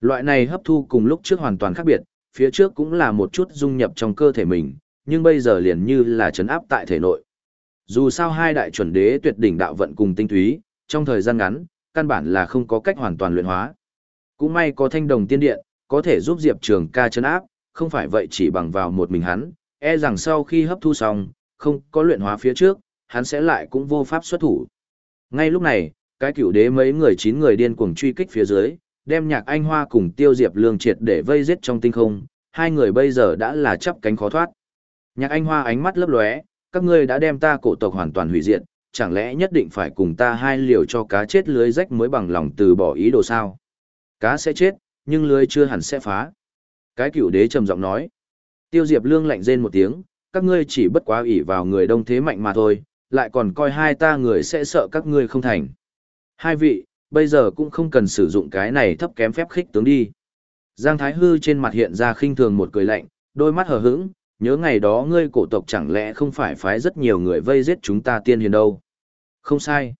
Loại này hấp thu cùng lúc trước hoàn toàn khác biệt, phía trước cũng là một chút dung nhập trong cơ thể mình, nhưng bây giờ liền như là chấn áp tại thể nội. Dù sao hai đại chuẩn đế tuyệt đỉnh đạo vận cùng tinh túy, trong thời gian ngắn, căn bản là không có cách hoàn toàn luyện hóa. Cũng may có thanh đồng tiên điện, có thể giúp Diệp Trường ca chấn áp, không phải vậy chỉ bằng vào một mình hắn, e rằng sau khi hấp thu xong, không có luyện hóa phía trước, hắn sẽ lại cũng vô pháp xuất thủ. Ngay lúc này, cái cửu đế mấy người chín người điên cuồng truy kích phía dưới, đem nhạc anh hoa cùng tiêu diệp lương triệt để vây giết trong tinh không, hai người bây giờ đã là chắp cánh khó thoát. Nhạc anh hoa ánh mắt lấp lóe, các ngươi đã đem ta cổ tộc hoàn toàn hủy diệt, chẳng lẽ nhất định phải cùng ta hai liều cho cá chết lưới rách mới bằng lòng từ bỏ ý đồ sao? Cá sẽ chết, nhưng lưới chưa hẳn sẽ phá. Cái cựu đế trầm giọng nói. Tiêu diệp lương lạnh rên một tiếng, các ngươi chỉ bất quá ỷ vào người đông thế mạnh mà thôi, lại còn coi hai ta người sẽ sợ các ngươi không thành. Hai vị, bây giờ cũng không cần sử dụng cái này thấp kém phép khích tướng đi. Giang Thái Hư trên mặt hiện ra khinh thường một cười lạnh, đôi mắt hờ hững, nhớ ngày đó ngươi cổ tộc chẳng lẽ không phải phái rất nhiều người vây giết chúng ta tiên hiền đâu. Không sai.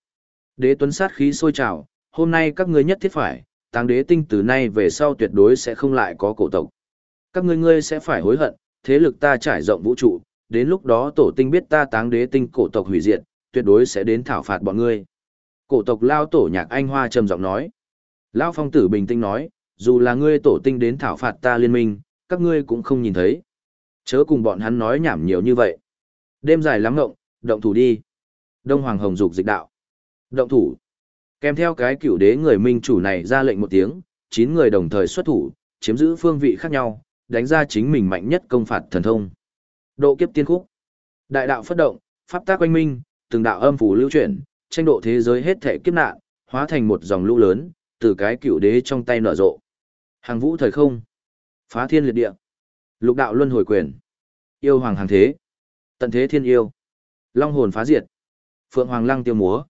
Đế tuấn sát khí sôi trào, hôm nay các ngươi nhất thiết phải, tàng đế tinh từ nay về sau tuyệt đối sẽ không lại có cổ tộc. Các ngươi ngươi sẽ phải hối hận, thế lực ta trải rộng vũ trụ, đến lúc đó tổ tinh biết ta táng đế tinh cổ tộc hủy diệt, tuyệt đối sẽ đến thảo phạt bọn ngươi. Cổ tộc lao tổ nhạc anh hoa trầm giọng nói. Lao phong tử bình tĩnh nói, dù là ngươi tổ tinh đến thảo phạt ta liên minh, các ngươi cũng không nhìn thấy. Chớ cùng bọn hắn nói nhảm nhiều như vậy. Đêm dài lắm ngộng, động thủ đi. Đông Hoàng Hồng dục dịch đạo. Động thủ. Kèm theo cái cựu đế người minh chủ này ra lệnh một tiếng, chín người đồng thời xuất thủ, chiếm giữ phương vị khác nhau, đánh ra chính mình mạnh nhất công phạt thần thông. Độ kiếp tiên khúc. Đại đạo phát động, pháp tác quanh minh, từng đạo âm phủ lưu chuyển, tranh độ thế giới hết thể kiếp nạn, hóa thành một dòng lũ lớn, từ cái cựu đế trong tay nở rộ. Hàng vũ thời không. Phá thiên liệt địa. Lục đạo luân hồi quyền. Yêu hoàng hàng thế. Tận thế thiên yêu. Long hồn phá diệt. Phượng hoàng lăng tiêu múa.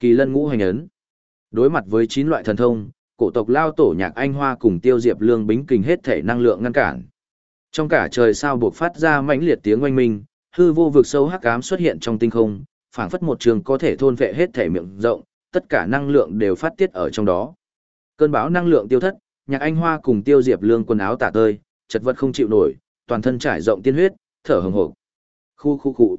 Kỳ lân ngũ hành ấn. Đối mặt với chín loại thần thông, cổ tộc lao tổ nhạc anh hoa cùng tiêu diệp lương bính kình hết thể năng lượng ngăn cản. Trong cả trời sao buộc phát ra mãnh liệt tiếng oanh minh, hư vô vực sâu hắc ám xuất hiện trong tinh không, phảng phất một trường có thể thôn vệ hết thể miệng rộng, tất cả năng lượng đều phát tiết ở trong đó. Cơn bão năng lượng tiêu thất, nhạc anh hoa cùng tiêu diệp lương quần áo tả tơi, chật vật không chịu nổi, toàn thân trải rộng tiên huyết, thở hừng hộc. Khu khu cụ.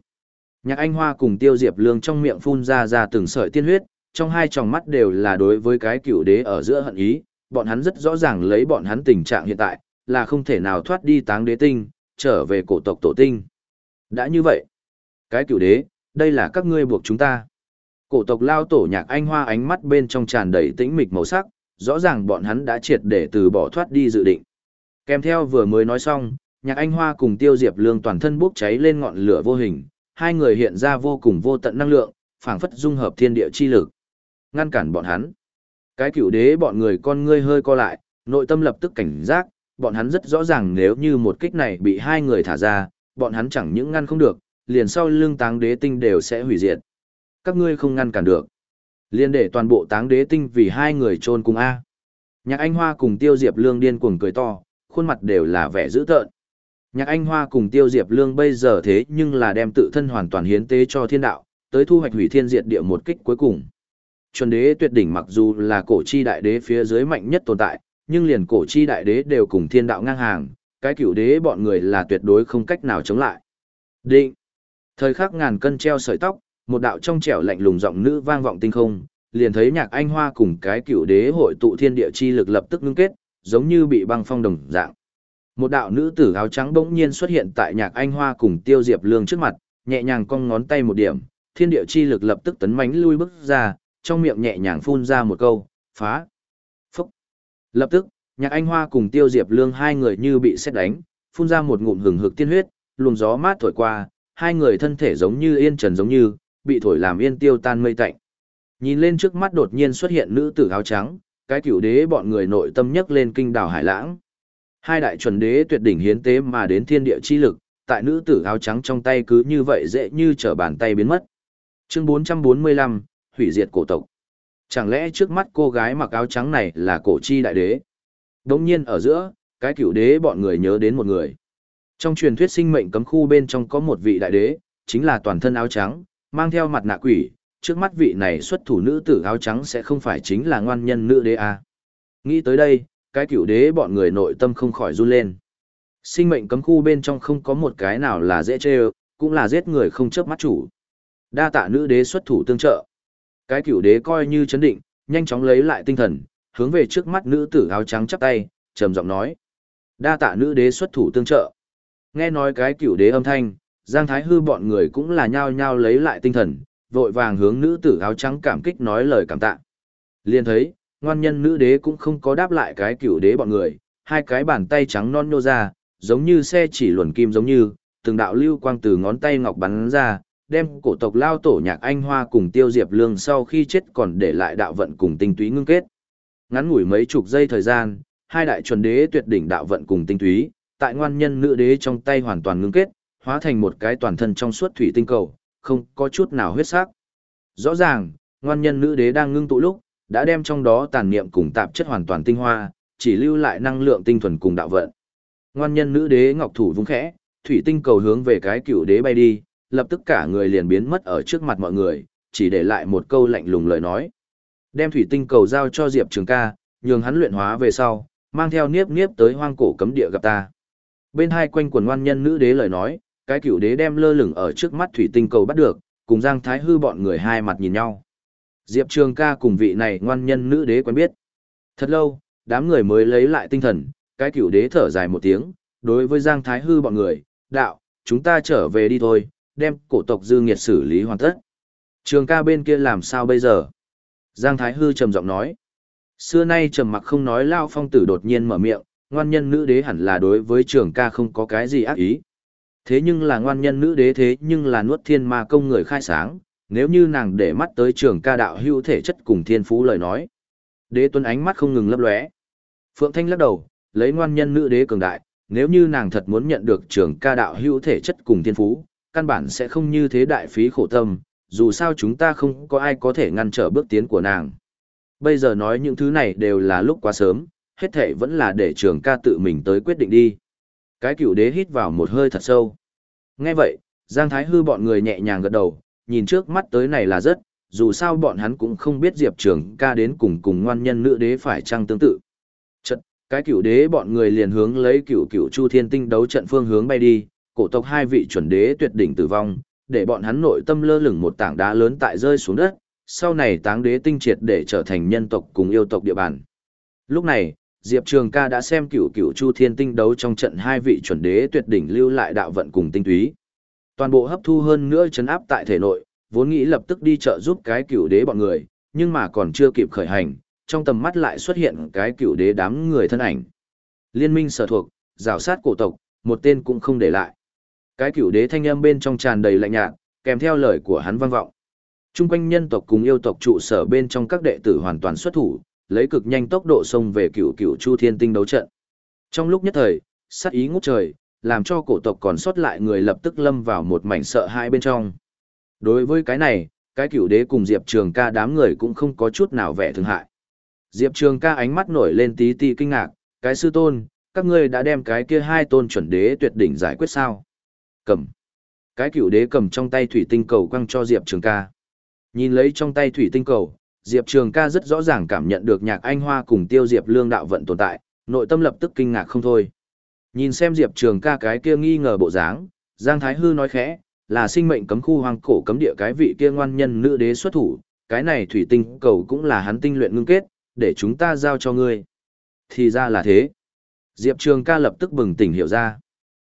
Nhạc anh hoa cùng tiêu diệp lương trong miệng phun ra ra từng sợi tiên huyết, trong hai tròng mắt đều là đối với cái cựu đế ở giữa hận ý, bọn hắn rất rõ ràng lấy bọn hắn tình trạng hiện tại, là không thể nào thoát đi táng đế tinh, trở về cổ tộc tổ tinh. Đã như vậy, cái cựu đế, đây là các ngươi buộc chúng ta. Cổ tộc lao tổ nhạc anh hoa ánh mắt bên trong tràn đầy tĩnh mịch màu sắc, rõ ràng bọn hắn đã triệt để từ bỏ thoát đi dự định. Kèm theo vừa mới nói xong, nhạc anh hoa cùng tiêu diệp lương toàn thân bốc cháy lên ngọn lửa vô hình, hai người hiện ra vô cùng vô tận năng lượng, phảng phất dung hợp thiên địa chi lực. Ngăn cản bọn hắn. Cái cựu đế bọn người con ngươi hơi co lại, nội tâm lập tức cảnh giác, bọn hắn rất rõ ràng nếu như một kích này bị hai người thả ra, bọn hắn chẳng những ngăn không được, liền sau lưng táng đế tinh đều sẽ hủy diệt. Các ngươi không ngăn cản được. Liên để toàn bộ táng đế tinh vì hai người trôn cùng A. Nhạc Anh Hoa cùng Tiêu Diệp Lương điên cuồng cười to, khuôn mặt đều là vẻ dữ tợn. Nhạc Anh Hoa cùng Tiêu Diệp Lương bây giờ thế nhưng là đem tự thân hoàn toàn hiến tế cho thiên đạo, tới thu hoạch hủy thiên diệt địa một kích cuối cùng. Chuẩn đế tuyệt đỉnh mặc dù là cổ chi đại đế phía dưới mạnh nhất tồn tại, nhưng liền cổ chi đại đế đều cùng thiên đạo ngang hàng, cái cửu đế bọn người là tuyệt đối không cách nào chống lại. Định. Thời khắc ngàn cân treo sợi tóc, một đạo trong trẻo lạnh lùng giọng nữ vang vọng tinh không, liền thấy nhạc anh hoa cùng cái cửu đế hội tụ thiên địa chi lực lập tức ngưng kết, giống như bị băng phong đồng dạng. Một đạo nữ tử áo trắng bỗng nhiên xuất hiện tại nhạc anh hoa cùng tiêu diệp lương trước mặt, nhẹ nhàng cong ngón tay một điểm, thiên địa chi lực lập tức tấn mãnh lui bước ra, trong miệng nhẹ nhàng phun ra một câu, phá. Phúc. Lập tức, nhạc anh hoa cùng tiêu diệp lương hai người như bị xét đánh, phun ra một ngụm hừng hực tiên huyết, luồng gió mát thổi qua, hai người thân thể giống như yên trần giống như, bị thổi làm yên tiêu tan mây tạnh. Nhìn lên trước mắt đột nhiên xuất hiện nữ tử áo trắng, cái cửu đế bọn người nội tâm nhấc lên kinh đảo hải lãng. Hai đại chuẩn đế tuyệt đỉnh hiến tế mà đến thiên địa chi lực, tại nữ tử áo trắng trong tay cứ như vậy dễ như trở bàn tay biến mất. Chương 445, hủy diệt cổ tộc. Chẳng lẽ trước mắt cô gái mặc áo trắng này là cổ chi đại đế? Đống nhiên ở giữa, cái cửu đế bọn người nhớ đến một người. Trong truyền thuyết sinh mệnh cấm khu bên trong có một vị đại đế, chính là toàn thân áo trắng, mang theo mặt nạ quỷ, trước mắt vị này xuất thủ nữ tử áo trắng sẽ không phải chính là ngoan nhân nữ đế à. Nghĩ tới đây, cái cửu đế bọn người nội tâm không khỏi run lên. Sinh mệnh cấm khu bên trong không có một cái nào là dễ chê cũng là giết người không chớp mắt chủ. Đa tạ nữ đế xuất thủ tương trợ. Cái cửu đế coi như chấn định, nhanh chóng lấy lại tinh thần, hướng về trước mắt nữ tử áo trắng chắp tay, trầm giọng nói. Đa tạ nữ đế xuất thủ tương trợ. Nghe nói cái cửu đế âm thanh, Giang Thái Hư bọn người cũng là nhao nhao lấy lại tinh thần, vội vàng hướng nữ tử áo trắng cảm kích nói lời cảm tạ. Liên thấy, ngoan nhân nữ đế cũng không có đáp lại cái cửu đế bọn người, hai cái bàn tay trắng non nhô ra, giống như xe chỉ luồn kim giống như, từng đạo lưu quang từ ngón tay ngọc bắn ra, đem cổ tộc lao tổ nhạc anh hoa cùng tiêu diệp lương sau khi chết còn để lại đạo vận cùng tinh túy ngưng kết. Ngắn ngủi mấy chục giây thời gian, hai đại chuẩn đế tuyệt đỉnh đạo vận cùng tinh túy, tại ngoan nhân nữ đế trong tay hoàn toàn ngưng kết, hóa thành một cái toàn thân trong suốt thủy tinh cầu, không có chút nào huyết sắc. Rõ ràng, ngoan nhân nữ đế đang ngưng tụ lúc, đã đem trong đó tàn niệm cùng tạp chất hoàn toàn tinh hoa, chỉ lưu lại năng lượng tinh thuần cùng đạo vận. Ngoan nhân nữ đế ngọc thủ vung khẽ, thủy tinh cầu hướng về cái cựu đế bay đi, lập tức cả người liền biến mất ở trước mặt mọi người, chỉ để lại một câu lạnh lùng lời nói. Đem thủy tinh cầu giao cho Diệp Trường ca, nhường hắn luyện hóa về sau, mang theo niếp niếp tới hoang cổ cấm địa gặp ta. Bên hai quanh quần ngoan nhân nữ đế lời nói, cái cựu đế đem lơ lửng ở trước mắt thủy tinh cầu bắt được, cùng Giang Thái Hư bọn người hai mặt nhìn nhau. Diệp Trường ca cùng vị này ngoan nhân nữ đế quen biết. Thật lâu, đám người mới lấy lại tinh thần, cái cựu đế thở dài một tiếng, đối với Giang Thái Hư bọn người, đạo, chúng ta trở về đi thôi, đem cổ tộc dư nghiệt xử lý hoàn tất. Trường ca bên kia làm sao bây giờ? Giang Thái Hư trầm giọng nói. Xưa nay trầm mặc không nói Lao Phong tử đột nhiên mở miệng, ngoan nhân nữ đế hẳn là đối với trường ca không có cái gì ác ý. Thế nhưng là ngoan nhân nữ đế thế nhưng là nuốt thiên ma công người khai sáng, nếu như nàng để mắt tới trường ca đạo hữu thể chất cùng thiên phú lời nói. Đế tuấn ánh mắt không ngừng lấp lóe. Phượng Thanh lắc đầu, lấy ngoan nhân nữ đế cường đại, nếu như nàng thật muốn nhận được trường ca đạo hữu thể chất cùng thiên phú, căn bản sẽ không như thế đại phí khổ tâm, dù sao chúng ta không có ai có thể ngăn trở bước tiến của nàng. Bây giờ nói những thứ này đều là lúc quá sớm, hết thể vẫn là để trường ca tự mình tới quyết định đi. Cái cựu đế hít vào một hơi thật sâu. Nghe vậy, Giang Thái Hư bọn người nhẹ nhàng gật đầu, nhìn trước mắt tới này là rất, dù sao bọn hắn cũng không biết Diệp Trường ca đến cùng cùng ngoan nhân nữ đế phải chăng tương tự. Chật, cái cựu đế bọn người liền hướng lấy cựu cựu Chu Thiên Tinh đấu trận phương hướng bay đi, cổ tộc hai vị chuẩn đế tuyệt đỉnh tử vong, để bọn hắn nội tâm lơ lửng một tảng đá lớn tại rơi xuống đất, sau này táng đế tinh triệt để trở thành nhân tộc cùng yêu tộc địa bàn. Lúc này, Diệp Trường ca đã xem cửu cửu Chu Thiên Tinh đấu trong trận hai vị chuẩn đế tuyệt đỉnh lưu lại đạo vận cùng tinh túy. Toàn bộ hấp thu hơn nữa chấn áp tại thể nội, vốn nghĩ lập tức đi trợ giúp cái cửu đế bọn người, nhưng mà còn chưa kịp khởi hành, trong tầm mắt lại xuất hiện cái cửu đế đám người thân ảnh. Liên minh sở thuộc, rào sát cổ tộc, một tên cũng không để lại. Cái cửu đế thanh âm bên trong tràn đầy lạnh nhạt, kèm theo lời của hắn vang vọng. Trung quanh nhân tộc cùng yêu tộc trụ sở bên trong các đệ tử hoàn toàn xuất thủ, lấy cực nhanh tốc độ xông về cựu cựu Chu Thiên Tinh đấu trận. Trong lúc nhất thời, sát ý ngút trời, làm cho cổ tộc còn sót lại người lập tức lâm vào một mảnh sợ hãi bên trong. Đối với cái này, cái cựu đế cùng Diệp Trường ca đám người cũng không có chút nào vẻ thương hại. Diệp Trường ca ánh mắt nổi lên tí tí kinh ngạc, cái sư tôn, các ngươi đã đem cái kia hai tôn chuẩn đế tuyệt đỉnh giải quyết sao? Cầm. Cái cựu đế cầm trong tay thủy tinh cầu quăng cho Diệp Trường ca. Nhìn lấy trong tay thủy tinh cầu, Diệp Trường ca rất rõ ràng cảm nhận được nhạc anh hoa cùng tiêu Diệp lương đạo vận tồn tại, nội tâm lập tức kinh ngạc không thôi. Nhìn xem Diệp Trường ca cái kia nghi ngờ bộ dáng, Giang Thái Hư nói khẽ, là sinh mệnh cấm khu hoang cổ cấm địa cái vị kia ngoan nhân nữ đế xuất thủ, cái này thủy tinh cầu cũng là hắn tinh luyện ngưng kết, để chúng ta giao cho ngươi. Thì ra là thế. Diệp Trường ca lập tức bừng tỉnh hiểu ra.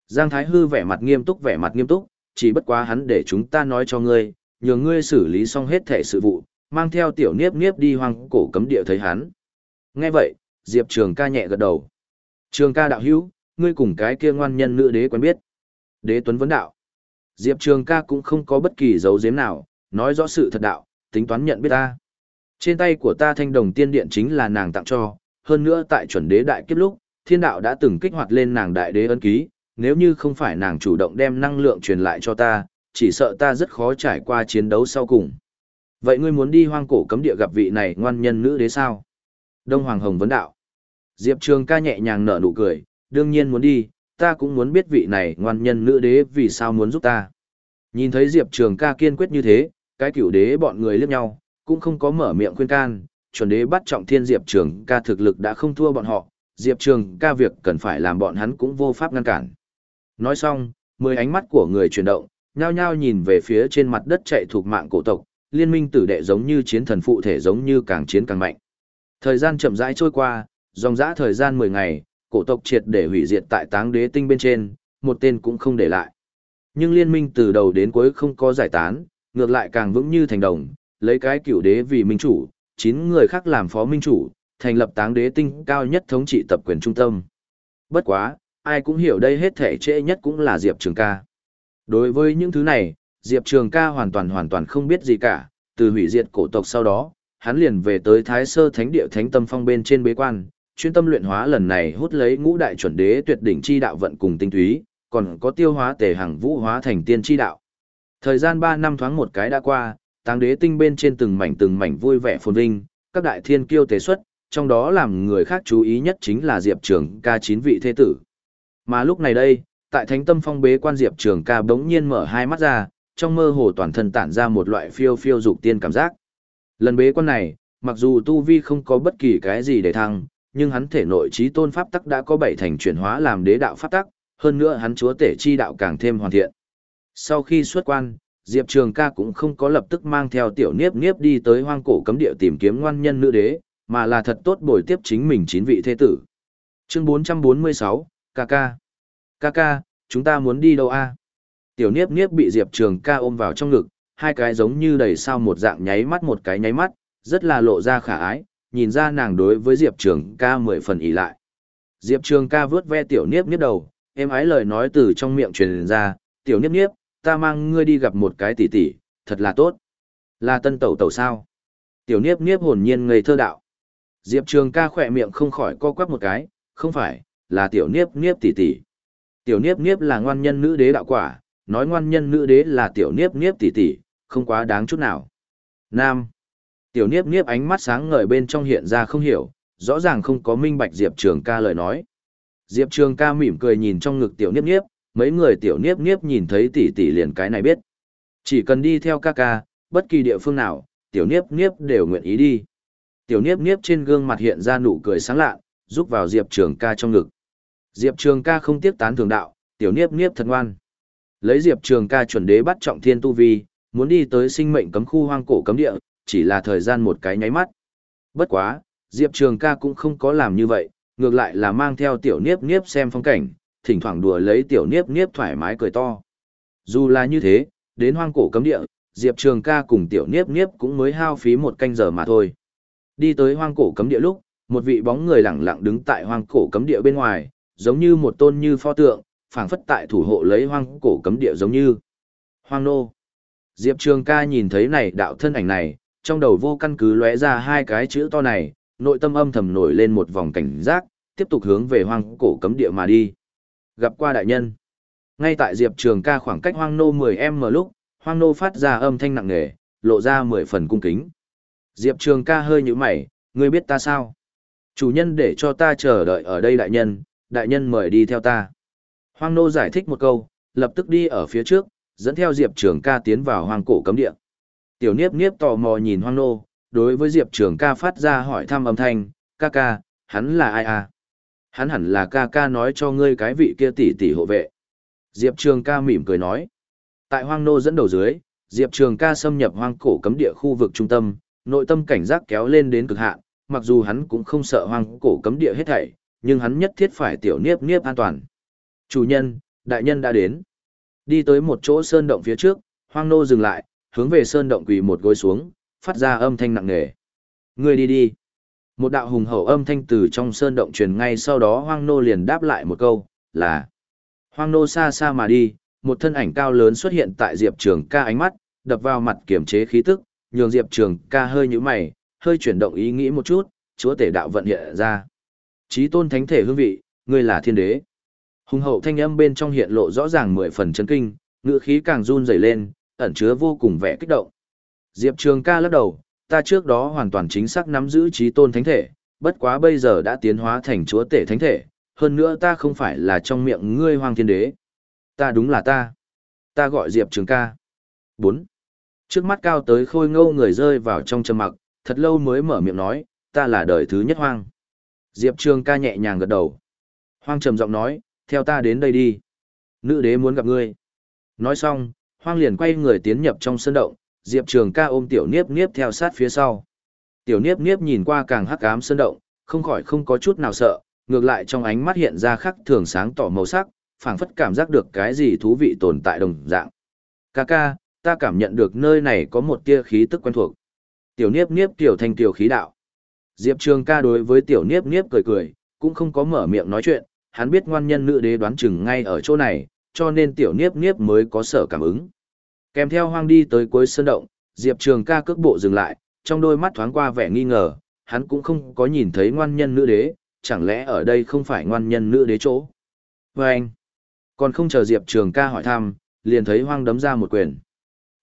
Giang Thái Hư vẻ mặt nghiêm túc vẻ mặt nghiêm túc, chỉ bất quá hắn để chúng ta nói cho ngươi, nhờ ngươi xử lý xong hết thể sự vụ, mang theo tiểu niếp niếp đi hoang cổ cấm địa thấy hắn. Nghe vậy, Diệp Trường ca nhẹ gật đầu. Trường ca đạo hữu, ngươi cùng cái kia ngoan nhân nữ đế quen biết. Đế Tuấn vấn đạo. Diệp Trường ca cũng không có bất kỳ dấu giếm nào, nói rõ sự thật đạo, tính toán nhận biết ta. Trên tay của ta thanh đồng tiên điện chính là nàng tặng cho, hơn nữa tại chuẩn đế đại kiếp lúc, thiên đạo đã từng kích hoạt lên nàng đại đế ân ký, nếu như không phải nàng chủ động đem năng lượng truyền lại cho ta, chỉ sợ ta rất khó trải qua chiến đấu sau cùng. Vậy ngươi muốn đi hoang cổ cấm địa gặp vị này ngoan nhân nữ đế sao? Đông Hoàng Hồng vấn đạo. Diệp Trường ca nhẹ nhàng nở nụ cười, đương nhiên muốn đi, ta cũng muốn biết vị này ngoan nhân nữ đế vì sao muốn giúp ta. Nhìn thấy Diệp Trường ca kiên quyết như thế, cái cửu đế bọn người liếc nhau, cũng không có mở miệng khuyên can, chuẩn đế bắt trọng thiên Diệp Trường ca thực lực đã không thua bọn họ, Diệp Trường ca việc cần phải làm bọn hắn cũng vô pháp ngăn cản. Nói xong, mười ánh mắt của người chuyển động, nhao nhao nhìn về phía trên mặt đất chạy thuộc mạng cổ tộc, liên minh tử đệ giống như chiến thần phụ thể giống như càng chiến càng mạnh. Thời gian chậm rãi trôi qua, dòng dã thời gian 10 ngày, cổ tộc triệt để hủy diệt tại táng đế tinh bên trên, một tên cũng không để lại. Nhưng liên minh từ đầu đến cuối không có giải tán, ngược lại càng vững như thành đồng, lấy cái cửu đế vì minh chủ, 9 người khác làm phó minh chủ, thành lập táng đế tinh cao nhất thống trị tập quyền trung tâm. Bất quá, ai cũng hiểu đây hết thể trễ nhất cũng là Diệp Trường ca. Đối với những thứ này, Diệp Trường ca hoàn toàn hoàn toàn không biết gì cả, từ hủy diệt cổ tộc sau đó, hắn liền về tới Thái Sơ Thánh Địa Thánh Tâm Phong bên trên bế quan, chuyên tâm luyện hóa lần này hút lấy ngũ đại chuẩn đế tuyệt đỉnh chi đạo vận cùng tinh túy, còn có tiêu hóa tề hằng vũ hóa thành tiên chi đạo. Thời gian 3 năm thoáng một cái đã qua, táng đế tinh bên trên từng mảnh từng mảnh vui vẻ phồn vinh, các đại thiên kiêu tế xuất, trong đó làm người khác chú ý nhất chính là Diệp Trường ca chín vị thế tử. Mà lúc này đây, tại thánh tâm phong bế quan Diệp Trường ca bỗng nhiên mở hai mắt ra, trong mơ hồ toàn thân tản ra một loại phiêu phiêu dục tiên cảm giác. Lần bế quan này, mặc dù tu vi không có bất kỳ cái gì để thăng, nhưng hắn thể nội trí tôn pháp tắc đã có bảy thành chuyển hóa làm đế đạo pháp tắc, hơn nữa hắn chúa tể chi đạo càng thêm hoàn thiện. Sau khi xuất quan, Diệp Trường ca cũng không có lập tức mang theo tiểu niếp niếp đi tới hoang cổ cấm địa tìm kiếm ngoan nhân nữ đế, mà là thật tốt bồi tiếp chính mình chín vị thế tử. Chương 446, ca ca. Ca ca, chúng ta muốn đi đâu a? Tiểu niếp niếp bị Diệp Trường ca ôm vào trong ngực, hai cái giống như đầy sao một dạng nháy mắt một cái nháy mắt, rất là lộ ra khả ái, nhìn ra nàng đối với Diệp Trường ca mười phần ý lại. Diệp Trường ca vướt ve tiểu niếp niếp đầu, em ái lời nói từ trong miệng truyền ra, tiểu niếp niếp, ta mang ngươi đi gặp một cái tỷ tỷ, thật là tốt. Là tân tẩu tẩu sao? Tiểu niếp niếp hồn nhiên ngây thơ đạo. Diệp Trường ca khỏe miệng không khỏi co quắp một cái, không phải, là tiểu niếp niếp tỷ tỷ. Tiểu niếp niếp là ngoan nhân nữ đế đạo quả, nói ngoan nhân nữ đế là tiểu niếp niếp tỷ tỷ, không quá đáng chút nào. Nam. Tiểu niếp niếp ánh mắt sáng ngời bên trong hiện ra không hiểu, rõ ràng không có minh bạch Diệp Trường ca lời nói. Diệp Trường ca mỉm cười nhìn trong ngực tiểu niếp niếp, mấy người tiểu niếp niếp nhìn thấy tỷ tỷ liền cái này biết. Chỉ cần đi theo ca ca, bất kỳ địa phương nào, tiểu niếp niếp đều nguyện ý đi. Tiểu niếp niếp trên gương mặt hiện ra nụ cười sáng lạ, giúp vào Diệp Trường ca trong ngực. Diệp Trường ca không tiếc tán thường đạo, tiểu niếp niếp thật ngoan. Lấy Diệp Trường ca chuẩn đế bắt trọng thiên tu vi, muốn đi tới sinh mệnh cấm khu hoang cổ cấm địa, chỉ là thời gian một cái nháy mắt. Bất quá, Diệp Trường ca cũng không có làm như vậy, ngược lại là mang theo tiểu niếp niếp xem phong cảnh, thỉnh thoảng đùa lấy tiểu niếp niếp thoải mái cười to. Dù là như thế, đến hoang cổ cấm địa, Diệp Trường ca cùng tiểu niếp niếp cũng mới hao phí một canh giờ mà thôi. Đi tới hoang cổ cấm địa lúc, một vị bóng người lẳng lặng đứng tại hoang cổ cấm địa bên ngoài, giống như một tôn như pho tượng, phảng phất tại thủ hộ lấy hoang cổ cấm địa giống như hoang nô. Diệp Trường ca nhìn thấy này đạo thân ảnh này, trong đầu vô căn cứ lóe ra hai cái chữ to này, nội tâm âm thầm nổi lên một vòng cảnh giác, tiếp tục hướng về hoang cổ cấm địa mà đi. Gặp qua đại nhân. Ngay tại Diệp Trường ca khoảng cách hoang nô 10m lúc, hoang nô phát ra âm thanh nặng nề, lộ ra 10 phần cung kính. Diệp Trường ca hơi như mày, ngươi biết ta sao? Chủ nhân để cho ta chờ đợi ở đây đại nhân, đại nhân mời đi theo ta. Hoang nô giải thích một câu, lập tức đi ở phía trước, dẫn theo Diệp Trường ca tiến vào hoang cổ cấm địa. Tiểu Niếp Niếp tò mò nhìn Hoang nô, đối với Diệp Trường ca phát ra hỏi thăm âm thanh, ca ca, hắn là ai à? Hắn hẳn là ca ca nói cho ngươi cái vị kia tỷ tỷ hộ vệ. Diệp Trường ca mỉm cười nói. Tại Hoang nô dẫn đầu dưới, Diệp Trường ca xâm nhập hoang cổ cấm địa khu vực trung tâm, nội tâm cảnh giác kéo lên đến cực hạn, mặc dù hắn cũng không sợ hoang cổ cấm địa hết thảy, nhưng hắn nhất thiết phải tiểu niếp niếp an toàn. Chủ nhân, đại nhân đã đến. Đi tới một chỗ sơn động phía trước, hoang nô dừng lại, hướng về sơn động quỳ một gối xuống, phát ra âm thanh nặng nề. Ngươi đi đi. Một đạo hùng hậu âm thanh từ trong sơn động truyền ngay sau đó hoang nô liền đáp lại một câu, là. Hoang nô xa xa mà đi, một thân ảnh cao lớn xuất hiện tại Diệp Trường ca ánh mắt, đập vào mặt kiểm chế khí tức, nhường Diệp Trường ca hơi như mày, hơi chuyển động ý nghĩ một chút, chúa tể đạo vận hiện ra. Chí tôn thánh thể hương vị, ngươi là thiên đế. Hùng hậu thanh âm bên trong hiện lộ rõ ràng mười phần chấn kinh, ngựa khí càng run rẩy lên, ẩn chứa vô cùng vẻ kích động. Diệp Trường ca lắc đầu, ta trước đó hoàn toàn chính xác nắm giữ trí tôn thánh thể, bất quá bây giờ đã tiến hóa thành chúa tể thánh thể, hơn nữa ta không phải là trong miệng ngươi hoàng thiên đế. Ta đúng là ta. Ta gọi Diệp Trường ca. 4. Trước mắt cao tới khôi ngâu người rơi vào trong trầm mặc, thật lâu mới mở miệng nói, ta là đời thứ nhất hoang. Diệp Trường ca nhẹ nhàng gật đầu. Hoang trầm giọng nói, theo ta đến đây đi. Nữ đế muốn gặp ngươi. Nói xong, Hoang liền quay người tiến nhập trong sân động, Diệp Trường ca ôm tiểu niếp niếp theo sát phía sau. Tiểu niếp niếp nhìn qua càng hắc ám sân động, không khỏi không có chút nào sợ, ngược lại trong ánh mắt hiện ra khắc thường sáng tỏ màu sắc, phảng phất cảm giác được cái gì thú vị tồn tại đồng dạng. Ca ca, ta cảm nhận được nơi này có một tia khí tức quen thuộc. Tiểu niếp niếp tiểu thành tiểu khí đạo. Diệp Trường ca đối với tiểu niếp niếp cười cười, cũng không có mở miệng nói chuyện, hắn biết ngoan nhân nữ đế đoán chừng ngay ở chỗ này, cho nên tiểu niếp niếp mới có sở cảm ứng. Kèm theo hoang đi tới cuối sơn động, Diệp Trường ca cước bộ dừng lại, trong đôi mắt thoáng qua vẻ nghi ngờ, hắn cũng không có nhìn thấy ngoan nhân nữ đế, chẳng lẽ ở đây không phải ngoan nhân nữ đế chỗ. Và anh, còn không chờ Diệp Trường ca hỏi thăm, liền thấy hoang đấm ra một quyền.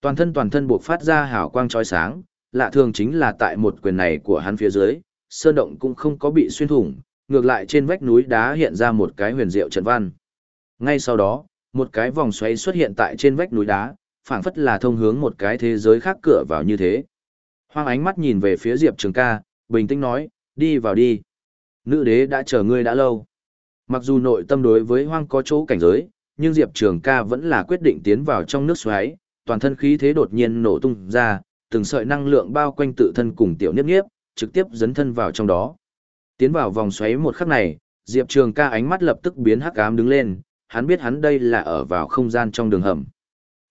Toàn thân toàn thân buộc phát ra hào quang trói sáng, lạ thường chính là tại một quyền này của hắn phía dưới, sơn động cũng không có bị xuyên thủng, ngược lại trên vách núi đá hiện ra một cái huyền diệu trận văn. Ngay sau đó, một cái vòng xoáy xuất hiện tại trên vách núi đá, phảng phất là thông hướng một cái thế giới khác cửa vào như thế. Hoang ánh mắt nhìn về phía Diệp Trường ca, bình tĩnh nói, đi vào đi. Nữ đế đã chờ ngươi đã lâu. Mặc dù nội tâm đối với hoang có chỗ cảnh giới, nhưng Diệp Trường ca vẫn là quyết định tiến vào trong nước xoáy, toàn thân khí thế đột nhiên nổ tung ra, từng sợi năng lượng bao quanh tự thân cùng tiểu niếp niếp, trực tiếp dấn thân vào trong đó. Tiến vào vòng xoáy một khắc này, Diệp Trường ca ánh mắt lập tức biến hắc ám đứng lên, hắn biết hắn đây là ở vào không gian trong đường hầm.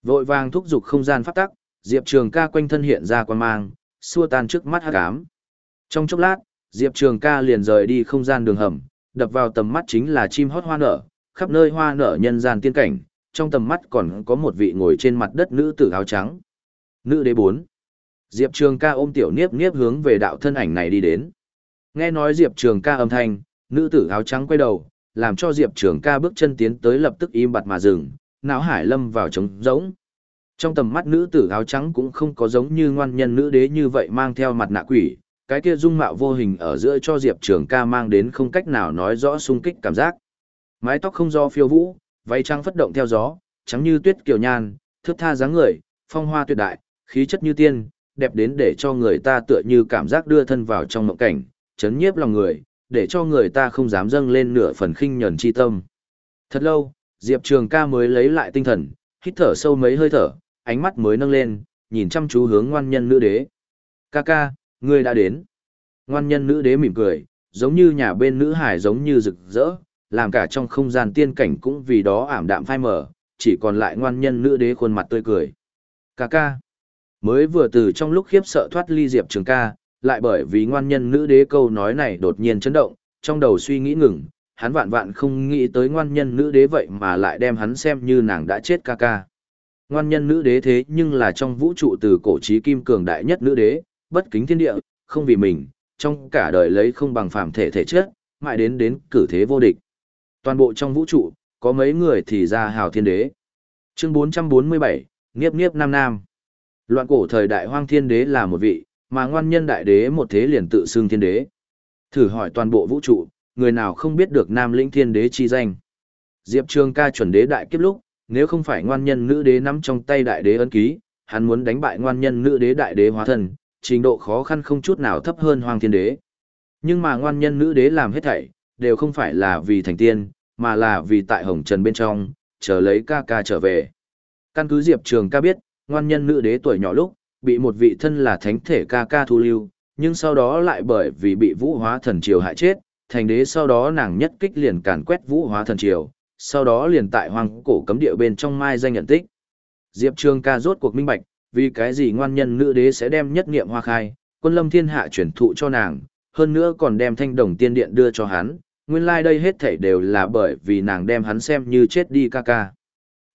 Vội vàng thúc giục không gian phát tắc, Diệp Trường ca quanh thân hiện ra quan mang, xua tan trước mắt hắc ám. Trong chốc lát, Diệp Trường ca liền rời đi không gian đường hầm, đập vào tầm mắt chính là chim hót hoa nở, khắp nơi hoa nở nhân gian tiên cảnh, trong tầm mắt còn có một vị ngồi trên mặt đất nữ tử áo trắng. Nữ đế bốn, Diệp Trường ca ôm tiểu niếp niếp hướng về đạo thân ảnh này đi đến. Nghe nói Diệp Trường ca âm thanh, nữ tử áo trắng quay đầu, làm cho Diệp Trường ca bước chân tiến tới lập tức im bặt mà dừng, não hải lâm vào trống rỗng. Trong tầm mắt nữ tử áo trắng cũng không có giống như ngoan nhân nữ đế như vậy mang theo mặt nạ quỷ, cái kia dung mạo vô hình ở giữa cho Diệp Trường ca mang đến không cách nào nói rõ sung kích cảm giác. Mái tóc không do phiêu vũ, váy trắng phất động theo gió, trắng như tuyết kiều nhan, thước tha dáng người, phong hoa tuyệt đại, khí chất như tiên, đẹp đến để cho người ta tựa như cảm giác đưa thân vào trong mộng cảnh, chấn nhiếp lòng người, để cho người ta không dám dâng lên nửa phần khinh nhẫn chi tâm. Thật lâu, Diệp Trường ca mới lấy lại tinh thần, hít thở sâu mấy hơi thở, ánh mắt mới nâng lên, nhìn chăm chú hướng ngoan nhân nữ đế. Ca ca, ngươi đã đến. Ngoan nhân nữ đế mỉm cười, giống như nhà bên nữ hải giống như rực rỡ, làm cả trong không gian tiên cảnh cũng vì đó ảm đạm phai mờ, chỉ còn lại ngoan nhân nữ đế khuôn mặt tươi cười. Ca ca. Mới vừa từ trong lúc khiếp sợ thoát ly Diệp Trường ca, lại bởi vì ngoan nhân nữ đế câu nói này đột nhiên chấn động, trong đầu suy nghĩ ngừng, hắn vạn vạn không nghĩ tới ngoan nhân nữ đế vậy mà lại đem hắn xem như nàng đã chết ca ca. Ngoan nhân nữ đế thế nhưng là trong vũ trụ từ cổ trí kim cường đại nhất nữ đế, bất kính thiên địa, không vì mình, trong cả đời lấy không bằng phàm thể thể chất, mãi đến đến cử thế vô địch. Toàn bộ trong vũ trụ, có mấy người thì ra hào thiên đế. Chương 447, Niếp Niếp Nam Nam. Loạn cổ thời đại hoang thiên đế là một vị, mà ngoan nhân đại đế một thế liền tự xưng thiên đế. Thử hỏi toàn bộ vũ trụ, người nào không biết được nam lĩnh thiên đế chi danh. Diệp Trường ca chuẩn đế đại kiếp lúc, nếu không phải ngoan nhân nữ đế nắm trong tay đại đế ấn ký, hắn muốn đánh bại ngoan nhân nữ đế đại đế hóa thần trình độ khó khăn không chút nào thấp hơn hoàng thiên đế. Nhưng mà ngoan nhân nữ đế làm hết thảy, đều không phải là vì thành tiên, mà là vì tại hồng trần bên trong, chờ lấy ca ca trở về. Căn cứ Diệp Trường ca biết, ngoan nhân nữ đế tuổi nhỏ lúc, bị một vị thân là thánh thể ca ca thu lưu, nhưng sau đó lại bởi vì bị vũ hóa thần triều hại chết, thành đế sau đó nàng nhất kích liền càn quét vũ hóa thần triều, sau đó liền tại hoàng cổ cấm địa bên trong mai danh nhận tích. Diệp Trường ca rốt cuộc minh bạch, vì cái gì ngoan nhân nữ đế sẽ đem nhất nghiệm hoa khai, quân lâm thiên hạ chuyển thụ cho nàng, hơn nữa còn đem thanh đồng tiên điện đưa cho hắn, nguyên lai like đây hết thảy đều là bởi vì nàng đem hắn xem như chết đi ca ca.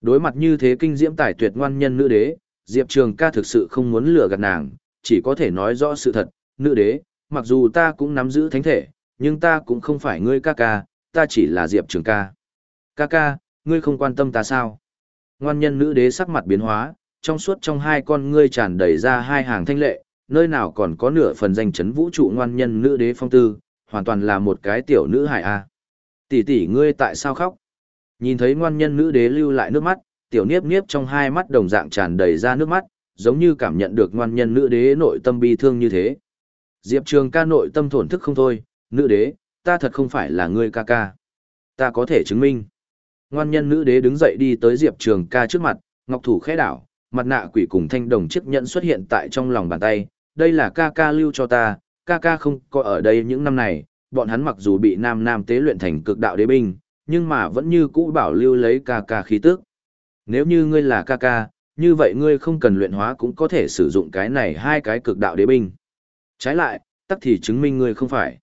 Đối mặt như thế kinh diễm tài tuyệt ngoan nhân nữ đế, Diệp Trường ca thực sự không muốn lừa gạt nàng, chỉ có thể nói rõ sự thật, nữ đế, mặc dù ta cũng nắm giữ thánh thể, nhưng ta cũng không phải ngươi ca ca, ta chỉ là Diệp Trường ca. Ca ca, ngươi không quan tâm ta sao? Ngoan nhân nữ đế sắc mặt biến hóa, trong suốt trong hai con ngươi tràn đầy ra hai hàng thanh lệ, nơi nào còn có nửa phần danh chấn vũ trụ ngoan nhân nữ đế phong tư, hoàn toàn là một cái tiểu nữ hải a. Tỷ tỷ ngươi tại sao khóc? Nhìn thấy ngoan nhân nữ đế lưu lại nước mắt, tiểu niếp niếp trong hai mắt đồng dạng tràn đầy ra nước mắt, giống như cảm nhận được ngoan nhân nữ đế nội tâm bi thương như thế. Diệp Trường ca nội tâm thổn thức không thôi, nữ đế, ta thật không phải là ngươi ca ca. Ta có thể chứng minh. Ngoan nhân nữ đế đứng dậy đi tới Diệp Trường ca trước mặt, ngọc thủ khẽ đảo, mặt nạ quỷ cùng thanh đồng chiếc nhẫn xuất hiện tại trong lòng bàn tay. Đây là ca ca lưu cho ta, ca ca không có ở đây những năm này, bọn hắn mặc dù bị nam nam tế luyện thành cực đạo đế binh, nhưng mà vẫn như cũ bảo lưu lấy ca ca khí tức. Nếu như ngươi là ca ca, như vậy ngươi không cần luyện hóa cũng có thể sử dụng cái này hai cái cực đạo đế binh. Trái lại, tắc thì chứng minh ngươi không phải.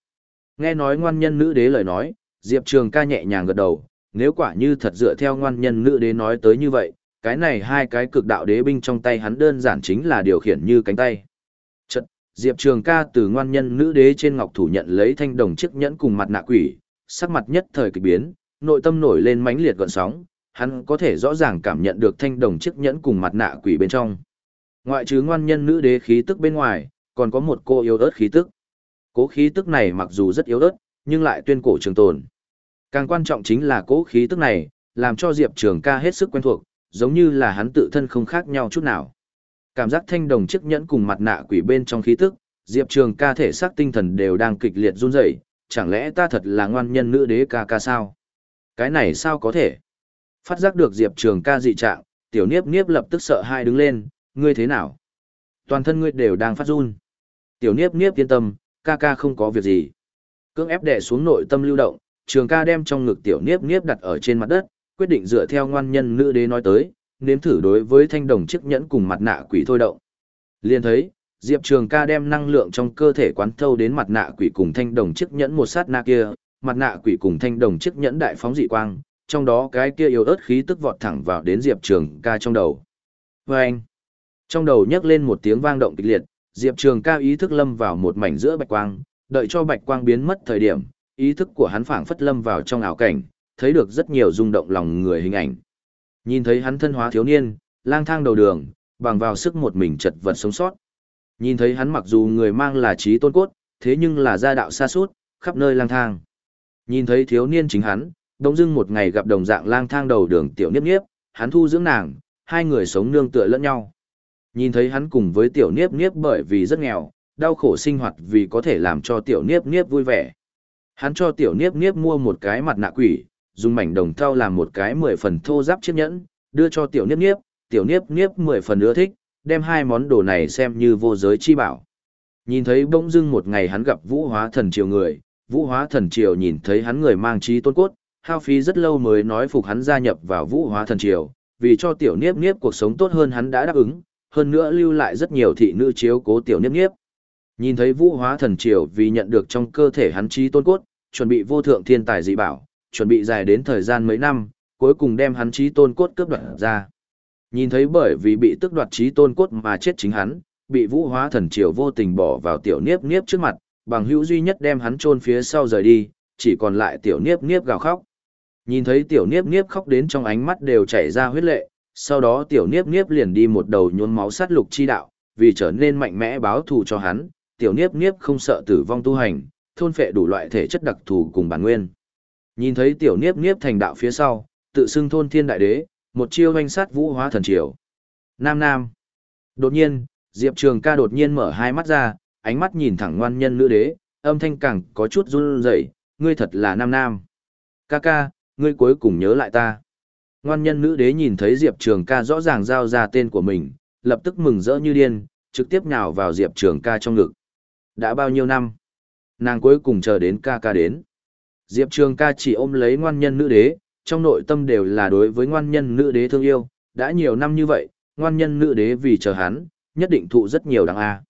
Nghe nói ngoan nhân nữ đế lời nói, Diệp Trường ca nhẹ nhàng gật đầu, nếu quả như thật dựa theo ngoan nhân nữ đế nói tới như vậy, cái này hai cái cực đạo đế binh trong tay hắn đơn giản chính là điều khiển như cánh tay. Chật, Diệp Trường ca từ ngoan nhân nữ đế trên ngọc thủ nhận lấy thanh đồng chiếc nhẫn cùng mặt nạ quỷ, sắc mặt nhất thời kỳ biến, nội tâm nổi lên mãnh liệt gọn sóng, hắn có thể rõ ràng cảm nhận được thanh đồng chiếc nhẫn cùng mặt nạ quỷ bên trong. Ngoại trừ ngoan nhân nữ đế khí tức bên ngoài, còn có một cô yếu ớt khí tức. Cố khí tức này mặc dù rất yếu ớt, nhưng lại tuyên cổ trường tồn. Càng quan trọng chính là cố khí tức này, làm cho Diệp Trường ca hết sức quen thuộc, giống như là hắn tự thân không khác nhau chút nào. Cảm giác thanh đồng chiếc nhẫn cùng mặt nạ quỷ bên trong khí tức, Diệp Trường ca thể xác tinh thần đều đang kịch liệt run rẩy, chẳng lẽ ta thật là ngoan nhân nữ đế ca ca sao? Cái này sao có thể? Phát giác được Diệp Trường ca dị trạng, tiểu niếp niếp lập tức sợ hai đứng lên, ngươi thế nào? Toàn thân ngươi đều đang phát run. Tiểu niếp niếp yên tâm, ca ca không có việc gì. Cưỡng ép đè xuống nội tâm lưu động, trường ca đem trong ngực tiểu niếp niếp đặt ở trên mặt đất, quyết định dựa theo ngoan nhân nữ đế nói tới, nếm thử đối với thanh đồng chiếc nhẫn cùng mặt nạ quỷ thôi động. Liên thấy, Diệp Trường ca đem năng lượng trong cơ thể quán thâu đến mặt nạ quỷ cùng thanh đồng chiếc nhẫn một sát na kia, mặt nạ quỷ cùng thanh đồng chiếc nhẫn đại phóng dị quang, trong đó cái kia yếu ớt khí tức vọt thẳng vào đến Diệp Trường ca trong đầu. Và anh, trong đầu nhấc lên một tiếng vang động kịch liệt, Diệp Trường ca ý thức lâm vào một mảnh giữa bạch quang, đợi cho bạch quang biến mất thời điểm, ý thức của hắn phảng phất lâm vào trong ảo cảnh, thấy được rất nhiều rung động lòng người hình ảnh. Nhìn thấy hắn thân hóa thiếu niên, lang thang đầu đường, bằng vào sức một mình chật vật sống sót. Nhìn thấy hắn mặc dù người mang là trí tôn cốt, thế nhưng là gia đạo xa suốt, khắp nơi lang thang. Nhìn thấy thiếu niên chính hắn, đông dưng một ngày gặp đồng dạng lang thang đầu đường tiểu niếp niếp, hắn thu dưỡng nàng, hai người sống nương tựa lẫn nhau. Nhìn thấy hắn cùng với tiểu niếp niếp bởi vì rất nghèo, đau khổ sinh hoạt vì có thể làm cho tiểu niếp niếp vui vẻ. Hắn cho tiểu niếp niếp mua một cái mặt nạ quỷ, dùng mảnh đồng thau làm một cái mười phần thô giáp chiếc nhẫn, đưa cho tiểu niếp niếp, tiểu niếp niếp mười phần ưa thích, đem hai món đồ này xem như vô giới chi bảo. Nhìn thấy bỗng dưng một ngày hắn gặp vũ hóa thần triều người, vũ hóa thần triều nhìn thấy hắn người mang trí tôn cốt, hao phí rất lâu mới nói phục hắn gia nhập vào vũ hóa thần triều, vì cho tiểu niếp niếp cuộc sống tốt hơn hắn đã đáp ứng, hơn nữa lưu lại rất nhiều thị nữ chiếu cố tiểu niếp niếp. Nhìn thấy vũ hóa thần triều vì nhận được trong cơ thể hắn trí tôn cốt, chuẩn bị vô thượng thiên tài dị bảo, chuẩn bị dài đến thời gian mấy năm, cuối cùng đem hắn trí tôn cốt cướp đoạt ra. Nhìn thấy bởi vì bị tức đoạt trí tôn cốt mà chết chính hắn, bị vũ hóa thần triều vô tình bỏ vào tiểu niếp niếp trước mặt, bằng hữu duy nhất đem hắn chôn phía sau rời đi, chỉ còn lại tiểu niếp niếp gào khóc. Nhìn thấy tiểu niếp niếp khóc đến trong ánh mắt đều chảy ra huyết lệ, sau đó tiểu niếp niếp liền đi một đầu nhuôn máu sát lục chi đạo, vì trở nên mạnh mẽ báo thù cho hắn, tiểu niếp niếp không sợ tử vong tu hành, thôn phệ đủ loại thể chất đặc thù cùng bản nguyên. Nhìn thấy tiểu niếp niếp thành đạo phía sau, tự xưng thôn thiên đại đế, một chiêu hoanh sát vũ hóa thần triều. Nam Nam. Đột nhiên, Diệp Trường ca đột nhiên mở hai mắt ra, ánh mắt nhìn thẳng ngoan nhân nữ đế, âm thanh càng có chút run rẩy, ngươi thật là Nam Nam. Ca ca, ngươi cuối cùng nhớ lại ta. Ngoan nhân nữ đế nhìn thấy Diệp Trường ca rõ ràng giao ra tên của mình, lập tức mừng rỡ như điên, trực tiếp nhào vào Diệp Trường ca trong ngực. Đã bao nhiêu năm? Nàng cuối cùng chờ đến ca ca đến. Diệp Trường ca chỉ ôm lấy ngoan nhân nữ đế, trong nội tâm đều là đối với ngoan nhân nữ đế thương yêu, đã nhiều năm như vậy, ngoan nhân nữ đế vì chờ hắn, nhất định thụ rất nhiều đáng A.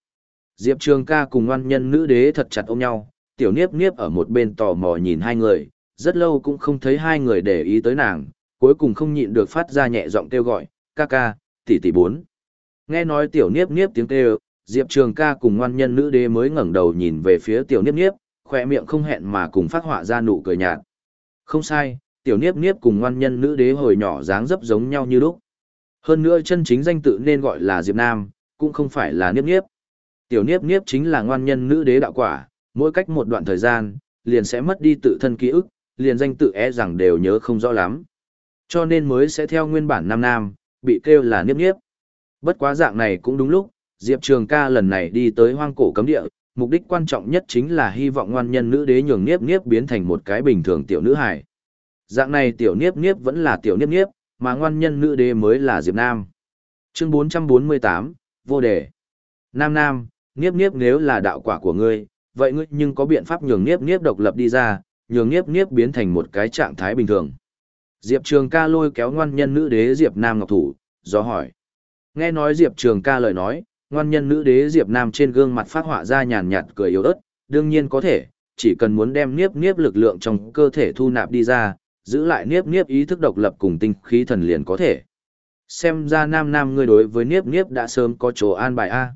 Diệp Trường ca cùng ngoan nhân nữ đế thật chặt ôm nhau, tiểu niếp niếp ở một bên tò mò nhìn hai người, rất lâu cũng không thấy hai người để ý tới nàng, cuối cùng không nhịn được phát ra nhẹ giọng kêu gọi, ca ca, tỷ tỷ bốn. Nghe nói tiểu niếp niếp tiếng kêu, Diệp Trường ca cùng ngoan nhân nữ đế mới ngẩng đầu nhìn về phía tiểu niếp niếp, khỏe miệng không hẹn mà cùng phát họa ra nụ cười nhạt. Không sai, tiểu niếp niếp cùng ngoan nhân nữ đế hồi nhỏ dáng dấp giống nhau như lúc. Hơn nữa chân chính danh tự nên gọi là Diệp Nam, cũng không phải là niếp niếp. Tiểu niếp niếp chính là ngoan nhân nữ đế đạo quả, mỗi cách một đoạn thời gian, liền sẽ mất đi tự thân ký ức, liền danh tự e rằng đều nhớ không rõ lắm. Cho nên mới sẽ theo nguyên bản nam nam, bị kêu là niếp niếp. Bất quá dạng này cũng đúng lúc, Diệp Trường ca lần này đi tới hoang cổ cấm địa, mục đích quan trọng nhất chính là hy vọng ngoan nhân nữ đế nhường Niếp Niếp biến thành một cái bình thường tiểu nữ hài. Dạng này tiểu Niếp Niếp vẫn là tiểu Niếp Niếp, mà ngoan nhân nữ đế mới là Diệp Nam. Chương 448, vô đề. Nam Nam, Niếp Niếp nếu là đạo quả của ngươi, vậy ngươi nhưng có biện pháp nhường Niếp Niếp độc lập đi ra, nhường nghiếp nghiếp biến thành một cái trạng thái bình thường. Diệp Trường ca lôi kéo ngoan nhân nữ đế Diệp Nam Ngọc Thủ, do hỏi. Nghe nói Diệp Trường ca lời nói, ngoan nhân nữ đế Diệp Nam trên gương mặt phát họa ra nhàn nhạt cười yếu ớt, đương nhiên có thể, chỉ cần muốn đem niếp niếp lực lượng trong cơ thể thu nạp đi ra, giữ lại niếp niếp ý thức độc lập cùng tinh khí thần liền có thể. Xem ra nam nam ngươi đối với niếp niếp đã sớm có chỗ an bài A.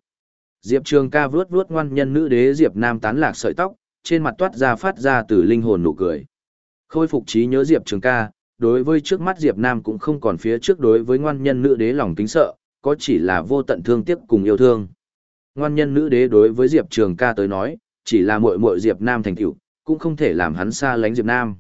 Diệp Trường ca vướt vướt ngoan nhân nữ đế Diệp Nam tán lạc sợi tóc, trên mặt toát ra phát ra từ linh hồn nụ cười. Khôi phục trí nhớ Diệp Trường ca, đối với trước mắt Diệp Nam cũng không còn phía trước đối với ngoan nhân nữ đế lòng kính sợ, có chỉ là vô tận thương tiếc cùng yêu thương. Ngoan nhân nữ đế đối với Diệp Trường ca tới nói, chỉ là muội muội Diệp Nam thành tựu, cũng không thể làm hắn xa lánh Diệp Nam.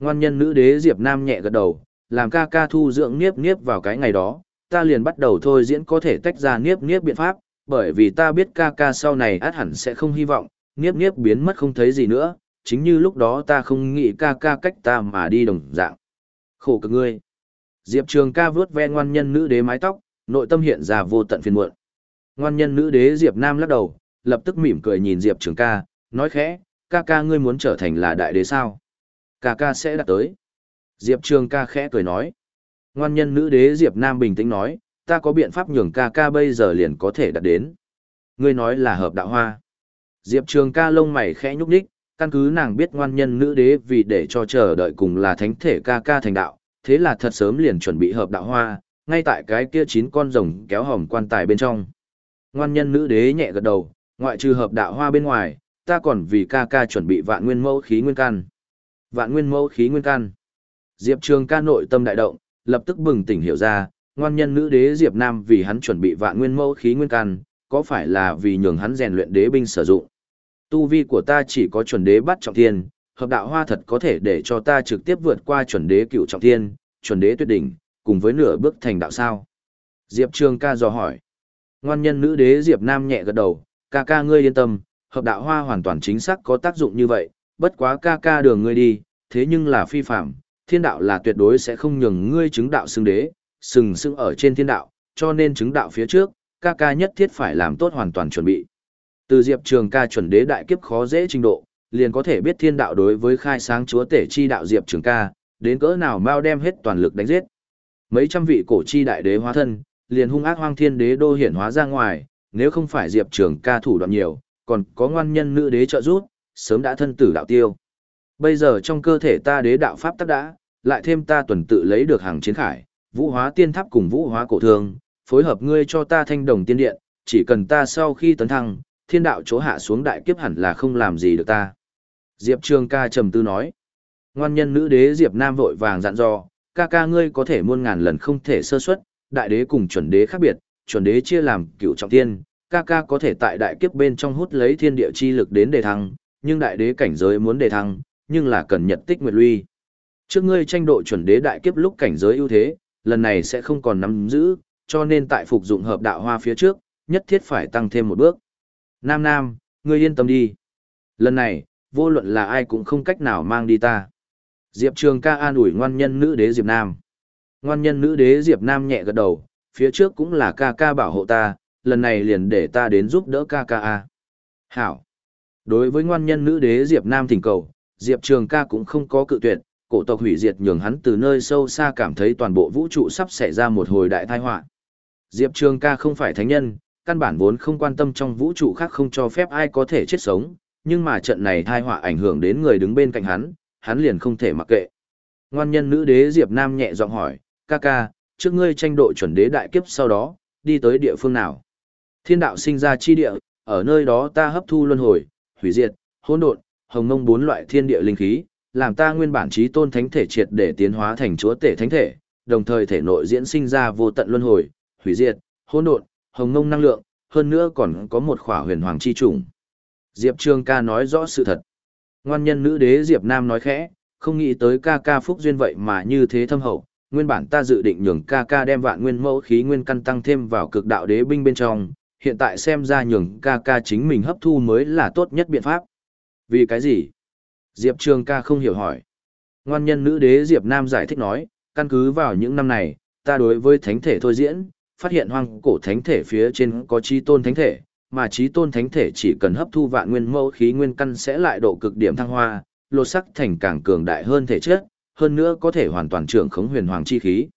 Ngoan nhân nữ đế Diệp Nam nhẹ gật đầu, làm ca ca thu dưỡng niếp niếp vào cái ngày đó, ta liền bắt đầu thôi diễn có thể tách ra niếp niếp biện pháp, bởi vì ta biết ca ca sau này át hẳn sẽ không hy vọng, nghiếp nghiếp biến mất không thấy gì nữa, chính như lúc đó ta không nghĩ ca ca cách ta mà đi đồng dạng. Khổ cực ngươi. Diệp Trường ca vướt ve ngoan nhân nữ đế mái tóc, nội tâm hiện ra vô tận phiền muộn. Ngoan nhân nữ đế Diệp Nam lắc đầu, lập tức mỉm cười nhìn Diệp Trường ca, nói khẽ, ca ca ngươi muốn trở thành là đại đế sao? Ca ca sẽ đạt tới. Diệp Trường ca khẽ cười nói. Ngoan nhân nữ đế Diệp Nam bình tĩnh nói, ta có biện pháp nhường ca ca bây giờ liền có thể đạt đến. Ngươi nói là hợp đạo hoa. Diệp Trường ca lông mày khẽ nhúc nhích, căn cứ nàng biết ngoan nhân nữ đế vì để cho chờ đợi cùng là thánh thể ca ca thành đạo, thế là thật sớm liền chuẩn bị hợp đạo hoa, ngay tại cái kia chín con rồng kéo hòm quan tài bên trong. Ngoan nhân nữ đế nhẹ gật đầu, ngoại trừ hợp đạo hoa bên ngoài, ta còn vì ca ca chuẩn bị vạn nguyên mẫu khí nguyên can. Vạn nguyên mẫu khí nguyên can. Diệp Trường ca nội tâm đại động, lập tức bừng tỉnh hiểu ra, ngoan nhân nữ đế Diệp Nam vì hắn chuẩn bị vạn nguyên mẫu khí nguyên can, có phải là vì nhường hắn rèn luyện đế binh sử dụng. Tu vi của ta chỉ có chuẩn đế bắt trọng thiên, hợp đạo hoa thật có thể để cho ta trực tiếp vượt qua chuẩn đế cựu trọng thiên, chuẩn đế tuyệt đỉnh, cùng với nửa bước thành đạo sao? Diệp Trường ca dò hỏi. Ngoan nhân nữ đế Diệp Nam nhẹ gật đầu, ca ca ngươi yên tâm, hợp đạo hoa hoàn toàn chính xác có tác dụng như vậy, bất quá ca ca đường ngươi đi, thế nhưng là phi phạm, thiên đạo là tuyệt đối sẽ không nhường ngươi chứng đạo xưng đế, sừng sững ở trên thiên đạo, cho nên chứng đạo phía trước, ca ca nhất thiết phải làm tốt hoàn toàn chuẩn bị. Từ Diệp Trường ca chuẩn đế đại kiếp khó dễ trình độ, liền có thể biết thiên đạo đối với khai sáng chúa tể chi đạo Diệp Trường ca, đến cỡ nào mau đem hết toàn lực đánh giết. Mấy trăm vị cổ chi đại đế hóa thân, liền hung ác hoang thiên đế đô hiển hóa ra ngoài, nếu không phải Diệp Trường ca thủ đoạn nhiều, còn có ngoan nhân nữ đế trợ giúp, sớm đã thân tử đạo tiêu. Bây giờ trong cơ thể ta đế đạo pháp tắc đã, lại thêm ta tuần tự lấy được hàng chiến khải, vũ hóa tiên tháp cùng vũ hóa cổ thương, phối hợp ngươi cho ta thanh đồng tiên điện, chỉ cần ta sau khi tấn thăng, thiên đạo chỗ hạ xuống đại kiếp hẳn là không làm gì được ta. Diệp Trường ca trầm tư nói. Ngoan nhân nữ đế Diệp Nam vội vàng dặn dò, ca ca ngươi có thể muôn ngàn lần không thể sơ suất, đại đế cùng chuẩn đế khác biệt, chuẩn đế chia làm cựu trọng thiên, ca ca có thể tại đại kiếp bên trong hút lấy thiên địa chi lực đến đề thăng, nhưng đại đế cảnh giới muốn đề thăng, nhưng là cần nhật tích nguyệt luy. Trước ngươi tranh độ chuẩn đế đại kiếp lúc cảnh giới ưu thế, lần này sẽ không còn nắm giữ, cho nên tại phục dụng hợp đạo hoa phía trước, nhất thiết phải tăng thêm một bước. Nam Nam, ngươi yên tâm đi. Lần này, vô luận là ai cũng không cách nào mang đi ta. Diệp Trường ca an ủi ngoan nhân nữ đế Diệp Nam. Ngoan nhân nữ đế Diệp Nam nhẹ gật đầu, phía trước cũng là ca ca bảo hộ ta, lần này liền để ta đến giúp đỡ ca ca a. Hảo. Đối với ngoan nhân nữ đế Diệp Nam thỉnh cầu, Diệp Trường ca cũng không có cự tuyệt, cổ tộc hủy diệt nhường hắn từ nơi sâu xa cảm thấy toàn bộ vũ trụ sắp xảy ra một hồi đại tai họa. Diệp Trường ca không phải thánh nhân, căn bản vốn không quan tâm trong vũ trụ khác không cho phép ai có thể chết sống, nhưng mà trận này tai họa ảnh hưởng đến người đứng bên cạnh hắn, hắn liền không thể mặc kệ. Ngoan nhân nữ đế Diệp Nam nhẹ giọng hỏi, ca ca, trước ngươi tranh độ chuẩn đế đại kiếp sau đó, đi tới địa phương nào? Thiên đạo sinh ra chi địa, ở nơi đó ta hấp thu luân hồi, hủy diệt, hỗn độn, hồng ngông bốn loại thiên địa linh khí, làm ta nguyên bản trí tôn thánh thể triệt để tiến hóa thành chúa tể thánh thể, đồng thời thể nội diễn sinh ra vô tận luân hồi, hủy diệt, hỗn độn, hồng ngông năng lượng, hơn nữa còn có một khỏa huyền hoàng chi trùng. Diệp Trường ca nói rõ sự thật. Ngoan nhân nữ đế Diệp Nam nói khẽ, không nghĩ tới ca ca phúc duyên vậy mà như thế thâm hậu, nguyên bản ta dự định nhường ca ca đem vạn nguyên mẫu khí nguyên căn tăng thêm vào cực đạo đế binh bên trong, hiện tại xem ra nhường ca ca chính mình hấp thu mới là tốt nhất biện pháp. Vì cái gì? Diệp Trường ca không hiểu hỏi. Ngoan nhân nữ đế Diệp Nam giải thích nói, căn cứ vào những năm này, ta đối với thánh thể thôi diễn, phát hiện hoang cổ thánh thể phía trên có trí tôn thánh thể, mà trí tôn thánh thể chỉ cần hấp thu vạn nguyên mẫu khí nguyên căn sẽ lại độ cực điểm thăng hoa, lột sắc thành càng cường đại hơn thể chất, hơn nữa có thể hoàn toàn trưởng khống huyền hoàng chi khí.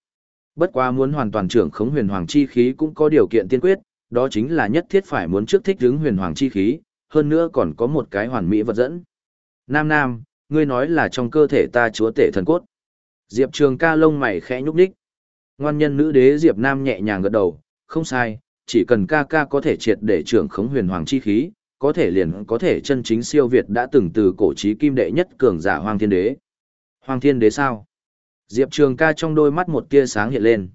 Bất quá muốn hoàn toàn trưởng khống huyền hoàng chi khí cũng có điều kiện tiên quyết, đó chính là nhất thiết phải muốn trước thích ứng huyền hoàng chi khí, hơn nữa còn có một cái hoàn mỹ vật dẫn. Nam Nam, ngươi nói là trong cơ thể ta chúa tể thần cốt. Diệp Trường ca lông mày khẽ nhúc nhích Ngoan nhân nữ đế Diệp Nam nhẹ nhàng gật đầu, không sai, chỉ cần ca ca có thể triệt để trưởng khống huyền hoàng chi khí, có thể liền có thể chân chính siêu việt đã từng từ cổ chí kim đệ nhất cường giả Hoàng Thiên Đế. Hoàng Thiên Đế sao? Diệp Trường ca trong đôi mắt một tia sáng hiện lên.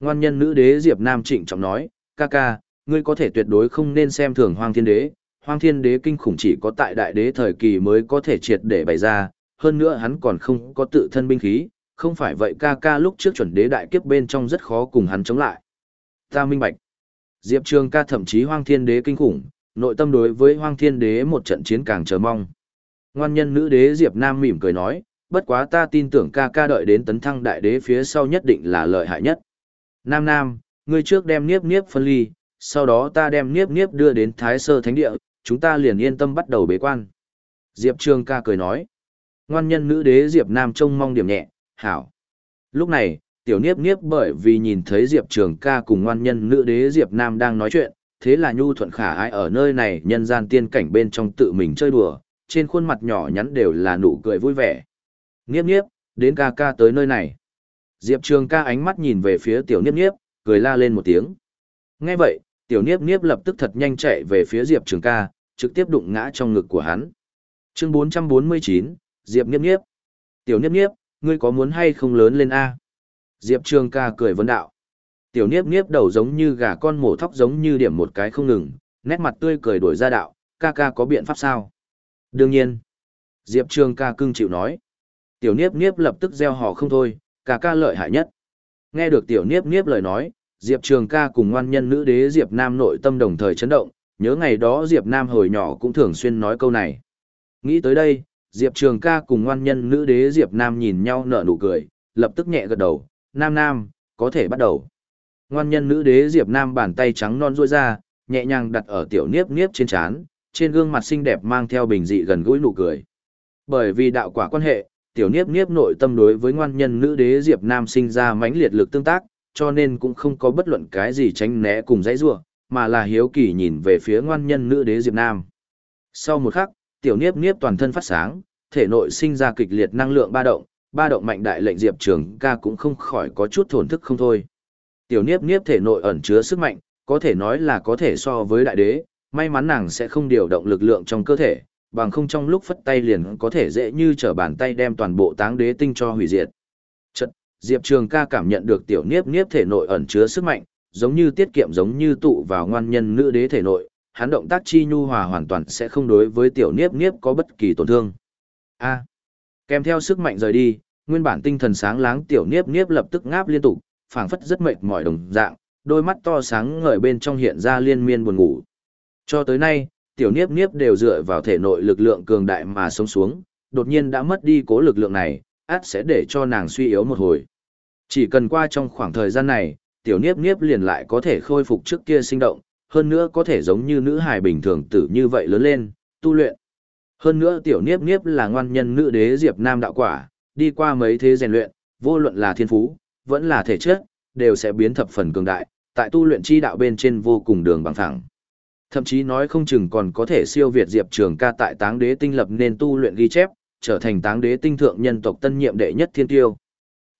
Ngoan nhân nữ đế Diệp Nam trịnh trọng nói, ca ca, ngươi có thể tuyệt đối không nên xem thường Hoàng Thiên Đế. Hoàng Thiên Đế kinh khủng chỉ có tại đại đế thời kỳ mới có thể triệt để bày ra, hơn nữa hắn còn không có tự thân binh khí, không phải vậy ca ca lúc trước chuẩn đế đại kiếp bên trong rất khó cùng hắn chống lại. Ta minh bạch. Diệp Trường ca thậm chí hoang Thiên Đế kinh khủng, nội tâm đối với hoang Thiên Đế một trận chiến càng chờ mong. Ngoan nhân nữ đế Diệp Nam mỉm cười nói, bất quá ta tin tưởng ca ca đợi đến tấn thăng đại đế phía sau nhất định là lợi hại nhất. Nam Nam, ngươi trước đem niếp niếp phân ly, sau đó ta đem niếp niếp đưa đến Thái Sơ Thánh Địa, chúng ta liền yên tâm bắt đầu bế quan. Diệp Trường ca cười nói. Ngoan nhân nữ đế Diệp Nam trông mong điểm nhẹ, hảo. Lúc này, tiểu niếp niếp bởi vì nhìn thấy Diệp Trường ca cùng ngoan nhân nữ đế Diệp Nam đang nói chuyện, thế là nhu thuận khả ai ở nơi này nhân gian tiên cảnh bên trong tự mình chơi đùa, trên khuôn mặt nhỏ nhắn đều là nụ cười vui vẻ. Niếp niếp, đến ca ca tới nơi này. Diệp Trường ca ánh mắt nhìn về phía tiểu niếp niếp, cười la lên một tiếng. Nghe vậy, tiểu niếp niếp lập tức thật nhanh chạy về phía Diệp Trường ca, trực tiếp đụng ngã trong ngực của hắn. Chương 449, Diệp niếp niếp. Tiểu niếp niếp, ngươi có muốn hay không lớn lên A? Diệp Trường ca cười vấn đạo. Tiểu niếp niếp đầu giống như gà con mổ thóc giống như điểm một cái không ngừng, nét mặt tươi cười đổi ra đạo, ca ca có biện pháp sao? Đương nhiên. Diệp Trường ca cưng chịu nói. Tiểu Niếp Niếp lập tức gieo họ không thôi, ca ca lợi hại nhất. Nghe được Tiểu Niếp Niếp lời nói, Diệp Trường ca cùng ngoan nhân nữ đế Diệp Nam nội tâm đồng thời chấn động, nhớ ngày đó Diệp Nam hồi nhỏ cũng thường xuyên nói câu này. Nghĩ tới đây, Diệp Trường ca cùng ngoan nhân nữ đế Diệp Nam nhìn nhau nở nụ cười, lập tức nhẹ gật đầu, Nam Nam, có thể bắt đầu. Ngoan nhân nữ đế Diệp Nam bàn tay trắng non ruôi ra, nhẹ nhàng đặt ở tiểu niếp niếp trên trán, trên gương mặt xinh đẹp mang theo bình dị gần gũi nụ cười. Bởi vì đạo quả quan hệ, tiểu niếp niếp nội tâm đối với ngoan nhân nữ đế Diệp Nam sinh ra mãnh liệt lực tương tác, cho nên cũng không có bất luận cái gì tránh né cùng dãy rủa, mà là hiếu kỳ nhìn về phía ngoan nhân nữ đế Diệp Nam. Sau một khắc, tiểu niếp niếp toàn thân phát sáng, thể nội sinh ra kịch liệt năng lượng ba động, ba động mạnh đại lệnh Diệp Trường ca cũng không khỏi có chút thổn thức không thôi. Tiểu niếp niếp thể nội ẩn chứa sức mạnh, có thể nói là có thể so với đại đế, may mắn nàng sẽ không điều động lực lượng trong cơ thể, bằng không trong lúc phất tay liền có thể dễ như trở bàn tay đem toàn bộ táng đế tinh cho hủy diệt. Chật, Diệp Trường ca cảm nhận được tiểu niếp niếp thể nội ẩn chứa sức mạnh, giống như tiết kiệm giống như tụ vào ngoan nhân nữ đế thể nội, hắn động tác chi nhu hòa hoàn toàn sẽ không đối với tiểu niếp niếp có bất kỳ tổn thương. A. kèm theo sức mạnh rời đi, nguyên bản tinh thần sáng láng tiểu niếp niếp lập tức ngáp liên tục, phảng phất rất mệt mỏi đồng dạng, đôi mắt to sáng ngời bên trong hiện ra liên miên buồn ngủ. Cho tới nay, tiểu niếp niếp đều dựa vào thể nội lực lượng cường đại mà sống xuống, đột nhiên đã mất đi cố lực lượng này, át sẽ để cho nàng suy yếu một hồi. Chỉ cần qua trong khoảng thời gian này, tiểu niếp niếp liền lại có thể khôi phục trước kia sinh động, hơn nữa có thể giống như nữ hài bình thường tử như vậy lớn lên, tu luyện. Hơn nữa tiểu niếp niếp là ngoan nhân nữ đế Diệp Nam đạo quả, đi qua mấy thế rèn luyện, vô luận là thiên phú, vẫn là thể chất, đều sẽ biến thập phần cường đại, tại tu luyện chi đạo bên trên vô cùng đường bằng thẳng. Thậm chí nói không chừng còn có thể siêu việt Diệp Trường ca tại táng đế tinh lập nên tu luyện ghi chép, trở thành táng đế tinh thượng nhân tộc tân nhiệm đệ nhất thiên tiêu.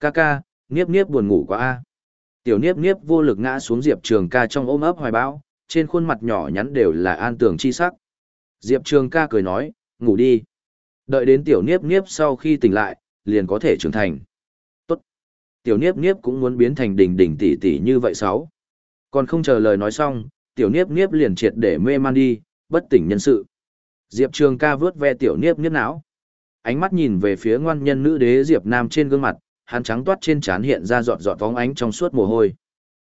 Ca ca, niếp niếp buồn ngủ quá a Tiểu niếp niếp vô lực ngã xuống Diệp Trường ca trong ôm ấp hoài bão, trên khuôn mặt nhỏ nhắn đều là an tường chi sắc. Diệp Trường ca cười nói, ngủ đi. Đợi đến tiểu niếp niếp sau khi tỉnh lại, liền có thể trưởng thành. Tốt. Tiểu niếp niếp cũng muốn biến thành đỉnh đỉnh tỷ tỷ như vậy sáu. Còn không chờ lời nói xong, tiểu niếp niếp liền triệt để mê man đi, bất tỉnh nhân sự. Diệp Trường ca vướt ve tiểu niếp niếp não. Ánh mắt nhìn về phía ngoan nhân nữ đế Diệp Nam trên gương mặt, hắn trắng toát trên trán hiện ra giọt giọt vóng ánh trong suốt mồ hôi.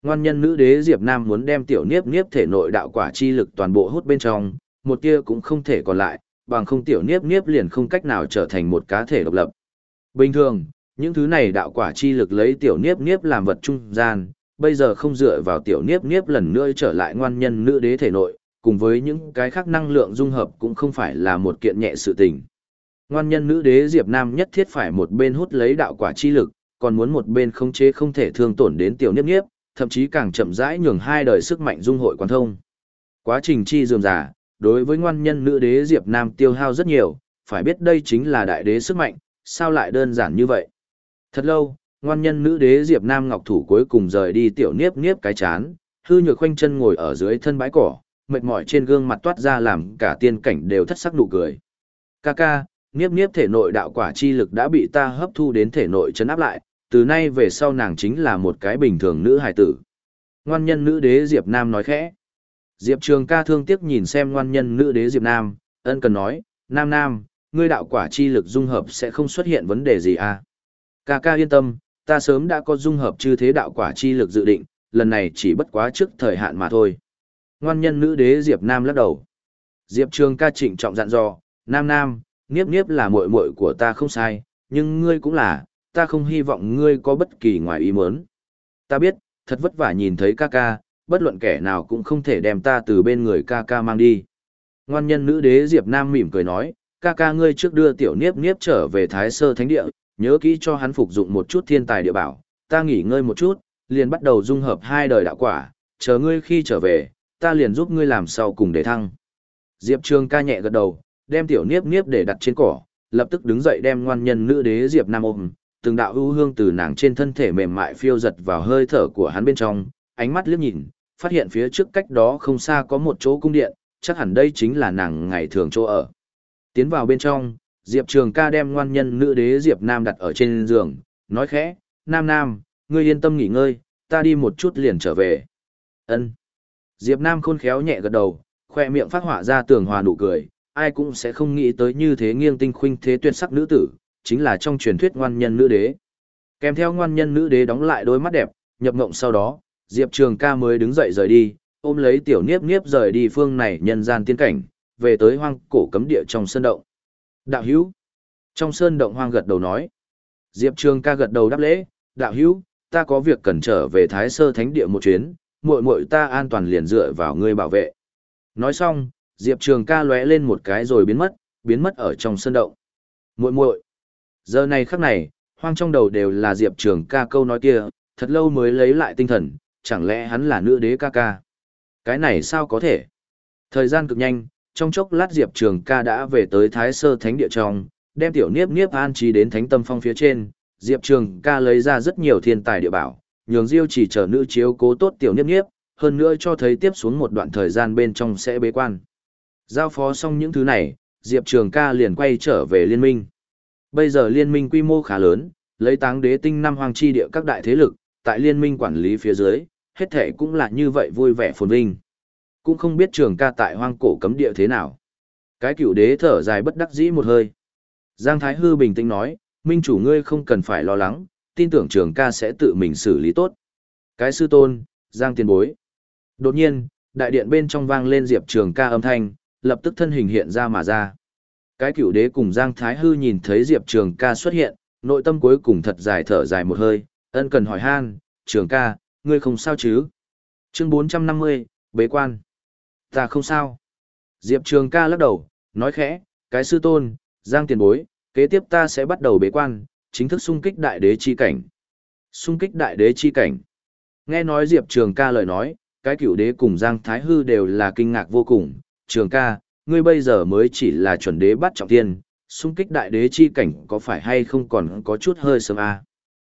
Ngoan nhân nữ đế Diệp Nam muốn đem tiểu niếp niếp thể nội đạo quả chi lực toàn bộ hút bên trong, một tia cũng không thể còn lại, bằng không tiểu niếp niếp liền không cách nào trở thành một cá thể độc lập. Bình thường, những thứ này đạo quả chi lực lấy tiểu niếp niếp làm vật trung gian, bây giờ không dựa vào tiểu niếp niếp lần nữa trở lại ngoan nhân nữ đế thể nội, cùng với những cái khác năng lượng dung hợp cũng không phải là một kiện nhẹ sự tình. Ngoan nhân nữ đế Diệp Nam nhất thiết phải một bên hút lấy đạo quả chi lực, còn muốn một bên không chế không thể thương tổn đến tiểu niếp niếp, thậm chí càng chậm rãi nhường hai đời sức mạnh dung hội quan thông. Quá trình chi dườm giả, đối với ngoan nhân nữ đế Diệp Nam tiêu hao rất nhiều, phải biết đây chính là đại đế sức mạnh, sao lại đơn giản như vậy. Thật lâu, ngoan nhân nữ đế Diệp Nam Ngọc Thủ cuối cùng rời đi tiểu niếp niếp cái chán, hư nhược khoanh chân ngồi ở dưới thân bãi cỏ, mệt mỏi trên gương mặt toát ra làm cả tiên cảnh đều thất sắc nụ cười. Ca ca, niếp niếp thể nội đạo quả chi lực đã bị ta hấp thu đến thể nội chấn áp lại, từ nay về sau nàng chính là một cái bình thường nữ hài tử. Ngoan nhân nữ đế Diệp Nam nói khẽ. Diệp Trường ca thương tiếc nhìn xem ngoan nhân nữ đế Diệp Nam, ân cần nói, Nam Nam, ngươi đạo quả chi lực dung hợp sẽ không xuất hiện vấn đề gì à? Ca ca yên tâm, ta sớm đã có dung hợp chư thế đạo quả chi lực dự định, lần này chỉ bất quá trước thời hạn mà thôi. Ngoan nhân nữ đế Diệp Nam lắc đầu. Diệp Trường ca trịnh trọng dặn dò, Nam Nam, Niếp Niếp là muội muội của ta không sai, nhưng ngươi cũng là, ta không hy vọng ngươi có bất kỳ ngoài ý muốn. Ta biết, thật vất vả nhìn thấy ca ca, bất luận kẻ nào cũng không thể đem ta từ bên người ca ca mang đi. Ngoan nhân nữ đế Diệp Nam mỉm cười nói, ca ca ngươi trước đưa tiểu niếp niếp trở về Thái Sơ Thánh Địa, nhớ kỹ cho hắn phục dụng một chút thiên tài địa bảo, ta nghỉ ngơi một chút, liền bắt đầu dung hợp hai đời đạo quả, chờ ngươi khi trở về, ta liền giúp ngươi làm sau cùng để thăng. Diệp Trường ca nhẹ gật đầu, đem tiểu niếp niếp để đặt trên cỏ, lập tức đứng dậy đem ngoan nhân nữ đế Diệp Nam ôm, từng đạo ưu hương từ nàng trên thân thể mềm mại phiêu giật vào hơi thở của hắn bên trong, ánh mắt liếc nhìn, phát hiện phía trước cách đó không xa có một chỗ cung điện, chắc hẳn đây chính là nàng ngày thường chỗ ở. Tiến vào bên trong, Diệp Trường ca đem ngoan nhân nữ đế Diệp Nam đặt ở trên giường, nói khẽ, Nam Nam, ngươi yên tâm nghỉ ngơi, ta đi một chút liền trở về. Ân. Diệp Nam khôn khéo nhẹ gật đầu, khoe miệng phát họa ra tường hòa nụ cười, ai cũng sẽ không nghĩ tới như thế nghiêng tinh khuynh thế tuyệt sắc nữ tử, chính là trong truyền thuyết ngoan nhân nữ đế. Kèm theo ngoan nhân nữ đế đóng lại đôi mắt đẹp, nhập ngộng sau đó, Diệp Trường ca mới đứng dậy rời đi, ôm lấy tiểu niếp niếp rời đi phương này nhân gian tiên cảnh, về tới hoang cổ cấm địa trong sơn động. Đạo hữu. Trong sơn động hoang gật đầu nói. Diệp Trường ca gật đầu đáp lễ, đạo hữu, ta có việc cần trở về Thái Sơ Thánh Địa một chuyến, muội muội ta an toàn liền dựa vào ngươi bảo vệ. Nói xong, Diệp Trường ca lóe lên một cái rồi biến mất, biến mất ở trong sơn động. Muội muội. Giờ này khắc này, hoang trong đầu đều là Diệp Trường ca câu nói kia, thật lâu mới lấy lại tinh thần, chẳng lẽ hắn là nữ đế ca ca? Cái này sao có thể? Thời gian cực nhanh, trong chốc lát Diệp Trường ca đã về tới Thái Sơ Thánh Địa trong, đem tiểu niếp niếp an trí đến Thánh Tâm Phong phía trên, Diệp Trường ca lấy ra rất nhiều thiên tài địa bảo, nhường Diêu chỉ chờ nữ chiếu cố tốt tiểu niếp niếp, hơn nữa cho thấy tiếp xuống một đoạn thời gian bên trong sẽ bế quan. Giao phó xong những thứ này, Diệp Trường ca liền quay trở về liên minh. Bây giờ liên minh quy mô khá lớn, lấy táng đế tinh năm hoàng chi địa các đại thế lực, tại liên minh quản lý phía dưới, hết thể cũng là như vậy vui vẻ phồn vinh. Cũng không biết trường ca tại hoang cổ cấm địa thế nào. Cái cựu đế thở dài bất đắc dĩ một hơi. Giang Thái Hư bình tĩnh nói, minh chủ ngươi không cần phải lo lắng, tin tưởng trường ca sẽ tự mình xử lý tốt. Cái sư tôn, Giang tiền bối. Đột nhiên, đại điện bên trong vang lên diệp trường ca âm thanh, lập tức thân hình hiện ra mà ra. Cái cựu đế cùng Giang Thái Hư nhìn thấy diệp trường ca xuất hiện, nội tâm cuối cùng thật dài thở dài một hơi, ân cần hỏi han, trường ca, ngươi không sao chứ? Chương 450, bế quan. Ta không sao. Diệp Trường ca lắc đầu, nói khẽ, cái sư tôn, giang tiền bối, kế tiếp ta sẽ bắt đầu bế quan, chính thức xung kích đại đế chi cảnh. Xung kích đại đế chi cảnh. Nghe nói Diệp Trường ca lời nói, cái cựu đế cùng Giang Thái Hư đều là kinh ngạc vô cùng. Trường ca, ngươi bây giờ mới chỉ là chuẩn đế bắt trọng tiên, xung kích đại đế chi cảnh có phải hay không còn có chút hơi sớm à?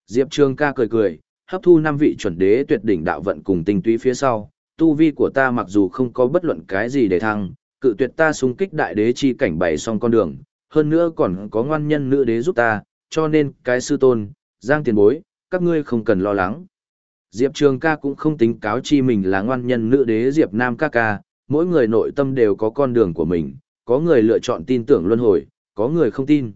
Diệp Trường ca cười cười, hấp thu năm vị chuẩn đế tuyệt đỉnh đạo vận cùng tinh túy phía sau, tu vi của ta mặc dù không có bất luận cái gì để thăng, cự tuyệt ta xung kích đại đế chi cảnh bày xong con đường, hơn nữa còn có ngoan nhân nữ đế giúp ta, cho nên cái sư tôn, giang tiền bối, các ngươi không cần lo lắng. Diệp Trường ca cũng không tính cáo chi mình là ngoan nhân nữ đế Diệp Nam ca ca, mỗi người nội tâm đều có con đường của mình, có người lựa chọn tin tưởng luân hồi, có người không tin.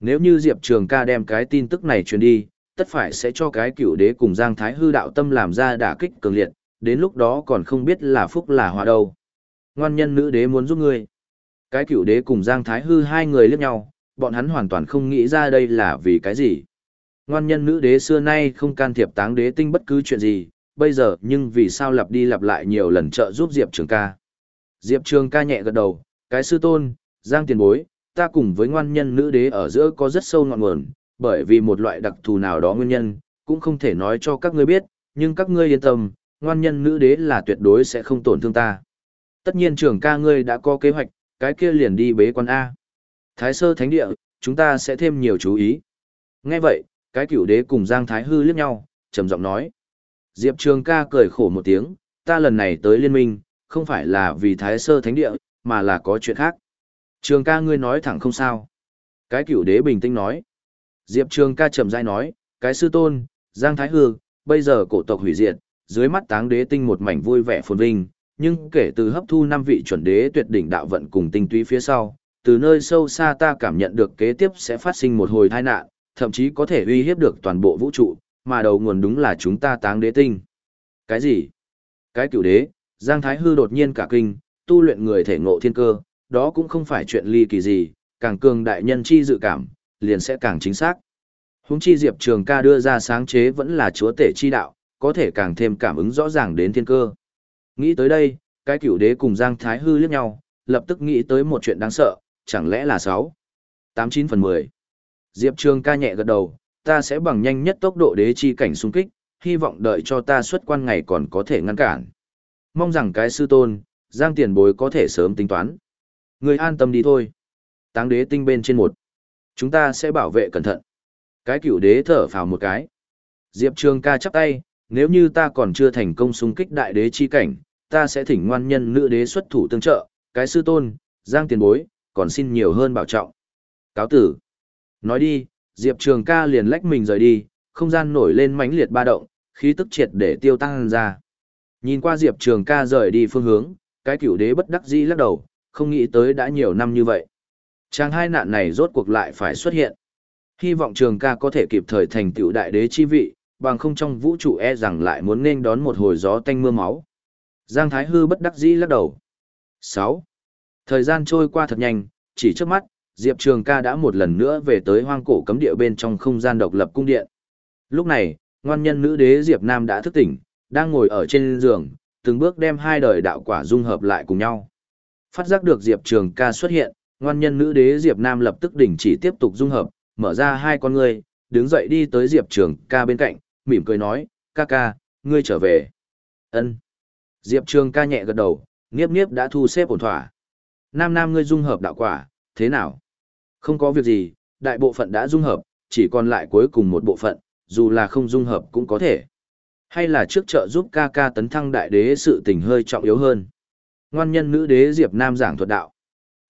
Nếu như Diệp Trường ca đem cái tin tức này truyền đi, tất phải sẽ cho cái cửu đế cùng Giang Thái hư đạo tâm làm ra đả kích cường liệt, đến lúc đó còn không biết là phúc là họa đâu. Ngoan nhân nữ đế muốn giúp ngươi. Cái cửu đế cùng Giang Thái hư hai người liếc nhau, bọn hắn hoàn toàn không nghĩ ra đây là vì cái gì. Ngoan nhân nữ đế xưa nay không can thiệp táng đế tinh bất cứ chuyện gì, bây giờ nhưng vì sao lặp đi lặp lại nhiều lần trợ giúp Diệp Trường ca. Diệp Trường ca nhẹ gật đầu, cái sư tôn, Giang tiền bối, ta cùng với ngoan nhân nữ đế ở giữa có rất sâu ngọn nguồn, bởi vì một loại đặc thù nào đó nguyên nhân, cũng không thể nói cho các ngươi biết, nhưng các ngươi yên tâm, ngoan nhân nữ đế là tuyệt đối sẽ không tổn thương ta. Tất nhiên trưởng ca ngươi đã có kế hoạch, cái kia liền đi bế quan A. Thái sơ thánh địa, chúng ta sẽ thêm nhiều chú ý. Nghe vậy, cái cửu đế cùng Giang Thái Hư liếc nhau, trầm giọng nói. Diệp Trường ca cười khổ một tiếng, ta lần này tới liên minh, không phải là vì Thái sơ thánh địa, mà là có chuyện khác. Trường ca ngươi nói thẳng không sao. Cái cửu đế bình tĩnh nói. Diệp Trường ca chậm rãi nói, cái sư tôn, Giang Thái Hư, bây giờ cổ tộc hủy diệt, dưới mắt táng đế tinh một mảnh vui vẻ phồn vinh, nhưng kể từ hấp thu năm vị chuẩn đế tuyệt đỉnh đạo vận cùng tinh túy phía sau, từ nơi sâu xa ta cảm nhận được kế tiếp sẽ phát sinh một hồi tai nạn, thậm chí có thể uy hiếp được toàn bộ vũ trụ, mà đầu nguồn đúng là chúng ta táng đế tinh. Cái gì? Cái cựu đế, Giang Thái Hư đột nhiên cả kinh, tu luyện người thể ngộ thiên cơ, đó cũng không phải chuyện ly kỳ gì, càng cường đại nhân chi dự cảm, liền sẽ càng chính xác. Húng chi Diệp Trường ca đưa ra sáng chế vẫn là chúa tể chi đạo, có thể càng thêm cảm ứng rõ ràng đến thiên cơ. Nghĩ tới đây, cái cựu đế cùng Giang Thái Hư liếc nhau, lập tức nghĩ tới một chuyện đáng sợ, chẳng lẽ là 6, 89 phần 10. Diệp Trường ca nhẹ gật đầu, ta sẽ bằng nhanh nhất tốc độ đế chi cảnh xung kích, hy vọng đợi cho ta xuất quan ngày còn có thể ngăn cản. Mong rằng cái sư tôn, Giang tiền bối có thể sớm tính toán. Người an tâm đi thôi. Táng đế tinh bên trên một. Chúng ta sẽ bảo vệ cẩn thận. Cái cửu đế thở phào một cái. Diệp Trường ca chắp tay, nếu như ta còn chưa thành công xung kích đại đế chi cảnh, ta sẽ thỉnh ngoan nhân nữ đế xuất thủ tương trợ, cái sư tôn, giang tiền bối, còn xin nhiều hơn bảo trọng. Cáo tử. Nói đi, Diệp Trường ca liền lách mình rời đi, không gian nổi lên mãnh liệt ba động, khí tức triệt để tiêu tăng ra. Nhìn qua Diệp Trường ca rời đi phương hướng, cái cửu đế bất đắc dĩ lắc đầu, không nghĩ tới đã nhiều năm như vậy. Chàng hai nạn này rốt cuộc lại phải xuất hiện. Hy vọng trường ca có thể kịp thời thành tựu đại đế chi vị, bằng không trong vũ trụ e rằng lại muốn nên đón một hồi gió tanh mưa máu. Giang Thái Hư bất đắc dĩ lắc đầu. 6. Thời gian trôi qua thật nhanh, chỉ trước mắt, Diệp Trường ca đã một lần nữa về tới hoang cổ cấm địa bên trong không gian độc lập cung điện. Lúc này, ngoan nhân nữ đế Diệp Nam đã thức tỉnh, đang ngồi ở trên giường, từng bước đem hai đời đạo quả dung hợp lại cùng nhau. Phát giác được Diệp Trường ca xuất hiện, ngoan nhân nữ đế Diệp Nam lập tức đình chỉ tiếp tục dung hợp, mở ra hai con ngươi, đứng dậy đi tới Diệp Trường ca bên cạnh, mỉm cười nói, ca ca, ngươi trở về. ân Diệp Trường ca nhẹ gật đầu, nghiếp nghiếp đã thu xếp ổn thỏa. Nam Nam ngươi dung hợp đạo quả, thế nào? Không có việc gì, đại bộ phận đã dung hợp, chỉ còn lại cuối cùng một bộ phận, dù là không dung hợp cũng có thể. Hay là trước trợ giúp ca ca tấn thăng đại đế sự tình hơi trọng yếu hơn. Ngoan nhân nữ đế Diệp Nam giảng thuật đạo.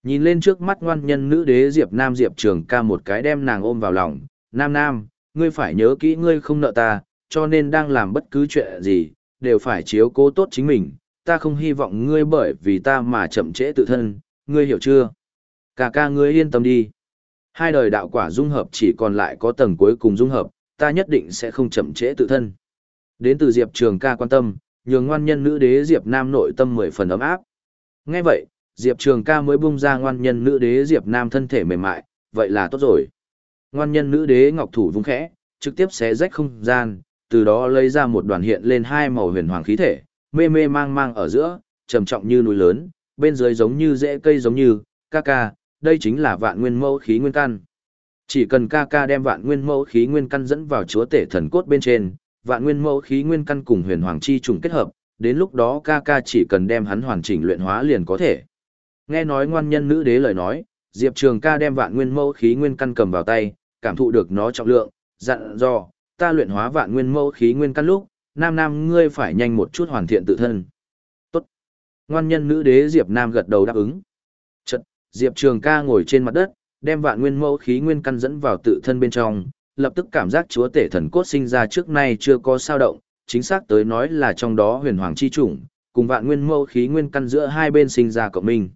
Nhìn lên trước mắt ngoan nhân nữ đế Diệp Nam Diệp Trường ca một cái đem nàng ôm vào lòng. Nam Nam, ngươi phải nhớ kỹ ngươi không nợ ta, cho nên đang làm bất cứ chuyện gì, đều phải chiếu cố tốt chính mình, ta không hy vọng ngươi bởi vì ta mà chậm trễ tự thân, ngươi hiểu chưa? Cả ca ngươi yên tâm đi. Hai đời đạo quả dung hợp chỉ còn lại có tầng cuối cùng dung hợp, ta nhất định sẽ không chậm trễ tự thân. Đến từ Diệp Trường ca quan tâm, nhường ngoan nhân nữ đế Diệp Nam nội tâm mười phần ấm áp. Nghe vậy, Diệp Trường ca mới bung ra ngoan nhân nữ đế Diệp Nam thân thể mềm mại, vậy là tốt rồi. Ngoan nhân nữ đế ngọc thủ vung khẽ, trực tiếp xé rách không gian, từ đó lấy ra một đoàn hiện lên hai màu huyền hoàng khí thể, mê mê mang mang ở giữa, trầm trọng như núi lớn, bên dưới giống như rễ cây giống như, ca ca, đây chính là vạn nguyên mẫu khí nguyên căn. Chỉ cần ca ca đem vạn nguyên mẫu khí nguyên căn dẫn vào chúa tể thần cốt bên trên, vạn nguyên mẫu khí nguyên căn cùng huyền hoàng chi trùng kết hợp, đến lúc đó ca ca chỉ cần đem hắn hoàn chỉnh luyện hóa liền có thể. Nghe nói ngoan nhân nữ đế lời nói, Diệp Trường ca đem vạn nguyên mẫu khí nguyên căn cầm vào tay, cảm thụ được nó trọng lượng, dặn dò, ta luyện hóa vạn nguyên mẫu khí nguyên căn lúc, nam nam ngươi phải nhanh một chút hoàn thiện tự thân. Tốt. Ngoan nhân nữ đế Diệp Nam gật đầu đáp ứng. Diệp Trường ca ngồi trên mặt đất, đem vạn nguyên mẫu khí nguyên căn dẫn vào tự thân bên trong, lập tức cảm giác chúa tể thần cốt sinh ra trước nay chưa có sao động, chính xác tới nói là trong đó huyền hoàng chi chủng, cùng vạn nguyên mẫu khí nguyên căn giữa hai bên sinh ra cộng minh.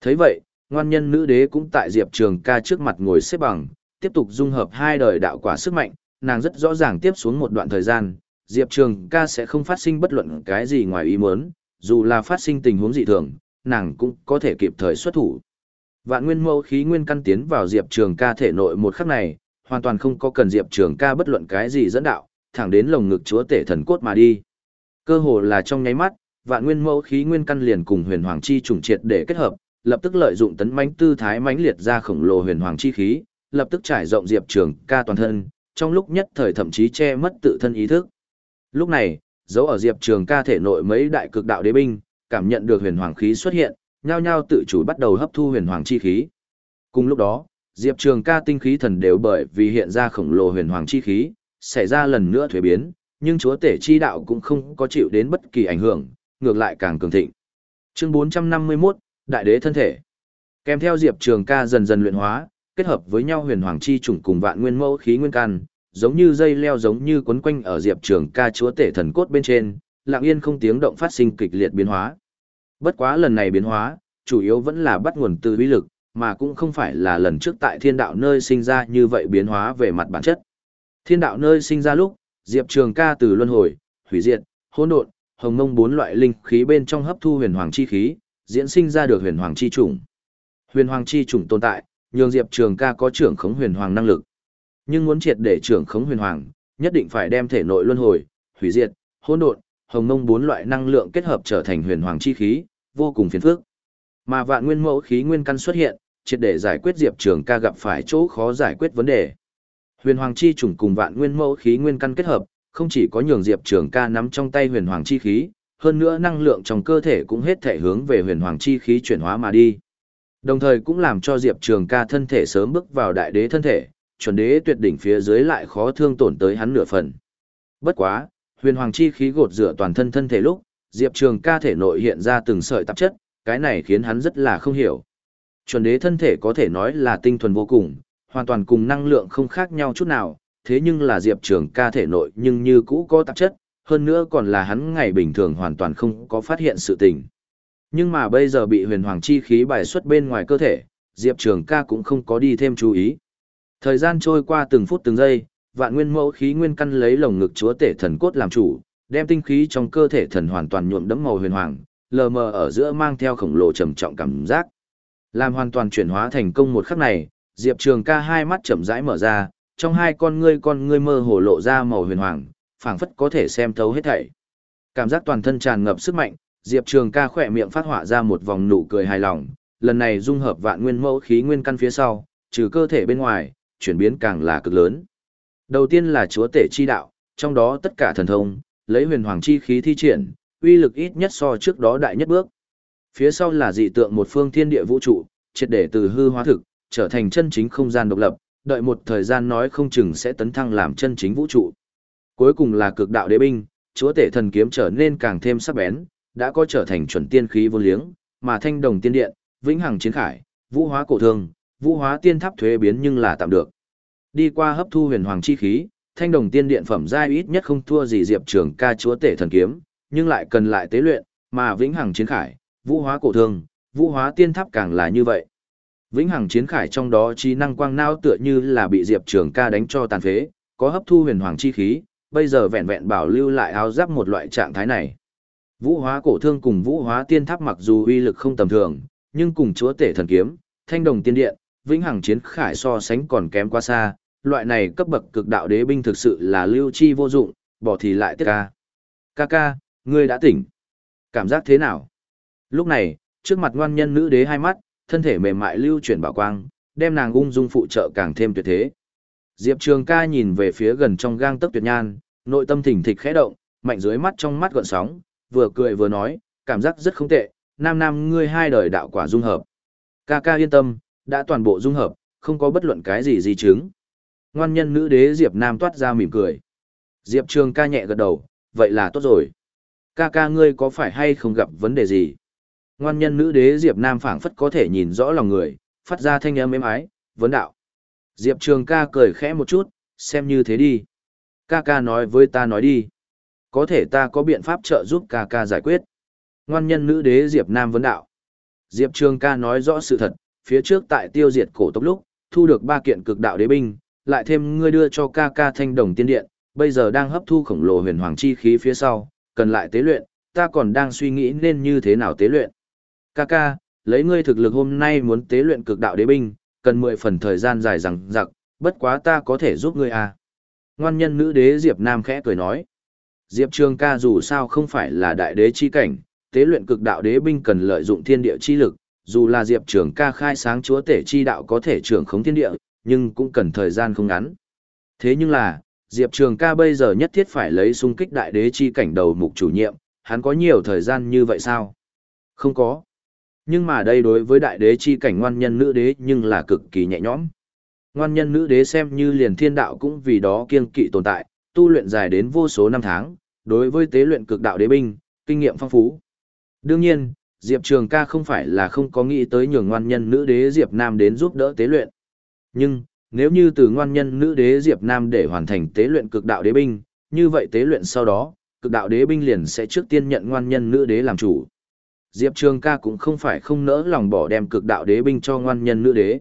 thấy vậy, ngoan nhân nữ đế cũng tại Diệp Trường ca trước mặt ngồi xếp bằng, tiếp tục dung hợp hai đời đạo quả sức mạnh, nàng rất rõ ràng tiếp xuống một đoạn thời gian, Diệp Trường ca sẽ không phát sinh bất luận cái gì ngoài ý muốn, dù là phát sinh tình huống dị thường, nàng cũng có thể kịp thời xuất thủ. Vạn nguyên mẫu khí nguyên căn tiến vào Diệp Trường ca thể nội một khắc này, hoàn toàn không có cần Diệp Trường ca bất luận cái gì dẫn đạo, thẳng đến lồng ngực chúa tể thần cốt mà đi. Cơ hồ là trong nháy mắt, vạn nguyên mẫu khí nguyên căn liền cùng huyền hoàng chi trùng triệt để kết hợp, lập tức lợi dụng tấn mãnh tư thái mãnh liệt ra khổng lồ huyền hoàng chi khí, lập tức trải rộng Diệp Trường ca toàn thân, trong lúc nhất thời thậm chí che mất tự thân ý thức. Lúc này, dấu ở Diệp Trường ca thể nội mấy đại cực đạo đế binh, cảm nhận được huyền hoàng khí xuất hiện, nhao nhao tự chủ bắt đầu hấp thu huyền hoàng chi khí. Cùng lúc đó, Diệp Trường ca tinh khí thần đều bởi vì hiện ra khổng lồ huyền hoàng chi khí, xảy ra lần nữa thuế biến, nhưng chúa tể chi đạo cũng không có chịu đến bất kỳ ảnh hưởng, ngược lại càng cường thịnh. Chương 451, Đại đế thân thể. Kèm theo Diệp Trường ca dần dần luyện hóa, kết hợp với nhau huyền hoàng chi trùng cùng vạn nguyên mẫu khí nguyên can, giống như dây leo giống như quấn quanh ở Diệp Trường ca chúa tể thần cốt bên trên, lặng yên không tiếng động phát sinh kịch liệt biến hóa. Bất quá lần này biến hóa, chủ yếu vẫn là bắt nguồn từ uy lực, mà cũng không phải là lần trước tại thiên đạo nơi sinh ra như vậy biến hóa về mặt bản chất. Thiên đạo nơi sinh ra lúc, Diệp Trường ca từ luân hồi, hủy diệt, hỗn độn, hồng mông bốn loại linh khí bên trong hấp thu huyền hoàng chi khí, diễn sinh ra được huyền hoàng chi chủng. Huyền hoàng chi chủng tồn tại, nhường Diệp Trường ca có trưởng khống huyền hoàng năng lực. Nhưng muốn triệt để trưởng khống huyền hoàng, nhất định phải đem thể nội luân hồi, hủy diệt, hỗn độn, hồng mông bốn loại năng lượng kết hợp trở thành huyền hoàng chi khí, vô cùng phiền phức. Mà vạn nguyên mẫu khí nguyên căn xuất hiện, triệt để giải quyết Diệp Trường ca gặp phải chỗ khó giải quyết vấn đề. Huyền hoàng chi trùng cùng vạn nguyên mẫu khí nguyên căn kết hợp, không chỉ có nhường Diệp Trường ca nắm trong tay huyền hoàng chi khí, hơn nữa năng lượng trong cơ thể cũng hết thể hướng về huyền hoàng chi khí chuyển hóa mà đi. Đồng thời cũng làm cho Diệp Trường ca thân thể sớm bước vào đại đế thân thể, chuẩn đế tuyệt đỉnh phía dưới lại khó thương tổn tới hắn nửa phần. Bất quá, huyền hoàng chi khí gột rửa toàn thân thân thể lúc, Diệp Trường ca thể nội hiện ra từng sợi tạp chất, cái này khiến hắn rất là không hiểu. Chuẩn đế thân thể có thể nói là tinh thuần vô cùng, hoàn toàn cùng năng lượng không khác nhau chút nào, thế nhưng là Diệp Trường ca thể nội nhưng như cũ có tạp chất, hơn nữa còn là hắn ngày bình thường hoàn toàn không có phát hiện sự tình. Nhưng mà bây giờ bị huyền hoàng chi khí bài xuất bên ngoài cơ thể, Diệp Trường ca cũng không có đi thêm chú ý. Thời gian trôi qua từng phút từng giây, vạn nguyên mẫu khí nguyên căn lấy lồng ngực chúa tể thần cốt làm chủ, đem tinh khí trong cơ thể thần hoàn toàn nhuộm đẫm màu huyền hoàng, lờ mờ ở giữa mang theo khổng lồ trầm trọng cảm giác. Làm hoàn toàn chuyển hóa thành công một khắc này, Diệp Trường ca hai mắt chậm rãi mở ra, trong hai con ngươi con ngươi mơ hồ lộ ra màu huyền hoàng, phảng phất có thể xem thấu hết thảy. Cảm giác toàn thân tràn ngập sức mạnh, Diệp Trường ca khỏe miệng phát họa ra một vòng nụ cười hài lòng, lần này dung hợp vạn nguyên mẫu khí nguyên căn phía sau, trừ cơ thể bên ngoài, chuyển biến càng là cực lớn. Đầu tiên là chúa tể chi đạo, trong đó tất cả thần thông, lấy huyền hoàng chi khí thi triển, uy lực ít nhất so trước đó đại nhất bước. Phía sau là dị tượng một phương thiên địa vũ trụ, triệt để từ hư hóa thực, trở thành chân chính không gian độc lập, đợi một thời gian nói không chừng sẽ tấn thăng làm chân chính vũ trụ. Cuối cùng là cực đạo đế binh, chúa tể thần kiếm trở nên càng thêm sắc bén, đã có trở thành chuẩn tiên khí vô liếng, mà thanh đồng tiên điện, vĩnh hằng chiến khải, vũ hóa cổ thương, vũ hóa tiên tháp thuế biến nhưng là tạm được. Đi qua hấp thu huyền hoàng chi khí, thanh đồng tiên điện phẩm giai ít nhất không thua gì diệp trường ca chúa tể thần kiếm, nhưng lại cần lại tế luyện, mà vĩnh hằng chiến khải, vũ hóa cổ thương, vũ hóa tiên tháp càng là như vậy. Vĩnh hằng chiến khải trong đó trí năng quang não tựa như là bị diệp trường ca đánh cho tàn phế, có hấp thu huyền hoàng chi khí, bây giờ vẹn vẹn bảo lưu lại áo giáp một loại trạng thái này. Vũ hóa cổ thương cùng vũ hóa tiên tháp mặc dù uy lực không tầm thường, nhưng cùng chúa tể thần kiếm, thanh đồng tiên điện, vĩnh hằng chiến khải so sánh còn kém quá xa, loại này cấp bậc cực đạo đế binh thực sự là lưu chi vô dụng, bỏ thì lại tiếc ca. Ca ca, ngươi đã tỉnh. Cảm giác thế nào? Lúc này, trước mặt ngoan nhân nữ đế hai mắt, thân thể mềm mại lưu chuyển bảo quang, đem nàng ung dung phụ trợ càng thêm tuyệt thế. Diệp Trường ca nhìn về phía gần trong gang tấc tuyệt nhan, nội tâm thỉnh thịch khẽ động, mạnh dưới mắt trong mắt gọn sóng, vừa cười vừa nói, cảm giác rất không tệ, nam nam ngươi hai đời đạo quả dung hợp. Ca ca yên tâm, đã toàn bộ dung hợp, không có bất luận cái gì di chứng. Ngoan nhân nữ đế Diệp Nam toát ra mỉm cười. Diệp Trường ca nhẹ gật đầu, vậy là tốt rồi. Ca ca ngươi có phải hay không gặp vấn đề gì? Ngoan nhân nữ đế Diệp Nam phảng phất có thể nhìn rõ lòng người, phát ra thanh âm êm ái, vấn đạo. Diệp Trường ca cười khẽ một chút, xem như thế đi. Ca ca nói với ta nói đi. Có thể ta có biện pháp trợ giúp ca ca giải quyết. Ngoan nhân nữ đế Diệp Nam vấn đạo. Diệp Trường ca nói rõ sự thật, phía trước tại tiêu diệt cổ tộc lúc, thu được ba kiện cực đạo đế binh, lại thêm ngươi đưa cho ca ca thanh đồng tiên điện, bây giờ đang hấp thu khổng lồ huyền hoàng chi khí phía sau, cần lại tế luyện, ta còn đang suy nghĩ nên như thế nào tế luyện. Ca ca, lấy ngươi thực lực hôm nay muốn tế luyện cực đạo đế binh, cần 10 phần thời gian dài rằng giặc, bất quá ta có thể giúp ngươi à. Ngoan nhân nữ đế Diệp Nam khẽ cười nói. Diệp Trường ca dù sao không phải là đại đế chi cảnh, tế luyện cực đạo đế binh cần lợi dụng thiên địa chi lực, dù là Diệp Trường ca khai sáng chúa tể chi đạo có thể trưởng khống thiên địa, nhưng cũng cần thời gian không ngắn. Thế nhưng là, Diệp Trường ca bây giờ nhất thiết phải lấy xung kích đại đế chi cảnh đầu mục chủ nhiệm, hắn có nhiều thời gian như vậy sao? Không có. Nhưng mà đây đối với đại đế chi cảnh ngoan nhân nữ đế nhưng là cực kỳ nhẹ nhõm. Ngoan nhân nữ đế xem như liền thiên đạo cũng vì đó kiên kỵ tồn tại, tu luyện dài đến vô số năm tháng, đối với tế luyện cực đạo đế binh, kinh nghiệm phong phú. Đương nhiên, Diệp Trường ca không phải là không có nghĩ tới nhường ngoan nhân nữ đế Diệp Nam đến giúp đỡ tế luyện. Nhưng, nếu như từ ngoan nhân nữ đế Diệp Nam để hoàn thành tế luyện cực đạo đế binh, như vậy tế luyện sau đó, cực đạo đế binh liền sẽ trước tiên nhận ngoan nhân nữ đế làm chủ. Diệp Trường ca cũng không phải không nỡ lòng bỏ đem cực đạo đế binh cho ngoan nhân nữ đế,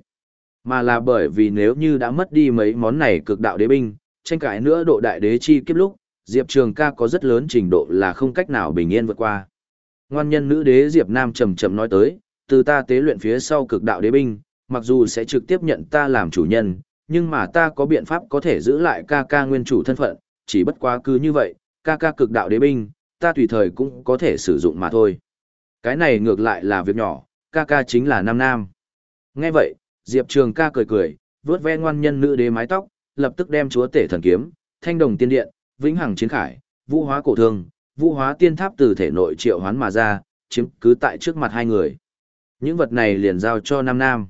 mà là bởi vì nếu như đã mất đi mấy món này cực đạo đế binh, tranh cãi nữa độ đại đế chi kiếp lúc, Diệp Trường ca có rất lớn trình độ là không cách nào bình yên vượt qua. Ngoan nhân nữ đế Diệp Nam trầm trầm nói tới, từ ta tế luyện phía sau cực đạo đế binh, mặc dù sẽ trực tiếp nhận ta làm chủ nhân, nhưng mà ta có biện pháp có thể giữ lại ca ca nguyên chủ thân phận, chỉ bất quá cứ như vậy, ca ca cực đạo đế binh, ta tùy thời cũng có thể sử dụng mà thôi. Cái này ngược lại là việc nhỏ, ca ca chính là nam nam. Nghe vậy, Diệp Trường ca cười cười, vướt ve ngoan nhân nữ đế mái tóc, lập tức đem chúa tể thần kiếm, thanh đồng tiên điện, vĩnh hằng chiến khải, vũ hóa cổ thương, vũ hóa tiên tháp từ thể nội triệu hoán mà ra, chiếm cứ tại trước mặt hai người. Những vật này liền giao cho Nam Nam.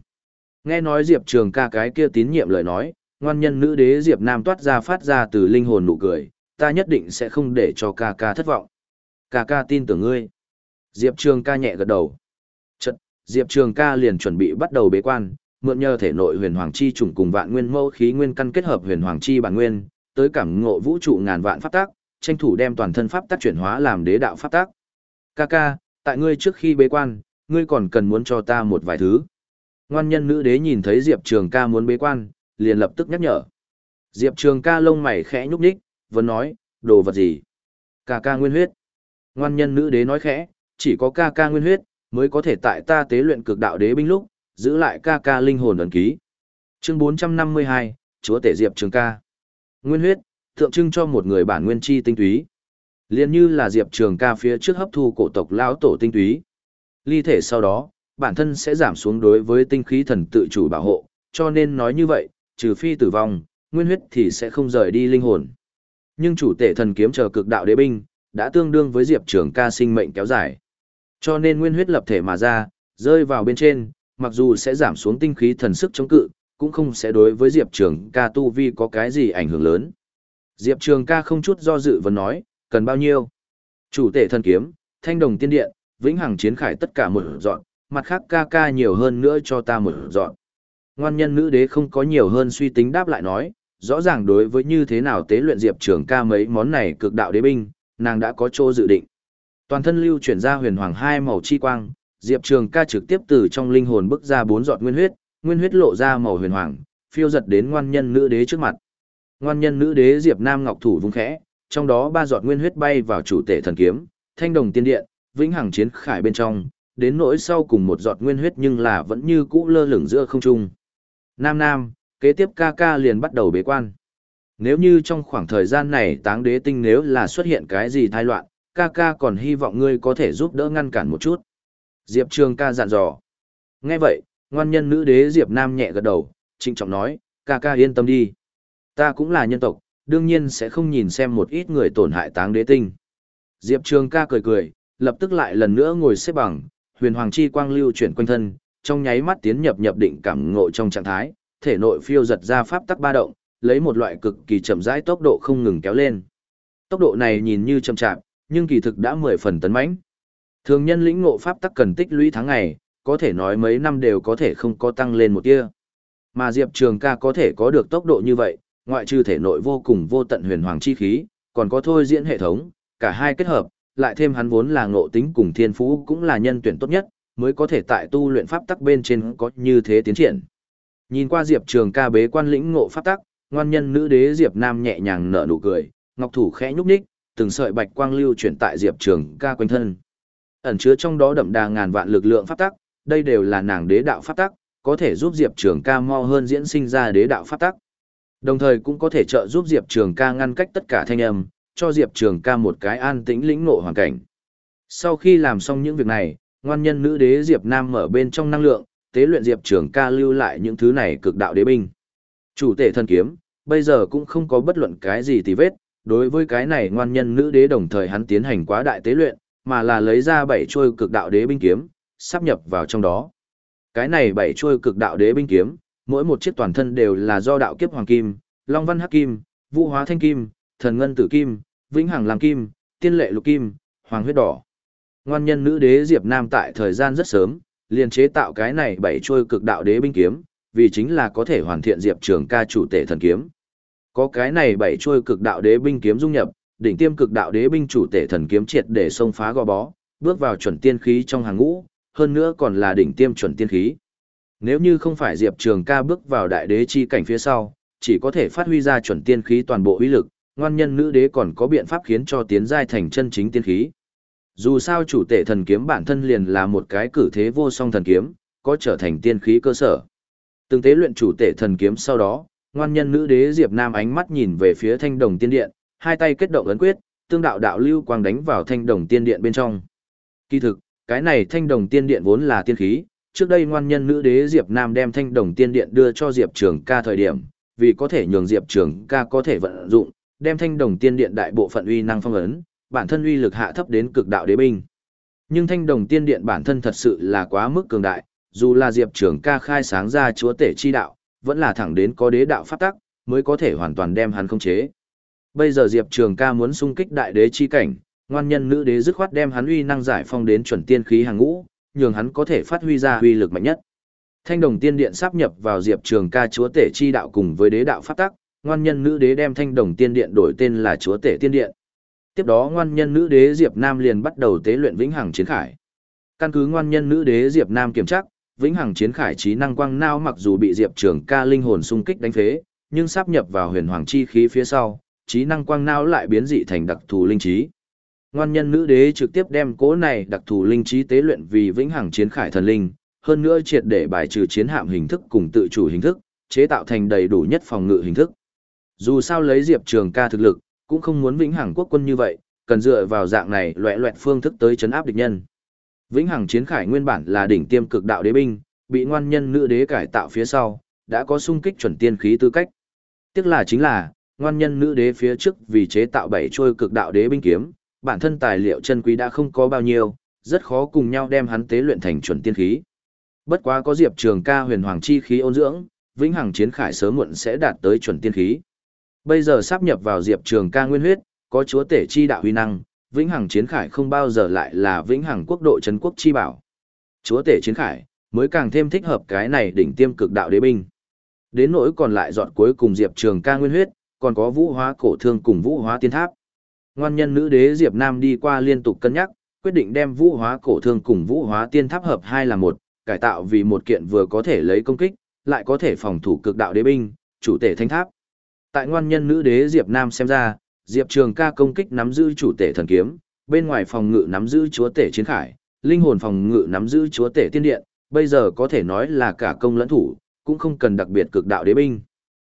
Nghe nói Diệp Trường ca cái kia tín nhiệm lời nói, ngoan nhân nữ đế Diệp Nam toát ra phát ra từ linh hồn nụ cười, ta nhất định sẽ không để cho ca ca thất vọng. Ca ca tin tưởng ngươi. Diệp Trường ca nhẹ gật đầu. Chật, Diệp Trường ca liền chuẩn bị bắt đầu bế quan, mượn nhờ thể nội huyền hoàng chi trùng cùng vạn nguyên mẫu khí nguyên căn kết hợp huyền hoàng chi bản nguyên, tới cảm ngộ vũ trụ ngàn vạn pháp tác, tranh thủ đem toàn thân pháp tác chuyển hóa làm đế đạo pháp tác. Ca ca, tại ngươi trước khi bế quan, ngươi còn cần muốn cho ta một vài thứ. Ngoan nhân nữ đế nhìn thấy Diệp Trường ca muốn bế quan, liền lập tức nhắc nhở. Diệp Trường ca lông mày khẽ nhúc nhích, vẫn nói, đồ vật gì? Ca ca nguyên huyết. Ngoan nhân nữ đế nói khẽ, chỉ có ca ca nguyên huyết, mới có thể tại ta tế luyện cực đạo đế binh lúc, giữ lại ca ca linh hồn ấn ký. Chương 452, Chúa Tể Diệp Trường ca. Nguyên huyết, tượng trưng cho một người bản nguyên chi tinh túy. Liên như là Diệp Trường ca phía trước hấp thu cổ tộc lão tổ tinh túy. Ly thể sau đó, bản thân sẽ giảm xuống đối với tinh khí thần tự chủ bảo hộ, cho nên nói như vậy, trừ phi tử vong, nguyên huyết thì sẽ không rời đi linh hồn. Nhưng chủ tể thần kiếm chờ cực đạo đế binh, đã tương đương với Diệp Trường ca sinh mệnh kéo dài. Cho nên nguyên huyết lập thể mà ra, rơi vào bên trên, mặc dù sẽ giảm xuống tinh khí thần sức chống cự, cũng không sẽ đối với Diệp Trường ca tu vi có cái gì ảnh hưởng lớn. Diệp Trường ca không chút do dự vấn nói, cần bao nhiêu? Chủ tể thần kiếm, thanh đồng tiên điện, vĩnh hằng chiến khải tất cả một dọn, mặt khác ca ca nhiều hơn nữa cho ta một dọn. Ngoan nhân nữ đế không có nhiều hơn suy tính đáp lại nói, rõ ràng đối với như thế nào tế luyện Diệp Trường ca mấy món này cực đạo đế binh, nàng đã có chỗ dự định. Toàn thân lưu chuyển ra huyền hoàng hai màu chi quang, Diệp Trường ca trực tiếp từ trong linh hồn bức ra bốn giọt nguyên huyết, nguyên huyết lộ ra màu huyền hoàng, phiêu giật đến ngoan nhân nữ đế trước mặt. Ngoan nhân nữ đế Diệp Nam Ngọc thủ vung khẽ, trong đó ba giọt nguyên huyết bay vào chủ tể thần kiếm, thanh đồng tiên điện, vĩnh hằng chiến khải bên trong, đến nỗi sau cùng một giọt nguyên huyết nhưng là vẫn như cũ lơ lửng giữa không trung. Nam Nam, kế tiếp ca ca liền bắt đầu bế quan. Nếu như trong khoảng thời gian này táng đế tinh nếu là xuất hiện cái gì thai loạn, ca ca còn hy vọng ngươi có thể giúp đỡ ngăn cản một chút. Diệp Trường ca dặn dò. Nghe vậy, ngoan nhân nữ đế Diệp Nam nhẹ gật đầu, trịnh trọng nói, ca ca yên tâm đi. Ta cũng là nhân tộc, đương nhiên sẽ không nhìn xem một ít người tổn hại táng đế tinh. Diệp Trường ca cười cười, lập tức lại lần nữa ngồi xếp bằng, huyền hoàng chi quang lưu chuyển quanh thân, trong nháy mắt tiến nhập nhập định cảm ngộ trong trạng thái, thể nội phiêu giật ra pháp tắc ba động, lấy một loại cực kỳ chậm rãi tốc độ không ngừng kéo lên. Tốc độ này nhìn như chậm chạp, nhưng kỳ thực đã mười phần tấn mãnh. Thường nhân lĩnh ngộ pháp tắc cần tích lũy tháng ngày, có thể nói mấy năm đều có thể không có tăng lên một tia. Mà Diệp Trường ca có thể có được tốc độ như vậy, ngoại trừ thể nội vô cùng vô tận huyền hoàng chi khí, còn có thôi diễn hệ thống, cả hai kết hợp, lại thêm hắn vốn là ngộ tính cùng thiên phú cũng là nhân tuyển tốt nhất, mới có thể tại tu luyện pháp tắc bên trên có như thế tiến triển. Nhìn qua Diệp Trường ca bế quan lĩnh ngộ pháp tắc, ngoan nhân nữ đế Diệp Nam nhẹ nhàng nở nụ cười, ngọc thủ khẽ nhúc nhích, từng sợi bạch quang lưu chuyển tại Diệp Trường ca quanh thân. Ẩn chứa trong đó đậm đà ngàn vạn lực lượng pháp tắc, đây đều là nàng đế đạo pháp tắc, có thể giúp Diệp Trường ca mau hơn diễn sinh ra đế đạo pháp tắc. Đồng thời cũng có thể trợ giúp Diệp Trường ca ngăn cách tất cả thanh âm, cho Diệp Trường ca một cái an tĩnh lĩnh ngộ hoàn cảnh. Sau khi làm xong những việc này, ngoan nhân nữ đế Diệp Nam mở bên trong năng lượng, tế luyện Diệp Trường ca lưu lại những thứ này cực đạo đế binh. Chủ tể thần kiếm, bây giờ cũng không có bất luận cái gì tì vết, đối với cái này ngoan nhân nữ đế đồng thời hắn tiến hành quá đại tế luyện, mà là lấy ra bảy chuôi cực đạo đế binh kiếm, sắp nhập vào trong đó. Cái này bảy chuôi cực đạo đế binh kiếm, mỗi một chiếc toàn thân đều là do đạo kiếp hoàng kim, long văn hắc kim, vũ hóa thanh kim, thần ngân tử kim, vĩnh hằng làm kim, tiên lệ lục kim, hoàng huyết đỏ. Ngoan nhân nữ đế Diệp Nam tại thời gian rất sớm, liền chế tạo cái này bảy chuôi cực đạo đế binh kiếm, vì chính là có thể hoàn thiện Diệp Trường ca chủ tể thần kiếm. Có cái này bảy chuôi cực đạo đế binh kiếm dung nhập, đỉnh tiêm cực đạo đế binh chủ tể thần kiếm triệt để xông phá gò bó, bước vào chuẩn tiên khí trong hàng ngũ, hơn nữa còn là đỉnh tiêm chuẩn tiên khí. Nếu như không phải Diệp Trường ca bước vào đại đế chi cảnh phía sau, chỉ có thể phát huy ra chuẩn tiên khí toàn bộ uy lực, ngoan nhân nữ đế còn có biện pháp khiến cho tiến giai thành chân chính tiên khí. Dù sao chủ tể thần kiếm bản thân liền là một cái cử thế vô song thần kiếm, có trở thành tiên khí cơ sở. Từng tế luyện chủ tể thần kiếm sau đó, ngoan nhân nữ đế Diệp Nam ánh mắt nhìn về phía thanh đồng tiên điện, hai tay kết động ấn quyết, tương đạo đạo lưu quang đánh vào thanh đồng tiên điện bên trong. Kỳ thực, cái này thanh đồng tiên điện vốn là tiên khí, trước đây ngoan nhân nữ đế Diệp Nam đem thanh đồng tiên điện đưa cho Diệp Trường ca thời điểm, vì có thể nhường Diệp Trường ca có thể vận dụng, đem thanh đồng tiên điện đại bộ phận uy năng phong ấn, bản thân uy lực hạ thấp đến cực đạo đế binh. Nhưng thanh đồng tiên điện bản thân thật sự là quá mức cường đại, dù là Diệp Trường ca khai sáng ra chúa tể chi đạo, vẫn là thẳng đến có đế đạo pháp tắc, mới có thể hoàn toàn đem hắn khống chế. Bây giờ Diệp Trường ca muốn xung kích đại đế chi cảnh, ngoan nhân nữ đế dứt khoát đem hắn uy năng giải phong đến chuẩn tiên khí hàng ngũ, nhường hắn có thể phát huy ra uy lực mạnh nhất. Thanh đồng tiên điện sắp nhập vào Diệp Trường ca chúa tể chi đạo cùng với đế đạo pháp tắc, ngoan nhân nữ đế đem thanh đồng tiên điện đổi tên là chúa tể tiên điện. Tiếp đó ngoan nhân nữ đế Diệp Nam liền bắt đầu tế luyện vĩnh hằng chiến khải. Căn cứ ngoan nhân nữ đế Diệp Nam kiểm tra, vĩnh hằng chiến khải trí năng quang nao mặc dù bị Diệp Trường ca linh hồn xung kích đánh phế, nhưng sắp nhập vào huyền hoàng chi khí phía sau, trí năng quang nao lại biến dị thành đặc thù linh trí. Ngoan nhân nữ đế trực tiếp đem cố này đặc thù linh trí tế luyện vì vĩnh hằng chiến khải thần linh, hơn nữa triệt để bài trừ chiến hạm hình thức cùng tự chủ hình thức, chế tạo thành đầy đủ nhất phòng ngự hình thức. Dù sao lấy Diệp Trường ca thực lực, cũng không muốn vĩnh hằng quốc quân như vậy, cần dựa vào dạng này loẹ loẹt phương thức tới chấn áp địch nhân. Vĩnh hằng chiến khải nguyên bản là đỉnh tiêm cực đạo đế binh, bị ngoan nhân nữ đế cải tạo phía sau, đã có sung kích chuẩn tiên khí tư cách. Tiếc là chính là, ngoan nhân nữ đế phía trước vì chế tạo bảy trôi cực đạo đế binh kiếm, bản thân tài liệu chân quý đã không có bao nhiêu, rất khó cùng nhau đem hắn tế luyện thành chuẩn tiên khí. Bất quá có Diệp Trường Ca huyền hoàng chi khí ôn dưỡng, vĩnh hằng chiến khải sớm muộn sẽ đạt tới chuẩn tiên khí. Bây giờ sắp nhập vào Diệp Trường Ca nguyên huyết, có chúa tể chi đạo huy năng, vĩnh hằng chiến khải không bao giờ lại là vĩnh hằng quốc độ trấn quốc chi bảo. Chúa tể chiến khải mới càng thêm thích hợp cái này đỉnh tiêm cực đạo đế binh. Đến nỗi còn lại dọn cuối cùng Diệp Trường Ca nguyên huyết, còn có vũ hóa cổ thương cùng vũ hóa tiên tháp. Ngoan nhân nữ đế Diệp Nam đi qua liên tục cân nhắc, quyết định đem vũ hóa cổ thương cùng vũ hóa tiên tháp hợp hai là một, cải tạo vì một kiện vừa có thể lấy công kích, lại có thể phòng thủ cực đạo đế binh, chủ tể thanh tháp. Tại ngoan nhân nữ đế Diệp Nam xem ra, Diệp Trường ca công kích nắm giữ chủ tể thần kiếm, bên ngoài phòng ngự nắm giữ chúa tể chiến khải, linh hồn phòng ngự nắm giữ chúa tể tiên điện, bây giờ có thể nói là cả công lẫn thủ, cũng không cần đặc biệt cực đạo đế binh.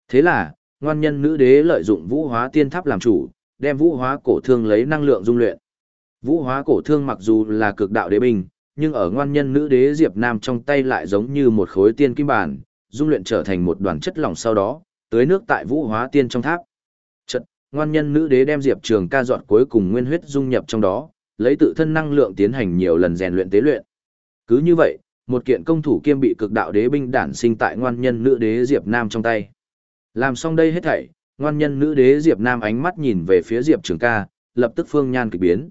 Thế là, ngoan nhân nữ đế lợi dụng vũ hóa tiên tháp làm chủ, đem vũ hóa cổ thương lấy năng lượng dung luyện. Vũ hóa cổ thương mặc dù là cực đạo đế binh, nhưng ở ngoan nhân nữ đế Diệp Nam trong tay lại giống như một khối tiên kim bản, dung luyện trở thành một đoàn chất lỏng sau đó, tưới nước tại vũ hóa tiên trong tháp. Trận, ngoan nhân nữ đế đem Diệp Trường ca dọn cuối cùng nguyên huyết dung nhập trong đó, lấy tự thân năng lượng tiến hành nhiều lần rèn luyện tế luyện. Cứ như vậy, một kiện công thủ kiêm bị cực đạo đế binh đản sinh tại ngoan nhân nữ đế Diệp Nam trong tay. Làm xong đây hết thảy, ngoan nhân nữ đế Diệp Nam ánh mắt nhìn về phía Diệp Trường ca, lập tức phương nhan kỳ biến.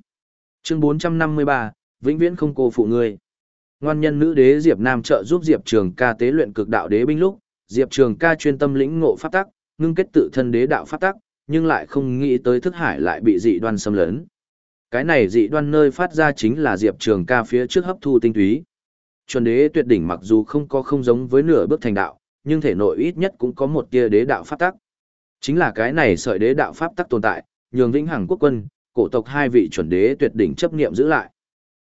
Chương 453, vĩnh viễn không cô phụ ngươi. Ngoan nhân nữ đế Diệp Nam trợ giúp Diệp Trường ca tế luyện cực đạo đế binh lúc, Diệp Trường ca chuyên tâm lĩnh ngộ pháp tắc, ngưng kết tự thân đế đạo pháp tắc, nhưng lại không nghĩ tới thức hải lại bị dị đoan xâm lấn. Cái này dị đoan nơi phát ra chính là Diệp Trường ca phía trước hấp thu tinh túy. Chuẩn đế tuyệt đỉnh mặc dù không có không giống với nửa bước thành đạo, nhưng thể nội ít nhất cũng có một tia đế đạo pháp tắc. Chính là cái này sợi đế đạo pháp tắc tồn tại, nhường vĩnh hằng quốc quân, cổ tộc hai vị chuẩn đế tuyệt đỉnh chấp niệm giữ lại.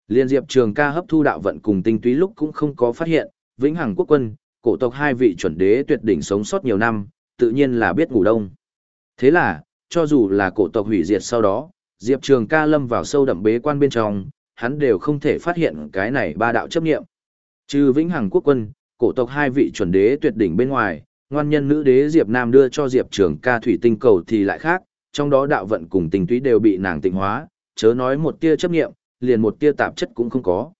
Liên Diệp Trường ca hấp thu đạo vận cùng tinh túy lúc cũng không có phát hiện, vĩnh hằng quốc quân, cổ tộc hai vị chuẩn đế tuyệt đỉnh sống sót nhiều năm, tự nhiên là biết ngủ đông. Thế là, cho dù là cổ tộc hủy diệt sau đó, Diệp Trường ca lâm vào sâu đậm bế quan bên trong, hắn đều không thể phát hiện cái này ba đạo chấp nghiệm. Trừ vĩnh hằng quốc quân, cổ tộc hai vị chuẩn đế tuyệt đỉnh bên ngoài, ngoan nhân nữ đế Diệp Nam đưa cho Diệp Trường ca thủy tinh cầu thì lại khác, trong đó đạo vận cùng tình túy đều bị nàng tịnh hóa, chớ nói một tia chấp nghiệm, liền một tia tạp chất cũng không có.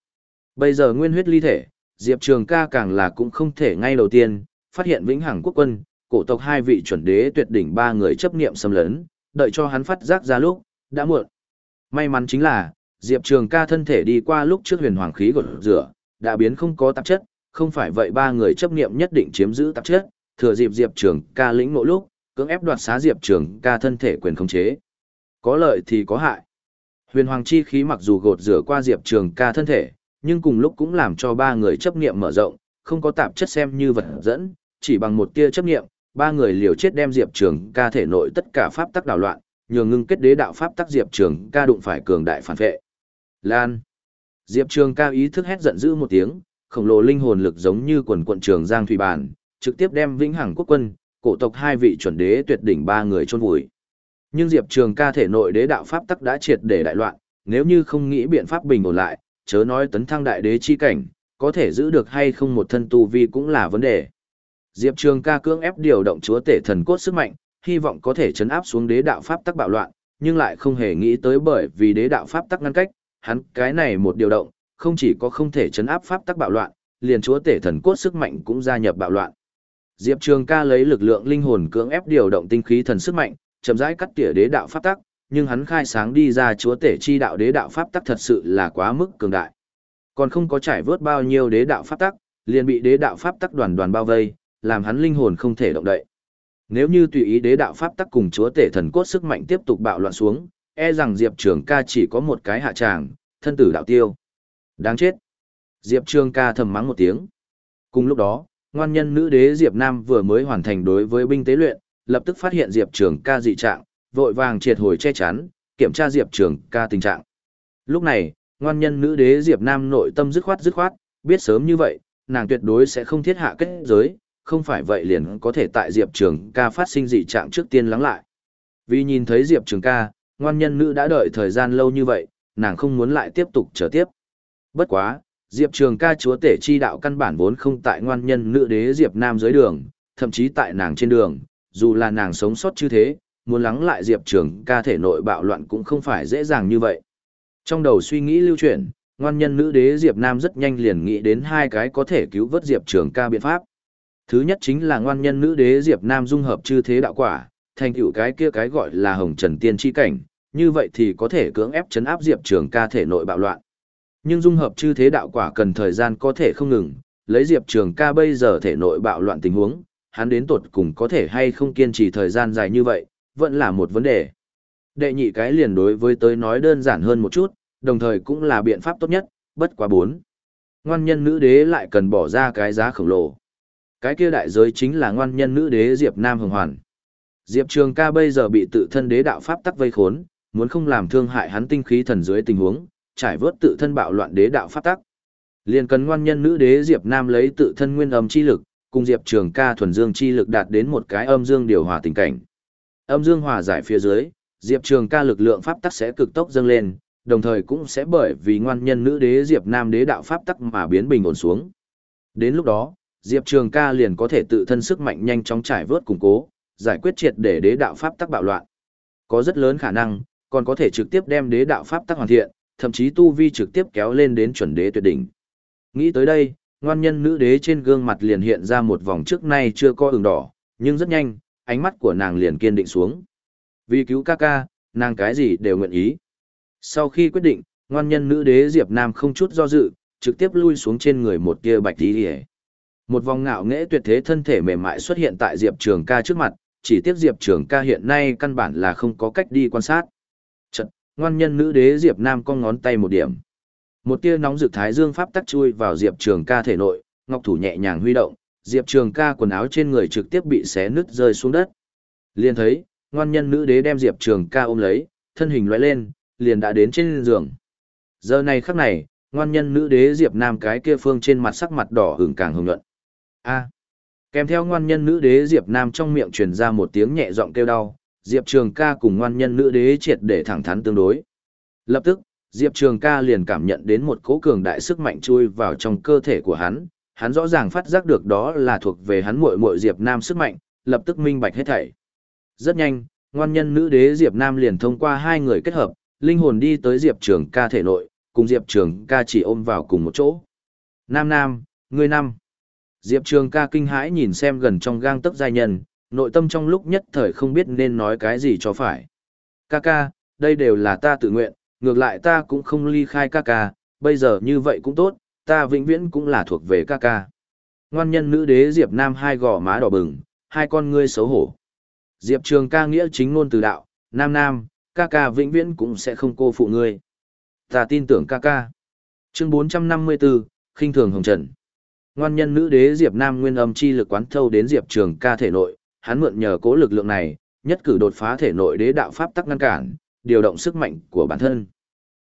Bây giờ nguyên huyết ly thể, Diệp Trường ca càng là cũng không thể ngay đầu tiên, phát hiện vĩnh hằng quốc quân, cổ tộc hai vị chuẩn đế tuyệt đỉnh ba người chấp niệm xâm lấn, đợi cho hắn phát giác ra lúc, đã muộn. May mắn chính là, Diệp Trường ca thân thể đi qua lúc trước huyền hoàng khí gột rửa, đã biến không có tạp chất, không phải vậy ba người chấp niệm nhất định chiếm giữ tạp chất, thừa dịp Diệp Trường ca lĩnh ngộ lúc, cưỡng ép đoạt xá Diệp Trường ca thân thể quyền khống chế. Có lợi thì có hại. Huyền hoàng chi khí mặc dù gột rửa qua Diệp Trường ca thân thể, nhưng cùng lúc cũng làm cho ba người chấp niệm mở rộng, không có tạp chất xem như vật dẫn, chỉ bằng một tia chấp niệm, ba người liều chết đem Diệp Trường ca thể nội tất cả pháp tắc đảo loạn, nhường ngưng kết đế đạo pháp tắc Diệp Trường ca đụng phải cường đại phản vệ. Lan. Diệp Trường ca ý thức hét giận dữ một tiếng, khổng lồ linh hồn lực giống như quần quận trường giang thủy bản, trực tiếp đem vĩnh hằng quốc quân, cổ tộc hai vị chuẩn đế tuyệt đỉnh ba người chôn vùi. Nhưng Diệp Trường ca thể nội đế đạo pháp tắc đã triệt để đại loạn, nếu như không nghĩ biện pháp bình ổn lại, chớ nói tấn thăng đại đế chi cảnh, có thể giữ được hay không một thân tu vi cũng là vấn đề. Diệp Trường ca cưỡng ép điều động chúa tể thần cốt sức mạnh, hy vọng có thể chấn áp xuống đế đạo pháp tắc bạo loạn, nhưng lại không hề nghĩ tới bởi vì đế đạo pháp tắc ngăn cách, hắn cái này một điều động, không chỉ có không thể chấn áp pháp tắc bạo loạn, liền chúa tể thần cốt sức mạnh cũng gia nhập bạo loạn. Diệp Trường ca lấy lực lượng linh hồn cưỡng ép điều động tinh khí thần sức mạnh, chậm rãi cắt tỉa đế đạo pháp tắc, nhưng hắn khai sáng đi ra chúa tể chi đạo đế đạo pháp tắc thật sự là quá mức cường đại. Còn không có trải vớt bao nhiêu đế đạo pháp tắc, liền bị đế đạo pháp tắc đoàn đoàn bao vây, làm hắn linh hồn không thể động đậy. Nếu như tùy ý đế đạo pháp tắc cùng chúa tể thần cốt sức mạnh tiếp tục bạo loạn xuống, e rằng Diệp Trường ca chỉ có một cái hạ tràng, thân tử đạo tiêu. Đáng chết. Diệp Trường ca thầm mắng một tiếng. Cùng lúc đó, ngoan nhân nữ đế Diệp Nam vừa mới hoàn thành đối với binh tế luyện, lập tức phát hiện Diệp Trường ca dị trạng, vội vàng triệt hồi che chắn, kiểm tra Diệp Trường ca tình trạng. Lúc này, ngoan nhân nữ đế Diệp Nam nội tâm dứt khoát dứt khoát, biết sớm như vậy, nàng tuyệt đối sẽ không thiết hạ kết giới, không phải vậy liền có thể tại Diệp Trường ca phát sinh dị trạng trước tiên lắng lại. Vì nhìn thấy Diệp Trường ca, ngoan nhân nữ đã đợi thời gian lâu như vậy, nàng không muốn lại tiếp tục chờ tiếp. Bất quá, Diệp Trường ca chúa tể chi đạo căn bản vốn không tại ngoan nhân nữ đế Diệp Nam dưới đường, thậm chí tại nàng trên đường, dù là nàng sống sót như thế, muốn lắng lại Diệp Trường ca thể nội bạo loạn cũng không phải dễ dàng như vậy. Trong đầu suy nghĩ lưu chuyển, ngoan nhân nữ đế Diệp Nam rất nhanh liền nghĩ đến hai cái có thể cứu vớt Diệp Trường ca biện pháp. Thứ nhất chính là ngoan nhân nữ đế Diệp Nam dung hợp chư thế đạo quả, thành tựu cái kia cái gọi là hồng trần tiên chi cảnh, như vậy thì có thể cưỡng ép chấn áp Diệp Trường ca thể nội bạo loạn. Nhưng dung hợp chư thế đạo quả cần thời gian có thể không ngừng, lấy Diệp Trường ca bây giờ thể nội bạo loạn tình huống, hắn đến tột cùng có thể hay không kiên trì thời gian dài như vậy, vẫn là một vấn đề. Đệ nhị cái liền đối với tới nói đơn giản hơn một chút, đồng thời cũng là biện pháp tốt nhất, bất quá bốn. Ngoan nhân nữ đế lại cần bỏ ra cái giá khổng lồ. Cái kia đại giới chính là ngoan nhân nữ đế Diệp Nam Hồng Hoàn. Diệp Trường ca bây giờ bị tự thân đế đạo pháp tắc vây khốn, muốn không làm thương hại hắn tinh khí thần dưới tình huống, trải vớt tự thân bạo loạn đế đạo pháp tắc. liền cần ngoan nhân nữ đế Diệp Nam lấy tự thân nguyên âm chi lực, cùng Diệp Trường ca thuần dương chi lực đạt đến một cái âm dương điều hòa tình cảnh. Âm dương hòa giải phía dưới, Diệp Trường ca lực lượng pháp tắc sẽ cực tốc dâng lên, đồng thời cũng sẽ bởi vì ngoan nhân nữ đế Diệp Nam đế đạo pháp tắc mà biến bình ổn xuống. Đến lúc đó, Diệp Trường ca liền có thể tự thân sức mạnh nhanh chóng trải vớt củng cố, giải quyết triệt để đế đạo pháp tắc bạo loạn. Có rất lớn khả năng, còn có thể trực tiếp đem đế đạo pháp tắc hoàn thiện, thậm chí tu vi trực tiếp kéo lên đến chuẩn đế tuyệt đỉnh. Nghĩ tới đây, ngoan nhân nữ đế trên gương mặt liền hiện ra một vòng trước nay chưa có ửng đỏ, nhưng rất nhanh, ánh mắt của nàng liền kiên định xuống. Vì cứu ca ca, nàng cái gì đều nguyện ý. Sau khi quyết định, ngoan nhân nữ đế Diệp Nam không chút do dự, trực tiếp lui xuống trên người một kia bạch tí hề. Một vòng ngạo nghễ tuyệt thế thân thể mềm mại xuất hiện tại Diệp Trường ca trước mặt, chỉ tiếc Diệp Trường ca hiện nay căn bản là không có cách đi quan sát. Chật, ngoan nhân nữ đế Diệp Nam con ngón tay một điểm. Một tia nóng rực thái dương pháp tắc chui vào Diệp Trường ca thể nội, ngọc thủ nhẹ nhàng huy động, Diệp Trường ca quần áo trên người trực tiếp bị xé nứt rơi xuống đất. Liền thấy, ngoan nhân nữ đế đem Diệp Trường ca ôm lấy, thân hình lóe lên, liền đã đến trên giường. Giờ này khắc này, ngoan nhân nữ đế Diệp Nam cái kia phương trên mặt sắc mặt đỏ hưởng càng hồng nhuận. A. Kèm theo ngoan nhân nữ đế Diệp Nam trong miệng truyền ra một tiếng nhẹ giọng kêu đau, Diệp Trường ca cùng ngoan nhân nữ đế triệt để thẳng thắn tương đối. Lập tức, Diệp Trường ca liền cảm nhận đến một cỗ cường đại sức mạnh chui vào trong cơ thể của hắn, hắn rõ ràng phát giác được đó là thuộc về hắn muội muội Diệp Nam sức mạnh, lập tức minh bạch hết thảy. Rất nhanh, ngoan nhân nữ đế Diệp Nam liền thông qua hai người kết hợp, linh hồn đi tới Diệp Trường ca thể nội, cùng Diệp Trường ca chỉ ôm vào cùng một chỗ. Nam Nam, ngươi năm. Diệp Trường ca kinh hãi nhìn xem gần trong gang tấc giai nhân, nội tâm trong lúc nhất thời không biết nên nói cái gì cho phải. Ca ca, đây đều là ta tự nguyện, ngược lại ta cũng không ly khai ca ca, bây giờ như vậy cũng tốt, ta vĩnh viễn cũng là thuộc về ca ca. Ngoan nhân nữ đế Diệp Nam hai gò má đỏ bừng, hai con ngươi xấu hổ. Diệp Trường ca nghĩa chính ngôn từ đạo, Nam Nam, ca ca vĩnh viễn cũng sẽ không cô phụ ngươi. Ta tin tưởng ca ca. Chương 454, khinh thường hồng trần. Ngoan nhân nữ đế Diệp Nam nguyên âm chi lực quán thâu đến Diệp Trường ca thể nội, hắn mượn nhờ cố lực lượng này, nhất cử đột phá thể nội đế đạo pháp tắc ngăn cản, điều động sức mạnh của bản thân.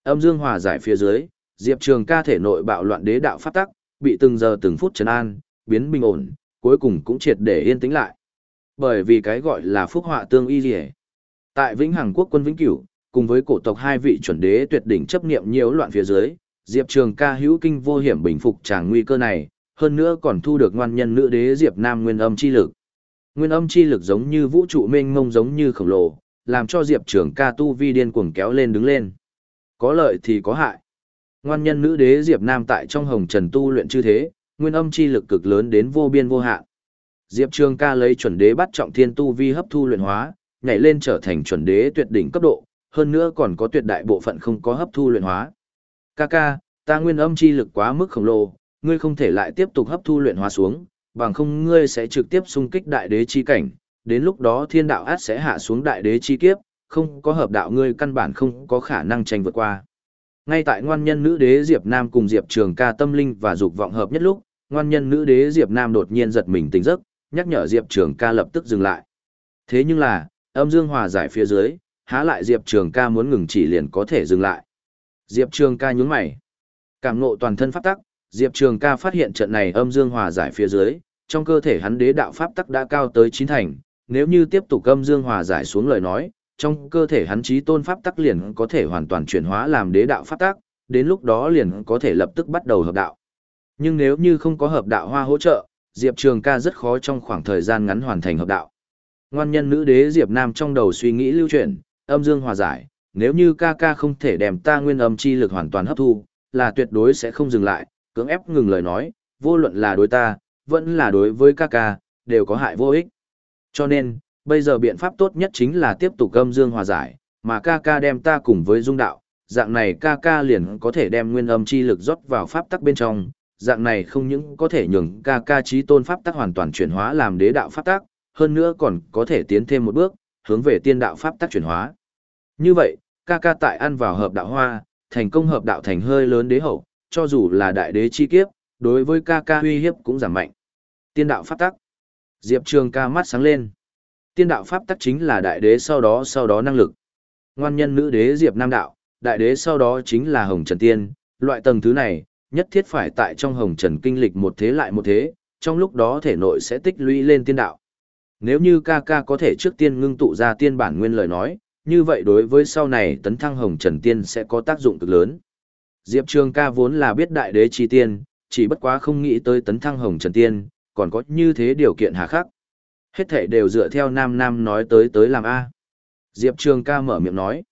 Âm dương hòa giải phía dưới, Diệp Trường ca thể nội bạo loạn đế đạo pháp tắc, bị từng giờ từng phút trấn an, biến bình ổn, cuối cùng cũng triệt để yên tĩnh lại. Bởi vì cái gọi là phúc họa tương y liễu. Tại Vĩnh Hằng quốc quân Vĩnh Cửu, cùng với cổ tộc hai vị chuẩn đế tuyệt đỉnh chấp niệm nhiều loạn phía dưới, Diệp Trường ca hữu kinh vô hiểm bình phục tràng nguy cơ này, hơn nữa còn thu được ngoan nhân nữ đế Diệp Nam nguyên âm chi lực. Nguyên âm chi lực giống như vũ trụ mênh mông giống như khổng lồ, làm cho Diệp Trường ca tu vi điên cuồng kéo lên đứng lên. Có lợi thì có hại. Ngoan nhân nữ đế Diệp Nam tại trong hồng trần tu luyện chư thế, nguyên âm chi lực cực lớn đến vô biên vô hạn. Diệp Trường ca lấy chuẩn đế bắt trọng thiên tu vi hấp thu luyện hóa, nhảy lên trở thành chuẩn đế tuyệt đỉnh cấp độ, hơn nữa còn có tuyệt đại bộ phận không có hấp thu luyện hóa. Ca ca, ta nguyên âm chi lực quá mức khổng lồ, ngươi không thể lại tiếp tục hấp thu luyện hóa xuống, bằng không ngươi sẽ trực tiếp xung kích đại đế chi cảnh, đến lúc đó thiên đạo át sẽ hạ xuống đại đế chi kiếp, không có hợp đạo ngươi căn bản không có khả năng tranh vượt qua. Ngay tại ngoan nhân nữ đế Diệp Nam cùng Diệp Trường ca tâm linh và dục vọng hợp nhất lúc, ngoan nhân nữ đế Diệp Nam đột nhiên giật mình tỉnh giấc, nhắc nhở Diệp Trường ca lập tức dừng lại. Thế nhưng là, âm dương hòa giải phía dưới, há lại Diệp Trường ca muốn ngừng chỉ liền có thể dừng lại. Diệp Trường ca nhún mày. Cảm ngộ toàn thân pháp tắc, Diệp Trường ca phát hiện trận này âm dương hòa giải phía dưới, trong cơ thể hắn đế đạo pháp tắc đã cao tới chín thành, nếu như tiếp tục âm dương hòa giải xuống lời nói, trong cơ thể hắn trí tôn pháp tắc liền có thể hoàn toàn chuyển hóa làm đế đạo pháp tắc, đến lúc đó liền có thể lập tức bắt đầu hợp đạo. Nhưng nếu như không có hợp đạo hoa hỗ trợ, Diệp Trường ca rất khó trong khoảng thời gian ngắn hoàn thành hợp đạo. Ngoan nhân nữ đế Diệp Nam trong đầu suy nghĩ lưu chuyển, âm dương hòa giải, nếu như ca ca không thể đem ta nguyên âm chi lực hoàn toàn hấp thu, là tuyệt đối sẽ không dừng lại, cưỡng ép ngừng lời nói, vô luận là đối ta, vẫn là đối với ca ca, đều có hại vô ích. Cho nên, bây giờ biện pháp tốt nhất chính là tiếp tục âm dương hòa giải, mà ca ca đem ta cùng với dung đạo, dạng này ca ca liền có thể đem nguyên âm chi lực rót vào pháp tắc bên trong, dạng này không những có thể nhường ca ca trí tôn pháp tắc hoàn toàn chuyển hóa làm đế đạo pháp tắc, hơn nữa còn có thể tiến thêm một bước, hướng về tiên đạo pháp tắc chuyển hóa. Như vậy, ca ca tại ăn vào hợp đạo hoa, thành công hợp đạo thành hơi lớn đế hậu, cho dù là đại đế chi kiếp, đối với ca ca uy hiếp cũng giảm mạnh. Tiên đạo pháp tắc. Diệp Trường ca mắt sáng lên. Tiên đạo pháp tắc chính là đại đế sau đó sau đó năng lực. Ngoan nhân nữ đế Diệp Nam đạo, đại đế sau đó chính là Hồng Trần Tiên, loại tầng thứ này, nhất thiết phải tại trong Hồng Trần kinh lịch một thế lại một thế, trong lúc đó thể nội sẽ tích lũy lên tiên đạo. Nếu như ca ca có thể trước tiên ngưng tụ ra tiên bản nguyên lời nói, như vậy đối với sau này tấn thăng Hồng Trần Tiên sẽ có tác dụng cực lớn. Diệp Trường ca vốn là biết đại đế chi tiên, chỉ bất quá không nghĩ tới tấn thăng Hồng Trần Tiên, còn có như thế điều kiện hà khắc. Hết thể đều dựa theo nam nam nói tới tới làm A. Diệp Trường ca mở miệng nói.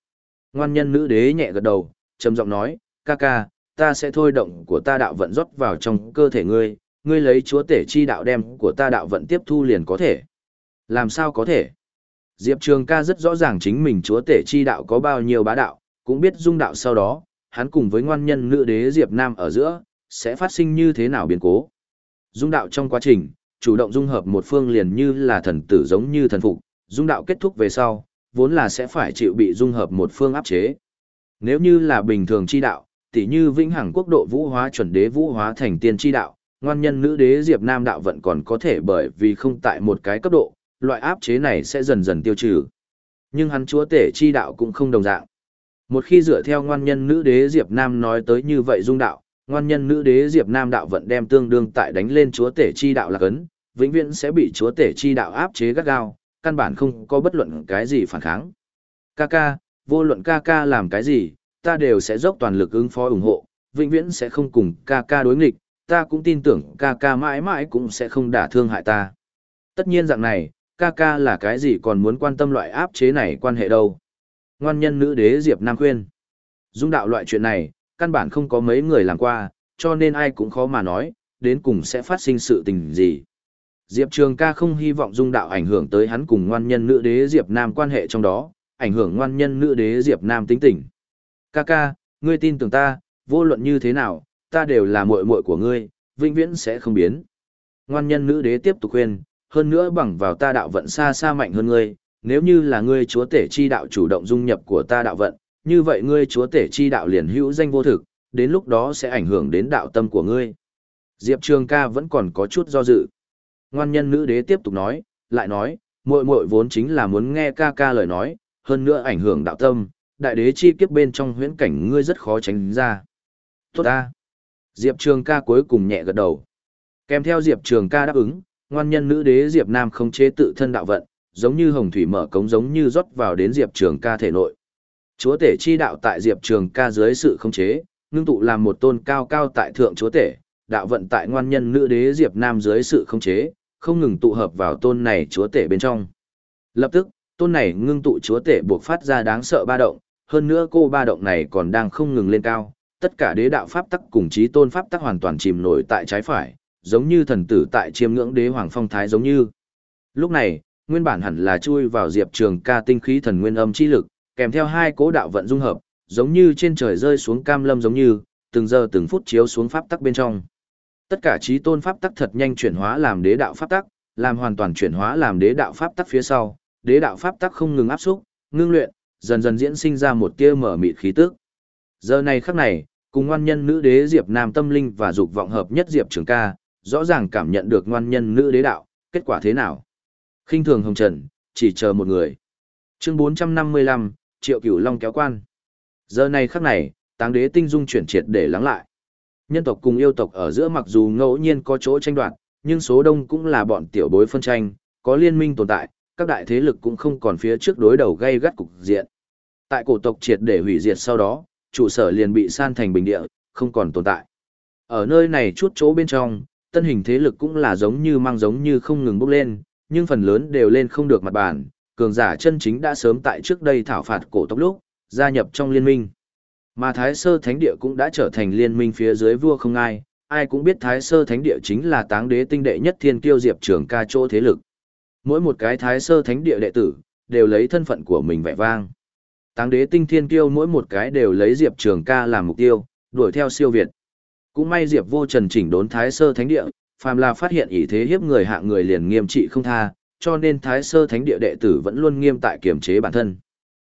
Ngoan nhân nữ đế nhẹ gật đầu, trầm giọng nói, ca ca, ta sẽ thôi động của ta đạo vận rót vào trong cơ thể ngươi, ngươi lấy chúa tể chi đạo đem của ta đạo vận tiếp thu liền có thể. Làm sao có thể? Diệp Trường ca rất rõ ràng chính mình chúa tể chi đạo có bao nhiêu bá đạo, cũng biết dung đạo sau đó, hắn cùng với ngoan nhân nữ đế Diệp Nam ở giữa, sẽ phát sinh như thế nào biến cố. Dung đạo trong quá trình, chủ động dung hợp một phương liền như là thần tử giống như thần phục, dung đạo kết thúc về sau, vốn là sẽ phải chịu bị dung hợp một phương áp chế. Nếu như là bình thường chi đạo, tỉ như vĩnh hằng quốc độ vũ hóa chuẩn đế vũ hóa thành tiên chi đạo, ngoan nhân nữ đế Diệp Nam đạo vẫn còn có thể bởi vì không tại một cái cấp độ, loại áp chế này sẽ dần dần tiêu trừ. Nhưng hắn chúa tể chi đạo cũng không đồng dạng. Một khi dựa theo ngoan nhân nữ đế Diệp Nam nói tới như vậy dung đạo, ngoan nhân nữ đế Diệp Nam đạo vận đem tương đương tại đánh lên chúa tể chi đạo là cấn, vĩnh viễn sẽ bị chúa tể chi đạo áp chế gắt gao, căn bản không có bất luận cái gì phản kháng. Kaka, vô luận Kaka làm cái gì, ta đều sẽ dốc toàn lực ứng phó ủng hộ, vĩnh viễn sẽ không cùng Kaka đối nghịch, ta cũng tin tưởng Kaka mãi mãi cũng sẽ không đả thương hại ta. Tất nhiên dạng này, Kaka là cái gì còn muốn quan tâm loại áp chế này quan hệ đâu. Ngoan nhân nữ đế Diệp Nam khuyên. Dung đạo loại chuyện này, căn bản không có mấy người làm qua, cho nên ai cũng khó mà nói, đến cùng sẽ phát sinh sự tình gì. Diệp Trường ca không hy vọng dung đạo ảnh hưởng tới hắn cùng ngoan nhân nữ đế Diệp Nam quan hệ trong đó, ảnh hưởng ngoan nhân nữ đế Diệp Nam tính tình. Ca ca, ngươi tin tưởng ta, vô luận như thế nào, ta đều là muội muội của ngươi, vĩnh viễn sẽ không biến. Ngoan nhân nữ đế tiếp tục khuyên, hơn nữa bằng vào ta đạo vận xa xa mạnh hơn ngươi, nếu như là ngươi chúa tể chi đạo chủ động dung nhập của ta đạo vận, như vậy ngươi chúa tể chi đạo liền hữu danh vô thực, đến lúc đó sẽ ảnh hưởng đến đạo tâm của ngươi. Diệp Trường ca vẫn còn có chút do dự. Ngoan nhân nữ đế tiếp tục nói, lại nói, muội muội vốn chính là muốn nghe ca ca lời nói, hơn nữa ảnh hưởng đạo tâm, đại đế chi kiếp bên trong huyễn cảnh ngươi rất khó tránh ra. Tốt ta. Diệp Trường ca cuối cùng nhẹ gật đầu. Kèm theo Diệp Trường ca đáp ứng, ngoan nhân nữ đế Diệp Nam không chế tự thân đạo vận, giống như hồng thủy mở cống giống như rót vào đến Diệp Trường ca thể nội. Chúa tể chi đạo tại Diệp Trường ca dưới sự không chế, ngưng tụ làm một tôn cao cao tại thượng chúa tể, đạo vận tại ngoan nhân nữ đế Diệp Nam dưới sự không chế, không ngừng tụ hợp vào tôn này chúa tể bên trong. Lập tức, tôn này ngưng tụ chúa tể buộc phát ra đáng sợ ba động, hơn nữa cô ba động này còn đang không ngừng lên cao, tất cả đế đạo pháp tắc cùng chí tôn pháp tắc hoàn toàn chìm nổi tại trái phải, giống như thần tử tại chiêm ngưỡng đế hoàng phong thái giống như. Lúc này, nguyên bản hẳn là chui vào diệp trường ca tinh khí thần nguyên âm chi lực, kèm theo hai cố đạo vận dung hợp, giống như trên trời rơi xuống cam lâm giống như, từng giờ từng phút chiếu xuống pháp tắc bên trong. Tất cả trí tôn pháp tắc thật nhanh chuyển hóa làm đế đạo pháp tắc, làm hoàn toàn chuyển hóa làm đế đạo pháp tắc phía sau, đế đạo pháp tắc không ngừng áp xúc, ngưng luyện, dần dần diễn sinh ra một tia mở mịt khí tức. Giờ này khắc này, cùng ngoan nhân nữ đế Diệp Nam tâm linh và dục vọng hợp nhất Diệp Trường Ca, rõ ràng cảm nhận được ngoan nhân nữ đế đạo, kết quả thế nào? khinh thường hồng trần, chỉ chờ một người. Chương 455, Triệu Cửu Long kéo quan. Giờ này khắc này, táng đế tinh dung chuyển triệt để lắng lại. Nhân tộc cùng yêu tộc ở giữa mặc dù ngẫu nhiên có chỗ tranh đoạt, nhưng số đông cũng là bọn tiểu bối phân tranh, có liên minh tồn tại, các đại thế lực cũng không còn phía trước đối đầu gây gắt cục diện. Tại cổ tộc triệt để hủy diệt sau đó, trụ sở liền bị san thành bình địa, không còn tồn tại. Ở nơi này chút chỗ bên trong, tân hình thế lực cũng là giống như mang giống như không ngừng bốc lên, nhưng phần lớn đều lên không được mặt bàn, cường giả chân chính đã sớm tại trước đây thảo phạt cổ tộc lúc, gia nhập trong liên minh. Mà Thái Sơ Thánh Địa cũng đã trở thành liên minh phía dưới vua không ai, ai cũng biết Thái Sơ Thánh Địa chính là táng đế tinh đệ nhất thiên kiêu diệp trường ca chỗ thế lực. Mỗi một cái Thái Sơ Thánh Địa đệ tử, đều lấy thân phận của mình vẻ vang. Táng đế tinh thiên kiêu mỗi một cái đều lấy diệp trường ca làm mục tiêu, đuổi theo siêu Việt. Cũng may diệp vô trần chỉnh đốn Thái Sơ Thánh Địa, phàm là phát hiện ý thế hiếp người hạ người liền nghiêm trị không tha, cho nên Thái Sơ Thánh Địa đệ tử vẫn luôn nghiêm tại kiểm chế bản thân.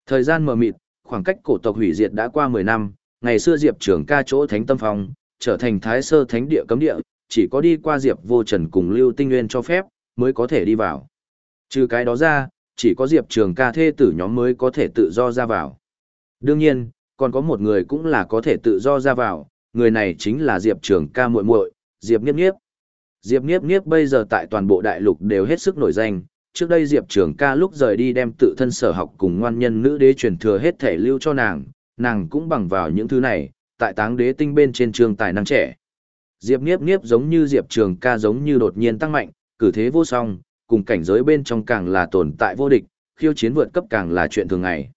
Thời gian mờ mịt, khoảng cách cổ tộc hủy diệt đã qua 10 năm, ngày xưa Diệp Trường ca chỗ Thánh Tâm Phong, trở thành Thái Sơ Thánh Địa cấm địa, chỉ có đi qua Diệp Vô Trần cùng Lưu Tinh Nguyên cho phép, mới có thể đi vào. Trừ cái đó ra, chỉ có Diệp Trường ca thê tử nhóm mới có thể tự do ra vào. Đương nhiên, còn có một người cũng là có thể tự do ra vào, người này chính là Diệp Trường ca muội muội, Diệp Niếp Niếp. Diệp Niếp Niếp bây giờ tại toàn bộ đại lục đều hết sức nổi danh, trước đây Diệp Trường ca lúc rời đi đem tự thân sở học cùng ngoan nhân nữ đế truyền thừa hết thể lưu cho nàng, nàng cũng bằng vào những thứ này, tại táng đế tinh bên trên trường tài năng trẻ. Diệp Niếp Niếp giống như Diệp Trường ca giống như đột nhiên tăng mạnh, cử thế vô song, cùng cảnh giới bên trong càng là tồn tại vô địch, khiêu chiến vượt cấp càng là chuyện thường ngày.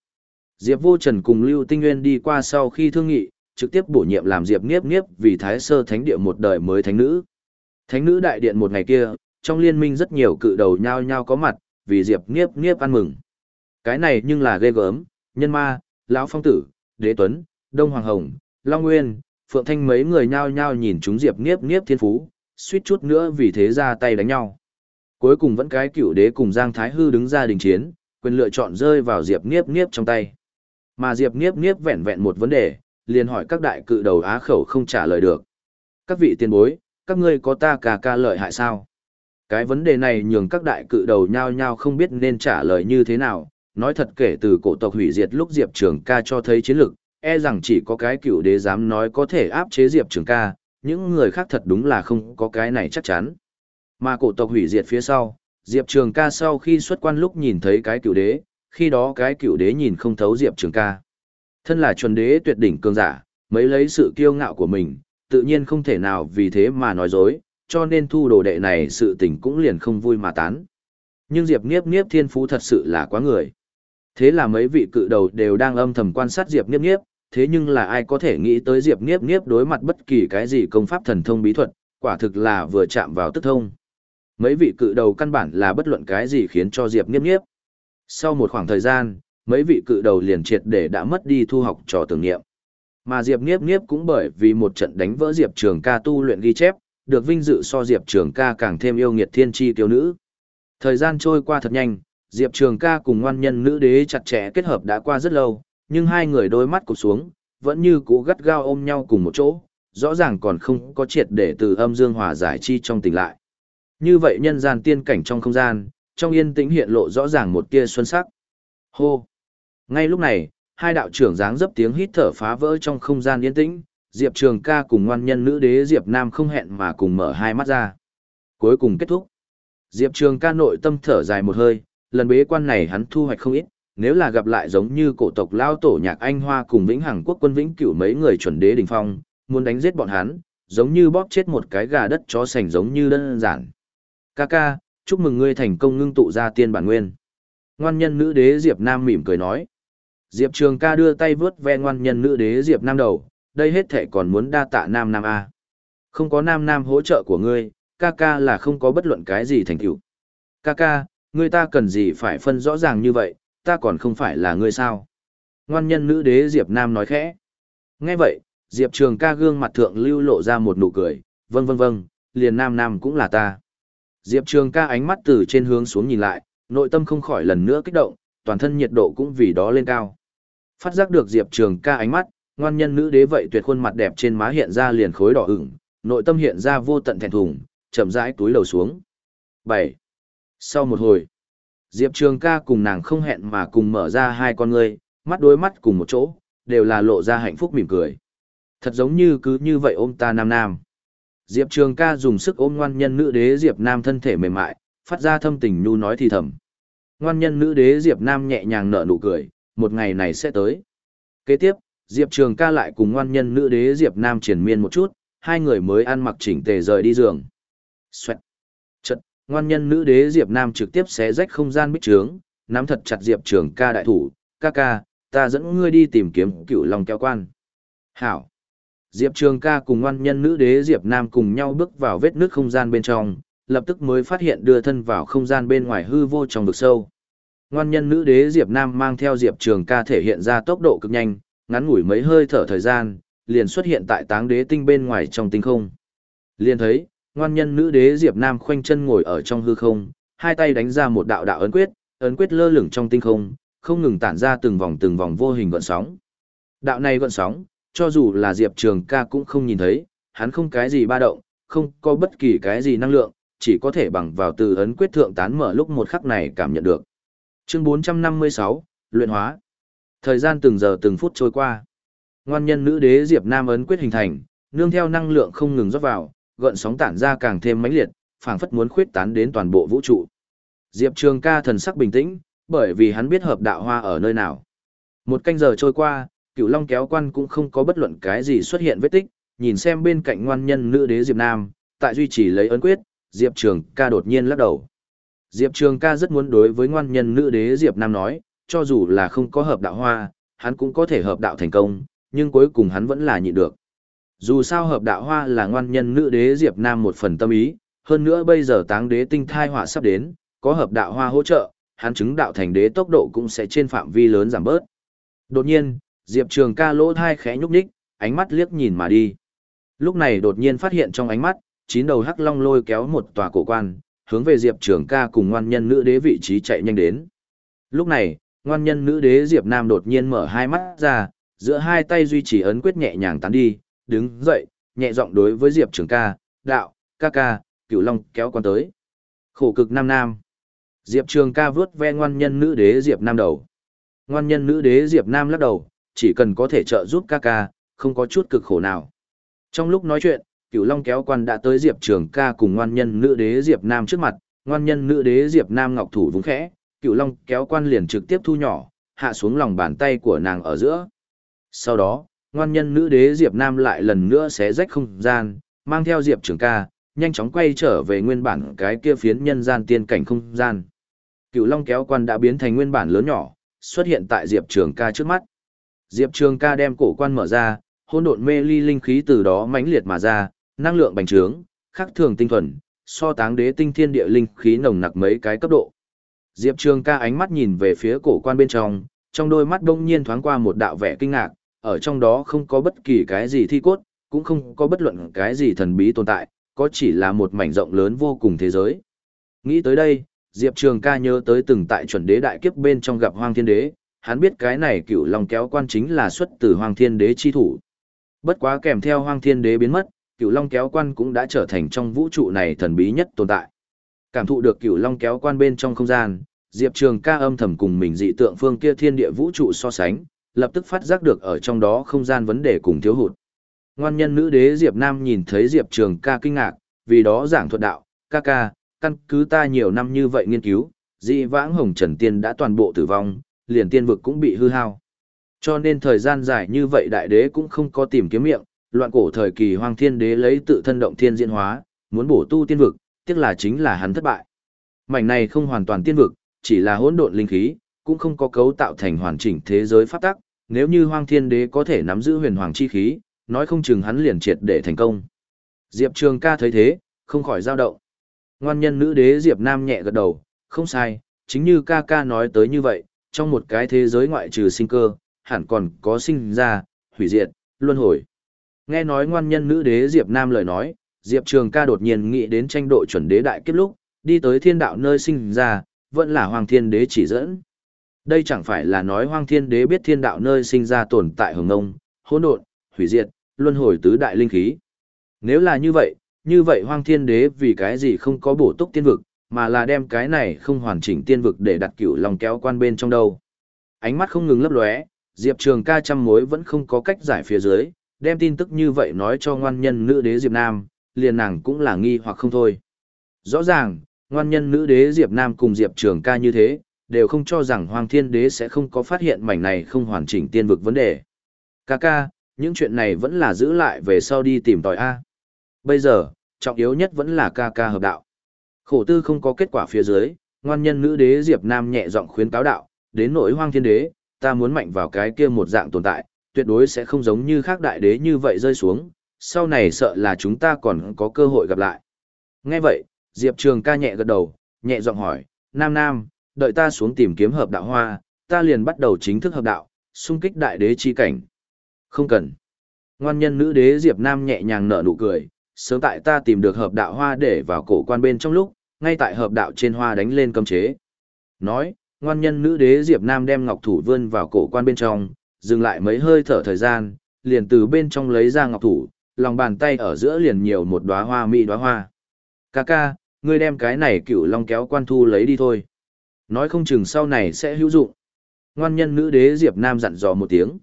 Diệp Vô Trần cùng Lưu Tinh Nguyên đi qua sau khi thương nghị, trực tiếp bổ nhiệm làm Diệp Niếp Niếp vì Thái Sơ Thánh Địa một đời mới thánh nữ. Thánh nữ đại điện một ngày kia, trong liên minh rất nhiều cự đầu nhao nhao có mặt, vì Diệp Niếp Niếp ăn mừng. Cái này nhưng là ghê gớm, nhân ma, lão phong tử, đế tuấn, đông hoàng hồng, long nguyên, phượng thanh mấy người nhao nhao nhìn chúng Diệp Niếp Niếp thiên phú, suýt chút nữa vì thế ra tay đánh nhau. Cuối cùng vẫn cái cựu đế cùng Giang Thái Hư đứng ra đình chiến, quyền lựa chọn rơi vào Diệp Niếp Niếp trong tay. Mà Diệp Niếp Niếp vẹn vẹn một vấn đề, liền hỏi các đại cự đầu á khẩu không trả lời được. Các vị tiền bối, các ngươi có ta cà ca lợi hại sao? Cái vấn đề này nhường các đại cự đầu nhao nhao không biết nên trả lời như thế nào, nói thật kể từ cổ tộc hủy diệt lúc Diệp Trường ca cho thấy chiến lực, e rằng chỉ có cái cựu đế dám nói có thể áp chế Diệp Trường ca, những người khác thật đúng là không có cái này chắc chắn. Mà cổ tộc hủy diệt phía sau, Diệp Trường ca sau khi xuất quan lúc nhìn thấy cái cựu đế, khi đó cái cựu đế nhìn không thấu Diệp Trường ca. Thân là chuẩn đế tuyệt đỉnh cường giả, mấy lấy sự kiêu ngạo của mình, tự nhiên không thể nào vì thế mà nói dối, cho nên thu đồ đệ này sự tình cũng liền không vui mà tán. Nhưng Diệp Niếp Niếp thiên phú thật sự là quá người. Thế là mấy vị cự đầu đều đang âm thầm quan sát Diệp Niếp Niếp, thế nhưng là ai có thể nghĩ tới Diệp Niếp Niếp đối mặt bất kỳ cái gì công pháp thần thông bí thuật, quả thực là vừa chạm vào tức thông. Mấy vị cự đầu căn bản là bất luận cái gì khiến cho Diệp Niếp Niếp. Sau một khoảng thời gian, mấy vị cự đầu liền triệt để đã mất đi thu học trò tưởng niệm. Mà Diệp Niếp Niếp cũng bởi vì một trận đánh vỡ Diệp Trường ca tu luyện ghi chép, được vinh dự so Diệp Trường ca càng thêm yêu nghiệt thiên tri tiểu nữ. Thời gian trôi qua thật nhanh, Diệp Trường ca cùng ngoan nhân nữ đế chặt chẽ kết hợp đã qua rất lâu, nhưng hai người đôi mắt cụp xuống, vẫn như cũ gắt gao ôm nhau cùng một chỗ, rõ ràng còn không có triệt để từ âm dương hòa giải chi trong tỉnh lại. Như vậy nhân gian tiên cảnh trong không gian, trong yên tĩnh hiện lộ rõ ràng một tia xuân sắc. Hô! Ngay lúc này, hai đạo trưởng dáng dấp tiếng hít thở phá vỡ trong không gian yên tĩnh, Diệp Trường ca cùng ngoan nhân nữ đế Diệp Nam không hẹn mà cùng mở hai mắt ra. Cuối cùng kết thúc. Diệp Trường ca nội tâm thở dài một hơi, lần bế quan này hắn thu hoạch không ít, nếu là gặp lại giống như cổ tộc lao tổ nhạc Anh Hoa cùng Vĩnh Hằng quốc quân Vĩnh Cửu mấy người chuẩn đế đình phong, muốn đánh giết bọn hắn, giống như bóp chết một cái gà đất chó sành giống như đơn giản. Ca ca, chúc mừng ngươi thành công ngưng tụ ra tiên bản nguyên. Ngoan nhân nữ đế Diệp Nam mỉm cười nói. Diệp Trường ca đưa tay vướt ve ngoan nhân nữ đế Diệp Nam đầu, đây hết thể còn muốn đa tạ Nam Nam A. Không có Nam Nam hỗ trợ của ngươi, ca ca là không có bất luận cái gì thành tựu. Ca ca, ngươi ta cần gì phải phân rõ ràng như vậy, ta còn không phải là ngươi sao. Ngoan nhân nữ đế Diệp Nam nói khẽ. Nghe vậy, Diệp Trường ca gương mặt thượng lưu lộ ra một nụ cười, vâng vâng vâng, liền Nam Nam cũng là ta. Diệp Trường ca ánh mắt từ trên hướng xuống nhìn lại, nội tâm không khỏi lần nữa kích động, toàn thân nhiệt độ cũng vì đó lên cao. Phát giác được Diệp Trường ca ánh mắt, ngoan nhân nữ đế vậy tuyệt khuôn mặt đẹp trên má hiện ra liền khối đỏ ửng, nội tâm hiện ra vô tận thẹn thùng, chậm rãi túi đầu xuống. 7. Sau một hồi, Diệp Trường ca cùng nàng không hẹn mà cùng mở ra hai con ngươi, mắt đối mắt cùng một chỗ, đều là lộ ra hạnh phúc mỉm cười. Thật giống như cứ như vậy ôm ta nam nam. Diệp Trường ca dùng sức ôm ngoan nhân nữ đế Diệp Nam thân thể mềm mại, phát ra thâm tình nhu nói thì thầm. Ngoan nhân nữ đế Diệp Nam nhẹ nhàng nở nụ cười, một ngày này sẽ tới. Kế tiếp, Diệp Trường ca lại cùng ngoan nhân nữ đế Diệp Nam triển miên một chút, hai người mới ăn mặc chỉnh tề rời đi giường. Xoẹt. Chật, ngoan nhân nữ đế Diệp Nam trực tiếp xé rách không gian bích trướng, nắm thật chặt Diệp Trường ca đại thủ, ca ca, ta dẫn ngươi đi tìm kiếm cựu long kéo quan. Hảo. Diệp Trường ca cùng ngoan nhân nữ đế Diệp Nam cùng nhau bước vào vết nước không gian bên trong, lập tức mới phát hiện đưa thân vào không gian bên ngoài hư vô trong vực sâu. Ngoan nhân nữ đế Diệp Nam mang theo Diệp Trường ca thể hiện ra tốc độ cực nhanh, ngắn ngủi mấy hơi thở thời gian, liền xuất hiện tại táng đế tinh bên ngoài trong tinh không. Liền thấy, ngoan nhân nữ đế Diệp Nam khoanh chân ngồi ở trong hư không, hai tay đánh ra một đạo đạo ấn quyết, ấn quyết lơ lửng trong tinh không, không ngừng tản ra từng vòng từng vòng vô hình gợn sóng. Đạo này gợn sóng, cho dù là Diệp Trường ca cũng không nhìn thấy, hắn không cái gì ba động, không có bất kỳ cái gì năng lượng, chỉ có thể bằng vào từ ấn quyết thượng tán mở lúc một khắc này cảm nhận được. Chương 456, Luyện hóa. Thời gian từng giờ từng phút trôi qua. Ngoan nhân nữ đế Diệp Nam ấn quyết hình thành, nương theo năng lượng không ngừng rót vào, gợn sóng tản ra càng thêm mãnh liệt, phảng phất muốn khuyết tán đến toàn bộ vũ trụ. Diệp Trường Ca thần sắc bình tĩnh, bởi vì hắn biết hợp đạo hoa ở nơi nào. Một canh giờ trôi qua, Cửu Long kéo quan cũng không có bất luận cái gì xuất hiện vết tích, nhìn xem bên cạnh ngoan nhân nữ đế Diệp Nam, tại duy trì lấy ấn quyết, Diệp Trường Ca đột nhiên lắc đầu. Diệp Trường Ca rất muốn đối với ngoan nhân nữ đế Diệp Nam nói, cho dù là không có hợp đạo hoa, hắn cũng có thể hợp đạo thành công, nhưng cuối cùng hắn vẫn là nhịn được. Dù sao hợp đạo hoa là ngoan nhân nữ đế Diệp Nam một phần tâm ý, hơn nữa bây giờ táng đế tinh thai hỏa sắp đến, có hợp đạo hoa hỗ trợ, hắn chứng đạo thành đế tốc độ cũng sẽ trên phạm vi lớn giảm bớt. Đột nhiên, Diệp Trường ca lỗ thai khẽ nhúc nhích, ánh mắt liếc nhìn mà đi. Lúc này đột nhiên phát hiện trong ánh mắt, chín đầu hắc long lôi kéo một tòa cổ quan, hướng về Diệp Trường ca cùng ngoan nhân nữ đế vị trí chạy nhanh đến. Lúc này, ngoan nhân nữ đế Diệp Nam đột nhiên mở hai mắt ra, giữa hai tay duy trì ấn quyết nhẹ nhàng tán đi, đứng dậy, nhẹ giọng đối với Diệp Trường ca, đạo, ca ca, cửu long kéo con tới. Khổ cực nam nam. Diệp Trường ca vớt ve ngoan nhân nữ đế Diệp Nam đầu. Ngoan nhân nữ đế Diệp Nam lắc đầu, chỉ cần có thể trợ giúp ca ca, không có chút cực khổ nào. Trong lúc nói chuyện, Cửu Long kéo quan đã tới Diệp Trường ca cùng ngoan nhân nữ đế Diệp Nam trước mặt, ngoan nhân nữ đế Diệp Nam ngọc thủ vúng khẽ, Cựu Long kéo quan liền trực tiếp thu nhỏ, hạ xuống lòng bàn tay của nàng ở giữa. Sau đó, ngoan nhân nữ đế Diệp Nam lại lần nữa xé rách không gian, mang theo Diệp Trường ca, nhanh chóng quay trở về nguyên bản cái kia phiến nhân gian tiên cảnh không gian. Cựu Long kéo quan đã biến thành nguyên bản lớn nhỏ, xuất hiện tại Diệp Trường ca trước mắt. Diệp Trường ca đem cổ quan mở ra, hỗn độn mê ly linh khí từ đó mãnh liệt mà ra, năng lượng bành trướng, khắc thường tinh thuần, so táng đế tinh thiên địa linh khí nồng nặc mấy cái cấp độ. Diệp Trường ca ánh mắt nhìn về phía cổ quan bên trong, trong đôi mắt đông nhiên thoáng qua một đạo vẻ kinh ngạc, ở trong đó không có bất kỳ cái gì thi cốt, cũng không có bất luận cái gì thần bí tồn tại, có chỉ là một mảnh rộng lớn vô cùng thế giới. Nghĩ tới đây, Diệp Trường ca nhớ tới từng tại chuẩn đế đại kiếp bên trong gặp Hoang Thiên Đế, hắn biết cái này cựu long kéo quan chính là xuất từ Hoang Thiên Đế chi thủ. Bất quá kèm theo Hoang Thiên Đế biến mất, cựu long kéo quan cũng đã trở thành trong vũ trụ này thần bí nhất tồn tại. Cảm thụ được cửu long kéo quan bên trong không gian, Diệp Trường ca âm thầm cùng mình dị tượng phương kia thiên địa vũ trụ so sánh, lập tức phát giác được ở trong đó không gian vấn đề cùng thiếu hụt. Ngoan nhân nữ đế Diệp Nam nhìn thấy Diệp Trường ca kinh ngạc, vì đó giảng thuật đạo, ca ca, căn cứ ta nhiều năm như vậy nghiên cứu, dị vãng hồng trần tiên đã toàn bộ tử vong, liền tiên vực cũng bị hư hao. Cho nên thời gian dài như vậy đại đế cũng không có tìm kiếm miệng, loạn cổ thời kỳ hoang thiên đế lấy tự thân động thiên diễn hóa, muốn bổ tu tiên vực, tiếc là chính là hắn thất bại. Mảnh này không hoàn toàn tiên vực, chỉ là hỗn độn linh khí, cũng không có cấu tạo thành hoàn chỉnh thế giới pháp tắc, nếu như hoang thiên đế có thể nắm giữ huyền hoàng chi khí, nói không chừng hắn liền triệt để thành công. Diệp Trường ca thấy thế, không khỏi dao động. Ngoan nhân nữ đế Diệp Nam nhẹ gật đầu, không sai, chính như ca ca nói tới như vậy, trong một cái thế giới ngoại trừ sinh cơ, hẳn còn có sinh ra, hủy diệt, luân hồi. Nghe nói ngoan nhân nữ đế Diệp Nam lời nói, Diệp Trường ca đột nhiên nghĩ đến tranh độ chuẩn đế đại kiếp lúc, đi tới thiên đạo nơi sinh ra, vẫn là hoàng thiên đế chỉ dẫn. Đây chẳng phải là nói hoàng thiên đế biết thiên đạo nơi sinh ra tồn tại hồng ông, hỗn độn, hủy diệt, luân hồi tứ đại linh khí. Nếu là như vậy, như vậy Hoàng thiên đế vì cái gì không có bổ túc tiên vực, mà là đem cái này không hoàn chỉnh tiên vực để đặt cửu lòng kéo quan bên trong đâu. Ánh mắt không ngừng lấp lóe, Diệp Trường ca trăm mối vẫn không có cách giải phía dưới, đem tin tức như vậy nói cho ngoan nhân nữ đế Diệp Nam, liền nàng cũng là nghi hoặc không thôi. Rõ ràng, ngoan nhân nữ đế Diệp Nam cùng Diệp Trường ca như thế, đều không cho rằng Hoàng Thiên Đế sẽ không có phát hiện mảnh này không hoàn chỉnh tiên vực vấn đề. Ca ca, những chuyện này vẫn là giữ lại về sau đi tìm tòi A. Bây giờ, trọng yếu nhất vẫn là ca ca hợp đạo. Khổ tư không có kết quả phía dưới, ngoan nhân nữ đế Diệp Nam nhẹ giọng khuyến cáo đạo, đến nỗi Hoàng thiên đế, ta muốn mạnh vào cái kia một dạng tồn tại, tuyệt đối sẽ không giống như khác đại đế như vậy rơi xuống, sau này sợ là chúng ta còn có cơ hội gặp lại. Nghe vậy, Diệp Trường ca nhẹ gật đầu, nhẹ giọng hỏi, Nam Nam, đợi ta xuống tìm kiếm hợp đạo hoa, ta liền bắt đầu chính thức hợp đạo, xung kích đại đế chi cảnh. Không cần. Ngoan nhân nữ đế Diệp Nam nhẹ nhàng nở nụ cười, sớm tại ta tìm được hợp đạo hoa để vào cổ quan bên trong lúc, ngay tại hợp đạo trên hoa đánh lên cấm chế. Nói, ngoan nhân nữ đế Diệp Nam đem ngọc thủ vươn vào cổ quan bên trong, dừng lại mấy hơi thở thời gian, liền từ bên trong lấy ra ngọc thủ, lòng bàn tay ở giữa liền nhiều một đóa hoa mỹ đóa hoa. Ca ca, ngươi đem cái này cựu long kéo quan thu lấy đi thôi. Nói không chừng sau này sẽ hữu dụng. Ngoan nhân nữ đế Diệp Nam dặn dò một tiếng.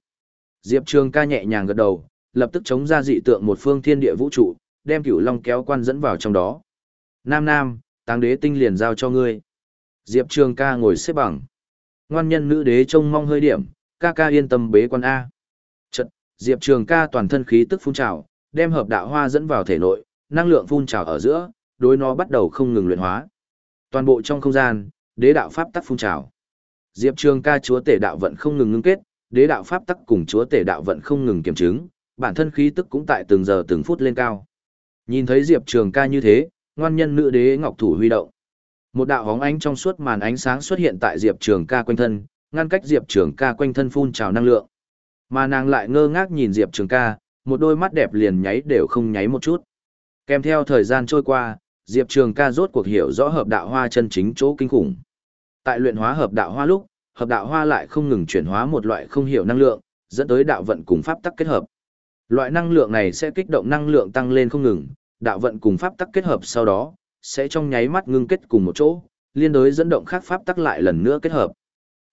Diệp Trường ca nhẹ nhàng gật đầu, lập tức chống ra dị tượng một phương thiên địa vũ trụ, đem cửu long kéo quan dẫn vào trong đó. Nam Nam, táng đế tinh liền giao cho ngươi. Diệp Trường ca ngồi xếp bằng. Ngoan nhân nữ đế trông mong hơi điểm, ca ca yên tâm bế quan A. Chật, Diệp Trường ca toàn thân khí tức phun trào, đem hợp đạo hoa dẫn vào thể nội, năng lượng phun trào ở giữa, đối nó bắt đầu không ngừng luyện hóa. Toàn bộ trong không gian, đế đạo pháp tắc phun trào. Diệp Trường ca chúa tể đạo vận không ngừng ngưng kết, đế đạo pháp tắc cùng chúa tể đạo vận không ngừng kiểm chứng, bản thân khí tức cũng tại từng giờ từng phút lên cao. Nhìn thấy Diệp Trường ca như thế, ngoan nhân nữ đế ngọc thủ huy động. Một đạo hóng ánh trong suốt màn ánh sáng xuất hiện tại Diệp Trường ca quanh thân, ngăn cách Diệp Trường ca quanh thân phun trào năng lượng. Mà nàng lại ngơ ngác nhìn Diệp Trường ca, một đôi mắt đẹp liền nháy đều không nháy một chút. Kèm theo thời gian trôi qua, Diệp Trường ca rốt cuộc hiểu rõ hợp đạo hoa chân chính chỗ kinh khủng. Tại luyện hóa hợp đạo hoa lúc, hợp đạo hoa lại không ngừng chuyển hóa một loại không hiểu năng lượng, dẫn tới đạo vận cùng pháp tắc kết hợp. Loại năng lượng này sẽ kích động năng lượng tăng lên không ngừng, đạo vận cùng pháp tắc kết hợp sau đó, sẽ trong nháy mắt ngưng kết cùng một chỗ, liên đối dẫn động khác pháp tắc lại lần nữa kết hợp.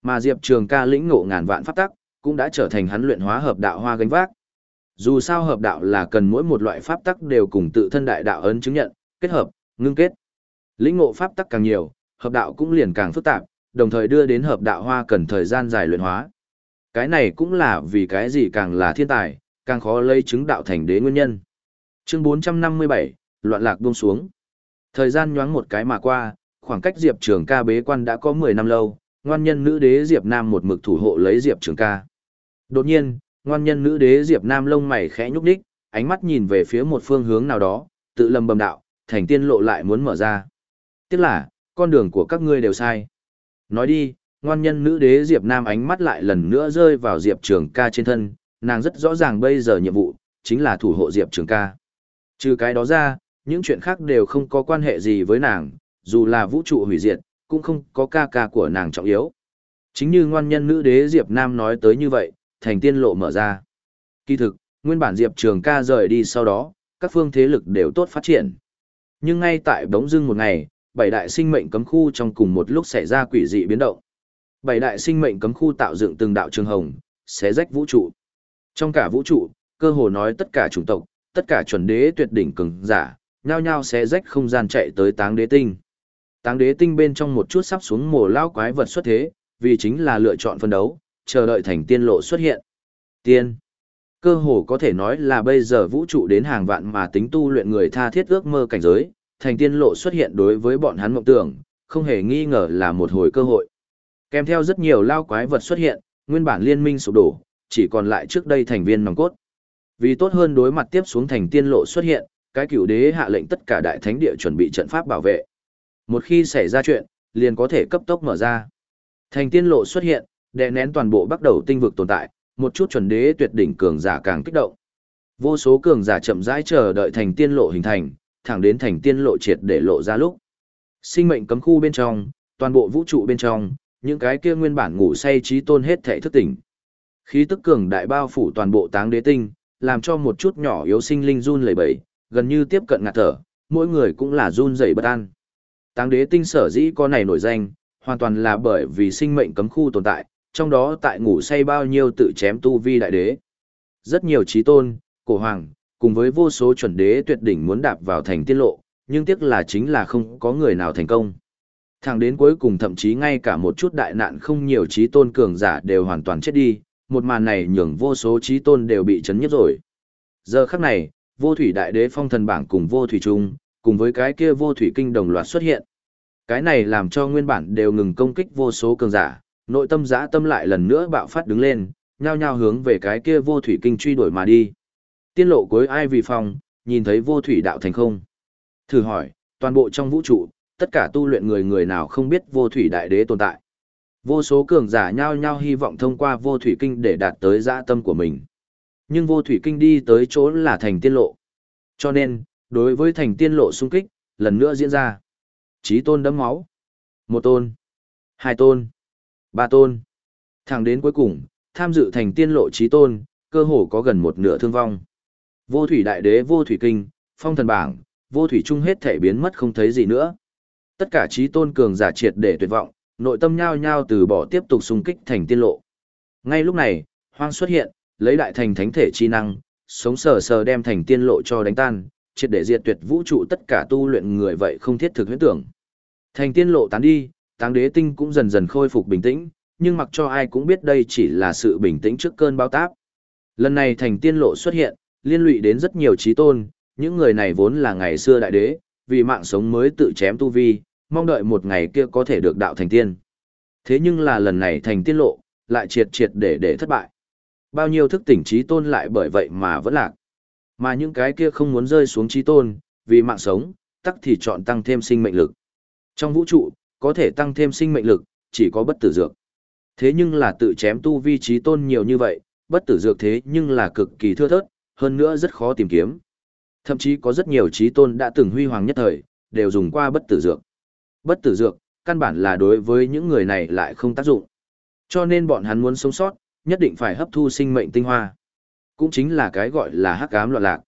Mà Diệp Trường ca lĩnh ngộ ngàn vạn pháp tắc, cũng đã trở thành hắn luyện hóa hợp đạo hoa gánh vác. Dù sao hợp đạo là cần mỗi một loại pháp tắc đều cùng tự thân đại đạo ấn chứng nhận, kết hợp, ngưng kết. Lĩnh ngộ pháp tắc càng nhiều, hợp đạo cũng liền càng phức tạp, đồng thời đưa đến hợp đạo hoa cần thời gian dài luyện hóa. Cái này cũng là vì cái gì càng là thiên tài, càng khó lấy chứng đạo thành đế nguyên nhân. Chương 457, loạn lạc buông xuống. Thời gian nhoáng một cái mà qua, khoảng cách Diệp Trường ca bế quan đã có 10 năm lâu, ngoan nhân nữ đế Diệp Nam một mực thủ hộ lấy Diệp Trường ca. Đột nhiên, ngoan nhân nữ đế Diệp Nam lông mày khẽ nhúc nhích, ánh mắt nhìn về phía một phương hướng nào đó, tự lầm bầm đạo, thành tiên lộ lại muốn mở ra. Tiếc là, con đường của các ngươi đều sai. Nói đi, ngoan nhân nữ đế Diệp Nam ánh mắt lại lần nữa rơi vào Diệp Trường ca trên thân, nàng rất rõ ràng bây giờ nhiệm vụ, chính là thủ hộ Diệp Trường ca. Trừ cái đó ra, những chuyện khác đều không có quan hệ gì với nàng, dù là vũ trụ hủy diệt, cũng không có ca ca của nàng trọng yếu. Chính như ngoan nhân nữ đế Diệp Nam nói tới như vậy, thành tiên lộ mở ra. Kỳ thực, nguyên bản Diệp Trường ca rời đi sau đó, các phương thế lực đều tốt phát triển. Nhưng ngay tại bóng dưng một ngày, bảy đại sinh mệnh cấm khu trong cùng một lúc xảy ra quỷ dị biến động. Bảy đại sinh mệnh cấm khu tạo dựng từng đạo trường hồng, xé rách vũ trụ. Trong cả vũ trụ, cơ hồ nói tất cả chủng tộc, tất cả chuẩn đế tuyệt đỉnh cường giả, nhao nhao xé rách không gian chạy tới táng đế tinh. Táng đế tinh bên trong một chút sắp xuống mồ lao quái vật xuất thế, vì chính là lựa chọn phân đấu, chờ đợi thành tiên lộ xuất hiện. Tiên. Cơ hồ có thể nói là bây giờ vũ trụ đến hàng vạn mà tính tu luyện người tha thiết ước mơ cảnh giới, thành tiên lộ xuất hiện đối với bọn hắn mộng tưởng, không hề nghi ngờ là một hồi cơ hội. Kèm theo rất nhiều lao quái vật xuất hiện, nguyên bản liên minh sụp đổ, chỉ còn lại trước đây thành viên nòng cốt. Vì tốt hơn đối mặt tiếp xuống thành tiên lộ xuất hiện, cái cửu đế hạ lệnh tất cả đại thánh địa chuẩn bị trận pháp bảo vệ. Một khi xảy ra chuyện, liền có thể cấp tốc mở ra. Thành tiên lộ xuất hiện, đè nén toàn bộ bắt đầu tinh vực tồn tại, một chút chuẩn đế tuyệt đỉnh cường giả càng kích động. Vô số cường giả chậm rãi chờ đợi thành tiên lộ hình thành, thẳng đến thành tiên lộ triệt để lộ ra lúc. Sinh mệnh cấm khu bên trong, toàn bộ vũ trụ bên trong, những cái kia nguyên bản ngủ say trí tôn hết thể thức tỉnh. Khí tức cường đại bao phủ toàn bộ táng đế tinh, làm cho một chút nhỏ yếu sinh linh run lẩy bẩy, gần như tiếp cận ngạt thở, mỗi người cũng là run rẩy bất an. Táng đế tinh sở dĩ có này nổi danh, hoàn toàn là bởi vì sinh mệnh cấm khu tồn tại, trong đó tại ngủ say bao nhiêu tự chém tu vi đại đế. Rất nhiều trí tôn, cổ hoàng, cùng với vô số chuẩn đế tuyệt đỉnh muốn đạp vào thành tiên lộ, nhưng tiếc là chính là không có người nào thành công. Thẳng đến cuối cùng thậm chí ngay cả một chút đại nạn không nhiều trí tôn cường giả đều hoàn toàn chết đi, một màn này nhường vô số trí tôn đều bị chấn nhất rồi. Giờ khắc này, vô thủy đại đế phong thần bảng cùng vô thủy trung, cùng với cái kia vô thủy kinh đồng loạt xuất hiện. Cái này làm cho nguyên bản đều ngừng công kích vô số cường giả, nội tâm giã tâm lại lần nữa bạo phát đứng lên, nhao nhao hướng về cái kia vô thủy kinh truy đuổi mà đi. Tiên lộ cuối ai vì phòng nhìn thấy vô thủy đạo thành không. Thử hỏi, toàn bộ trong vũ trụ, tất cả tu luyện người người nào không biết vô thủy đại đế tồn tại. Vô số cường giả nhao nhao hy vọng thông qua vô thủy kinh để đạt tới dã tâm của mình. Nhưng vô thủy kinh đi tới chỗ là thành tiên lộ. Cho nên, đối với thành tiên lộ xung kích, lần nữa diễn ra. Chí tôn đấm máu. Một tôn. Hai tôn. Ba tôn. Thẳng đến cuối cùng, tham dự thành tiên lộ trí tôn, cơ hồ có gần một nửa thương vong. Vô thủy đại đế vô thủy kinh, phong thần bảng, vô thủy trung hết thể biến mất không thấy gì nữa. Tất cả trí tôn cường giả triệt để tuyệt vọng, nội tâm nhao nhao từ bỏ tiếp tục xung kích thành tiên lộ. Ngay lúc này, hoang xuất hiện, lấy đại thành thánh thể chi năng, sống sờ sờ đem thành tiên lộ cho đánh tan, triệt để diệt tuyệt vũ trụ tất cả tu luyện người vậy không thiết thực huyễn tưởng. Thành tiên lộ tán đi, táng đế tinh cũng dần dần khôi phục bình tĩnh, nhưng mặc cho ai cũng biết đây chỉ là sự bình tĩnh trước cơn bão táp. Lần này thành tiên lộ xuất hiện, liên lụy đến rất nhiều trí tôn, những người này vốn là ngày xưa đại đế, vì mạng sống mới tự chém tu vi, mong đợi một ngày kia có thể được đạo thành tiên. Thế nhưng là lần này thành tiên lộ, lại triệt triệt để để thất bại. Bao nhiêu thức tỉnh trí tôn lại bởi vậy mà vẫn lạc. Mà những cái kia không muốn rơi xuống trí tôn, vì mạng sống, tắc thì chọn tăng thêm sinh mệnh lực. Trong vũ trụ, có thể tăng thêm sinh mệnh lực, chỉ có bất tử dược. Thế nhưng là tự chém tu vi trí tôn nhiều như vậy, bất tử dược thế nhưng là cực kỳ thưa thớt, hơn nữa rất khó tìm kiếm. Thậm chí có rất nhiều trí tôn đã từng huy hoàng nhất thời, đều dùng qua bất tử dược. Bất tử dược, căn bản là đối với những người này lại không tác dụng. Cho nên bọn hắn muốn sống sót, nhất định phải hấp thu sinh mệnh tinh hoa. Cũng chính là cái gọi là hắc ám loạn lạc.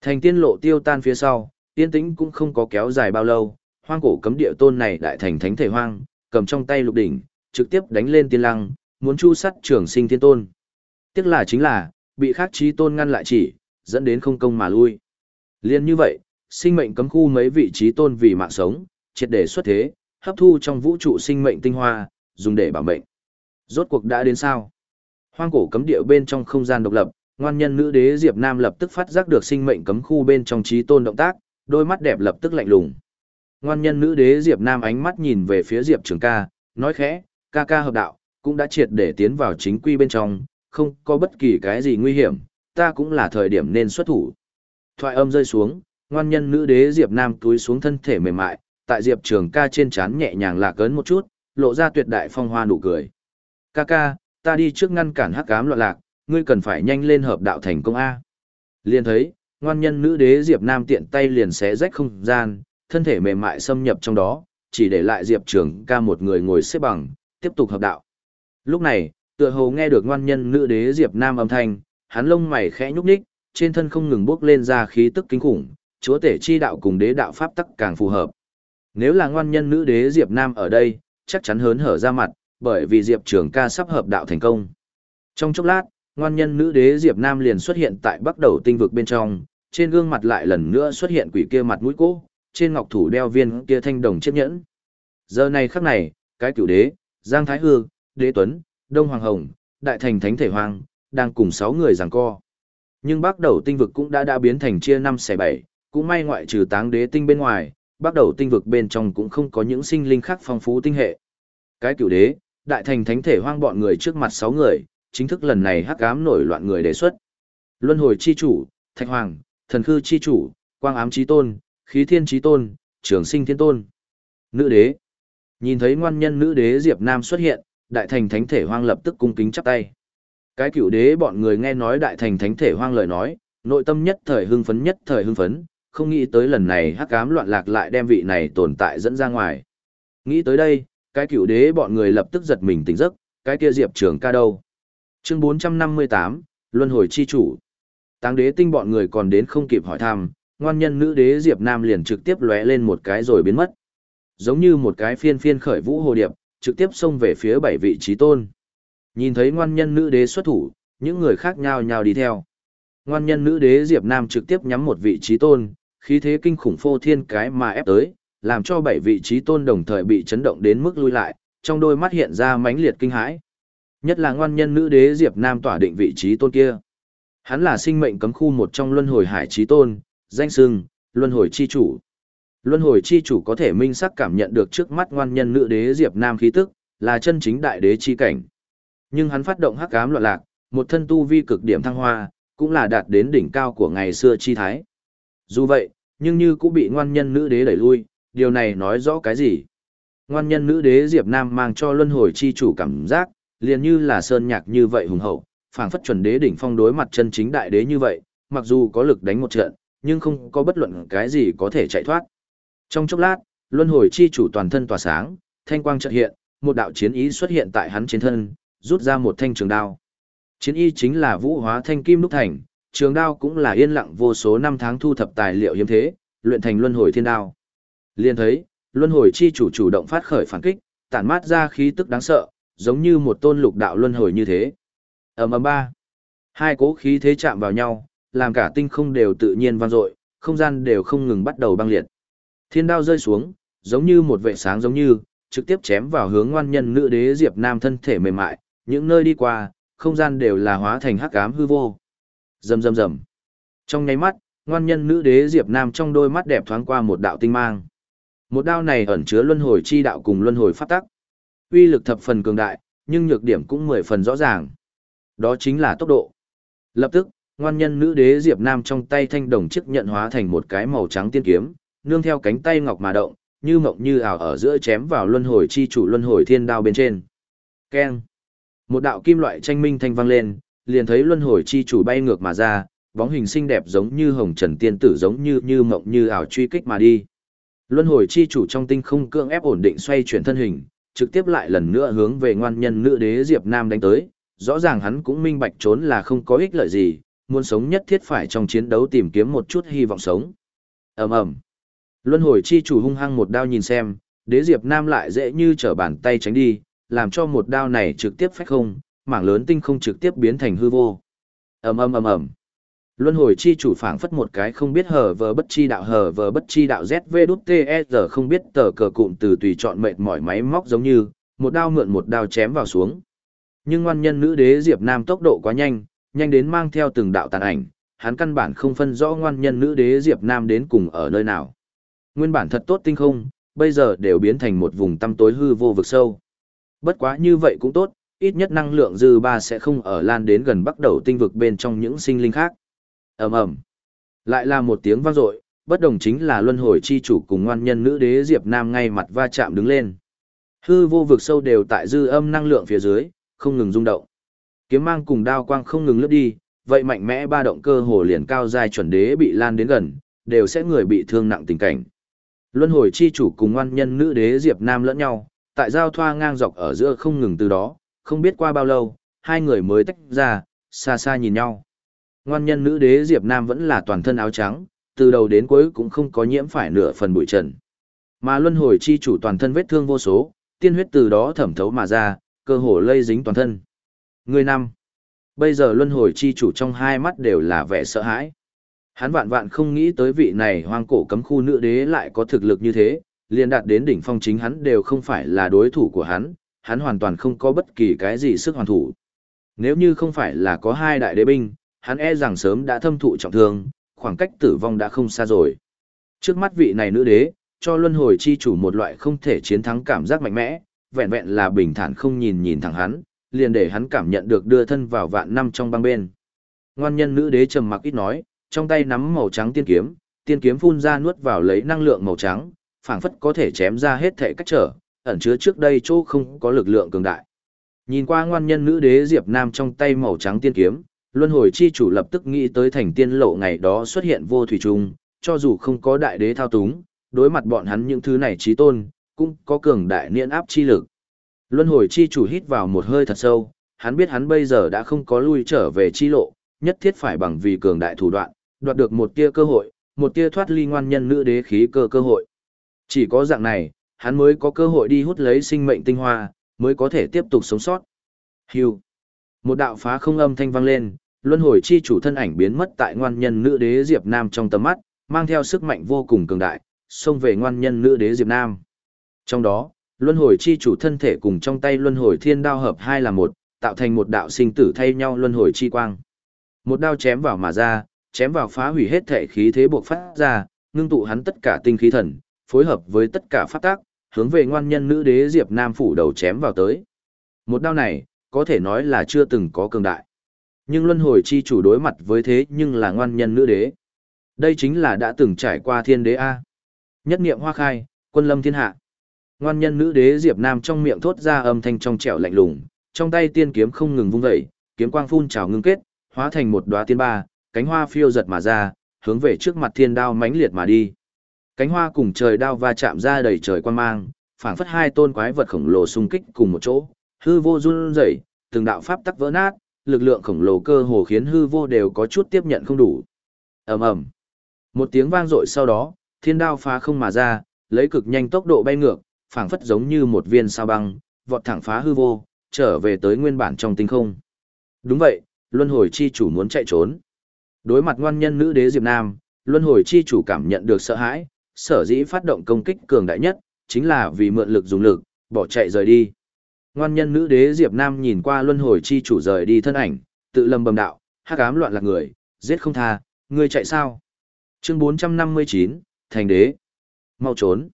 Thành tiên lộ tiêu tan phía sau, tiên tĩnh cũng không có kéo dài bao lâu, hoang cổ cấm địa tôn này đại thành thánh thể hoang, cầm trong tay lục đỉnh, trực tiếp đánh lên tiên lăng, muốn chu sắt trường sinh thiên tôn. Tiếc là chính là, bị khắc trí tôn ngăn lại chỉ, dẫn đến không công mà lui. Liên như vậy, sinh mệnh cấm khu mấy vị trí tôn vì mạng sống, triệt để xuất thế, hấp thu trong vũ trụ sinh mệnh tinh hoa, dùng để bảo mệnh. Rốt cuộc đã đến sao? Hoang cổ cấm địa bên trong không gian độc lập, ngoan nhân nữ đế Diệp Nam lập tức phát giác được sinh mệnh cấm khu bên trong trí tôn động tác, đôi mắt đẹp lập tức lạnh lùng. Ngoan nhân nữ đế Diệp Nam ánh mắt nhìn về phía Diệp Trường ca, nói khẽ, ca ca hợp đạo, cũng đã triệt để tiến vào chính quy bên trong, không có bất kỳ cái gì nguy hiểm, ta cũng là thời điểm nên xuất thủ. Thoại âm rơi xuống, ngoan nhân nữ đế Diệp Nam túi xuống thân thể mềm mại, tại Diệp Trường ca trên trán nhẹ nhàng lạc ấn một chút, lộ ra tuyệt đại phong hoa nụ cười. Ca ca, ta đi trước ngăn cản hắc ám loạn lạc, ngươi cần phải nhanh lên hợp đạo thành công A. Liền thấy, ngoan nhân nữ đế Diệp Nam tiện tay liền xé rách không gian, thân thể mềm mại xâm nhập trong đó, chỉ để lại Diệp Trường ca một người ngồi xếp bằng, tiếp tục hợp đạo. Lúc này, tựa hồ nghe được ngoan nhân nữ đế Diệp Nam âm thanh, hắn lông mày khẽ nhúc nhích, trên thân không ngừng bước lên ra khí tức kinh khủng, chúa tể chi đạo cùng đế đạo pháp tắc càng phù hợp. Nếu là ngoan nhân nữ đế Diệp Nam ở đây, chắc chắn hớn hở ra mặt, bởi vì Diệp Trường ca sắp hợp đạo thành công. Trong chốc lát, ngoan nhân nữ đế Diệp Nam liền xuất hiện tại bắc đầu tinh vực bên trong, trên gương mặt lại lần nữa xuất hiện quỷ kia mặt mũi cố, trên ngọc thủ đeo viên kia thanh đồng chiếc nhẫn. Giờ này khắc này, cái cửu đế, Giang Thái Hư, Đế Tuấn, Đông Hoàng Hồng, Đại Thành Thánh Thể Hoàng, đang cùng sáu người giằng co. Nhưng bắc đầu tinh vực cũng đã đã biến thành chia năm xe bảy, cũng may ngoại trừ táng đế tinh bên ngoài, bắc đầu tinh vực bên trong cũng không có những sinh linh khác phong phú tinh hệ. Cái cửu đế, Đại Thành Thánh Thể Hoang bọn người trước mặt sáu người, chính thức lần này hắc ám nổi loạn người đề xuất. Luân hồi chi chủ, Thạch Hoàng, Thần Khư chi chủ, Quang ám chi tôn, Khí Thiên trí tôn, Trường Sinh thiên tôn. Nữ đế. Nhìn thấy ngoan nhân nữ đế Diệp Nam xuất hiện, đại thành thánh thể hoang lập tức cung kính chắp tay. Cái cửu đế bọn người nghe nói đại thành thánh thể hoang lời nói, nội tâm nhất thời hưng phấn nhất thời hưng phấn, không nghĩ tới lần này hắc ám loạn lạc lại đem vị này tồn tại dẫn ra ngoài. Nghĩ tới đây, cái cửu đế bọn người lập tức giật mình tỉnh giấc, cái kia Diệp Trường ca đâu? Chương 458, Luân hồi chi chủ. Táng đế tinh bọn người còn đến không kịp hỏi thăm, ngoan nhân nữ đế Diệp Nam liền trực tiếp lóe lên một cái rồi biến mất. Giống như một cái phiên phiên khởi vũ hồ điệp, trực tiếp xông về phía bảy vị trí tôn. Nhìn thấy ngoan nhân nữ đế xuất thủ, những người khác nhao nhao đi theo. Ngoan nhân nữ đế Diệp Nam trực tiếp nhắm một vị trí tôn, khí thế kinh khủng phô thiên cái mà ép tới, làm cho bảy vị trí tôn đồng thời bị chấn động đến mức lui lại, trong đôi mắt hiện ra mãnh liệt kinh hãi. Nhất là ngoan nhân nữ đế Diệp Nam tỏa định vị trí tôn kia. Hắn là sinh mệnh cấm khu một trong luân hồi hải trí tôn, danh sưng, luân hồi chi chủ. Luân hồi chi chủ có thể minh sắc cảm nhận được trước mắt ngoan nhân nữ đế Diệp Nam khí tức, là chân chính đại đế chi cảnh. Nhưng hắn phát động hắc ám loạn lạc, một thân tu vi cực điểm thăng hoa, cũng là đạt đến đỉnh cao của ngày xưa chi thái. Dù vậy, nhưng như cũng bị ngoan nhân nữ đế đẩy lui, điều này nói rõ cái gì? Ngoan nhân nữ đế Diệp Nam mang cho luân hồi chi chủ cảm giác, liền như là sơn nhạc như vậy hùng hậu, phảng phất chuẩn đế đỉnh phong đối mặt chân chính đại đế như vậy, mặc dù có lực đánh một trận, nhưng không có bất luận cái gì có thể chạy thoát. Trong chốc lát, luân hồi chi chủ toàn thân tỏa sáng, thanh quang chợt hiện, một đạo chiến ý xuất hiện tại hắn trên thân, rút ra một thanh trường đao. Chiến ý chính là vũ hóa thanh kim đúc thành, trường đao cũng là yên lặng vô số năm tháng thu thập tài liệu hiếm thế, luyện thành luân hồi thiên đao. Liên thấy, luân hồi chi chủ chủ động phát khởi phản kích, tản mát ra khí tức đáng sợ, giống như một tôn lục đạo luân hồi như thế. Ầm ầm ba. Hai cố khí thế chạm vào nhau, làm cả tinh không đều tự nhiên vang dội, không gian đều không ngừng bắt đầu băng liệt. Thiên đao rơi xuống, giống như một vệ sáng giống như, trực tiếp chém vào hướng ngoan nhân nữ đế Diệp Nam thân thể mềm mại, những nơi đi qua, không gian đều là hóa thành hắc ám hư vô. Rầm rầm rầm. Trong nháy mắt, ngoan nhân nữ đế Diệp Nam trong đôi mắt đẹp thoáng qua một đạo tinh mang. Một đao này ẩn chứa luân hồi chi đạo cùng luân hồi pháp tắc. Uy lực thập phần cường đại, nhưng nhược điểm cũng mười phần rõ ràng. Đó chính là tốc độ. Lập tức, ngoan nhân nữ đế Diệp Nam trong tay thanh đồng chiếc nhận hóa thành một cái màu trắng tiên kiếm, nương theo cánh tay ngọc mà động, như mộng như ảo ở giữa chém vào luân hồi chi chủ luân hồi thiên đao bên trên. Keng. Một đạo kim loại tranh minh thanh vang lên, liền thấy luân hồi chi chủ bay ngược mà ra, bóng hình xinh đẹp giống như hồng trần tiên tử giống như như mộng như ảo truy kích mà đi. Luân hồi chi chủ trong tinh không cưỡng ép ổn định xoay chuyển thân hình, trực tiếp lại lần nữa hướng về ngoan nhân nữ đế Diệp Nam đánh tới, rõ ràng hắn cũng minh bạch trốn là không có ích lợi gì, muốn sống nhất thiết phải trong chiến đấu tìm kiếm một chút hy vọng sống. Ầm ầm. Luân hồi chi chủ hung hăng một đao nhìn xem, đế diệp nam lại dễ như trở bàn tay tránh đi, làm cho một đao này trực tiếp phách không, mảng lớn tinh không trực tiếp biến thành hư vô. ầm ầm ầm ầm. Luân hồi chi chủ phảng phất một cái không biết hở vờ bất chi đạo hở vờ bất chi đạo ZVDTR không biết tờ cờ cụm từ tùy chọn mệt mỏi máy móc giống như, một đao mượn một đao chém vào xuống. Nhưng ngoan nhân nữ đế Diệp Nam tốc độ quá nhanh, nhanh đến mang theo từng đạo tàn ảnh, hắn căn bản không phân rõ ngoan nhân nữ đế Diệp Nam đến cùng ở nơi nào. Nguyên bản thật tốt tinh không, bây giờ đều biến thành một vùng tăm tối hư vô vực sâu. Bất quá như vậy cũng tốt, ít nhất năng lượng dư ba sẽ không ở lan đến gần bắt đầu tinh vực bên trong những sinh linh khác. ầm ầm, lại là một tiếng vang dội, bất đồng chính là luân hồi chi chủ cùng ngoan nhân nữ đế Diệp Nam ngay mặt va chạm đứng lên. Hư vô vực sâu đều tại dư âm năng lượng phía dưới, không ngừng rung động. Kiếm mang cùng đao quang không ngừng lướt đi, vậy mạnh mẽ ba động cơ hồ liền cao dài chuẩn đế bị lan đến gần, đều sẽ người bị thương nặng tình cảnh. Luân hồi chi chủ cùng ngoan nhân nữ đế Diệp Nam lẫn nhau, tại giao thoa ngang dọc ở giữa không ngừng từ đó, không biết qua bao lâu, hai người mới tách ra, xa xa nhìn nhau. Ngoan nhân nữ đế Diệp Nam vẫn là toàn thân áo trắng, từ đầu đến cuối cũng không có nhiễm phải nửa phần bụi trần. Mà luân hồi chi chủ toàn thân vết thương vô số, tiên huyết từ đó thẩm thấu mà ra, cơ hồ lây dính toàn thân. Người năm. Bây giờ luân hồi chi chủ trong hai mắt đều là vẻ sợ hãi. Hắn vạn vạn không nghĩ tới vị này hoang cổ cấm khu nữ đế lại có thực lực như thế, liền đạt đến đỉnh phong chính hắn đều không phải là đối thủ của hắn, hắn hoàn toàn không có bất kỳ cái gì sức hoàn thủ. Nếu như không phải là có hai đại đế binh, hắn e rằng sớm đã thâm thụ trọng thương, khoảng cách tử vong đã không xa rồi. Trước mắt vị này nữ đế, cho luân hồi chi chủ một loại không thể chiến thắng cảm giác mạnh mẽ, vẹn vẹn là bình thản không nhìn nhìn thẳng hắn, liền để hắn cảm nhận được đưa thân vào vạn năm trong băng bên. Ngoan nhân nữ đế trầm mặc ít nói, trong tay nắm màu trắng tiên kiếm, tiên kiếm phun ra nuốt vào lấy năng lượng màu trắng, phảng phất có thể chém ra hết thể cách trở, ẩn chứa trước đây chỗ không có lực lượng cường đại. Nhìn qua ngoan nhân nữ đế Diệp Nam trong tay màu trắng tiên kiếm, luân hồi chi chủ lập tức nghĩ tới thành tiên lộ ngày đó xuất hiện vô thủy trung, cho dù không có đại đế thao túng, đối mặt bọn hắn những thứ này trí tôn, cũng có cường đại niên áp chi lực. Luân hồi chi chủ hít vào một hơi thật sâu, hắn biết hắn bây giờ đã không có lui trở về chi lộ, nhất thiết phải bằng vì cường đại thủ đoạn, đoạt được một tia cơ hội, một tia thoát ly ngoan nhân nữ đế khí cơ cơ hội. Chỉ có dạng này, hắn mới có cơ hội đi hút lấy sinh mệnh tinh hoa, mới có thể tiếp tục sống sót. Hưu. Một đạo phá không âm thanh vang lên, luân hồi chi chủ thân ảnh biến mất tại ngoan nhân nữ đế Diệp Nam trong tầm mắt, mang theo sức mạnh vô cùng cường đại, xông về ngoan nhân nữ đế Diệp Nam. Trong đó, luân hồi chi chủ thân thể cùng trong tay luân hồi thiên đao hợp hai là một, tạo thành một đạo sinh tử thay nhau luân hồi chi quang. Một đao chém vào mà ra, chém vào phá hủy hết thể khí thế buộc phát ra, ngưng tụ hắn tất cả tinh khí thần, phối hợp với tất cả pháp tác, hướng về ngoan nhân nữ đế Diệp Nam phủ đầu chém vào tới. Một đao này, có thể nói là chưa từng có cường đại. Nhưng luân hồi chi chủ đối mặt với thế nhưng là ngoan nhân nữ đế. Đây chính là đã từng trải qua thiên đế A. Nhất niệm hoa khai, quân lâm thiên hạ. Ngoan nhân nữ đế Diệp Nam trong miệng thốt ra âm thanh trong trẻo lạnh lùng, trong tay tiên kiếm không ngừng vung vẩy, kiếm quang phun trào ngưng kết, hóa thành một đóa tiên ba, cánh hoa phiêu giật mà ra, hướng về trước mặt thiên đao mãnh liệt mà đi. Cánh hoa cùng trời đao va chạm ra đầy trời quang mang, phảng phất hai tôn quái vật khổng lồ xung kích cùng một chỗ, hư vô run rẩy, từng đạo pháp tắc vỡ nát, lực lượng khổng lồ cơ hồ khiến hư vô đều có chút tiếp nhận không đủ. Ầm ầm. Một tiếng vang dội sau đó, thiên đao phá không mà ra, lấy cực nhanh tốc độ bay ngược, phảng phất giống như một viên sao băng, vọt thẳng phá hư vô, trở về tới nguyên bản trong tinh không. Đúng vậy, luân hồi chi chủ muốn chạy trốn. Đối mặt ngoan nhân nữ đế Diệp Nam, luân hồi chi chủ cảm nhận được sợ hãi, sở dĩ phát động công kích cường đại nhất, chính là vì mượn lực dùng lực, bỏ chạy rời đi. Ngoan nhân nữ đế Diệp Nam nhìn qua luân hồi chi chủ rời đi thân ảnh, tự lầm bầm đạo, hắc ám loạn lạc người, giết không tha, ngươi chạy sao? Chương 459, Thành đế. Mau trốn.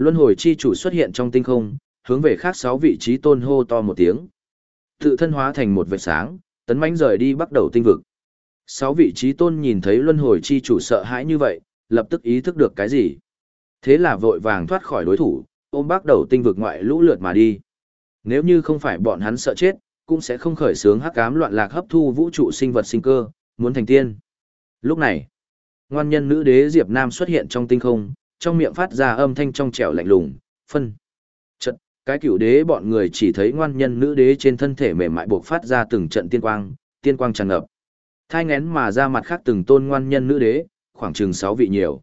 Luân hồi chi chủ xuất hiện trong tinh không, hướng về khác sáu vị trí tôn hô to một tiếng. Tự thân hóa thành một vệt sáng, tấn mãnh rời đi bắt đầu tinh vực. Sáu vị trí tôn nhìn thấy luân hồi chi chủ sợ hãi như vậy, lập tức ý thức được cái gì. Thế là vội vàng thoát khỏi đối thủ, ôm bắt đầu tinh vực ngoại lũ lượt mà đi. Nếu như không phải bọn hắn sợ chết, cũng sẽ không khởi sướng hắc ám loạn lạc hấp thu vũ trụ sinh vật sinh cơ, muốn thành tiên. Lúc này, ngoan nhân nữ đế Diệp Nam xuất hiện trong tinh không, trong miệng phát ra âm thanh trong trẻo lạnh lùng, phân. Trận, cái cựu đế bọn người chỉ thấy ngoan nhân nữ đế trên thân thể mềm mại buộc phát ra từng trận tiên quang, tiên quang tràn ngập. Thai ngén mà ra mặt khác từng tôn ngoan nhân nữ đế, khoảng chừng 6 vị nhiều.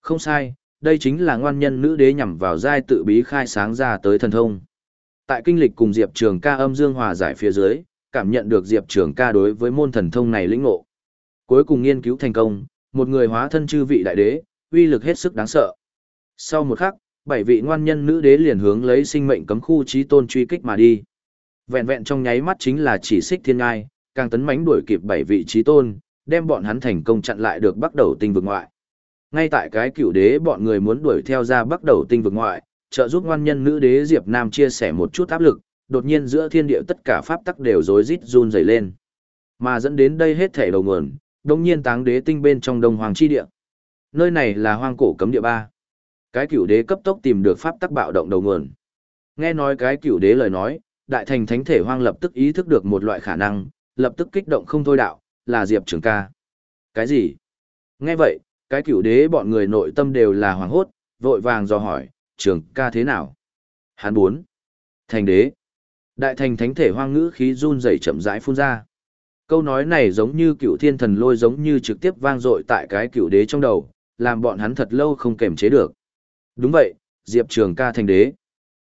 Không sai, đây chính là ngoan nhân nữ đế nhằm vào giai tự bí khai sáng ra tới thần thông. Tại kinh lịch cùng Diệp Trường ca âm dương hòa giải phía dưới, cảm nhận được Diệp Trường ca đối với môn thần thông này lĩnh ngộ. Cuối cùng nghiên cứu thành công, một người hóa thân chư vị đại đế, uy lực hết sức đáng sợ. Sau một khắc, bảy vị ngoan nhân nữ đế liền hướng lấy sinh mệnh cấm khu trí tôn truy kích mà đi. Vẹn vẹn trong nháy mắt chính là chỉ xích thiên ngai, càng tấn mãnh đuổi kịp bảy vị trí tôn, đem bọn hắn thành công chặn lại được bắt đầu tinh vực ngoại. Ngay tại cái cựu đế bọn người muốn đuổi theo ra bắt đầu tinh vực ngoại, trợ giúp ngoan nhân nữ đế Diệp Nam chia sẻ một chút áp lực, đột nhiên giữa thiên địa tất cả pháp tắc đều rối rít run rẩy lên. Mà dẫn đến đây hết thể đầu nguồn, đồng nhiên táng đế tinh bên trong đông hoàng chi địa. Nơi này là hoang cổ cấm địa ba. Cái cửu đế cấp tốc tìm được pháp tắc bạo động đầu nguồn. Nghe nói cái cửu đế lời nói, đại thành thánh thể hoang lập tức ý thức được một loại khả năng, lập tức kích động không thôi đạo, là Diệp Trường ca. Cái gì? Nghe vậy, cái cửu đế bọn người nội tâm đều là hoàng hốt, vội vàng do hỏi, Trường ca thế nào? Hán bốn. Thành đế. Đại thành thánh thể hoang ngữ khí run rẩy chậm rãi phun ra. Câu nói này giống như cựu thiên thần lôi giống như trực tiếp vang dội tại cái cựu đế trong đầu, làm bọn hắn thật lâu không kềm chế được. Đúng vậy, Diệp Trường ca thành đế.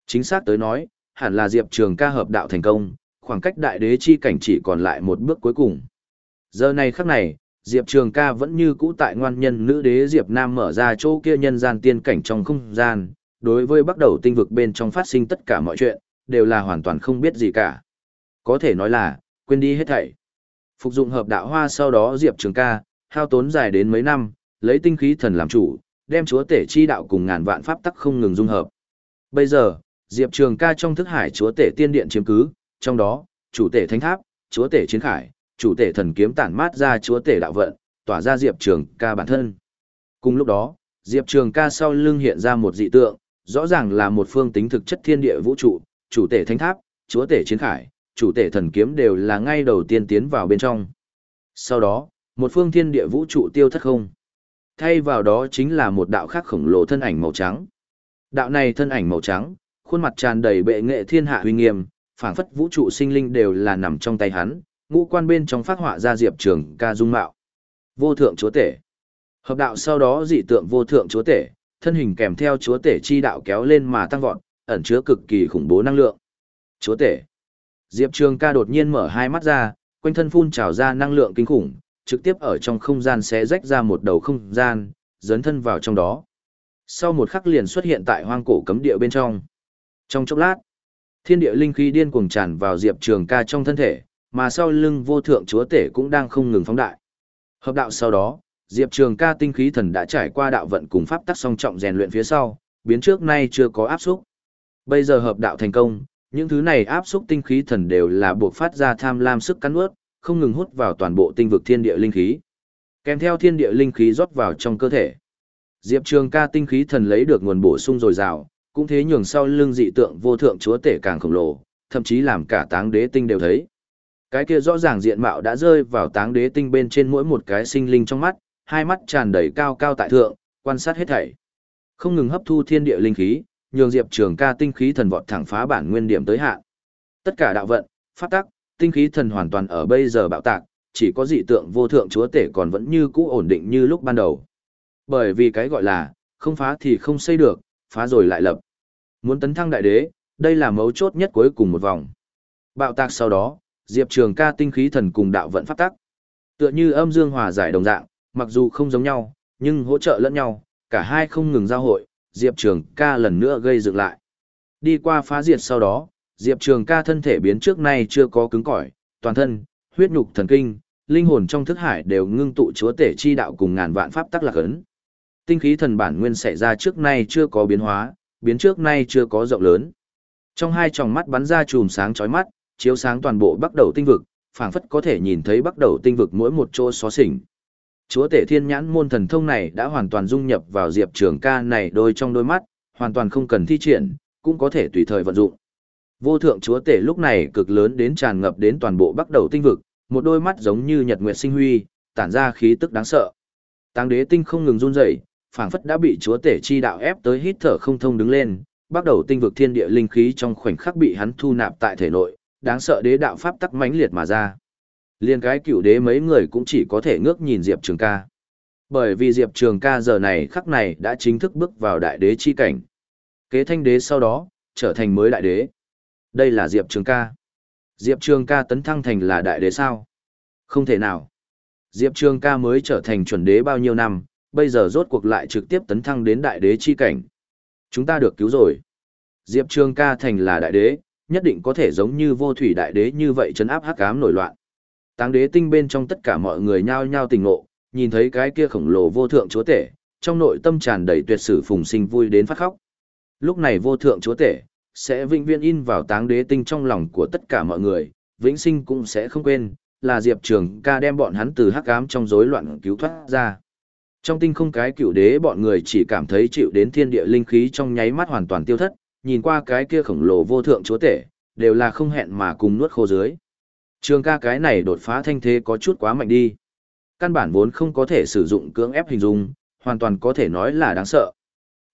Chính xác tới nói, hẳn là Diệp Trường ca hợp đạo thành công, khoảng cách đại đế chi cảnh chỉ còn lại một bước cuối cùng. Giờ này khắc này, Diệp Trường ca vẫn như cũ tại ngoan nhân nữ đế Diệp Nam mở ra chỗ kia nhân gian tiên cảnh trong không gian, đối với bắt đầu tinh vực bên trong phát sinh tất cả mọi chuyện, đều là hoàn toàn không biết gì cả. Có thể nói là, quên đi hết thảy. Phục dụng hợp đạo hoa sau đó Diệp Trường ca, hao tốn dài đến mấy năm, lấy tinh khí thần làm chủ, đem chúa tể chi đạo cùng ngàn vạn pháp tắc không ngừng dung hợp. Bây giờ, Diệp Trường ca trong thức hải chúa tể tiên điện chiếm cứ, trong đó, chủ tể thánh tháp, chúa tể chiến khải, chủ tể thần kiếm tản mát ra chúa tể đạo vận, tỏa ra Diệp Trường ca bản thân. Cùng lúc đó, Diệp Trường ca sau lưng hiện ra một dị tượng, rõ ràng là một phương tính thực chất thiên địa vũ trụ, chủ tể thánh tháp, chúa tể chiến khải, chủ tể thần kiếm đều là ngay đầu tiên tiến vào bên trong. Sau đó, một phương thiên địa vũ trụ tiêu thất không. Thay vào đó chính là một đạo khác khổng lồ thân ảnh màu trắng. Đạo này thân ảnh màu trắng, khuôn mặt tràn đầy bệ nghệ thiên hạ uy nghiêm, phảng phất vũ trụ sinh linh đều là nằm trong tay hắn, ngũ quan bên trong phát họa ra diệp trường ca dung mạo. Vô thượng chúa tể. Hợp đạo sau đó dị tượng vô thượng chúa tể, thân hình kèm theo chúa tể chi đạo kéo lên mà tăng vọt, ẩn chứa cực kỳ khủng bố năng lượng. Chúa tể. Diệp Trường ca đột nhiên mở hai mắt ra, quanh thân phun trào ra năng lượng kinh khủng, trực tiếp ở trong không gian xé rách ra một đầu không gian, dấn thân vào trong đó. Sau một khắc liền xuất hiện tại hoang cổ cấm địa bên trong. Trong chốc lát, thiên địa linh khí điên cuồng tràn vào Diệp Trường ca trong thân thể, mà sau lưng vô thượng chúa tể cũng đang không ngừng phóng đại. Hợp đạo sau đó, Diệp Trường ca tinh khí thần đã trải qua đạo vận cùng pháp tắc song trọng rèn luyện phía sau, biến trước nay chưa có áp xúc. Bây giờ hợp đạo thành công, những thứ này áp xúc tinh khí thần đều là buộc phát ra tham lam sức cắn ướt, không ngừng hút vào toàn bộ tinh vực thiên địa linh khí. Kèm theo thiên địa linh khí rót vào trong cơ thể. Diệp Trường ca tinh khí thần lấy được nguồn bổ sung dồi dào, cũng thế nhường sau lưng dị tượng vô thượng chúa tể càng khổng lồ, thậm chí làm cả táng đế tinh đều thấy. Cái kia rõ ràng diện mạo đã rơi vào táng đế tinh bên trên mỗi một cái sinh linh trong mắt, hai mắt tràn đầy cao cao tại thượng, quan sát hết thảy. Không ngừng hấp thu thiên địa linh khí, nhường Diệp Trường ca tinh khí thần vọt thẳng phá bản nguyên điểm tới hạn. Tất cả đạo vận, pháp tắc, tinh khí thần hoàn toàn ở bây giờ bạo tạc, chỉ có dị tượng vô thượng chúa tể còn vẫn như cũ ổn định như lúc ban đầu. Bởi vì cái gọi là, không phá thì không xây được, phá rồi lại lập. Muốn tấn thăng đại đế, đây là mấu chốt nhất cuối cùng một vòng. Bạo tạc sau đó, Diệp Trường ca tinh khí thần cùng đạo vận phát tắc. Tựa như âm dương hòa giải đồng dạng, mặc dù không giống nhau, nhưng hỗ trợ lẫn nhau, cả hai không ngừng giao hội, Diệp Trường ca lần nữa gây dựng lại. Đi qua phá diệt sau đó, Diệp Trường ca thân thể biến trước nay chưa có cứng cỏi, toàn thân, huyết nhục thần kinh, linh hồn trong thức hải đều ngưng tụ chúa tể chi đạo cùng ngàn vạn pháp tắc lạc ấn. Tinh khí thần bản nguyên xảy ra trước nay chưa có biến hóa, biến trước nay chưa có rộng lớn. Trong hai tròng mắt bắn ra chùm sáng chói mắt, chiếu sáng toàn bộ bắt đầu tinh vực, phảng phất có thể nhìn thấy bắt đầu tinh vực mỗi một chỗ xóa xỉnh. Chúa tể thiên nhãn môn thần thông này đã hoàn toàn dung nhập vào Diệp Trường ca này đôi trong đôi mắt, hoàn toàn không cần thi triển, cũng có thể tùy thời vận dụng. Vô thượng chúa tể lúc này cực lớn đến tràn ngập đến toàn bộ bắt đầu tinh vực, một đôi mắt giống như nhật nguyệt sinh huy, tản ra khí tức đáng sợ. Táng đế tinh không ngừng run rẩy, phảng phất đã bị chúa tể chi đạo ép tới hít thở không thông đứng lên, bắt đầu tinh vực thiên địa linh khí trong khoảnh khắc bị hắn thu nạp tại thể nội, đáng sợ đế đạo pháp tắc mãnh liệt mà ra. Liên cái cựu đế mấy người cũng chỉ có thể ngước nhìn Diệp Trường ca. Bởi vì Diệp Trường ca giờ này khắc này đã chính thức bước vào đại đế chi cảnh. Kế thanh đế sau đó, trở thành mới đại đế. Đây là Diệp Trường ca. Diệp Trường ca tấn thăng thành là đại đế sao? Không thể nào. Diệp Trường ca mới trở thành chuẩn đế bao nhiêu năm, bây giờ rốt cuộc lại trực tiếp tấn thăng đến đại đế chi cảnh. Chúng ta được cứu rồi. Diệp Trường ca thành là đại đế, nhất định có thể giống như vô thủy đại đế như vậy chấn áp hắc ám nổi loạn. Táng đế tinh bên trong tất cả mọi người nhao nhao tình ngộ, nhìn thấy cái kia khổng lồ vô thượng chúa tể, trong nội tâm tràn đầy tuyệt sử phùng sinh vui đến phát khóc. Lúc này vô thượng chúa tể, sẽ vĩnh viễn in vào táng đế tinh trong lòng của tất cả mọi người, vĩnh sinh cũng sẽ không quên, là Diệp Trường ca đem bọn hắn từ hắc ám trong rối loạn cứu thoát ra. Trong tinh không cái cựu đế bọn người chỉ cảm thấy chịu đến thiên địa linh khí trong nháy mắt hoàn toàn tiêu thất, nhìn qua cái kia khổng lồ vô thượng chúa tể, đều là không hẹn mà cùng nuốt khô dưới. Trường ca cái này đột phá thanh thế có chút quá mạnh đi. Căn bản vốn không có thể sử dụng cưỡng ép hình dung, hoàn toàn có thể nói là đáng sợ.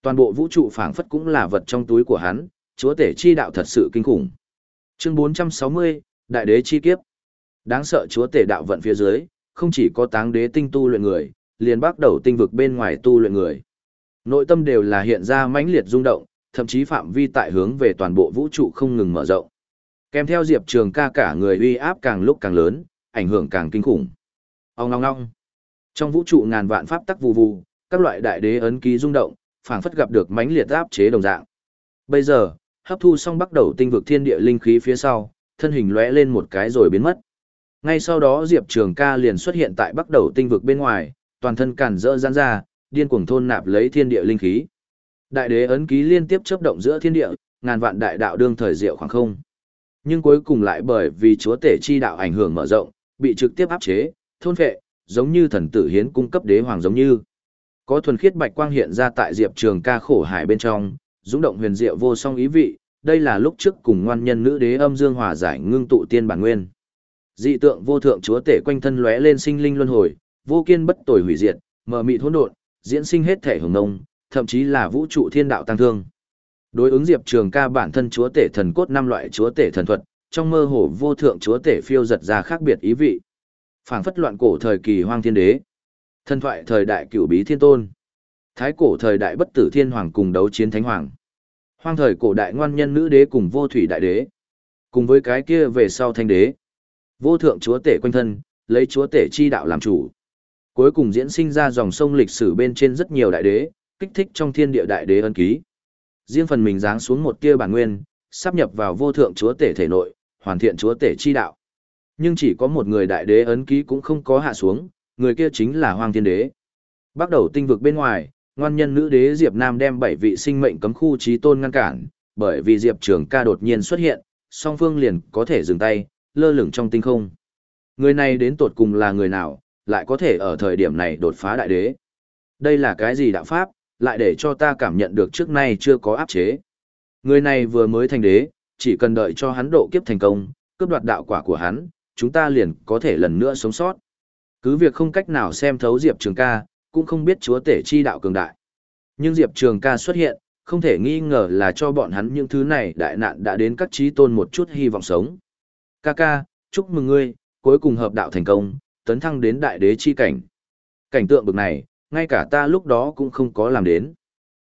Toàn bộ vũ trụ phảng phất cũng là vật trong túi của hắn, chúa tể chi đạo thật sự kinh khủng. Chương 460, Đại đế chi kiếp. Đáng sợ chúa tể đạo vận phía dưới, không chỉ có táng đế tinh tu luyện người, liền bắt đầu tinh vực bên ngoài tu luyện người. Nội tâm đều là hiện ra mãnh liệt rung động, thậm chí phạm vi tại hướng về toàn bộ vũ trụ không ngừng mở rộng. Kèm theo Diệp Trường ca cả người uy áp càng lúc càng lớn, ảnh hưởng càng kinh khủng. Ông ngong ngong. Trong vũ trụ ngàn vạn pháp tắc vù vù, các loại đại đế ấn ký rung động, phảng phất gặp được mãnh liệt áp chế đồng dạng. Bây giờ, hấp thu xong bắt đầu tinh vực thiên địa linh khí phía sau, thân hình lóe lên một cái rồi biến mất. Ngay sau đó Diệp Trường ca liền xuất hiện tại bắt đầu tinh vực bên ngoài, toàn thân cản rỡ giãn ra, điên cuồng thôn nạp lấy thiên địa linh khí. Đại đế ấn ký liên tiếp chớp động giữa thiên địa, ngàn vạn đại đạo đương thời diệu khoảng không. Nhưng cuối cùng lại bởi vì chúa tể chi đạo ảnh hưởng mở rộng, bị trực tiếp áp chế, thôn phệ, giống như thần tử hiến cung cấp đế hoàng giống như. Có thuần khiết bạch quang hiện ra tại Diệp Trường ca khổ hải bên trong, dũng động huyền diệu vô song ý vị, đây là lúc trước cùng ngoan nhân nữ đế âm dương hòa giải ngưng tụ tiên bản nguyên. Dị tượng vô thượng chúa tể quanh thân lóe lên sinh linh luân hồi, vô kiên bất tồi hủy diệt, mờ mịt hỗn độn, diễn sinh hết thể hùng nông, thậm chí là vũ trụ thiên đạo tăng thương. Đối ứng Diệp Trường ca bản thân chúa tể thần cốt năm loại chúa tể thần thuật, trong mơ hồ vô thượng chúa tể phiêu giật ra khác biệt ý vị. Phảng phất loạn cổ thời kỳ hoang thiên đế, thần thoại thời đại cửu bí thiên tôn, thái cổ thời đại bất tử thiên hoàng cùng đấu chiến thánh hoàng. Hoang thời cổ đại ngoan nhân nữ đế cùng vô thủy đại đế, cùng với cái kia về sau thanh đế. Vô thượng chúa tể quanh thân, lấy chúa tể chi đạo làm chủ. Cuối cùng diễn sinh ra dòng sông lịch sử bên trên rất nhiều đại đế, kích thích trong thiên địa đại đế ân ký. Riêng phần mình giáng xuống một tia bản nguyên, sắp nhập vào vô thượng chúa tể thể nội, hoàn thiện chúa tể chi đạo. Nhưng chỉ có một người đại đế ấn ký cũng không có hạ xuống, người kia chính là Hoàng Thiên Đế. Bắt đầu tinh vực bên ngoài, ngoan nhân nữ đế Diệp Nam đem bảy vị sinh mệnh cấm khu trí tôn ngăn cản, bởi vì Diệp Trường ca đột nhiên xuất hiện, song phương liền có thể dừng tay, lơ lửng trong tinh không. Người này đến tột cùng là người nào, lại có thể ở thời điểm này đột phá đại đế. Đây là cái gì đạo pháp, lại để cho ta cảm nhận được trước nay chưa có áp chế. Người này vừa mới thành đế, chỉ cần đợi cho hắn độ kiếp thành công, cướp đoạt đạo quả của hắn, chúng ta liền có thể lần nữa sống sót. Cứ việc không cách nào xem thấu Diệp Trường ca, cũng không biết chúa tể chi đạo cường đại. Nhưng Diệp Trường ca xuất hiện, không thể nghi ngờ là cho bọn hắn những thứ này đại nạn đã đến các trí tôn một chút hy vọng sống. Ca ca, chúc mừng ngươi, cuối cùng hợp đạo thành công, tấn thăng đến đại đế chi cảnh. Cảnh tượng bực này, ngay cả ta lúc đó cũng không có làm đến.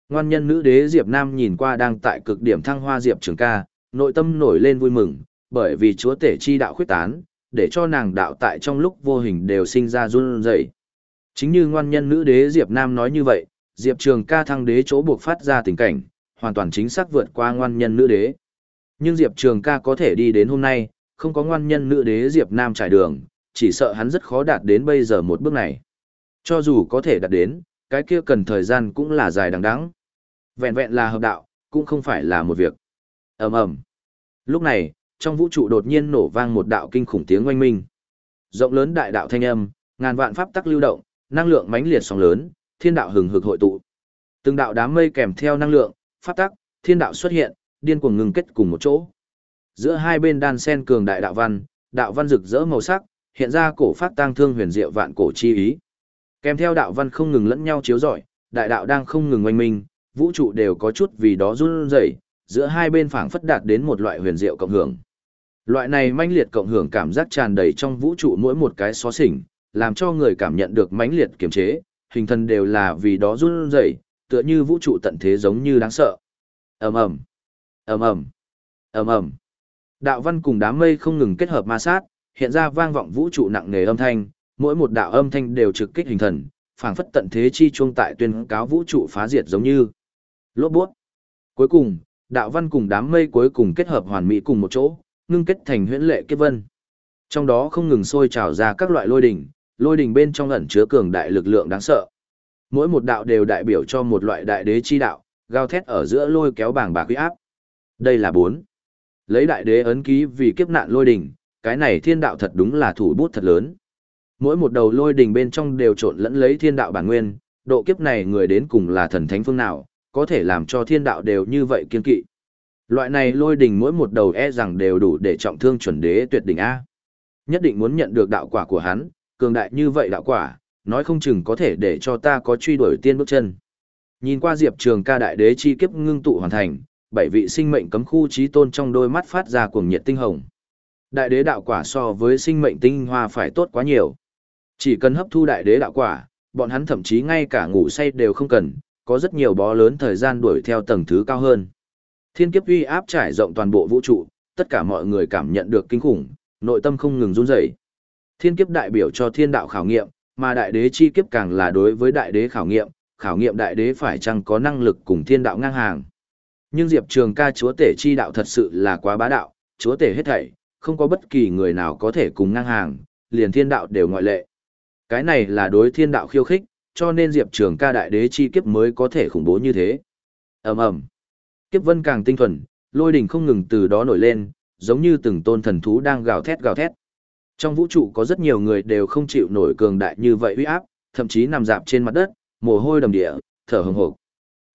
Ngoan nhân nữ đế Diệp Nam nhìn qua đang tại cực điểm thăng hoa Diệp Trường ca, nội tâm nổi lên vui mừng, bởi vì chúa tể chi đạo khuyết tán, để cho nàng đạo tại trong lúc vô hình đều sinh ra run rẩy. Chính như ngoan nhân nữ đế Diệp Nam nói như vậy, Diệp Trường ca thăng đế chỗ buộc phát ra tình cảnh, hoàn toàn chính xác vượt qua ngoan nhân nữ đế. Nhưng Diệp Trường ca có thể đi đến hôm nay, không có ngoan nhân nữ đế Diệp Nam trải đường, chỉ sợ hắn rất khó đạt đến bây giờ một bước này. Cho dù có thể đạt đến, cái kia cần thời gian cũng là dài đằng đẵng. Vẹn vẹn là hợp đạo, cũng không phải là một việc. ầm ầm. Lúc này, trong vũ trụ đột nhiên nổ vang một đạo kinh khủng tiếng oanh minh. Rộng lớn đại đạo thanh âm, ngàn vạn pháp tắc lưu động, năng lượng mãnh liệt sóng lớn, thiên đạo hừng hực hội tụ. Từng đạo đám mây kèm theo năng lượng, pháp tắc, thiên đạo xuất hiện, điên cuồng ngừng kết cùng một chỗ. Giữa hai bên đan sen cường đại đạo văn, đạo văn rực rỡ màu sắc, hiện ra cổ phát tang thương huyền diệu vạn cổ chi ý. Kèm theo đạo văn không ngừng lẫn nhau chiếu rọi, đại đạo đang không ngừng oanh minh, vũ trụ đều có chút vì đó run rẩy, giữa hai bên phảng phất đạt đến một loại huyền diệu cộng hưởng. Loại này mãnh liệt cộng hưởng cảm giác tràn đầy trong vũ trụ mỗi một cái xó xỉnh, làm cho người cảm nhận được mãnh liệt kiềm chế, hình thân đều là vì đó run rẩy, tựa như vũ trụ tận thế giống như đáng sợ. Ầm ầm, ầm ầm, ầm ầm. Đạo văn cùng đám mây không ngừng kết hợp ma sát, hiện ra vang vọng vũ trụ nặng nề âm thanh, mỗi một đạo âm thanh đều trực kích hình thần, phảng phất tận thế chi chuông tại tuyên cáo vũ trụ phá diệt giống như. Lốt buốt. Cuối cùng, đạo văn cùng đám mây cuối cùng kết hợp hoàn mỹ cùng một chỗ, ngưng kết thành huyễn lệ kết vân. Trong đó không ngừng sôi trào ra các loại lôi đỉnh, lôi đình bên trong ẩn chứa cường đại lực lượng đáng sợ. Mỗi một đạo đều đại biểu cho một loại đại đế chi đạo, gào thét ở giữa lôi kéo bảng bạc uy áp. Đây là bốn. Lấy đại đế ấn ký vì kiếp nạn lôi đình. cái này thiên đạo thật đúng là thủ bút thật lớn. Mỗi một đầu lôi đình bên trong đều trộn lẫn lấy thiên đạo bản nguyên, độ kiếp này người đến cùng là thần thánh phương nào, có thể làm cho thiên đạo đều như vậy kiên kỵ. Loại này lôi đình mỗi một đầu e rằng đều đủ để trọng thương chuẩn đế tuyệt đỉnh A. Nhất định muốn nhận được đạo quả của hắn, cường đại như vậy đạo quả, nói không chừng có thể để cho ta có truy đuổi tiên bước chân. Nhìn qua Diệp Trường ca đại đế chi kiếp ngưng tụ hoàn thành, bảy vị sinh mệnh cấm khu trí tôn trong đôi mắt phát ra cuồng nhiệt tinh hồng. Đại đế đạo quả so với sinh mệnh tinh hoa phải tốt quá nhiều. Chỉ cần hấp thu đại đế đạo quả, bọn hắn thậm chí ngay cả ngủ say đều không cần, có rất nhiều bó lớn thời gian đuổi theo tầng thứ cao hơn. Thiên kiếp uy áp trải rộng toàn bộ vũ trụ, tất cả mọi người cảm nhận được kinh khủng, nội tâm không ngừng run rẩy. Thiên kiếp đại biểu cho thiên đạo khảo nghiệm, mà đại đế chi kiếp càng là đối với đại đế khảo nghiệm, khảo nghiệm đại đế phải chăng có năng lực cùng thiên đạo ngang hàng. Nhưng Diệp Trường ca chúa tể chi đạo thật sự là quá bá đạo, chúa tể hết thảy, không có bất kỳ người nào có thể cùng ngang hàng, liền thiên đạo đều ngoại lệ. Cái này là đối thiên đạo khiêu khích, cho nên Diệp Trường ca đại đế chi kiếp mới có thể khủng bố như thế. ầm ầm Kiếp vân càng tinh thuần, lôi đỉnh không ngừng từ đó nổi lên, giống như từng tôn thần thú đang gào thét gào thét. Trong vũ trụ có rất nhiều người đều không chịu nổi cường đại như vậy uy áp, thậm chí nằm dạp trên mặt đất, mồ hôi đầm địa, thở hừng hực.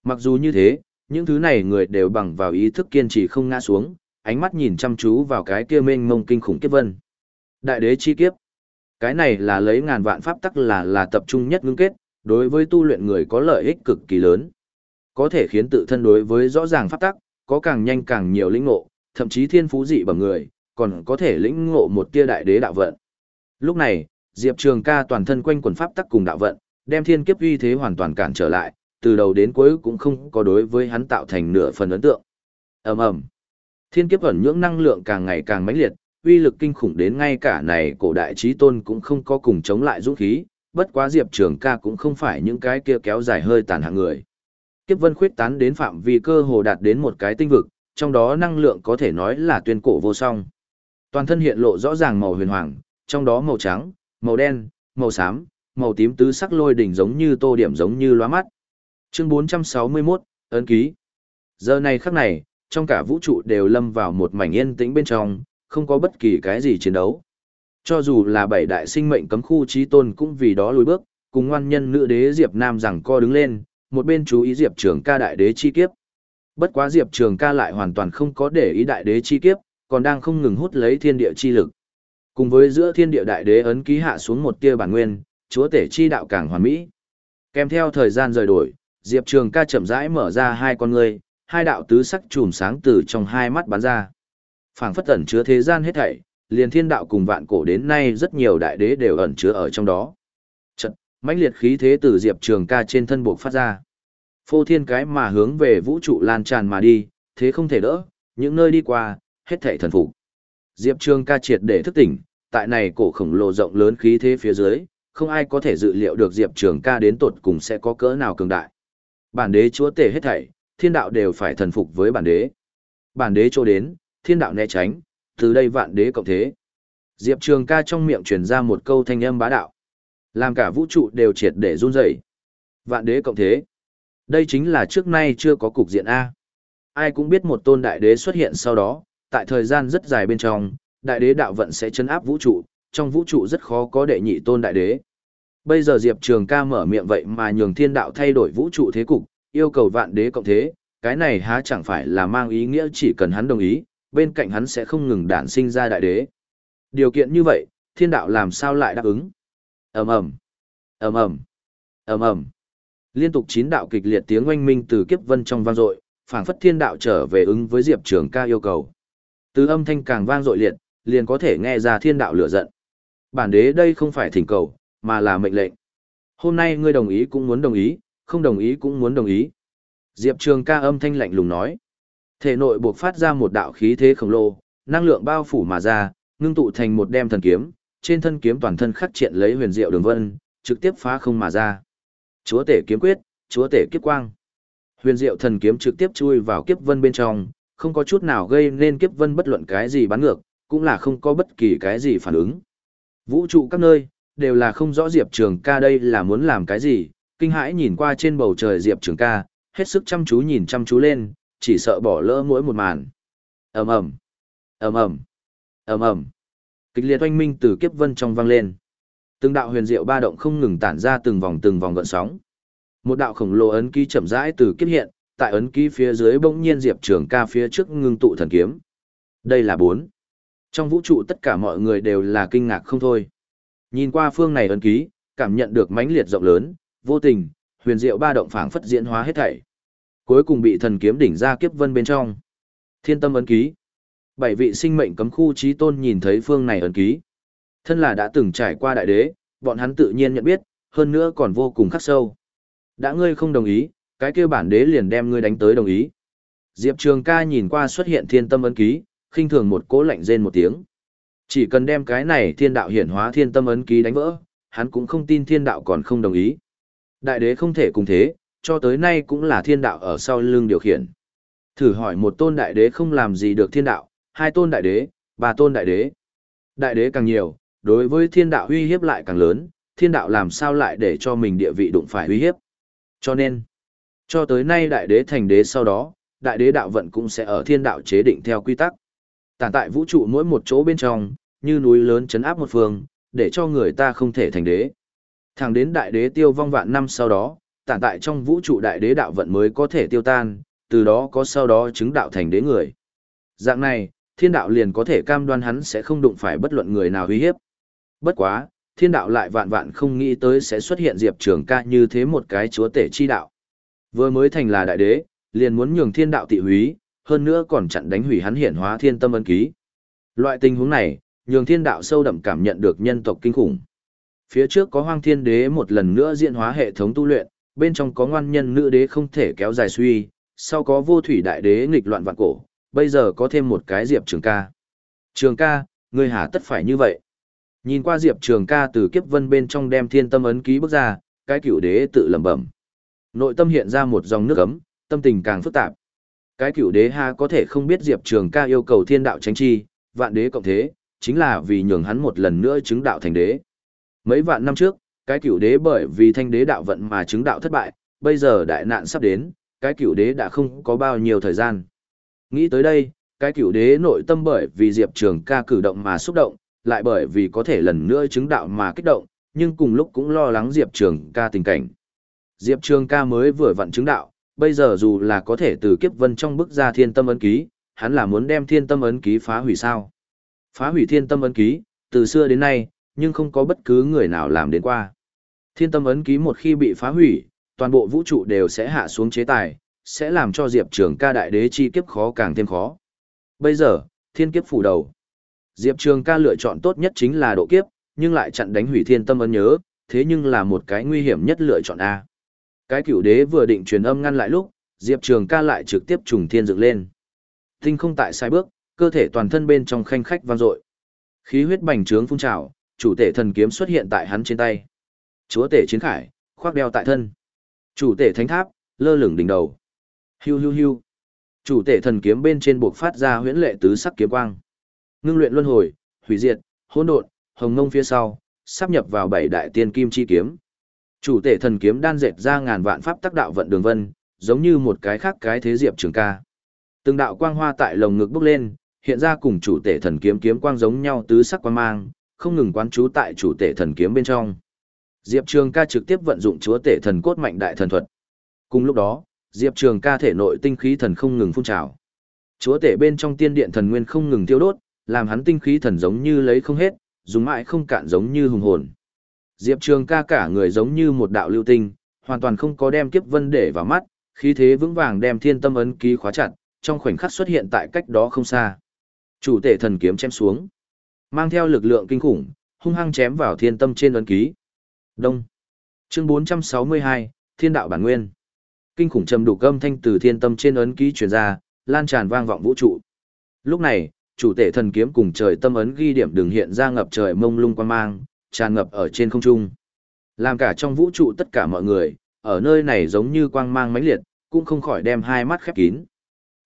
Mặc dù như thế, những thứ này người đều bằng vào ý thức kiên trì không ngã xuống, ánh mắt nhìn chăm chú vào cái kia mênh mông kinh khủng kiếp vân. Đại đế chi kiếp. Cái này là lấy ngàn vạn pháp tắc là là tập trung nhất ngưng kết, đối với tu luyện người có lợi ích cực kỳ lớn. Có thể khiến tự thân đối với rõ ràng pháp tắc, có càng nhanh càng nhiều lĩnh ngộ, thậm chí thiên phú dị bẩm người, còn có thể lĩnh ngộ một tia đại đế đạo vận. Lúc này, Diệp Trường ca toàn thân quanh quần pháp tắc cùng đạo vận, đem thiên kiếp uy thế hoàn toàn cản trở lại, từ đầu đến cuối cũng không có đối với hắn tạo thành nửa phần ấn tượng. ầm ầm Thiên kiếp ẩn nhưỡng năng lượng càng ngày càng mãnh liệt, uy lực kinh khủng đến ngay cả này cổ đại trí tôn cũng không có cùng chống lại dũng khí, bất quá Diệp Trường ca cũng không phải những cái kia kéo dài hơi tàn hạng người. Kiếp vân khuyết tán đến phạm vi cơ hồ đạt đến một cái tinh vực, trong đó năng lượng có thể nói là tuyên cổ vô song. Toàn thân hiện lộ rõ ràng màu huyền hoàng, trong đó màu trắng, màu đen, màu xám, màu tím tứ sắc lôi đỉnh giống như tô điểm giống như lóa mắt. Chương 461, ấn ký. Giờ này khắc này, trong cả vũ trụ đều lâm vào một mảnh yên tĩnh bên trong, không có bất kỳ cái gì chiến đấu. Cho dù là bảy đại sinh mệnh cấm khu trí tôn cũng vì đó lùi bước, cùng ngoan nhân nữ đế Diệp Nam rằng co đứng lên, một bên chú ý Diệp Trường ca đại đế chi kiếp. Bất quá Diệp Trường ca lại hoàn toàn không có để ý đại đế chi kiếp, còn đang không ngừng hút lấy thiên địa chi lực. Cùng với giữa thiên địa đại đế ấn ký hạ xuống một tia bản nguyên, chúa tể chi đạo càng hoàn mỹ. Kèm theo thời gian rời đổi, Diệp Trường ca chậm rãi mở ra hai con ngươi, hai đạo tứ sắc chùm sáng từ trong hai mắt bắn ra. Phảng phất ẩn chứa thế gian hết thảy, liền thiên đạo cùng vạn cổ đến nay rất nhiều đại đế đều ẩn chứa ở trong đó. Trận, mãnh liệt khí thế từ Diệp Trường ca trên thân buộc phát ra. Phô thiên cái mà hướng về vũ trụ lan tràn mà đi, thế không thể đỡ, những nơi đi qua, hết thảy thần phục. Diệp Trường ca triệt để thức tỉnh, tại này cổ khổng lồ rộng lớn khí thế phía dưới, không ai có thể dự liệu được Diệp Trường ca đến tột cùng sẽ có cỡ nào cường đại. Bản đế chúa tể hết thảy, thiên đạo đều phải thần phục với bản đế. Bản đế chỗ đến, thiên đạo né tránh, từ đây vạn đế cộng thế. Diệp Trường ca trong miệng truyền ra một câu thanh âm bá đạo. Làm cả vũ trụ đều triệt để run rẩy. Vạn đế cộng thế. Đây chính là trước nay chưa có cục diện A. Ai cũng biết một tôn đại đế xuất hiện sau đó, tại thời gian rất dài bên trong, đại đế đạo vận sẽ chấn áp vũ trụ, trong vũ trụ rất khó có đệ nhị tôn đại đế. Bây giờ Diệp Trường ca mở miệng vậy mà nhường thiên đạo thay đổi vũ trụ thế cục, yêu cầu vạn đế cộng thế, cái này há chẳng phải là mang ý nghĩa chỉ cần hắn đồng ý, bên cạnh hắn sẽ không ngừng đản sinh ra đại đế. Điều kiện như vậy, thiên đạo làm sao lại đáp ứng? ầm ầm ầm ầm ầm ầm Liên tục chín đạo kịch liệt tiếng oanh minh từ kiếp vân trong vang dội, phảng phất thiên đạo trở về ứng với Diệp Trường ca yêu cầu. Từ âm thanh càng vang dội liệt, liền có thể nghe ra thiên đạo lửa giận. Bản đế đây không phải thỉnh cầu, mà là mệnh lệnh. Hôm nay ngươi đồng ý cũng muốn đồng ý, không đồng ý cũng muốn đồng ý. Diệp Trường ca âm thanh lạnh lùng nói. Thể nội buộc phát ra một đạo khí thế khổng lồ, năng lượng bao phủ mà ra, ngưng tụ thành một đem thần kiếm, trên thân kiếm toàn thân khắc triện lấy huyền diệu đường vân, trực tiếp phá không mà ra. Chúa tể kiếm quyết, chúa tể kiếp quang. Huyền diệu thần kiếm trực tiếp chui vào kiếp vân bên trong, không có chút nào gây nên kiếp vân bất luận cái gì bắn ngược, cũng là không có bất kỳ cái gì phản ứng. Vũ trụ các nơi, đều là không rõ Diệp Trường ca đây là muốn làm cái gì, kinh hãi nhìn qua trên bầu trời Diệp Trường ca, hết sức chăm chú nhìn chăm chú lên, chỉ sợ bỏ lỡ mỗi một màn. ầm ầm ầm ầm ầm ầm kịch liệt oanh minh từ kiếp vân trong vang lên từng đạo huyền diệu ba động không ngừng tản ra từng vòng từng vòng gợn sóng một đạo khổng lồ ấn ký chậm rãi từ kiếp hiện tại ấn ký phía dưới bỗng nhiên diệp trường ca phía trước ngưng tụ thần kiếm. Đây là bốn. Trong vũ trụ tất cả mọi người đều là kinh ngạc không thôi. Nhìn qua phương này ấn ký, cảm nhận được mãnh liệt rộng lớn, vô tình, huyền diệu ba động phảng phất diễn hóa hết thảy. Cuối cùng bị thần kiếm đỉnh ra kiếp vân bên trong. Thiên tâm ấn ký. Bảy vị sinh mệnh cấm khu trí tôn nhìn thấy phương này ấn ký. Thân là đã từng trải qua đại đế, bọn hắn tự nhiên nhận biết, hơn nữa còn vô cùng khắc sâu. Đã ngươi không đồng ý cái kêu bản đế liền đem ngươi đánh tới đồng ý diệp trường ca nhìn qua xuất hiện thiên tâm ấn ký khinh thường một cố lạnh rên một tiếng chỉ cần đem cái này thiên đạo hiển hóa thiên tâm ấn ký đánh vỡ hắn cũng không tin thiên đạo còn không đồng ý đại đế không thể cùng thế cho tới nay cũng là thiên đạo ở sau lưng điều khiển thử hỏi một tôn đại đế không làm gì được thiên đạo hai tôn đại đế, ba tôn đại đế. Đại đế càng nhiều, đối với thiên đạo uy hiếp lại càng lớn, thiên đạo làm sao lại để cho mình địa vị đụng phải uy hiếp. Cho nên, cho tới nay đại đế thành đế sau đó, đại đế đạo vận cũng sẽ ở thiên đạo chế định theo quy tắc. Tản tại vũ trụ mỗi một chỗ bên trong, như núi lớn chấn áp một phương, để cho người ta không thể thành đế. Thẳng đến đại đế tiêu vong vạn năm sau đó, tản tại trong vũ trụ đại đế đạo vận mới có thể tiêu tan, từ đó có sau đó chứng đạo thành đế người. Dạng này, thiên đạo liền có thể cam đoan hắn sẽ không đụng phải bất luận người nào uy hiếp. Bất quá, thiên đạo lại vạn vạn không nghĩ tới sẽ xuất hiện Diệp Trường ca như thế một cái chúa tể chi đạo. Vừa mới thành là đại đế, liền muốn nhường thiên đạo tị húy, hơn nữa còn chặn đánh hủy hắn hiển hóa thiên tâm ân ký. Loại tình huống này, nhường thiên đạo sâu đậm cảm nhận được nhân tộc kinh khủng. Phía trước có hoang thiên đế một lần nữa diễn hóa hệ thống tu luyện, bên trong có ngoan nhân nữ đế không thể kéo dài suy, sau có vô thủy đại đế nghịch loạn vạn cổ, bây giờ có thêm một cái Diệp Trường ca. Trường ca, người hả tất phải như vậy. Nhìn qua Diệp Trường ca từ kiếp vân bên trong đem thiên tâm ấn ký bước ra, cái cửu đế tự lẩm bẩm. Nội tâm hiện ra một dòng nước ấm, tâm tình càng phức tạp. Cái cựu đế ha có thể không biết Diệp Trường ca yêu cầu thiên đạo tránh chi, vạn đế cộng thế, chính là vì nhường hắn một lần nữa chứng đạo thành đế. Mấy vạn năm trước, cái cựu đế bởi vì thanh đế đạo vận mà chứng đạo thất bại, bây giờ đại nạn sắp đến, cái cựu đế đã không có bao nhiêu thời gian. Nghĩ tới đây, cái cựu đế nội tâm bởi vì Diệp Trường ca cử động mà xúc động, lại bởi vì có thể lần nữa chứng đạo mà kích động, nhưng cùng lúc cũng lo lắng Diệp Trường ca tình cảnh. Diệp Trường ca mới vừa vận chứng đạo, bây giờ dù là có thể từ kiếp vân trong bức ra thiên tâm ấn ký, hắn là muốn đem thiên tâm ấn ký phá hủy sao. Phá hủy thiên tâm ấn ký, từ xưa đến nay, nhưng không có bất cứ người nào làm đến qua. Thiên tâm ấn ký một khi bị phá hủy, toàn bộ vũ trụ đều sẽ hạ xuống chế tài, sẽ làm cho Diệp Trường ca đại đế chi kiếp khó càng thêm khó. Bây giờ, thiên kiếp phủ đầu. Diệp Trường ca lựa chọn tốt nhất chính là độ kiếp, nhưng lại chặn đánh hủy thiên tâm ấn nhớ, thế nhưng là một cái nguy hiểm nhất lựa chọn A. Cái cửu đế vừa định truyền âm ngăn lại lúc, Diệp Trường ca lại trực tiếp trùng thiên dựng lên. Tinh không tại sai bước, cơ thể toàn thân bên trong khanh khách vang dội. Khí huyết bành trướng phun trào, chủ tể thần kiếm xuất hiện tại hắn trên tay. Chúa tể chiến khải, khoác đeo tại thân. Chủ tể thánh tháp, lơ lửng đỉnh đầu. Hiu hiu hiu. Chủ tể thần kiếm bên trên buộc phát ra huyễn lệ tứ sắc kiếm quang. Ngưng luyện luân hồi, hủy diệt, hỗn độn, hồng ngông phía sau, sắp nhập vào bảy đại tiên kim chi kiếm. Chủ tể thần kiếm đan dệt ra ngàn vạn pháp tác đạo vận đường vân, giống như một cái khác cái thế diệp trường ca. Từng đạo quang hoa tại lồng ngực bốc lên, hiện ra cùng chủ tể thần kiếm kiếm quang giống nhau tứ sắc quang mang, không ngừng quán trú tại chủ tể thần kiếm bên trong. Diệp Trường ca trực tiếp vận dụng chúa tể thần cốt mạnh đại thần thuật. Cùng lúc đó, Diệp Trường ca thể nội tinh khí thần không ngừng phun trào. Chúa tể bên trong tiên điện thần nguyên không ngừng tiêu đốt, làm hắn tinh khí thần giống như lấy không hết, dùng mãi không cạn giống như hùng hồn. Diệp Trường ca cả người giống như một đạo lưu tinh, hoàn toàn không có đem kiếp vân để vào mắt, khí thế vững vàng đem thiên tâm ấn ký khóa chặt, trong khoảnh khắc xuất hiện tại cách đó không xa. Chủ tể thần kiếm chém xuống, mang theo lực lượng kinh khủng, hung hăng chém vào thiên tâm trên ấn ký. Đông. Chương 462, Thiên đạo bản nguyên. Kinh khủng trầm đục âm thanh từ thiên tâm trên ấn ký truyền ra, lan tràn vang vọng vũ trụ. Lúc này, chủ tể thần kiếm cùng trời tâm ấn ghi điểm đường hiện ra ngập trời mông lung quan mang, tràn ngập ở trên không trung. Làm cả trong vũ trụ tất cả mọi người, ở nơi này giống như quang mang mãnh liệt, cũng không khỏi đem hai mắt khép kín.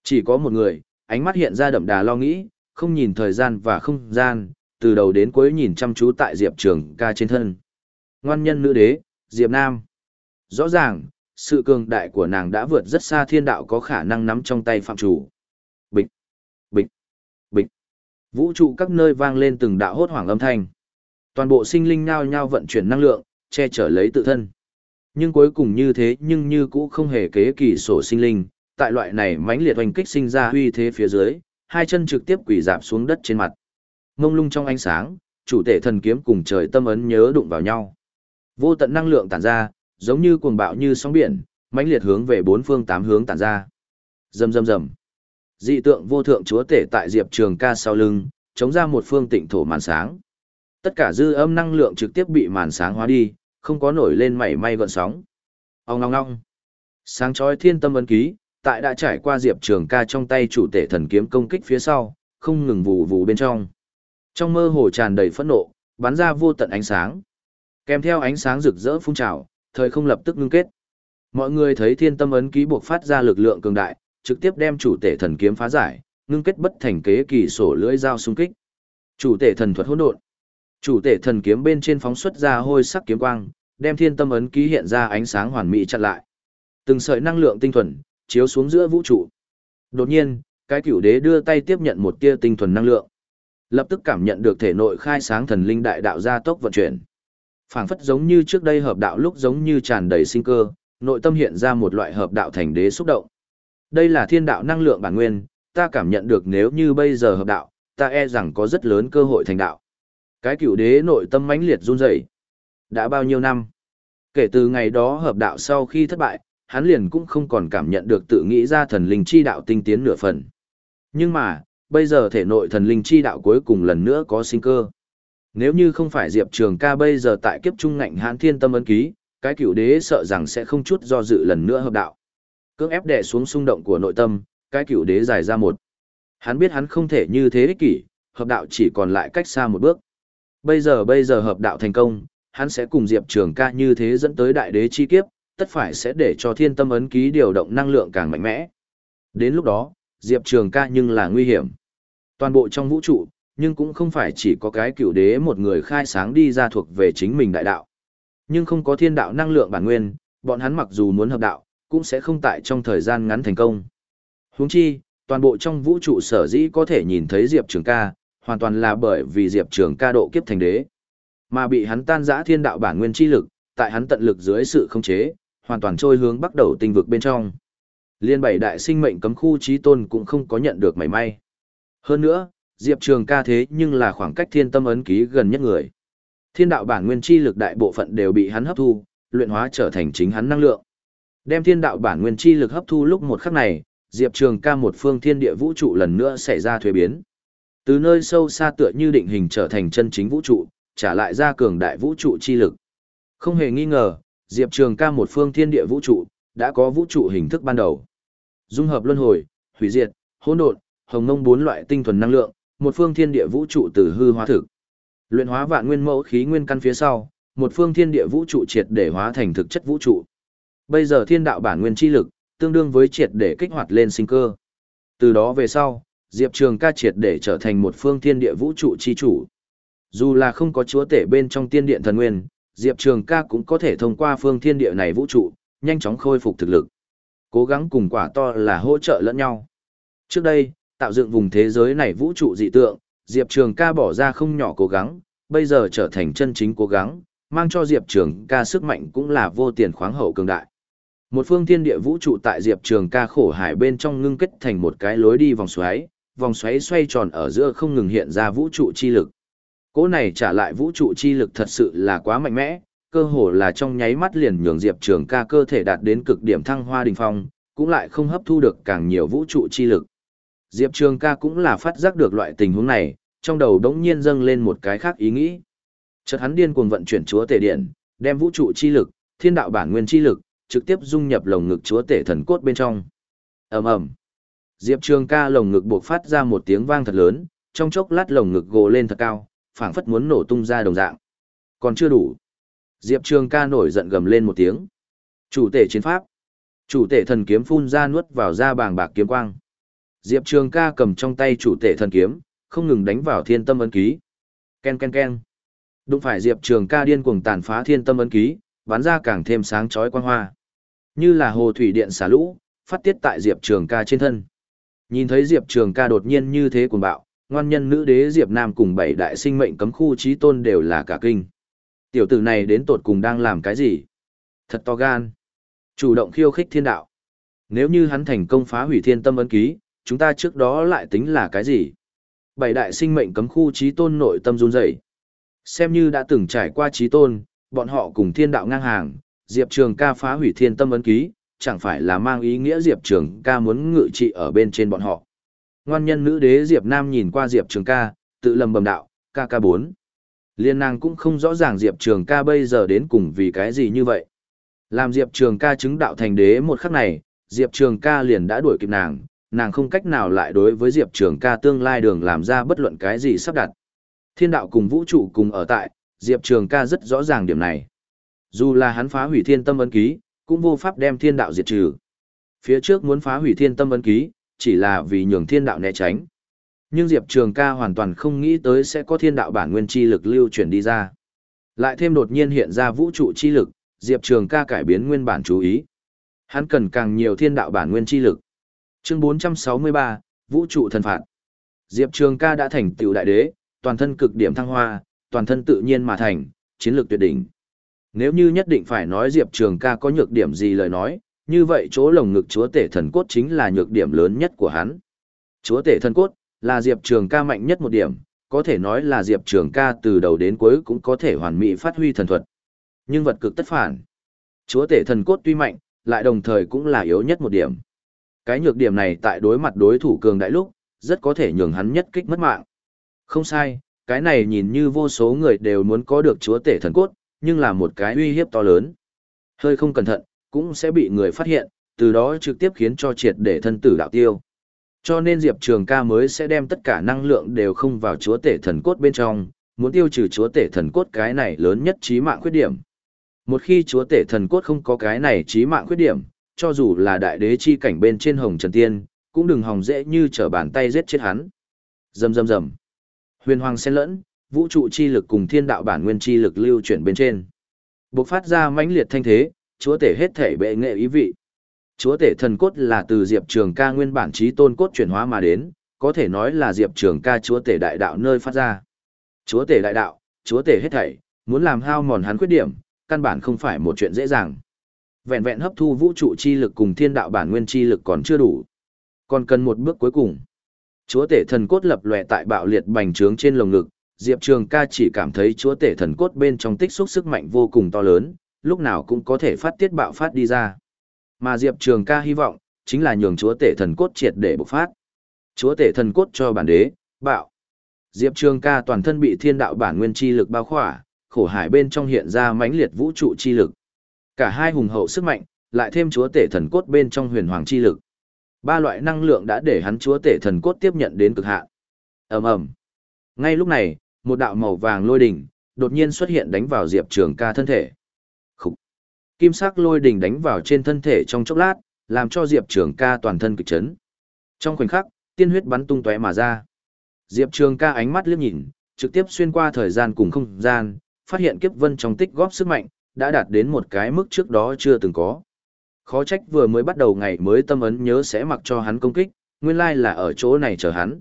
Chỉ có một người, ánh mắt hiện ra đậm đà lo nghĩ, không nhìn thời gian và không gian, từ đầu đến cuối nhìn chăm chú tại Diệp Trường ca trên thân. Ngoan nhân nữ đế, Diệp Nam. Rõ ràng, sự cường đại của nàng đã vượt rất xa thiên đạo có khả năng nắm trong tay phạm chủ. Bịch, bịch, bịch. Vũ trụ các nơi vang lên từng đạo hốt hoảng âm thanh. Toàn bộ sinh linh nhao nhao vận chuyển năng lượng, che chở lấy tự thân. Nhưng cuối cùng như thế nhưng như cũ không hề kế kỳ sổ sinh linh, tại loại này mãnh liệt oanh kích sinh ra huy thế phía dưới, hai chân trực tiếp quỳ dạp xuống đất trên mặt. Ngông lung trong ánh sáng, chủ tể thần kiếm cùng trời tâm ấn nhớ đụng vào nhau. Vô tận năng lượng tản ra, giống như cuồng bạo như sóng biển, mãnh liệt hướng về bốn phương tám hướng tản ra. Rầm rầm rầm. Dị tượng vô thượng chúa tể tại Diệp Trường Ca sau lưng, chống ra một phương tịnh thổ màn sáng. Tất cả dư âm năng lượng trực tiếp bị màn sáng hóa đi, không có nổi lên mảy may gợn sóng. Ông ngong ngong. Sáng chói thiên tâm ấn ký, tại đã trải qua Diệp Trường Ca trong tay chủ tể thần kiếm công kích phía sau, không ngừng vù vù bên trong. Trong mơ hồ tràn đầy phẫn nộ, bắn ra vô tận ánh sáng. Kèm theo ánh sáng rực rỡ phun trào, thời không lập tức ngưng kết. Mọi người thấy thiên tâm ấn ký buộc phát ra lực lượng cường đại, trực tiếp đem chủ tể thần kiếm phá giải, ngưng kết bất thành kế kỳ sổ lưỡi dao xung kích. Chủ tể thần thuật hỗn độn. Chủ tể thần kiếm bên trên phóng xuất ra hôi sắc kiếm quang, đem thiên tâm ấn ký hiện ra ánh sáng hoàn mỹ chặn lại. Từng sợi năng lượng tinh thuần chiếu xuống giữa vũ trụ. Đột nhiên, cái cửu đế đưa tay tiếp nhận một tia tinh thuần năng lượng. Lập tức cảm nhận được thể nội khai sáng thần linh đại đạo gia tốc vận chuyển. Phảng phất giống như trước đây hợp đạo lúc giống như tràn đầy sinh cơ, nội tâm hiện ra một loại hợp đạo thành đế xúc động. Đây là thiên đạo năng lượng bản nguyên, ta cảm nhận được nếu như bây giờ hợp đạo, ta e rằng có rất lớn cơ hội thành đạo. Cái cựu đế nội tâm mãnh liệt run rẩy. Đã bao nhiêu năm? Kể từ ngày đó hợp đạo sau khi thất bại, hắn liền cũng không còn cảm nhận được tự nghĩ ra thần linh chi đạo tinh tiến nửa phần. Nhưng mà, bây giờ thể nội thần linh chi đạo cuối cùng lần nữa có sinh cơ. Nếu như không phải Diệp Trường ca bây giờ tại kiếp trung ngạnh hãn thiên tâm ấn ký, cái cựu đế sợ rằng sẽ không chút do dự lần nữa hợp đạo. Cưỡng ép đè xuống xung động của nội tâm, cái cựu đế dài ra một. Hắn biết hắn không thể như thế ích kỷ, hợp đạo chỉ còn lại cách xa một bước. Bây giờ bây giờ hợp đạo thành công, hắn sẽ cùng Diệp Trường ca như thế dẫn tới đại đế chi kiếp, tất phải sẽ để cho thiên tâm ấn ký điều động năng lượng càng mạnh mẽ. Đến lúc đó, Diệp Trường ca nhưng là nguy hiểm. Toàn bộ trong vũ trụ, nhưng cũng không phải chỉ có cái cựu đế một người khai sáng đi ra thuộc về chính mình đại đạo. Nhưng không có thiên đạo năng lượng bản nguyên, bọn hắn mặc dù muốn hợp đạo, cũng sẽ không tại trong thời gian ngắn thành công. Huống chi, toàn bộ trong vũ trụ sở dĩ có thể nhìn thấy Diệp Trường ca, hoàn toàn là bởi vì Diệp Trường ca độ kiếp thành đế. Mà bị hắn tan rã thiên đạo bản nguyên chi lực, tại hắn tận lực dưới sự không chế, hoàn toàn trôi hướng bắt đầu tinh vực bên trong. Liên bảy đại sinh mệnh cấm khu trí tôn cũng không có nhận được mảy may. Hơn nữa, Diệp Trường ca thế nhưng là khoảng cách thiên tâm ấn ký gần nhất người. Thiên đạo bản nguyên chi lực đại bộ phận đều bị hắn hấp thu, luyện hóa trở thành chính hắn năng lượng. Đem thiên đạo bản nguyên chi lực hấp thu lúc một khắc này, Diệp Trường ca một phương thiên địa vũ trụ lần nữa xảy ra thuế biến. Từ nơi sâu xa tựa như định hình trở thành chân chính vũ trụ, trả lại ra cường đại vũ trụ chi lực. Không hề nghi ngờ, Diệp Trường ca một phương thiên địa vũ trụ, đã có vũ trụ hình thức ban đầu. Dung hợp luân hồi, hủy diệt, hỗn độn, hồng mông bốn loại tinh thuần năng lượng, một phương thiên địa vũ trụ từ hư hóa thực. Luyện hóa vạn nguyên mẫu khí nguyên căn phía sau, một phương thiên địa vũ trụ triệt để hóa thành thực chất vũ trụ. Bây giờ thiên đạo bản nguyên chi lực, tương đương với triệt để kích hoạt lên sinh cơ. Từ đó về sau, Diệp Trường ca triệt để trở thành một phương thiên địa vũ trụ chi chủ. Dù là không có chúa tể bên trong tiên điện thần nguyên, Diệp Trường ca cũng có thể thông qua phương thiên địa này vũ trụ, nhanh chóng khôi phục thực lực. Cố gắng cùng quả to là hỗ trợ lẫn nhau. Trước đây, tạo dựng vùng thế giới này vũ trụ dị tượng, Diệp Trường ca bỏ ra không nhỏ cố gắng, bây giờ trở thành chân chính cố gắng, mang cho Diệp Trường ca sức mạnh cũng là vô tiền khoáng hậu cường đại. Một phương thiên địa vũ trụ tại Diệp Trường ca khổ hải bên trong ngưng kết thành một cái lối đi vòng xoáy, vòng xoáy xoay tròn ở giữa không ngừng hiện ra vũ trụ chi lực. Cỗ này trả lại vũ trụ chi lực thật sự là quá mạnh mẽ, cơ hồ là trong nháy mắt liền nhường Diệp Trường ca cơ thể đạt đến cực điểm thăng hoa đỉnh phong, cũng lại không hấp thu được càng nhiều vũ trụ chi lực. Diệp Trường ca cũng là phát giác được loại tình huống này, trong đầu đống nhiên dâng lên một cái khác ý nghĩ. Chợt hắn điên cuồng vận chuyển chúa tể điện, đem vũ trụ chi lực, thiên đạo bản nguyên chi lực, trực tiếp dung nhập lồng ngực chúa tể thần cốt bên trong. ầm ầm, Diệp Trường ca lồng ngực buộc phát ra một tiếng vang thật lớn, trong chốc lát lồng ngực gồ lên thật cao, phảng phất muốn nổ tung ra đồng dạng. Còn chưa đủ. Diệp Trường ca nổi giận gầm lên một tiếng. Chủ tể chiến pháp. Chủ tể thần kiếm phun ra nuốt vào da bàng bạc kiếm quang. Diệp Trường ca cầm trong tay chủ tể thần kiếm, không ngừng đánh vào thiên tâm ấn ký. Ken ken ken. Đúng phải Diệp Trường ca điên cuồng tàn phá thiên tâm ấn ký, bắn ra càng thêm sáng chói quang hoa. Như là hồ thủy điện xả lũ, phát tiết tại Diệp Trường ca trên thân. Nhìn thấy Diệp Trường ca đột nhiên như thế cuồng bạo, ngoan nhân nữ đế Diệp Nam cùng bảy đại sinh mệnh cấm khu trí tôn đều là cả kinh. Tiểu tử này đến tột cùng đang làm cái gì? Thật to gan. Chủ động khiêu khích thiên đạo. Nếu như hắn thành công phá hủy thiên tâm ấn ký, chúng ta trước đó lại tính là cái gì? Bảy đại sinh mệnh cấm khu trí tôn nội tâm run rẩy. Xem như đã từng trải qua trí tôn, bọn họ cùng thiên đạo ngang hàng, Diệp Trường ca phá hủy thiên tâm ấn ký, chẳng phải là mang ý nghĩa Diệp Trường ca muốn ngự trị ở bên trên bọn họ. Ngoan nhân nữ đế Diệp Nam nhìn qua Diệp Trường ca, tự lầm bầm đạo, ca ca 4. Liên nàng cũng không rõ ràng Diệp Trường ca bây giờ đến cùng vì cái gì như vậy. Làm Diệp Trường ca chứng đạo thành đế một khắc này, Diệp Trường ca liền đã đuổi kịp nàng, nàng không cách nào lại đối với Diệp Trường ca tương lai đường làm ra bất luận cái gì sắp đặt. Thiên đạo cùng vũ trụ cùng ở tại, Diệp Trường ca rất rõ ràng điểm này. Dù là hắn phá hủy thiên tâm ấn ký, cũng vô pháp đem thiên đạo diệt trừ. Phía trước muốn phá hủy thiên tâm ấn ký, chỉ là vì nhường thiên đạo né tránh. Nhưng Diệp Trường ca hoàn toàn không nghĩ tới sẽ có thiên đạo bản nguyên chi lực lưu chuyển đi ra. Lại thêm đột nhiên hiện ra vũ trụ chi lực, Diệp Trường ca cải biến nguyên bản chú ý. Hắn cần càng nhiều thiên đạo bản nguyên chi lực. Chương 463, Vũ trụ thần phạt. Diệp Trường ca đã thành tựu đại đế, toàn thân cực điểm thăng hoa, toàn thân tự nhiên mà thành, chiến lược tuyệt đỉnh. Nếu như nhất định phải nói Diệp Trường ca có nhược điểm gì lời nói, như vậy chỗ lồng ngực chúa tể thần cốt chính là nhược điểm lớn nhất của hắn. Chúa tể thần cốt là Diệp Trường ca mạnh nhất một điểm, có thể nói là Diệp Trường ca từ đầu đến cuối cũng có thể hoàn mỹ phát huy thần thuật. Nhưng vật cực tất phản. Chúa tể thần cốt tuy mạnh, lại đồng thời cũng là yếu nhất một điểm. Cái nhược điểm này tại đối mặt đối thủ cường đại lúc, rất có thể nhường hắn nhất kích mất mạng. Không sai, cái này nhìn như vô số người đều muốn có được chúa tể thần cốt, nhưng là một cái uy hiếp to lớn. Hơi không cẩn thận, cũng sẽ bị người phát hiện, từ đó trực tiếp khiến cho triệt để thân tử đạo tiêu. Cho nên Diệp Trường ca mới sẽ đem tất cả năng lượng đều không vào chúa tể thần cốt bên trong, muốn tiêu trừ chúa tể thần cốt cái này lớn nhất trí mạng khuyết điểm. Một khi chúa tể thần cốt không có cái này trí mạng khuyết điểm, cho dù là đại đế chi cảnh bên trên hồng trần tiên, cũng đừng hòng dễ như trở bàn tay giết chết hắn. Rầm rầm rầm. Huyền hoàng xen lẫn, vũ trụ chi lực cùng thiên đạo bản nguyên chi lực lưu chuyển bên trên. Bộc phát ra mãnh liệt thanh thế, chúa tể hết thể bệ nghệ ý vị. Chúa tể thần cốt là từ Diệp Trường ca nguyên bản trí tôn cốt chuyển hóa mà đến, có thể nói là Diệp Trường ca chúa tể đại đạo nơi phát ra. Chúa tể đại đạo, chúa tể hết thảy, muốn làm hao mòn hắn khuyết điểm, căn bản không phải một chuyện dễ dàng. Vẹn vẹn hấp thu vũ trụ chi lực cùng thiên đạo bản nguyên chi lực còn chưa đủ. Còn cần một bước cuối cùng. Chúa tể thần cốt lập lòe tại bạo liệt bành trướng trên lồng ngực, Diệp Trường ca chỉ cảm thấy chúa tể thần cốt bên trong tích xúc sức mạnh vô cùng to lớn, lúc nào cũng có thể phát tiết bạo phát đi ra. Mà Diệp Trường ca hy vọng, chính là nhường chúa tể thần cốt triệt để bộc phát. Chúa tể thần cốt cho bản đế, bạo. Diệp Trường ca toàn thân bị thiên đạo bản nguyên chi lực bao khỏa, khổ hải bên trong hiện ra mãnh liệt vũ trụ chi lực. Cả hai hùng hậu sức mạnh, lại thêm chúa tể thần cốt bên trong huyền hoàng chi lực. Ba loại năng lượng đã để hắn chúa tể thần cốt tiếp nhận đến cực hạn. Ầm ầm. Ngay lúc này, một đạo màu vàng lôi đỉnh đột nhiên xuất hiện đánh vào Diệp Trường Ca thân thể. Khúc. Kim sắc lôi đỉnh đánh vào trên thân thể trong chốc lát, làm cho Diệp Trường Ca toàn thân kịch chấn. Trong khoảnh khắc, tiên huyết bắn tung tóe mà ra. Diệp Trường Ca ánh mắt liếc nhìn, trực tiếp xuyên qua thời gian cùng không gian, phát hiện kiếp vân trong tích góp sức mạnh, đã đạt đến một cái mức trước đó chưa từng có. Khó trách vừa mới bắt đầu ngày mới tâm ấn nhớ sẽ mặc cho hắn công kích, nguyên lai là ở chỗ này chờ hắn.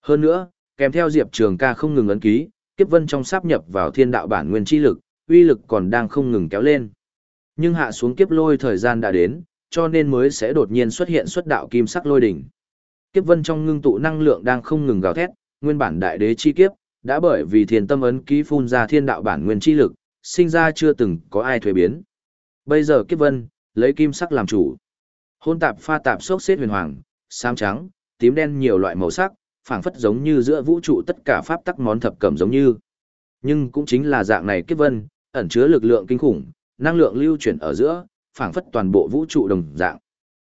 Hơn nữa, kèm theo Diệp Trường ca không ngừng ấn ký, kiếp vân trong sáp nhập vào thiên đạo bản nguyên chi lực, uy lực còn đang không ngừng kéo lên. Nhưng hạ xuống kiếp lôi thời gian đã đến, cho nên mới sẽ đột nhiên xuất hiện xuất đạo kim sắc lôi đỉnh. Kiếp vân trong ngưng tụ năng lượng đang không ngừng gào thét, nguyên bản đại đế chi kiếp, đã bởi vì thiên tâm ấn ký phun ra thiên đạo bản nguyên chi lực, sinh ra chưa từng có ai thuế biến. Bây giờ kiếp vân, lấy kim sắc làm chủ. Hôn tạp pha tạp sốc xếp huyền hoàng, xám trắng, tím đen nhiều loại màu sắc, phảng phất giống như giữa vũ trụ tất cả pháp tắc món thập cẩm giống như. Nhưng cũng chính là dạng này kiếp vân, ẩn chứa lực lượng kinh khủng, năng lượng lưu chuyển ở giữa, phảng phất toàn bộ vũ trụ đồng dạng.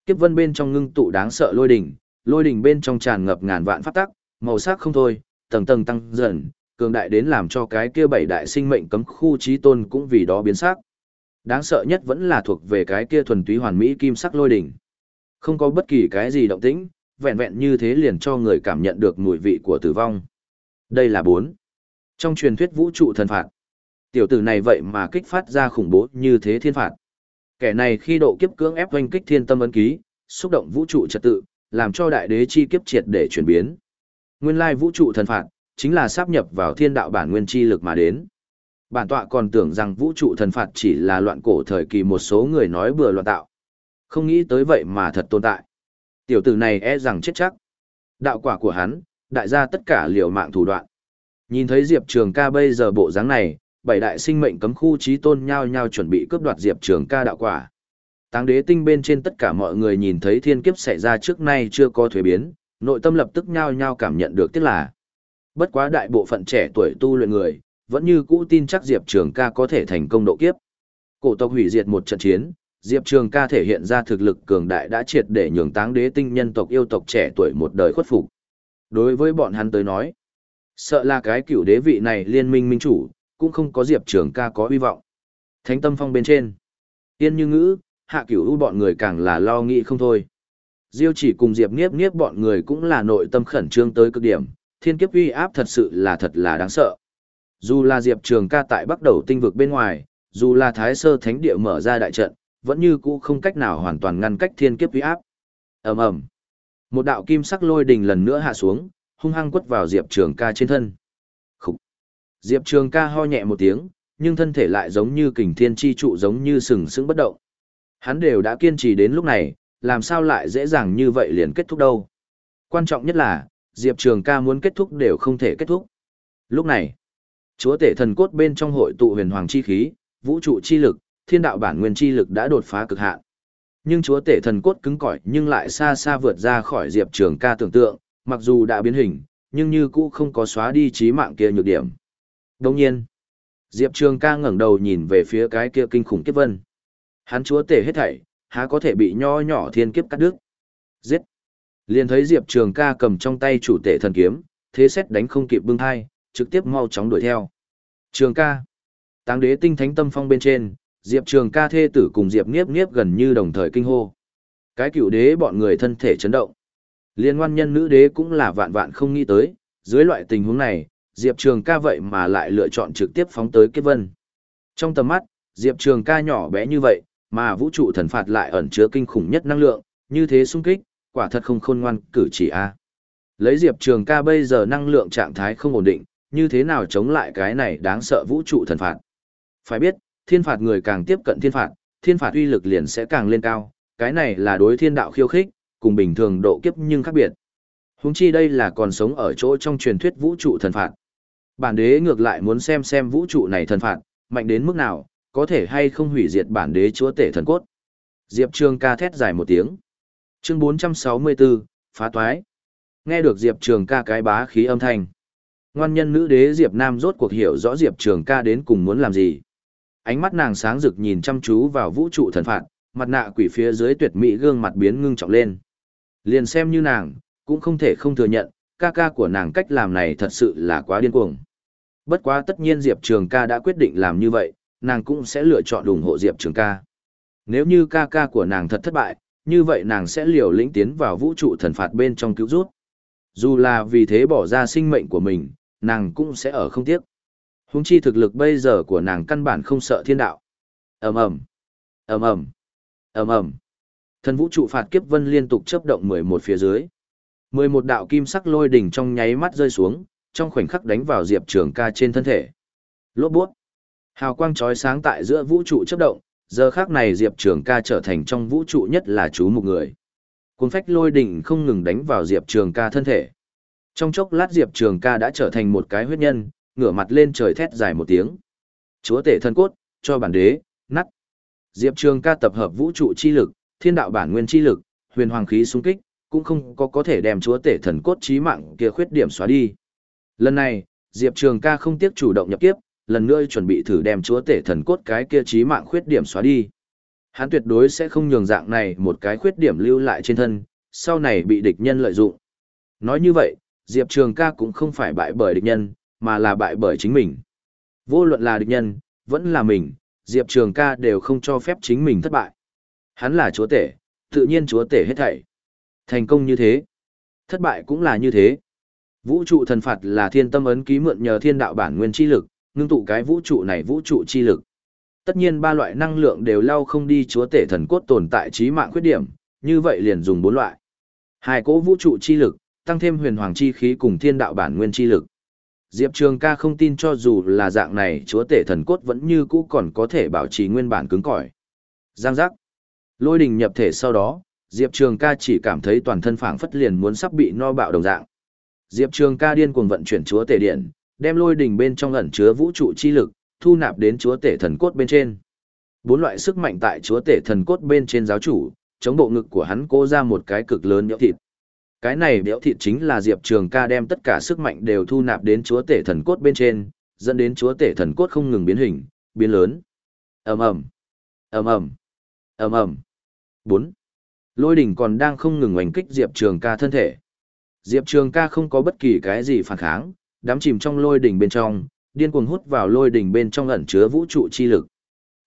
Kiếp vân bên trong ngưng tụ đáng sợ lôi đỉnh, lôi đỉnh bên trong tràn ngập ngàn vạn pháp tắc, màu sắc không thôi, tầng tầng tăng dần, cường đại đến làm cho cái kia bảy đại sinh mệnh cấm khu trí tôn cũng vì đó biến sắc. Đáng sợ nhất vẫn là thuộc về cái kia thuần túy hoàn mỹ kim sắc lôi đỉnh. Không có bất kỳ cái gì động tĩnh, vẹn vẹn như thế liền cho người cảm nhận được mùi vị của tử vong. Đây là bốn. Trong truyền thuyết vũ trụ thần phạt, tiểu tử này vậy mà kích phát ra khủng bố như thế thiên phạt. Kẻ này khi độ kiếp cưỡng ép oanh kích thiên tâm ấn ký, xúc động vũ trụ trật tự, làm cho đại đế chi kiếp triệt để chuyển biến. Nguyên lai vũ trụ thần phạt, chính là sáp nhập vào thiên đạo bản nguyên chi lực mà đến. Bản tọa còn tưởng rằng vũ trụ thần phạt chỉ là loạn cổ thời kỳ một số người nói bừa loạn tạo. Không nghĩ tới vậy mà thật tồn tại. Tiểu tử này e rằng chết chắc. Đạo quả của hắn, đại gia tất cả liều mạng thủ đoạn. Nhìn thấy Diệp Trường ca bây giờ bộ dáng này, bảy đại sinh mệnh cấm khu trí tôn nhau nhau chuẩn bị cướp đoạt Diệp Trường ca đạo quả. Táng đế tinh bên trên tất cả mọi người nhìn thấy thiên kiếp xảy ra trước nay chưa có thuế biến, nội tâm lập tức nhau nhau cảm nhận được tiếc là. Bất quá đại bộ phận trẻ tuổi tu luyện người, vẫn như cũ tin chắc Diệp Trường ca có thể thành công độ kiếp. Cổ tộc hủy diệt một trận chiến, Diệp Trường ca thể hiện ra thực lực cường đại đã triệt để nhường táng đế tinh nhân tộc yêu tộc trẻ tuổi một đời khuất phục. Đối với bọn hắn tới nói, sợ là cái cửu đế vị này liên minh minh chủ, cũng không có Diệp Trường ca có hy vọng. Thánh tâm phong bên trên. Tiên như ngữ, hạ cửu u bọn người càng là lo nghĩ không thôi. Diêu chỉ cùng Diệp Niếp Niếp bọn người cũng là nội tâm khẩn trương tới cực điểm, thiên kiếp uy áp thật sự là thật là đáng sợ. Dù là Diệp Trường ca tại bắt đầu tinh vực bên ngoài, dù là Thái Sơ Thánh Địa mở ra đại trận, vẫn như cũ không cách nào hoàn toàn ngăn cách thiên kiếp uy áp. Ầm ầm. Một đạo kim sắc lôi đình lần nữa hạ xuống, hung hăng quất vào Diệp Trường ca trên thân. khục Diệp Trường ca ho nhẹ một tiếng, nhưng thân thể lại giống như kình thiên chi trụ giống như sừng sững bất động. Hắn đều đã kiên trì đến lúc này, làm sao lại dễ dàng như vậy liền kết thúc đâu. Quan trọng nhất là, Diệp Trường ca muốn kết thúc đều không thể kết thúc. Lúc này, chúa tể thần cốt bên trong hội tụ huyền hoàng chi khí, vũ trụ chi lực, thiên đạo bản nguyên chi lực đã đột phá cực hạn. Nhưng chúa tể thần cốt cứng cỏi nhưng lại xa xa vượt ra khỏi Diệp Trường ca tưởng tượng, mặc dù đã biến hình, nhưng như cũ không có xóa đi trí mạng kia nhược điểm. Đồng nhiên, Diệp Trường ca ngẩng đầu nhìn về phía cái kia kinh khủng kiếp vân. Hắn chúa tể hết thảy, há có thể bị nho nhỏ thiên kiếp cắt đứt. Giết! Liền thấy Diệp Trường ca cầm trong tay chủ tể thần kiếm, thế xét đánh không kịp bưng thai, trực tiếp mau chóng đuổi theo. Trường ca! Táng đế tinh thánh tâm phong bên trên, Diệp Trường ca thê tử cùng Diệp Niếp Niếp gần như đồng thời kinh hô. Cái cựu đế bọn người thân thể chấn động. Liên ngoan nhân nữ đế cũng là vạn vạn không nghĩ tới, dưới loại tình huống này, Diệp Trường ca vậy mà lại lựa chọn trực tiếp phóng tới kết vân. Trong tầm mắt, Diệp Trường ca nhỏ bé như vậy, mà vũ trụ thần phạt lại ẩn chứa kinh khủng nhất năng lượng, như thế sung kích, quả thật không khôn ngoan cử chỉ a. Lấy Diệp Trường ca bây giờ năng lượng trạng thái không ổn định, như thế nào chống lại cái này đáng sợ vũ trụ thần phạt. Phải biết, thiên phạt người càng tiếp cận thiên phạt, thiên phạt uy lực liền sẽ càng lên cao, cái này là đối thiên đạo khiêu khích, cùng bình thường độ kiếp nhưng khác biệt. Húng chi đây là còn sống ở chỗ trong truyền thuyết vũ trụ thần phạt. Bản đế ngược lại muốn xem xem vũ trụ này thần phạt, mạnh đến mức nào, có thể hay không hủy diệt bản đế chúa tể thần cốt. Diệp Trường ca thét dài một tiếng. Chương 464, phá toái. Nghe được Diệp Trường ca cái bá khí âm thanh. Ngoan nhân nữ đế Diệp Nam rốt cuộc hiểu rõ Diệp Trường ca đến cùng muốn làm gì. Ánh mắt nàng sáng rực nhìn chăm chú vào vũ trụ thần phạt, mặt nạ quỷ phía dưới tuyệt mỹ gương mặt biến ngưng trọng lên. Liền xem như nàng, cũng không thể không thừa nhận, ca ca của nàng cách làm này thật sự là quá điên cuồng. Bất quá tất nhiên Diệp Trường ca đã quyết định làm như vậy, nàng cũng sẽ lựa chọn ủng hộ Diệp Trường ca. Nếu như ca ca của nàng thật thất bại, như vậy nàng sẽ liều lĩnh tiến vào vũ trụ thần phạt bên trong cứu rút. Dù là vì thế bỏ ra sinh mệnh của mình, nàng cũng sẽ ở không tiếc huống chi thực lực bây giờ của nàng căn bản không sợ thiên đạo. ầm ầm ầm ầm ầm ầm Thần vũ trụ phạt kiếp vân liên tục chớp động 11 phía dưới. 11 đạo kim sắc lôi đỉnh trong nháy mắt rơi xuống, trong khoảnh khắc đánh vào Diệp Trường ca trên thân thể. Lốt buốt. Hào quang chói sáng tại giữa vũ trụ chớp động, giờ khác này Diệp Trường ca trở thành trong vũ trụ nhất là chú một người. Cuốn phách lôi đỉnh không ngừng đánh vào Diệp Trường ca thân thể. Trong chốc lát Diệp Trường ca đã trở thành một cái huyết nhân, ngửa mặt lên trời thét dài một tiếng. Chúa tể thân cốt, cho bản đế, nắt. Diệp Trường ca tập hợp vũ trụ chi lực, thiên đạo bản nguyên chi lực, huyền hoàng khí xung kích, cũng không có có thể đem chúa tể thần cốt trí mạng kia khuyết điểm xóa đi. Lần này, Diệp Trường ca không tiếc chủ động nhập kiếp, lần nữa chuẩn bị thử đem chúa tể thần cốt cái kia trí mạng khuyết điểm xóa đi. Hắn tuyệt đối sẽ không nhường dạng này một cái khuyết điểm lưu lại trên thân, sau này bị địch nhân lợi dụng. Nói như vậy, Diệp Trường ca cũng không phải bại bởi địch nhân, mà là bại bởi chính mình. Vô luận là địch nhân, vẫn là mình, Diệp Trường ca đều không cho phép chính mình thất bại. Hắn là chúa tể, tự nhiên chúa tể hết thảy. Thành công như thế. Thất bại cũng là như thế. Vũ trụ thần phạt là thiên tâm ấn ký mượn nhờ thiên đạo bản nguyên chi lực, ngưng tụ cái vũ trụ này vũ trụ chi lực. Tất nhiên ba loại năng lượng đều lao không đi chúa tể thần cốt tồn tại trí mạng khuyết điểm, như vậy liền dùng bốn loại. Hai cỗ vũ trụ chi lực, tăng thêm huyền hoàng chi khí cùng thiên đạo bản nguyên chi lực. Diệp Trường ca không tin cho dù là dạng này chúa tể thần cốt vẫn như cũ còn có thể bảo trì nguyên bản cứng cỏi. Giang giác. Lôi đình nhập thể sau đó, Diệp Trường ca chỉ cảm thấy toàn thân phảng phất liền muốn sắp bị no bạo đồng dạng. Diệp Trường ca điên cuồng vận chuyển chúa tể điện, đem lôi đình bên trong ẩn chứa vũ trụ chi lực, thu nạp đến chúa tể thần cốt bên trên. Bốn loại sức mạnh tại chúa tể thần cốt bên trên giáo chủ, chống bộ ngực của hắn cố ra một cái cực lớn nhỡ thịt. Cái này béo thịt chính là Diệp Trường ca đem tất cả sức mạnh đều thu nạp đến chúa tể thần cốt bên trên, dẫn đến chúa tể thần cốt không ngừng biến hình, biến lớn. ầm ầm ầm ầm ầm ầm bốn Lôi đỉnh còn đang không ngừng oanh kích Diệp Trường ca thân thể. Diệp Trường ca không có bất kỳ cái gì phản kháng, đắm chìm trong lôi đỉnh bên trong, điên cuồng hút vào lôi đỉnh bên trong ẩn chứa vũ trụ chi lực.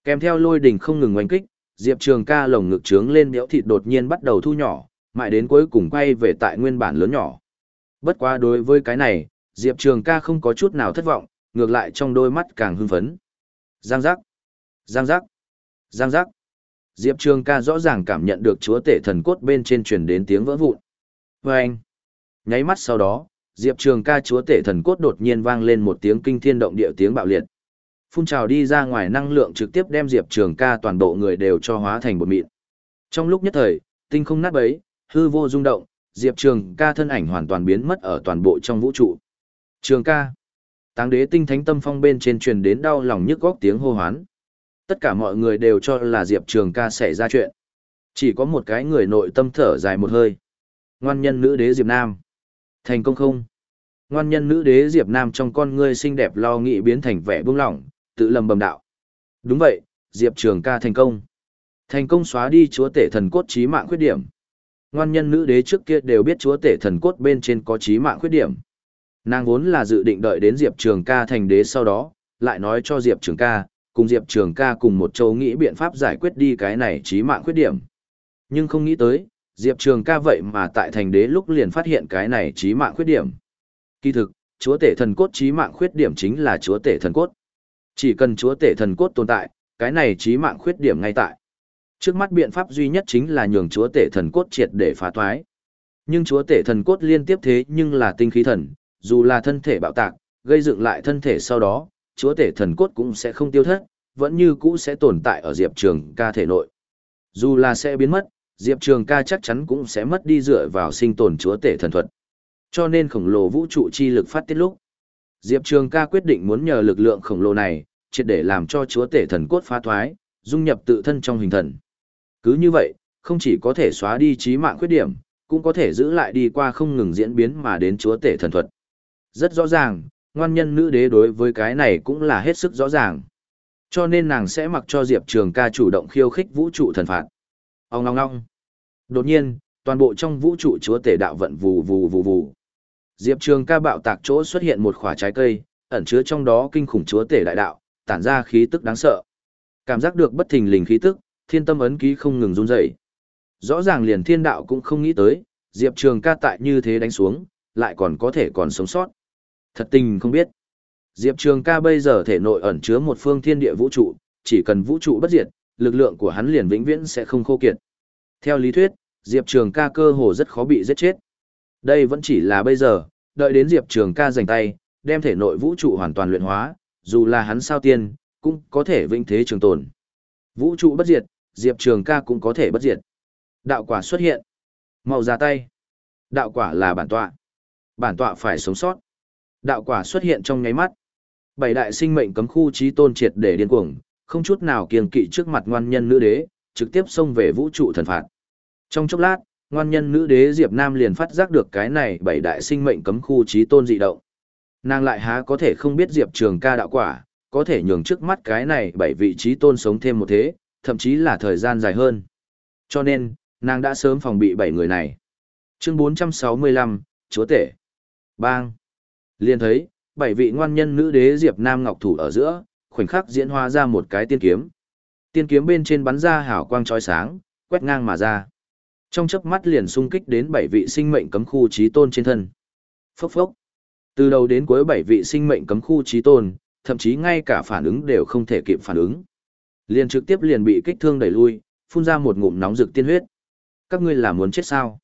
Kèm theo lôi đỉnh không ngừng oanh kích, Diệp Trường ca lồng ngực trướng lên béo thịt đột nhiên bắt đầu thu nhỏ, mãi đến cuối cùng quay về tại nguyên bản lớn nhỏ. Bất quá đối với cái này, Diệp Trường ca không có chút nào thất vọng, ngược lại trong đôi mắt càng hưng phấn. Giang giác, giang giác, giang giác. Diệp Trường ca rõ ràng cảm nhận được chúa tể thần cốt bên trên truyền đến tiếng vỡ vụn. Và anh, nháy mắt sau đó, Diệp Trường ca chúa tể thần cốt đột nhiên vang lên một tiếng kinh thiên động địa tiếng bạo liệt. Phun trào đi ra ngoài năng lượng trực tiếp đem Diệp Trường ca toàn bộ người đều cho hóa thành bột mịn. Trong lúc nhất thời, tinh không nát bấy, hư vô rung động, Diệp Trường ca thân ảnh hoàn toàn biến mất ở toàn bộ trong vũ trụ. Trường ca. Táng đế tinh thánh tâm phong bên trên truyền đến đau lòng nhức góc tiếng hô hoán. Tất cả mọi người đều cho là Diệp Trường ca xảy ra chuyện. Chỉ có một cái người nội tâm thở dài một hơi. Ngoan nhân nữ đế Diệp Nam. Thành công không? Ngoan nhân nữ đế Diệp Nam trong con ngươi xinh đẹp lo nghĩ biến thành vẻ buông lỏng, tự lầm bầm đạo. Đúng vậy, Diệp Trường ca thành công. Thành công xóa đi chúa tể thần cốt trí mạng khuyết điểm. Ngoan nhân nữ đế trước kia đều biết chúa tể thần cốt bên trên có trí mạng khuyết điểm. Nàng vốn là dự định đợi đến Diệp Trường ca thành đế sau đó, lại nói cho Diệp Trường ca, cùng Diệp Trường ca cùng một châu nghĩ biện pháp giải quyết đi cái này trí mạng khuyết điểm. Nhưng không nghĩ tới, Diệp Trường ca vậy mà tại thành đế lúc liền phát hiện cái này trí mạng khuyết điểm. Kỳ thực, chúa tể thần cốt trí mạng khuyết điểm chính là chúa tể thần cốt. Chỉ cần chúa tể thần cốt tồn tại, cái này trí mạng khuyết điểm ngay tại. Trước mắt biện pháp duy nhất chính là nhường chúa tể thần cốt triệt để phá thoái. Nhưng chúa tể thần cốt liên tiếp thế nhưng là tinh khí thần, dù là thân thể bạo tạc, gây dựng lại thân thể sau đó, chúa tể thần cốt cũng sẽ không tiêu thất, vẫn như cũ sẽ tồn tại ở Diệp Trường ca thể nội. Dù là sẽ biến mất, Diệp Trường ca chắc chắn cũng sẽ mất đi dựa vào sinh tồn chúa tể thần thuật. Cho nên khổng lồ vũ trụ chi lực phát tiết lúc. Diệp Trường ca quyết định muốn nhờ lực lượng khổng lồ này, triệt để làm cho chúa tể thần cốt phá thoái, dung nhập tự thân trong hình thần. Cứ như vậy, không chỉ có thể xóa đi trí mạng khuyết điểm, cũng có thể giữ lại đi qua không ngừng diễn biến mà đến chúa tể thần thuật. Rất rõ ràng, ngoan nhân nữ đế đối với cái này cũng là hết sức rõ ràng. Cho nên nàng sẽ mặc cho Diệp Trường ca chủ động khiêu khích vũ trụ thần phạt. Ông ngong ngong. Đột nhiên, toàn bộ trong vũ trụ chúa tể đạo vận vù vù vù vù. Diệp Trường ca bạo tạc chỗ xuất hiện một khỏa trái cây, ẩn chứa trong đó kinh khủng chúa tể đại đạo, tản ra khí tức đáng sợ. Cảm giác được bất thình lình khí tức, thiên tâm ấn ký không ngừng run rẩy. Rõ ràng liền thiên đạo cũng không nghĩ tới, Diệp Trường ca tại như thế đánh xuống, lại còn có thể còn sống sót. Thật tình không biết. Diệp Trường ca bây giờ thể nội ẩn chứa một phương thiên địa vũ trụ, chỉ cần vũ trụ bất diệt, lực lượng của hắn liền vĩnh viễn sẽ không khô kiệt. Theo lý thuyết, Diệp Trường ca cơ hồ rất khó bị giết chết. Đây vẫn chỉ là bây giờ, đợi đến Diệp Trường ca giành tay, đem thể nội vũ trụ hoàn toàn luyện hóa, dù là hắn sao tiên, cũng có thể vĩnh thế trường tồn. Vũ trụ bất diệt, Diệp Trường ca cũng có thể bất diệt. Đạo quả xuất hiện. Màu ra tay. Đạo quả là bản tọa. Bản tọa phải sống sót. Đạo quả xuất hiện trong nháy mắt. Bảy đại sinh mệnh cấm khu trí tôn triệt để điên cuồng, không chút nào kiêng kỵ trước mặt ngoan nhân nữ đế, trực tiếp xông về vũ trụ thần phạt. Trong chốc lát, ngoan nhân nữ đế Diệp Nam liền phát giác được cái này bảy đại sinh mệnh cấm khu trí tôn dị động. Nàng lại há có thể không biết Diệp Trường ca đạo quả, có thể nhường trước mắt cái này bảy vị trí tôn sống thêm một thế, thậm chí là thời gian dài hơn. Cho nên, nàng đã sớm phòng bị bảy người này. Chương 465, Chúa Tể. Bang. Liên thấy, bảy vị ngoan nhân nữ đế Diệp Nam Ngọc Thủ ở giữa, khoảnh khắc diễn hóa ra một cái tiên kiếm. Tiên kiếm bên trên bắn ra hào quang chói sáng, quét ngang mà ra. Trong chớp mắt liền xung kích đến bảy vị sinh mệnh cấm khu trí tôn trên thân. Phốc phốc. Từ đầu đến cuối bảy vị sinh mệnh cấm khu trí tôn, thậm chí ngay cả phản ứng đều không thể kịp phản ứng. Liền trực tiếp liền bị kích thương đẩy lui, phun ra một ngụm nóng rực tiên huyết. Các ngươi là muốn chết sao?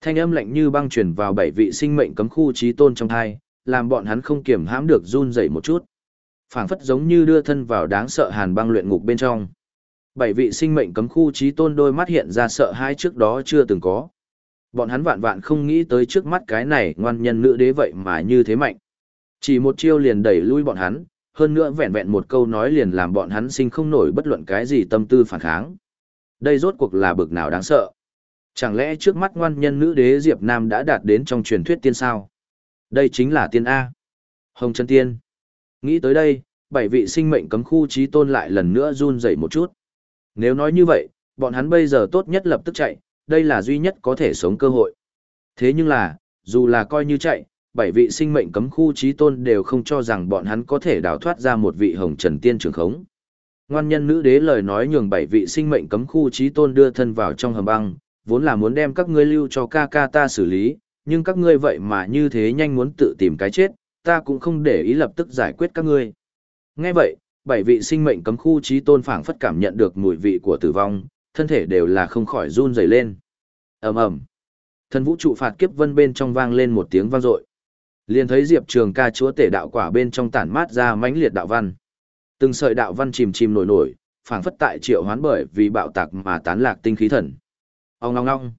Thanh âm lạnh như băng truyền vào bảy vị sinh mệnh cấm khu trí tôn trong thai, làm bọn hắn không kiểm hãm được run rẩy một chút. phảng phất giống như đưa thân vào đáng sợ hàn băng luyện ngục bên trong. Bảy vị sinh mệnh cấm khu trí tôn đôi mắt hiện ra sợ hãi trước đó chưa từng có. Bọn hắn vạn vạn không nghĩ tới trước mắt cái này ngoan nhân nữ đế vậy mà như thế mạnh. Chỉ một chiêu liền đẩy lui bọn hắn, hơn nữa vẹn vẹn một câu nói liền làm bọn hắn sinh không nổi bất luận cái gì tâm tư phản kháng. Đây rốt cuộc là bực nào đáng sợ. Chẳng lẽ trước mắt ngoan nhân nữ đế Diệp Nam đã đạt đến trong truyền thuyết tiên sao? Đây chính là tiên A. Hồng chân tiên. Nghĩ tới đây, bảy vị sinh mệnh cấm khu trí tôn lại lần nữa run rẩy một chút. Nếu nói như vậy, bọn hắn bây giờ tốt nhất lập tức chạy, đây là duy nhất có thể sống cơ hội. Thế nhưng là, dù là coi như chạy, bảy vị sinh mệnh cấm khu trí tôn đều không cho rằng bọn hắn có thể đào thoát ra một vị hồng trần tiên trường khống. Ngoan nhân nữ đế lời nói nhường bảy vị sinh mệnh cấm khu trí tôn đưa thân vào trong hầm băng, vốn là muốn đem các ngươi lưu cho ca ca ta xử lý, nhưng các ngươi vậy mà như thế nhanh muốn tự tìm cái chết, ta cũng không để ý lập tức giải quyết các ngươi. Nghe vậy, bảy vị sinh mệnh cấm khu trí tôn phảng phất cảm nhận được mùi vị của tử vong, thân thể đều là không khỏi run rẩy lên. ầm ầm, thần vũ trụ phạt kiếp vân bên trong vang lên một tiếng vang dội. Liền thấy Diệp Trường ca chúa tể đạo quả bên trong tản mát ra mãnh liệt đạo văn. Từng sợi đạo văn chìm chìm nổi nổi, phảng phất tại triệu hoán bởi vì bạo tạc mà tán lạc tinh khí thần. Ông long long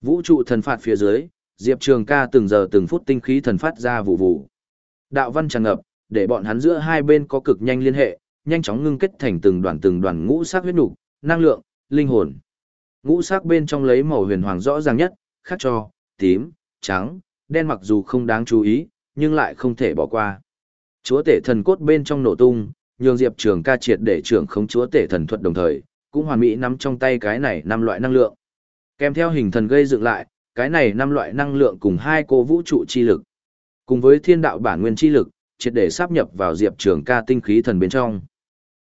Vũ trụ thần phạt phía dưới, Diệp Trường ca từng giờ từng phút tinh khí thần phát ra vụ vụ. Đạo văn tràn ngập, để bọn hắn giữa hai bên có cực nhanh liên hệ, nhanh chóng ngưng kết thành từng đoàn từng đoàn ngũ sắc huyết nục, năng lượng, linh hồn. Ngũ sắc bên trong lấy màu huyền hoàng rõ ràng nhất, khác cho, tím, trắng, đen mặc dù không đáng chú ý, nhưng lại không thể bỏ qua. Chúa tể thần cốt bên trong nổ tung, nhường Diệp Trường ca triệt để trưởng không chúa tể thần thuật đồng thời, cũng hoàn mỹ nắm trong tay cái này năm loại năng lượng. Kèm theo hình thần gây dựng lại, cái này năm loại năng lượng cùng hai cô vũ trụ chi lực. Cùng với thiên đạo bản nguyên chi lực, triệt để sáp nhập vào Diệp Trường ca tinh khí thần bên trong.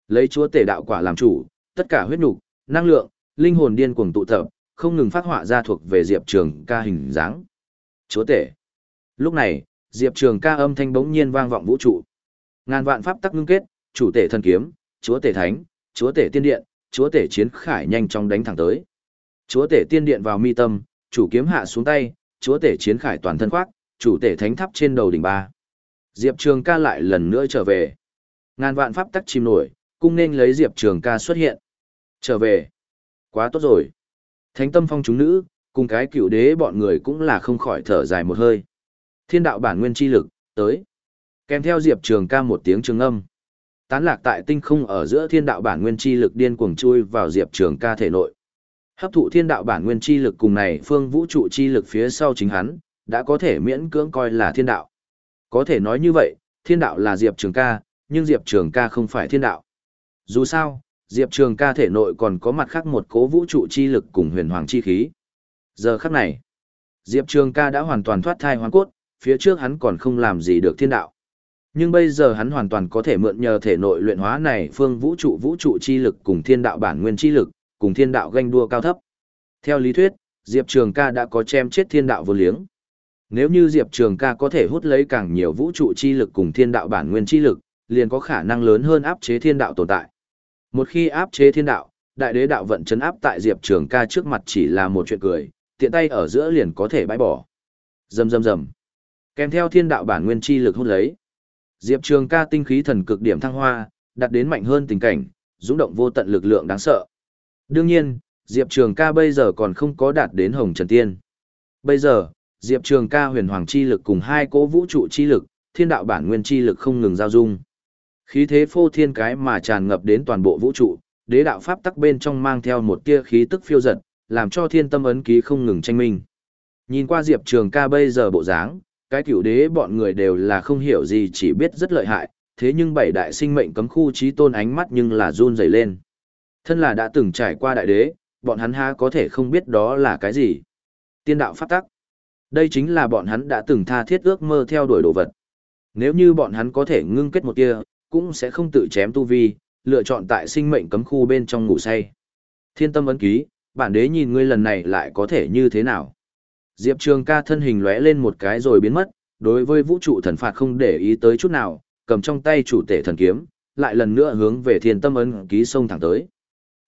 Lấy chúa tể đạo quả làm chủ, tất cả huyết nục, năng lượng, linh hồn điên cuồng tụ tập, không ngừng phát họa ra thuộc về Diệp Trường ca hình dáng. Chúa tể. Lúc này, Diệp Trường ca âm thanh bỗng nhiên vang vọng vũ trụ. Ngàn vạn pháp tắc ngưng kết, chủ tể thần kiếm, chúa tể thánh, chúa tể tiên điện, chúa tể chiến khải nhanh chóng đánh thẳng tới. Chúa tể tiên điện vào mi tâm, chủ kiếm hạ xuống tay, chúa tể chiến khải toàn thân khoác, chủ tể thánh tháp trên đầu đỉnh ba. Diệp Trường ca lại lần nữa trở về. Ngàn vạn pháp tắc chìm nổi, cung nên lấy Diệp Trường ca xuất hiện. Trở về. Quá tốt rồi. Thánh tâm phong chúng nữ, cùng cái cựu đế bọn người cũng là không khỏi thở dài một hơi. Thiên đạo bản nguyên chi lực, tới. Kèm theo Diệp Trường ca một tiếng trường âm. Tán lạc tại tinh không ở giữa thiên đạo bản nguyên chi lực điên cuồng chui vào Diệp Trường ca thể nội. Hấp thụ thiên đạo bản nguyên chi lực cùng này phương vũ trụ chi lực phía sau chính hắn, đã có thể miễn cưỡng coi là thiên đạo. Có thể nói như vậy, thiên đạo là Diệp Trường ca, nhưng Diệp Trường ca không phải thiên đạo. Dù sao, Diệp Trường ca thể nội còn có mặt khác một cố vũ trụ chi lực cùng huyền hoàng chi khí. Giờ khắc này, Diệp Trường ca đã hoàn toàn thoát thai hoàn cốt, phía trước hắn còn không làm gì được thiên đạo. Nhưng bây giờ hắn hoàn toàn có thể mượn nhờ thể nội luyện hóa này phương vũ trụ vũ trụ chi lực cùng thiên đạo bản nguyên chi lực, cùng thiên đạo ganh đua cao thấp. Theo lý thuyết, Diệp Trường ca đã có chém chết thiên đạo vô liếng. Nếu như Diệp Trường ca có thể hút lấy càng nhiều vũ trụ chi lực cùng thiên đạo bản nguyên chi lực, liền có khả năng lớn hơn áp chế thiên đạo tồn tại. Một khi áp chế thiên đạo, đại đế đạo vận chấn áp tại Diệp Trường ca trước mặt chỉ là một chuyện cười, tiện tay ở giữa liền có thể bãi bỏ. Rầm rầm rầm. Kèm theo thiên đạo bản nguyên chi lực hút lấy. Diệp Trường ca tinh khí thần cực điểm thăng hoa, đạt đến mạnh hơn tình cảnh, dũng động vô tận lực lượng đáng sợ. Đương nhiên, Diệp Trường ca bây giờ còn không có đạt đến Hồng Trần Tiên. Bây giờ, Diệp Trường ca huyền hoàng chi lực cùng hai cỗ vũ trụ chi lực, thiên đạo bản nguyên chi lực không ngừng giao dung. Khí thế phô thiên cái mà tràn ngập đến toàn bộ vũ trụ, đế đạo pháp tắc bên trong mang theo một tia khí tức phiêu giật, làm cho thiên tâm ấn ký không ngừng tranh minh. Nhìn qua Diệp Trường ca bây giờ bộ dáng, cái cửu đế bọn người đều là không hiểu gì chỉ biết rất lợi hại, thế nhưng bảy đại sinh mệnh cấm khu trí tôn ánh mắt nhưng là run rẩy lên. Thân là đã từng trải qua đại đế, bọn hắn ha có thể không biết đó là cái gì. Tiên đạo pháp tắc. Đây chính là bọn hắn đã từng tha thiết ước mơ theo đuổi đồ vật. Nếu như bọn hắn có thể ngưng kết một tia, cũng sẽ không tự chém tu vi, lựa chọn tại sinh mệnh cấm khu bên trong ngủ say. Thiên tâm ấn ký, bản đế nhìn ngươi lần này lại có thể như thế nào? Diệp Trường ca thân hình lóe lên một cái rồi biến mất, đối với vũ trụ thần phạt không để ý tới chút nào, cầm trong tay chủ tể thần kiếm, lại lần nữa hướng về thiên tâm ấn ký sông thẳng tới.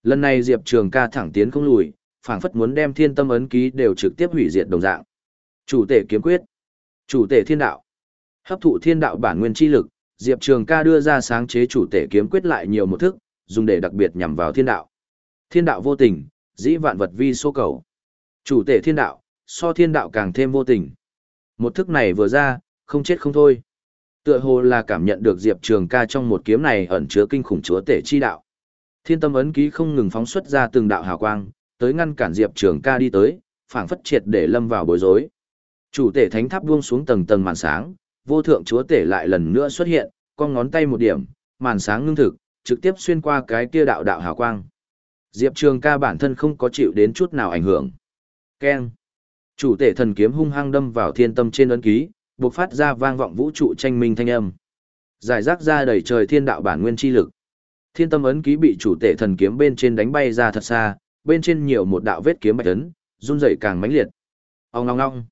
Lần này Diệp Trường ca thẳng tiến không lùi, phảng phất muốn đem thiên tâm ấn ký đều trực tiếp hủy diệt đồng dạng. Chủ tể kiếm quyết, chủ tể thiên đạo, hấp thụ thiên đạo bản nguyên chi lực, Diệp Trường ca đưa ra sáng chế chủ tể kiếm quyết lại nhiều một thức, dùng để đặc biệt nhằm vào thiên đạo. Thiên đạo vô tình, dĩ vạn vật vi số cầu. Chủ tể thiên đạo, so thiên đạo càng thêm vô tình. Một thức này vừa ra, không chết không thôi. Tựa hồ là cảm nhận được Diệp Trường ca trong một kiếm này ẩn chứa kinh khủng chúa tể chi đạo. Thiên tâm ấn ký không ngừng phóng xuất ra từng đạo hào quang, tới ngăn cản Diệp Trường ca đi tới, phảng phất triệt để lâm vào bối rối. Chủ tể thánh tháp buông xuống tầng tầng màn sáng, vô thượng chúa tể lại lần nữa xuất hiện, con ngón tay một điểm, màn sáng ngưng thực, trực tiếp xuyên qua cái kia đạo đạo hào quang. Diệp Trường ca bản thân không có chịu đến chút nào ảnh hưởng. Keng. Chủ tể thần kiếm hung hăng đâm vào thiên tâm trên ấn ký, bộc phát ra vang vọng vũ trụ tranh minh thanh âm. Giải rác ra đầy trời thiên đạo bản nguyên chi lực. Thiên tâm ấn ký bị chủ tể thần kiếm bên trên đánh bay ra thật xa, bên trên nhiều một đạo vết kiếm bạch ấn, run rẩy càng mãnh liệt. Ông ong ong.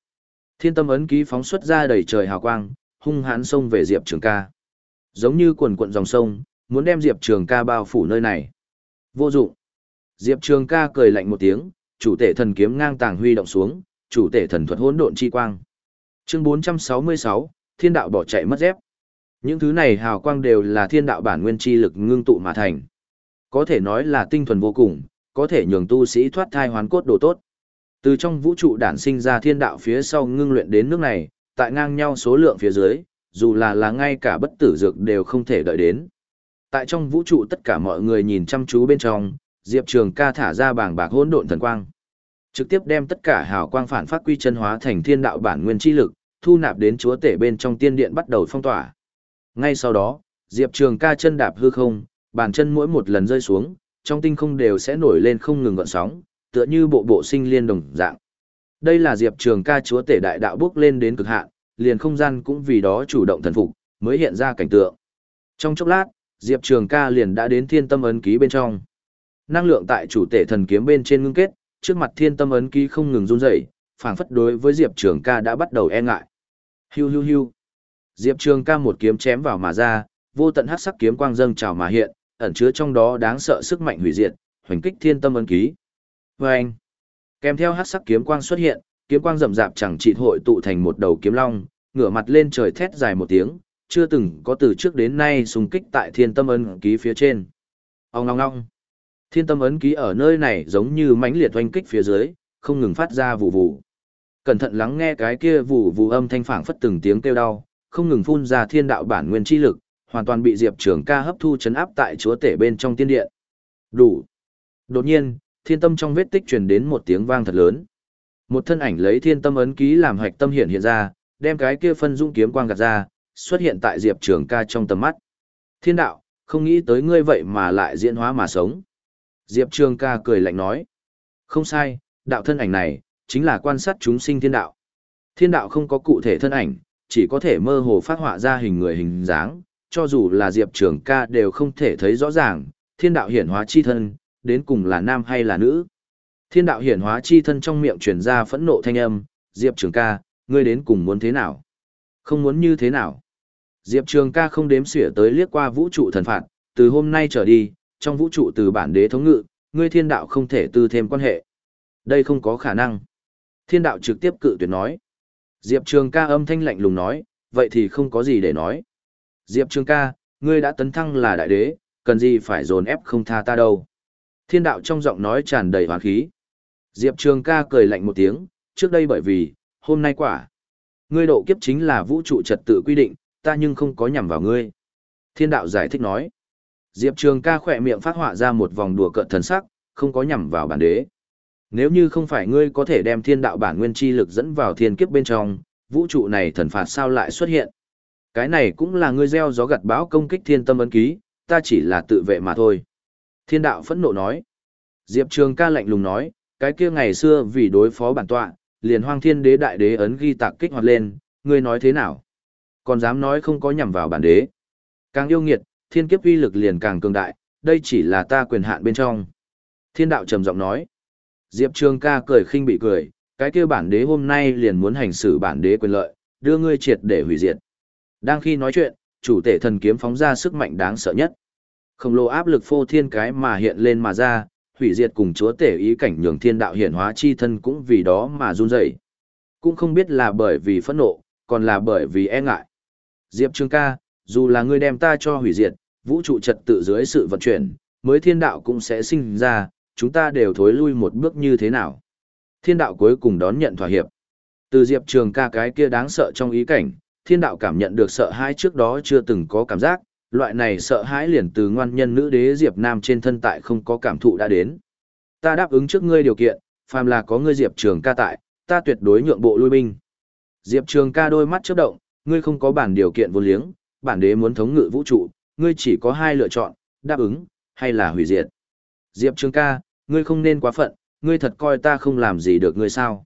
Thiên tâm ấn ký phóng xuất ra đầy trời hào quang, hung hãn xông về Diệp Trường Ca. Giống như quần quận dòng sông, muốn đem Diệp Trường Ca bao phủ nơi này. Vô dụng. Diệp Trường Ca cười lạnh một tiếng, chủ tể thần kiếm ngang tàng huy động xuống, chủ tể thần thuật hỗn độn chi quang. Chương 466, Thiên đạo bỏ chạy mất dép. Những thứ này hào quang đều là thiên đạo bản nguyên chi lực ngưng tụ mà thành. Có thể nói là tinh thuần vô cùng, có thể nhường tu sĩ thoát thai hoán cốt đồ tốt. Từ trong vũ trụ đản sinh ra thiên đạo phía sau ngưng luyện đến nước này, tại ngang nhau số lượng phía dưới, dù là là ngay cả bất tử dược đều không thể đợi đến. Tại trong vũ trụ tất cả mọi người nhìn chăm chú bên trong, Diệp Trường ca thả ra bảng bạc hỗn độn thần quang. Trực tiếp đem tất cả hào quang phản phát quy chân hóa thành thiên đạo bản nguyên chi lực, thu nạp đến chúa tể bên trong tiên điện bắt đầu phong tỏa. Ngay sau đó, Diệp Trường ca chân đạp hư không, bàn chân mỗi một lần rơi xuống, trong tinh không đều sẽ nổi lên không ngừng gợn sóng, tựa như bộ bộ sinh liên đồng dạng. Đây là Diệp Trường ca chúa tể đại đạo bước lên đến cực hạn, liền không gian cũng vì đó chủ động thần phục, mới hiện ra cảnh tượng. Trong chốc lát, Diệp Trường ca liền đã đến thiên tâm ấn ký bên trong. Năng lượng tại chủ tể thần kiếm bên trên ngưng kết, trước mặt thiên tâm ấn ký không ngừng run rẩy, phảng phất đối với Diệp Trường ca đã bắt đầu e ngại. Hiu hiu hiu. Diệp Trường ca một kiếm chém vào mà ra, vô tận hắc sắc kiếm quang dâng trào mà hiện, ẩn chứa trong đó đáng sợ sức mạnh hủy diệt, hoành kích thiên tâm ấn ký. Vâng! Kèm theo hắc sắc kiếm quang xuất hiện, kiếm quang rậm rạp chẳng trị hội tụ thành một đầu kiếm long, ngửa mặt lên trời thét dài một tiếng, chưa từng có từ trước đến nay xung kích tại thiên tâm ấn ký phía trên. Ông ngong ngong! Thiên tâm ấn ký ở nơi này giống như mãnh liệt oanh kích phía dưới, không ngừng phát ra vụ vụ. Cẩn thận lắng nghe cái kia vụ vụ âm thanh phảng phất từng tiếng kêu đau, không ngừng phun ra thiên đạo bản nguyên chi lực, hoàn toàn bị Diệp Trường ca hấp thu chấn áp tại chúa tể bên trong tiên điện. Đủ. Đột nhiên, thiên tâm trong vết tích truyền đến một tiếng vang thật lớn. Một thân ảnh lấy thiên tâm ấn ký làm hạch tâm hiện hiện ra, đem cái kia phân dung kiếm quang gạt ra, xuất hiện tại Diệp Trường ca trong tầm mắt. Thiên đạo, không nghĩ tới ngươi vậy mà lại diễn hóa mà sống. Diệp Trường ca cười lạnh nói. Không sai, đạo thân ảnh này, chính là quan sát chúng sinh thiên đạo. Thiên đạo không có cụ thể thân ảnh, chỉ có thể mơ hồ phát họa ra hình người hình dáng, cho dù là Diệp Trường ca đều không thể thấy rõ ràng, thiên đạo hiển hóa chi thân, đến cùng là nam hay là nữ. Thiên đạo hiển hóa chi thân trong miệng truyền ra phẫn nộ thanh âm, Diệp Trường ca, ngươi đến cùng muốn thế nào? Không muốn như thế nào? Diệp Trường ca không đếm xỉa tới liếc qua vũ trụ thần phạt, từ hôm nay trở đi, trong vũ trụ từ bản đế thống ngự, ngươi thiên đạo không thể tư thêm quan hệ. Đây không có khả năng. Thiên đạo trực tiếp cự tuyệt nói. Diệp Trường ca âm thanh lạnh lùng nói, vậy thì không có gì để nói. Diệp Trường ca, ngươi đã tấn thăng là đại đế, cần gì phải dồn ép không tha ta đâu. Thiên đạo trong giọng nói tràn đầy hoàn khí. Diệp Trường ca cười lạnh một tiếng, trước đây bởi vì, hôm nay quả. Ngươi độ kiếp chính là vũ trụ trật tự quy định, ta nhưng không có nhằm vào ngươi. Thiên đạo giải thích nói. Diệp Trường ca khỏe miệng phát họa ra một vòng đùa cợt thần sắc, không có nhằm vào bản đế. Nếu như không phải ngươi có thể đem thiên đạo bản nguyên chi lực dẫn vào thiên kiếp bên trong, vũ trụ này thần phạt sao lại xuất hiện? Cái này cũng là ngươi gieo gió gặt bão công kích thiên tâm ấn ký, ta chỉ là tự vệ mà thôi. Thiên đạo phẫn nộ nói. Diệp Trường ca lạnh lùng nói, cái kia ngày xưa vì đối phó bản tọa, liền hoang thiên đế đại đế ấn ghi tạc kích hoạt lên, ngươi nói thế nào? Còn dám nói không có nhằm vào bản đế. Càng yêu nghiệt, thiên kiếp uy lực liền càng cường đại, đây chỉ là ta quyền hạn bên trong. Thiên đạo trầm giọng nói. Diệp Trường ca cười khinh bị cười, cái kia bản đế hôm nay liền muốn hành xử bản đế quyền lợi, đưa ngươi triệt để hủy diệt. Đang khi nói chuyện, chủ tể thần kiếm phóng ra sức mạnh đáng sợ nhất. Khổng lồ áp lực phô thiên cái mà hiện lên mà ra, hủy diệt cùng chúa tể ý cảnh nhường thiên đạo hiển hóa chi thân cũng vì đó mà run rẩy. Cũng không biết là bởi vì phẫn nộ, còn là bởi vì e ngại. Diệp Trường ca, dù là ngươi đem ta cho hủy diệt, vũ trụ trật tự dưới sự vận chuyển, mới thiên đạo cũng sẽ sinh ra, chúng ta đều thối lui một bước như thế nào. Thiên đạo cuối cùng đón nhận thỏa hiệp. Từ Diệp Trường ca cái kia đáng sợ trong ý cảnh, thiên đạo cảm nhận được sợ hãi trước đó chưa từng có cảm giác, loại này sợ hãi liền từ ngoan nhân nữ đế Diệp Nam trên thân tại không có cảm thụ đã đến. Ta đáp ứng trước ngươi điều kiện, phàm là có ngươi Diệp Trường ca tại, ta tuyệt đối nhượng bộ lui binh. Diệp Trường ca đôi mắt chớp động, ngươi không có bản điều kiện vô liếng, bản đế muốn thống ngự vũ trụ, ngươi chỉ có hai lựa chọn, đáp ứng, hay là hủy diệt. Diệp Trường ca, ngươi không nên quá phận, ngươi thật coi ta không làm gì được ngươi sao.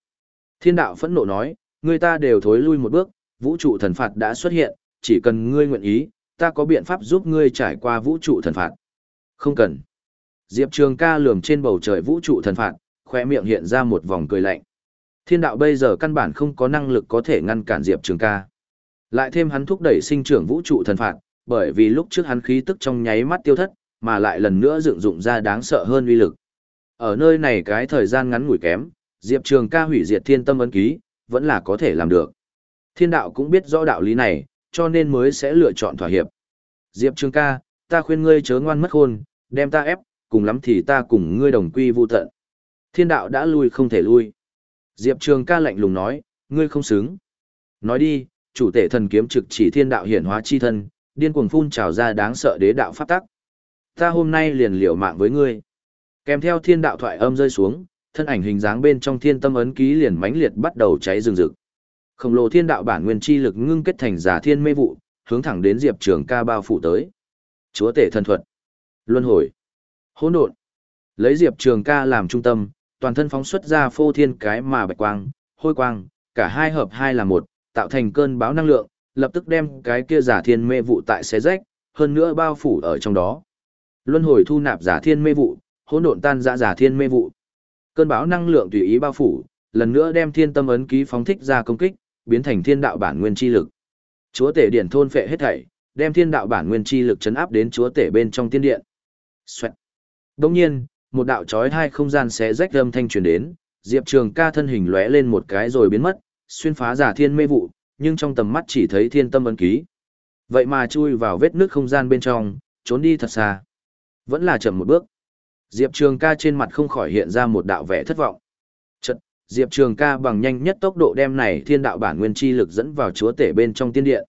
Thiên đạo phẫn nộ nói, ngươi ta đều thối lui một bước, vũ trụ thần phạt đã xuất hiện, chỉ cần ngươi nguyện ý, ta có biện pháp giúp ngươi trải qua vũ trụ thần phạt. Không cần. Diệp Trường ca lường trên bầu trời vũ trụ thần phạt, khỏe miệng hiện ra một vòng cười lạnh. Thiên đạo bây giờ căn bản không có năng lực có thể ngăn cản Diệp Trường ca. Lại thêm hắn thúc đẩy sinh trưởng vũ trụ thần phạt, bởi vì lúc trước hắn khí tức trong nháy mắt tiêu thất, mà lại lần nữa dựng dụng ra đáng sợ hơn uy lực. Ở nơi này cái thời gian ngắn ngủi kém, Diệp Trường ca hủy diệt thiên tâm ấn ký, vẫn là có thể làm được. Thiên đạo cũng biết rõ đạo lý này, cho nên mới sẽ lựa chọn thỏa hiệp. Diệp Trường ca, ta khuyên ngươi chớ ngoan mất khôn, đem ta ép, cùng lắm thì ta cùng ngươi đồng quy vu tận. Thiên đạo đã lui không thể lui. Diệp Trường ca lạnh lùng nói, ngươi không xứng. Nói đi, chủ tể thần kiếm trực chỉ thiên đạo hiển hóa chi thân, điên cuồng phun trào ra đáng sợ đế đạo pháp tắc. Ta hôm nay liền liều mạng với ngươi. Kèm theo thiên đạo thoại âm rơi xuống, thân ảnh hình dáng bên trong thiên tâm ấn ký liền mãnh liệt bắt đầu cháy rừng rực. Khổng lồ thiên đạo bản nguyên chi lực ngưng kết thành giả thiên mê vụ, hướng thẳng đến Diệp Trường Ca bao phủ tới. Chúa tể thần thuật, luân hồi, hỗn độn. Lấy Diệp Trường Ca làm trung tâm, toàn thân phóng xuất ra phô thiên cái mà bạch quang, hôi quang, cả hai hợp hai là một, tạo thành cơn bão năng lượng, lập tức đem cái kia giả thiên mê vụ tại xé rách, hơn nữa bao phủ ở trong đó. Luân hồi thu nạp giả thiên mê vụ, hỗn độn tan ra giả thiên mê vụ. Cơn bão năng lượng tùy ý bao phủ, lần nữa đem thiên tâm ấn ký phóng thích ra công kích, biến thành thiên đạo bản nguyên chi lực. Chúa tể điện thôn phệ hết thảy, đem thiên đạo bản nguyên chi lực chấn áp đến chúa tể bên trong tiên điện. Xoẹt. Đồng nhiên, một đạo chói hai không gian xé rách âm thanh truyền đến, Diệp Trường ca thân hình lóe lên một cái rồi biến mất, xuyên phá giả thiên mê vụ, nhưng trong tầm mắt chỉ thấy thiên tâm ấn ký. Vậy mà chui vào vết nước không gian bên trong, trốn đi thật xa. Vẫn là chậm một bước. Diệp Trường ca trên mặt không khỏi hiện ra một đạo vẻ thất vọng. Chật, Diệp Trường ca bằng nhanh nhất tốc độ đem này thiên đạo bản nguyên chi lực dẫn vào chúa tể bên trong tiên điện.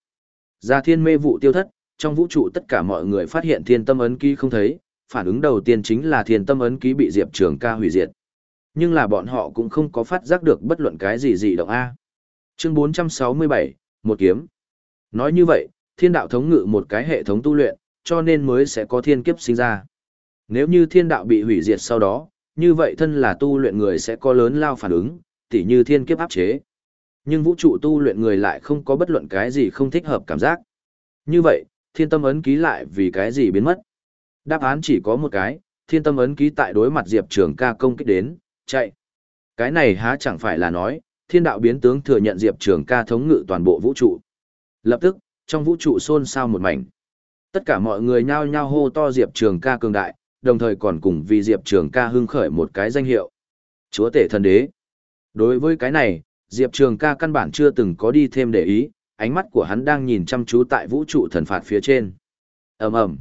giả thiên mê vụ tiêu thất, trong vũ trụ tất cả mọi người phát hiện thiên tâm ấn ký không thấy, phản ứng đầu tiên chính là thiên tâm ấn ký bị Diệp Trường ca hủy diệt. Nhưng là bọn họ cũng không có phát giác được bất luận cái gì dị động A. Chương 467, một kiếm. Nói như vậy, thiên đạo thống ngự một cái hệ thống tu luyện, cho nên mới sẽ có thiên kiếp sinh ra. Nếu như thiên đạo bị hủy diệt sau đó, như vậy thân là tu luyện người sẽ có lớn lao phản ứng, tỉ như thiên kiếp áp chế. Nhưng vũ trụ tu luyện người lại không có bất luận cái gì không thích hợp cảm giác. Như vậy, thiên tâm ấn ký lại vì cái gì biến mất? Đáp án chỉ có một cái, thiên tâm ấn ký tại đối mặt Diệp Trường ca công kích đến, chạy. Cái này há chẳng phải là nói, thiên đạo biến tướng thừa nhận Diệp Trường ca thống ngự toàn bộ vũ trụ. Lập tức, trong vũ trụ xôn xao một mảnh. Tất cả mọi người nhao nhao hô to Diệp Trường ca cường đại, đồng thời còn cùng vì Diệp Trường ca hưng khởi một cái danh hiệu. Chúa tể thần đế. Đối với cái này, Diệp Trường ca căn bản chưa từng có đi thêm để ý, ánh mắt của hắn đang nhìn chăm chú tại vũ trụ thần phạt phía trên. ầm ầm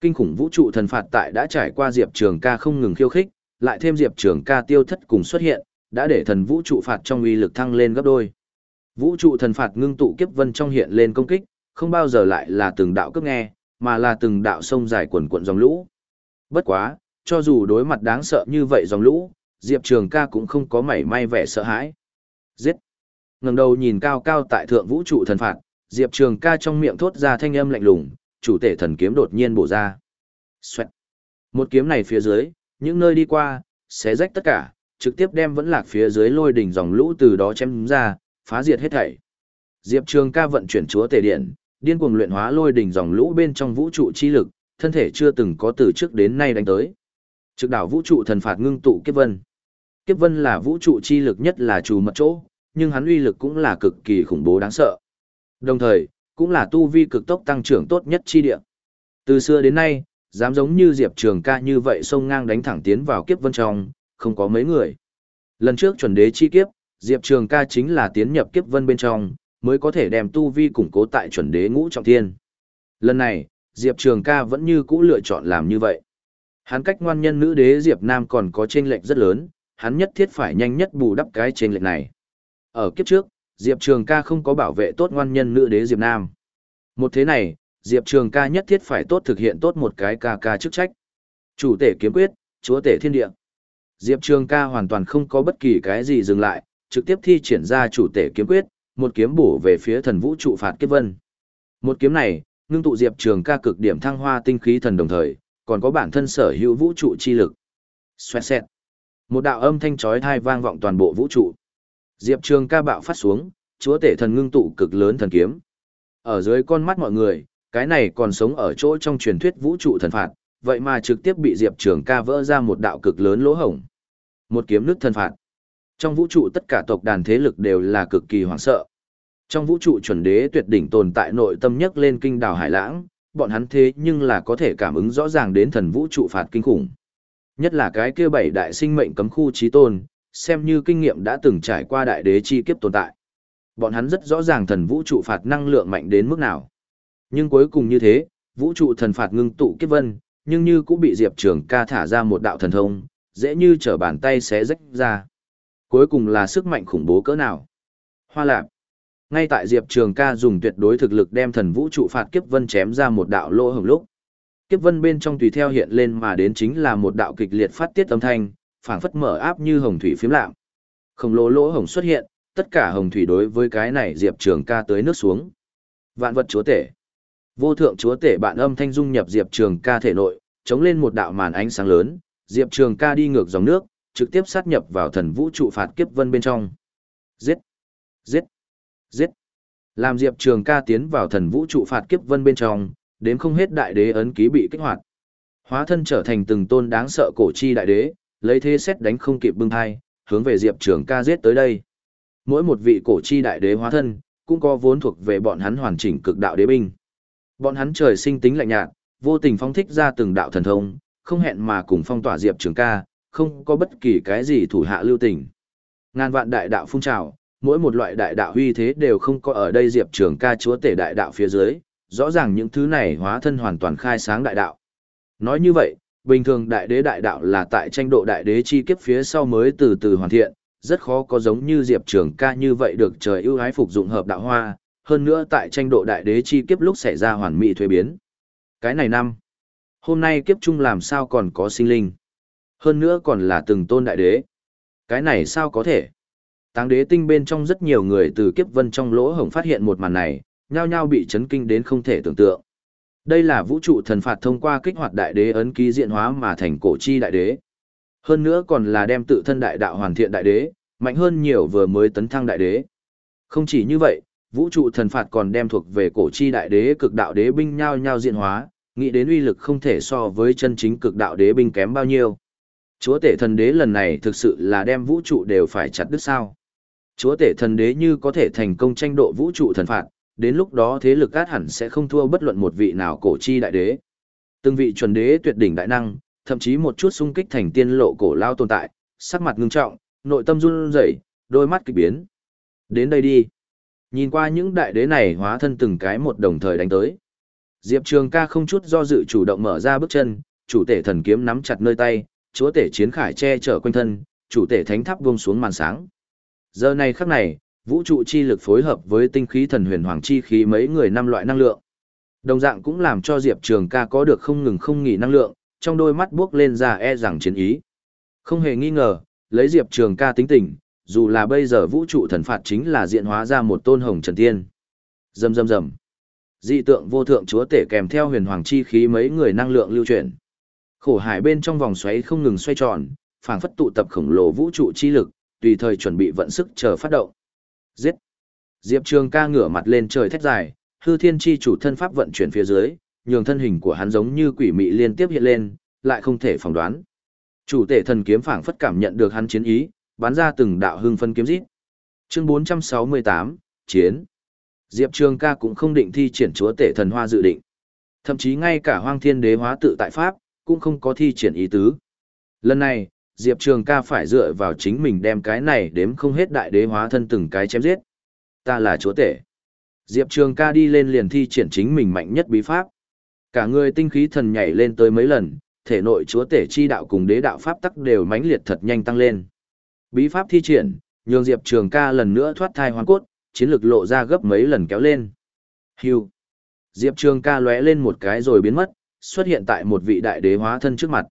Kinh khủng vũ trụ thần phạt tại đã trải qua Diệp Trường ca không ngừng khiêu khích, lại thêm Diệp Trường ca tiêu thất cùng xuất hiện, đã để thần vũ trụ phạt trong uy lực thăng lên gấp đôi. Vũ trụ thần phạt ngưng tụ kiếp vân trong hiện lên công kích, không bao giờ lại là từng đạo cấp nghe, mà là từng đạo sông dài quần cuộn dòng lũ. Bất quá, cho dù đối mặt đáng sợ như vậy dòng lũ, Diệp Trường ca cũng không có mảy may vẻ sợ hãi. Giết! Ngầm đầu nhìn cao cao tại thượng vũ trụ thần phạt, Diệp Trường ca trong miệng thốt ra thanh âm lạnh lùng, chủ tể thần kiếm đột nhiên bổ ra. Xoẹt. Một kiếm này phía dưới, những nơi đi qua, xé rách tất cả, trực tiếp đem vẫn lạc phía dưới lôi đỉnh dòng lũ từ đó chém ra, phá diệt hết thảy. Diệp Trường ca vận chuyển chúa tể điện, điên cuồng luyện hóa lôi đỉnh dòng lũ bên trong vũ trụ chi lực, thân thể chưa từng có từ trước đến nay đánh tới. Trực đảo vũ trụ thần phạt ngưng tụ kiếp vân. Kiếp vân là vũ trụ chi lực nhất là chủ mật chỗ, nhưng hắn uy lực cũng là cực kỳ khủng bố đáng sợ. Đồng thời, cũng là tu vi cực tốc tăng trưởng tốt nhất chi địa. Từ xưa đến nay, dám giống như Diệp Trường ca như vậy xông ngang đánh thẳng tiến vào kiếp vân trong, không có mấy người. Lần trước chuẩn đế chi kiếp, Diệp Trường ca chính là tiến nhập kiếp vân bên trong, mới có thể đem tu vi củng cố tại chuẩn đế ngũ trọng thiên. Lần này, Diệp Trường ca vẫn như cũ lựa chọn làm như vậy. Hắn cách ngoan nhân nữ đế Diệp Nam còn có chênh lệch rất lớn, hắn nhất thiết phải nhanh nhất bù đắp cái chênh lệch này. Ở kiếp trước, Diệp Trường ca không có bảo vệ tốt ngoan nhân nữ đế Diệp Nam. Một thế này, Diệp Trường ca nhất thiết phải tốt thực hiện tốt một cái ca ca chức trách. Chủ tể kiếm quyết, chúa tể thiên địa. Diệp Trường ca hoàn toàn không có bất kỳ cái gì dừng lại, trực tiếp thi triển ra chủ tể kiếm quyết, một kiếm bổ về phía thần vũ trụ phạt kiếp vân. Một kiếm này, ngưng tụ Diệp Trường ca cực điểm thăng hoa tinh khí thần đồng thời, còn có bản thân sở hữu vũ trụ chi lực. Xoẹt xẹt. Một đạo âm thanh chói tai vang vọng toàn bộ vũ trụ. Diệp Trường ca bạo phát xuống, chúa tể thần ngưng tụ cực lớn thần kiếm. Ở dưới con mắt mọi người, cái này còn sống ở chỗ trong truyền thuyết vũ trụ thần phạt, vậy mà trực tiếp bị Diệp Trường ca vỡ ra một đạo cực lớn lỗ hổng. Một kiếm nước thần phạt. Trong vũ trụ tất cả tộc đàn thế lực đều là cực kỳ hoảng sợ. Trong vũ trụ chuẩn đế tuyệt đỉnh tồn tại nội tâm nhất lên kinh đảo Hải Lãng, bọn hắn thế nhưng là có thể cảm ứng rõ ràng đến thần vũ trụ phạt kinh khủng. Nhất là cái kia bảy đại sinh mệnh cấm khu trí tôn, xem như kinh nghiệm đã từng trải qua đại đế chi kiếp tồn tại. Bọn hắn rất rõ ràng thần vũ trụ phạt năng lượng mạnh đến mức nào. Nhưng cuối cùng như thế, vũ trụ thần phạt ngưng tụ kiếp vân, nhưng như cũng bị Diệp Trường ca thả ra một đạo thần thông, dễ như trở bàn tay xé rách ra. Cuối cùng là sức mạnh khủng bố cỡ nào. Hoa lạp. Ngay tại Diệp Trường ca dùng tuyệt đối thực lực đem thần vũ trụ phạt kiếp vân chém ra một đạo lỗ hồng lúc. Kiếp vân bên trong tùy theo hiện lên mà đến chính là một đạo kịch liệt phát tiết âm thanh, phảng phất mở áp như hồng thủy phiếm lạm. Khổng lồ lỗ hồng xuất hiện, tất cả hồng thủy đối với cái này Diệp Trường ca tới nước xuống. Vạn vật chúa tể. Vô thượng chúa tể bạn âm thanh dung nhập Diệp Trường ca thể nội, chống lên một đạo màn ánh sáng lớn, Diệp Trường ca đi ngược dòng nước, trực tiếp sát nhập vào thần vũ trụ phạt kiếp vân bên trong. Giết! Giết! Giết! Làm Diệp Trường ca tiến vào thần vũ trụ phạt kiếp vân bên trong, đến không hết đại đế ấn ký bị kích hoạt. Hóa thân trở thành từng tôn đáng sợ cổ chi đại đế, lấy thế xét đánh không kịp bưng hai, hướng về Diệp Trường ca giết tới đây. Mỗi một vị cổ chi đại đế hóa thân, cũng có vốn thuộc về bọn hắn hoàn chỉnh cực đạo đế binh. Bọn hắn trời sinh tính lạnh nhạt, vô tình phong thích ra từng đạo thần thông, không hẹn mà cùng phong tỏa Diệp Trường ca, không có bất kỳ cái gì thủ hạ lưu tình. Ngàn vạn đại đạo phun trào, mỗi một loại đại đạo huy thế đều không có ở đây Diệp Trường ca chúa tể đại đạo phía dưới, rõ ràng những thứ này hóa thân hoàn toàn khai sáng đại đạo. Nói như vậy, bình thường đại đế đại đạo là tại tranh độ đại đế chi kiếp phía sau mới từ từ hoàn thiện, rất khó có giống như Diệp Trường ca như vậy được trời ưu ái phục dụng hợp đạo hoa, hơn nữa tại tranh độ đại đế chi kiếp lúc xảy ra hoàn mỹ thuế biến. Cái này năm, hôm nay kiếp trung làm sao còn có sinh linh. Hơn nữa còn là từng tôn đại đế. Cái này sao có thể? Táng đế tinh bên trong rất nhiều người từ kiếp vân trong lỗ hổng phát hiện một màn này, nhao nhao bị chấn kinh đến không thể tưởng tượng. Đây là vũ trụ thần phạt thông qua kích hoạt đại đế ấn ký diện hóa mà thành cổ chi đại đế. Hơn nữa còn là đem tự thân đại đạo hoàn thiện đại đế, mạnh hơn nhiều vừa mới tấn thăng đại đế. Không chỉ như vậy, vũ trụ thần phạt còn đem thuộc về cổ chi đại đế cực đạo đế binh nhao nhao diện hóa, nghĩ đến uy lực không thể so với chân chính cực đạo đế binh kém bao nhiêu. Chúa tể thần đế lần này thực sự là đem vũ trụ đều phải chặt đứt sao. Chúa tể thần đế như có thể thành công tranh độ vũ trụ thần phạt, đến lúc đó thế lực át hẳn sẽ không thua bất luận một vị nào cổ chi đại đế. Từng vị chuẩn đế tuyệt đỉnh đại năng, thậm chí một chút xung kích thành tiên lộ cổ lao tồn tại, sắc mặt ngưng trọng, nội tâm run rẩy, đôi mắt kỳ biến. Đến đây đi. Nhìn qua những đại đế này hóa thân từng cái một đồng thời đánh tới. Diệp Trường ca không chút do dự chủ động mở ra bước chân, chủ tể thần kiếm nắm chặt nơi tay, chúa tể chiến khải che chở quanh thân, chủ tể thánh tháp buông xuống màn sáng. Giờ này khắc này, vũ trụ chi lực phối hợp với tinh khí thần huyền hoàng chi khí mấy người năm loại năng lượng. Đồng dạng cũng làm cho Diệp Trường ca có được không ngừng không nghỉ năng lượng, trong đôi mắt bước lên ra e rằng chiến ý. Không hề nghi ngờ, lấy Diệp Trường ca tính tình, dù là bây giờ vũ trụ thần phạt chính là diện hóa ra một tôn hồng trần tiên. Rầm rầm rầm. Dị tượng vô thượng chúa tể kèm theo huyền hoàng chi khí mấy người năng lượng lưu chuyển. Khổ hải bên trong vòng xoáy không ngừng xoay tròn, phảng phất tụ tập khổng lồ vũ trụ chi lực, tùy thời chuẩn bị vận sức chờ phát động. Giết. Diệp Trường ca ngửa mặt lên trời thét dài, hư thiên chi chủ thân pháp vận chuyển phía dưới, nhường thân hình của hắn giống như quỷ mị liên tiếp hiện lên, lại không thể phỏng đoán. Chủ tể thần kiếm phảng phất cảm nhận được hắn chiến ý, bắn ra từng đạo hưng phân kiếm rít. Chương 468, Chiến. Diệp Trường ca cũng không định thi triển chúa tể thần hoa dự định. Thậm chí ngay cả hoang thiên đế hóa tự tại Pháp, cũng không có thi triển ý tứ. Lần này, Diệp Trường ca phải dựa vào chính mình đem cái này đếm không hết đại đế hóa thân từng cái chém giết. Ta là chúa tể. Diệp Trường ca đi lên liền thi triển chính mình mạnh nhất bí pháp. Cả người tinh khí thần nhảy lên tới mấy lần, thể nội chúa tể chi đạo cùng đế đạo pháp tắc đều mãnh liệt thật nhanh tăng lên. Bí pháp thi triển, nhường Diệp Trường ca lần nữa thoát thai hoàn cốt, chiến lực lộ ra gấp mấy lần kéo lên. Hưu. Diệp Trường ca lóe lên một cái rồi biến mất, xuất hiện tại một vị đại đế hóa thân trước mặt.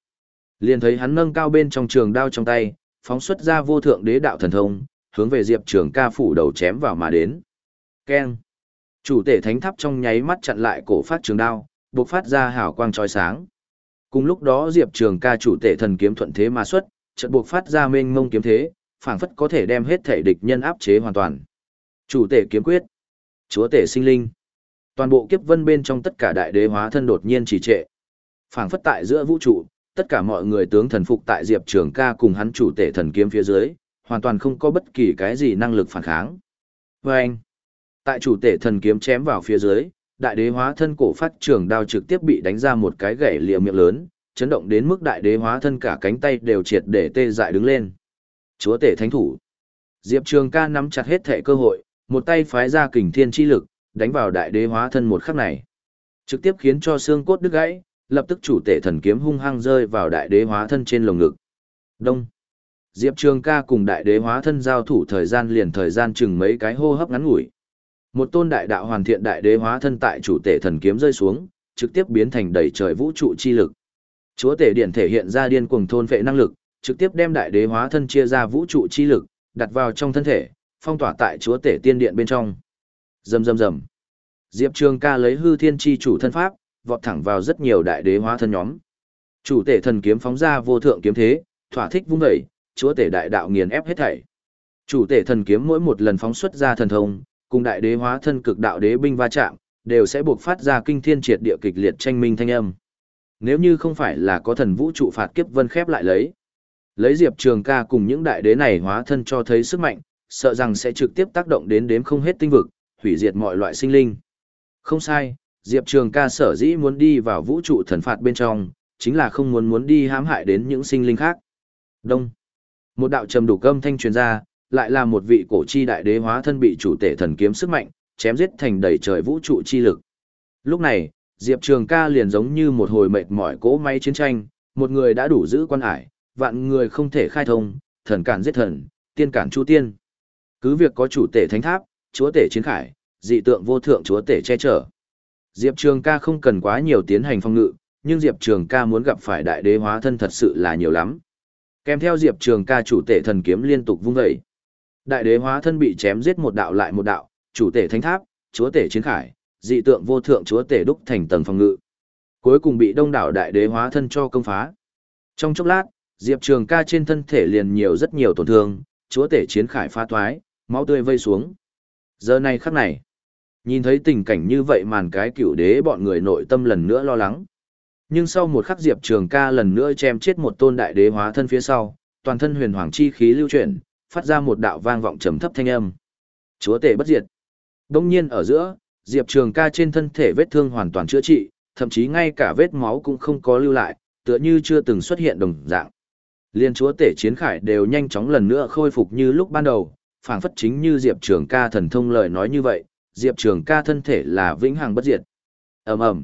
Liền thấy hắn nâng cao bên trong trường đao trong tay, phóng xuất ra vô thượng đế đạo thần thông, hướng về Diệp Trường ca phủ đầu chém vào mà đến. Keng. Chủ tể thánh tháp trong nháy mắt chặn lại cổ phát trường đao, bộc phát ra hào quang chói sáng. Cùng lúc đó Diệp Trường ca chủ tể thần kiếm thuận thế mà xuất, chợt bộc phát ra mênh mông kiếm thế, phảng phất có thể đem hết thể địch nhân áp chế hoàn toàn. Chủ tể kiếm quyết, chúa tể sinh linh. Toàn bộ kiếp vân bên trong tất cả đại đế hóa thân đột nhiên trì trệ. Phảng phất tại giữa vũ trụ, tất cả mọi người tướng thần phục tại Diệp Trường ca cùng hắn chủ tể thần kiếm phía dưới, hoàn toàn không có bất kỳ cái gì năng lực phản kháng. Và anh, tại chủ tể thần kiếm chém vào phía dưới, đại đế hóa thân cổ phát trường đao trực tiếp bị đánh ra một cái gãy lìa miệng lớn, chấn động đến mức đại đế hóa thân cả cánh tay đều triệt để tê dại đứng lên. Chúa tể thánh thủ. Diệp Trường ca nắm chặt hết thể cơ hội, một tay phái ra kình thiên chi lực, đánh vào đại đế hóa thân một khắc này. Trực tiếp khiến cho xương cốt đứt gãy, lập tức chủ tể thần kiếm hung hăng rơi vào đại đế hóa thân trên lồng ngực. Đông. Diệp Trường ca cùng đại đế hóa thân giao thủ thời gian liền thời gian chừng mấy cái hô hấp ngắn ngủi. Một tôn đại đạo hoàn thiện đại đế hóa thân tại chủ tể thần kiếm rơi xuống, trực tiếp biến thành đầy trời vũ trụ chi lực. Chúa tể điện thể hiện ra điên cuồng thôn phệ năng lực, trực tiếp đem đại đế hóa thân chia ra vũ trụ chi lực, đặt vào trong thân thể, phong tỏa tại chúa tể tiên điện bên trong. Rầm rầm rầm. Diệp Trường Ca lấy hư thiên chi chủ thân pháp, vọt thẳng vào rất nhiều đại đế hóa thân nhóm. Chủ tể thần kiếm phóng ra vô thượng kiếm thế, thỏa thích vung dậy, chúa tể đại đạo nghiền ép hết thảy. Chủ tể thần kiếm mỗi một lần phóng xuất ra thần thông, cùng đại đế hóa thân cực đạo đế binh va chạm, đều sẽ buộc phát ra kinh thiên triệt địa kịch liệt tranh minh thanh âm. Nếu như không phải là có thần vũ trụ phạt kiếp vân khép lại lấy, lấy Diệp Trường Ca cùng những đại đế này hóa thân cho thấy sức mạnh, sợ rằng sẽ trực tiếp tác động đến đếm không hết tinh vực, hủy diệt mọi loại sinh linh. Không sai, Diệp Trường ca sở dĩ muốn đi vào vũ trụ thần phạt bên trong, chính là không muốn muốn đi hãm hại đến những sinh linh khác. Đông. Một đạo trầm đủ câm thanh truyền ra, lại là một vị cổ chi đại đế hóa thân bị chủ tể thần kiếm sức mạnh, chém giết thành đầy trời vũ trụ chi lực. Lúc này, Diệp Trường ca liền giống như một hồi mệt mỏi cỗ máy chiến tranh, một người đã đủ giữ quan hải, vạn người không thể khai thông, thần cản giết thần, tiên cản chu tiên. Cứ việc có chủ tể thánh tháp, chúa tể chiến khải, dị tượng vô thượng chúa tể che chở. Diệp Trường ca không cần quá nhiều tiến hành phong ngự, nhưng Diệp Trường ca muốn gặp phải đại đế hóa thân thật sự là nhiều lắm. Kèm theo Diệp Trường ca chủ tể thần kiếm liên tục vung dậy. Đại đế hóa thân bị chém giết một đạo lại một đạo, chủ tể thánh tháp, chúa tể chiến khải, dị tượng vô thượng chúa tể đúc thành tầng phòng ngự. Cuối cùng bị đông đảo đại đế hóa thân cho công phá. Trong chốc lát, Diệp Trường ca trên thân thể liền nhiều rất nhiều tổn thương, chúa tể chiến khải pha thoái, máu tươi vây xuống. Giờ này khắc này, nhìn thấy tình cảnh như vậy màn cái cựu đế bọn người nội tâm lần nữa lo lắng. Nhưng sau một khắc Diệp Trường ca lần nữa chém chết một tôn đại đế hóa thân phía sau, toàn thân huyền hoàng chi khí lưu chuyển, phát ra một đạo vang vọng trầm thấp thanh âm. Chúa tể bất diệt. Đông nhiên ở giữa, Diệp Trường ca trên thân thể vết thương hoàn toàn chữa trị, thậm chí ngay cả vết máu cũng không có lưu lại, tựa như chưa từng xuất hiện đồng dạng. Liên chúa tể chiến khải đều nhanh chóng lần nữa khôi phục như lúc ban đầu, phảng phất chính như Diệp Trường ca thần thông lời nói như vậy, Diệp Trường ca thân thể là vĩnh hằng bất diệt. ầm ầm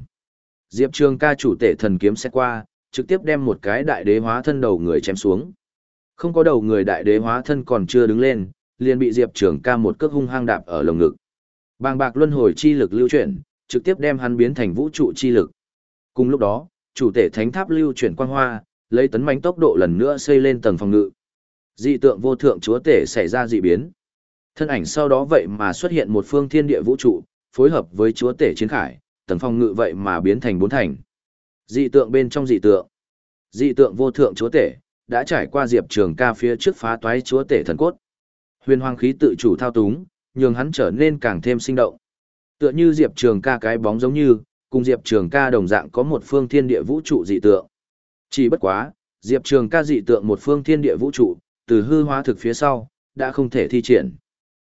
Diệp Trường ca chủ tể thần kiếm sẽ qua, trực tiếp đem một cái đại đế hóa thân đầu người chém xuống. Không có đầu người đại đế hóa thân còn chưa đứng lên, liền bị Diệp Trường ca một cước hung hăng đạp ở lồng ngực. Bàng bạc luân hồi chi lực lưu chuyển, trực tiếp đem hắn biến thành vũ trụ chi lực. Cùng lúc đó, chủ tể thánh tháp lưu chuyển quang hoa, lấy tấn mãnh tốc độ lần nữa xây lên tầng phòng ngự. Dị tượng vô thượng chúa tể xảy ra dị biến. Thân ảnh sau đó vậy mà xuất hiện một phương thiên địa vũ trụ, phối hợp với chúa tể chiến khải, tầng phong ngự vậy mà biến thành bốn thành. Dị tượng bên trong dị tượng. Dị tượng vô thượng chúa tể, đã trải qua Diệp Trường ca phía trước phá toái chúa tể thần cốt. Huyền hoàng khí tự chủ thao túng, nhường hắn trở nên càng thêm sinh động. Tựa như Diệp Trường ca cái bóng giống như, cùng Diệp Trường ca đồng dạng có một phương thiên địa vũ trụ dị tượng. Chỉ bất quá, Diệp Trường ca dị tượng một phương thiên địa vũ trụ, từ hư hóa thực phía sau, đã không thể thi triển.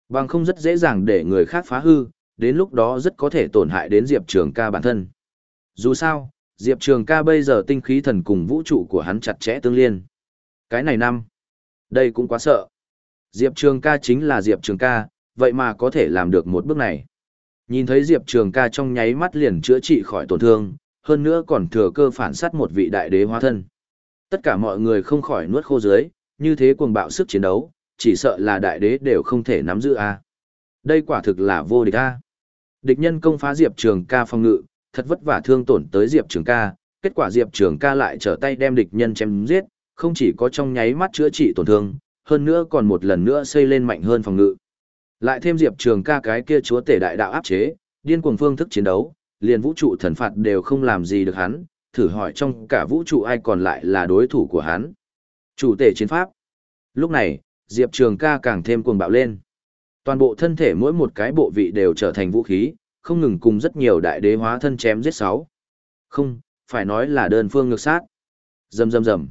Bằng không rất dễ dàng để người khác phá hư, đến lúc đó rất có thể tổn hại đến Diệp Trường ca bản thân. Dù sao, Diệp Trường ca bây giờ tinh khí thần cùng vũ trụ của hắn chặt chẽ tương liên. Cái này năm, đây cũng quá sợ. Diệp Trường ca chính là Diệp Trường ca, vậy mà có thể làm được một bước này. Nhìn thấy Diệp Trường ca trong nháy mắt liền chữa trị khỏi tổn thương, hơn nữa còn thừa cơ phản sát một vị đại đế hóa thân. Tất cả mọi người không khỏi nuốt khô dưới, như thế cuồng bạo sức chiến đấu, chỉ sợ là đại đế đều không thể nắm giữ a. Đây quả thực là vô địch a. Địch nhân công phá Diệp Trường ca phòng ngự, thật vất vả thương tổn tới Diệp Trường ca, kết quả Diệp Trường ca lại trở tay đem địch nhân chém giết, không chỉ có trong nháy mắt chữa trị tổn thương, hơn nữa còn một lần nữa xây lên mạnh hơn phòng ngự. Lại thêm Diệp Trường ca cái kia chúa tể đại đạo áp chế, điên cuồng phương thức chiến đấu, liền vũ trụ thần phạt đều không làm gì được hắn, thử hỏi trong cả vũ trụ ai còn lại là đối thủ của hắn. Chủ tể chiến pháp. Lúc này, Diệp Trường ca càng thêm cuồng bạo lên. Toàn bộ thân thể mỗi một cái bộ vị đều trở thành vũ khí, không ngừng cùng rất nhiều đại đế hóa thân chém giết sáu. Không, phải nói là đơn phương ngược sát. Rầm rầm rầm.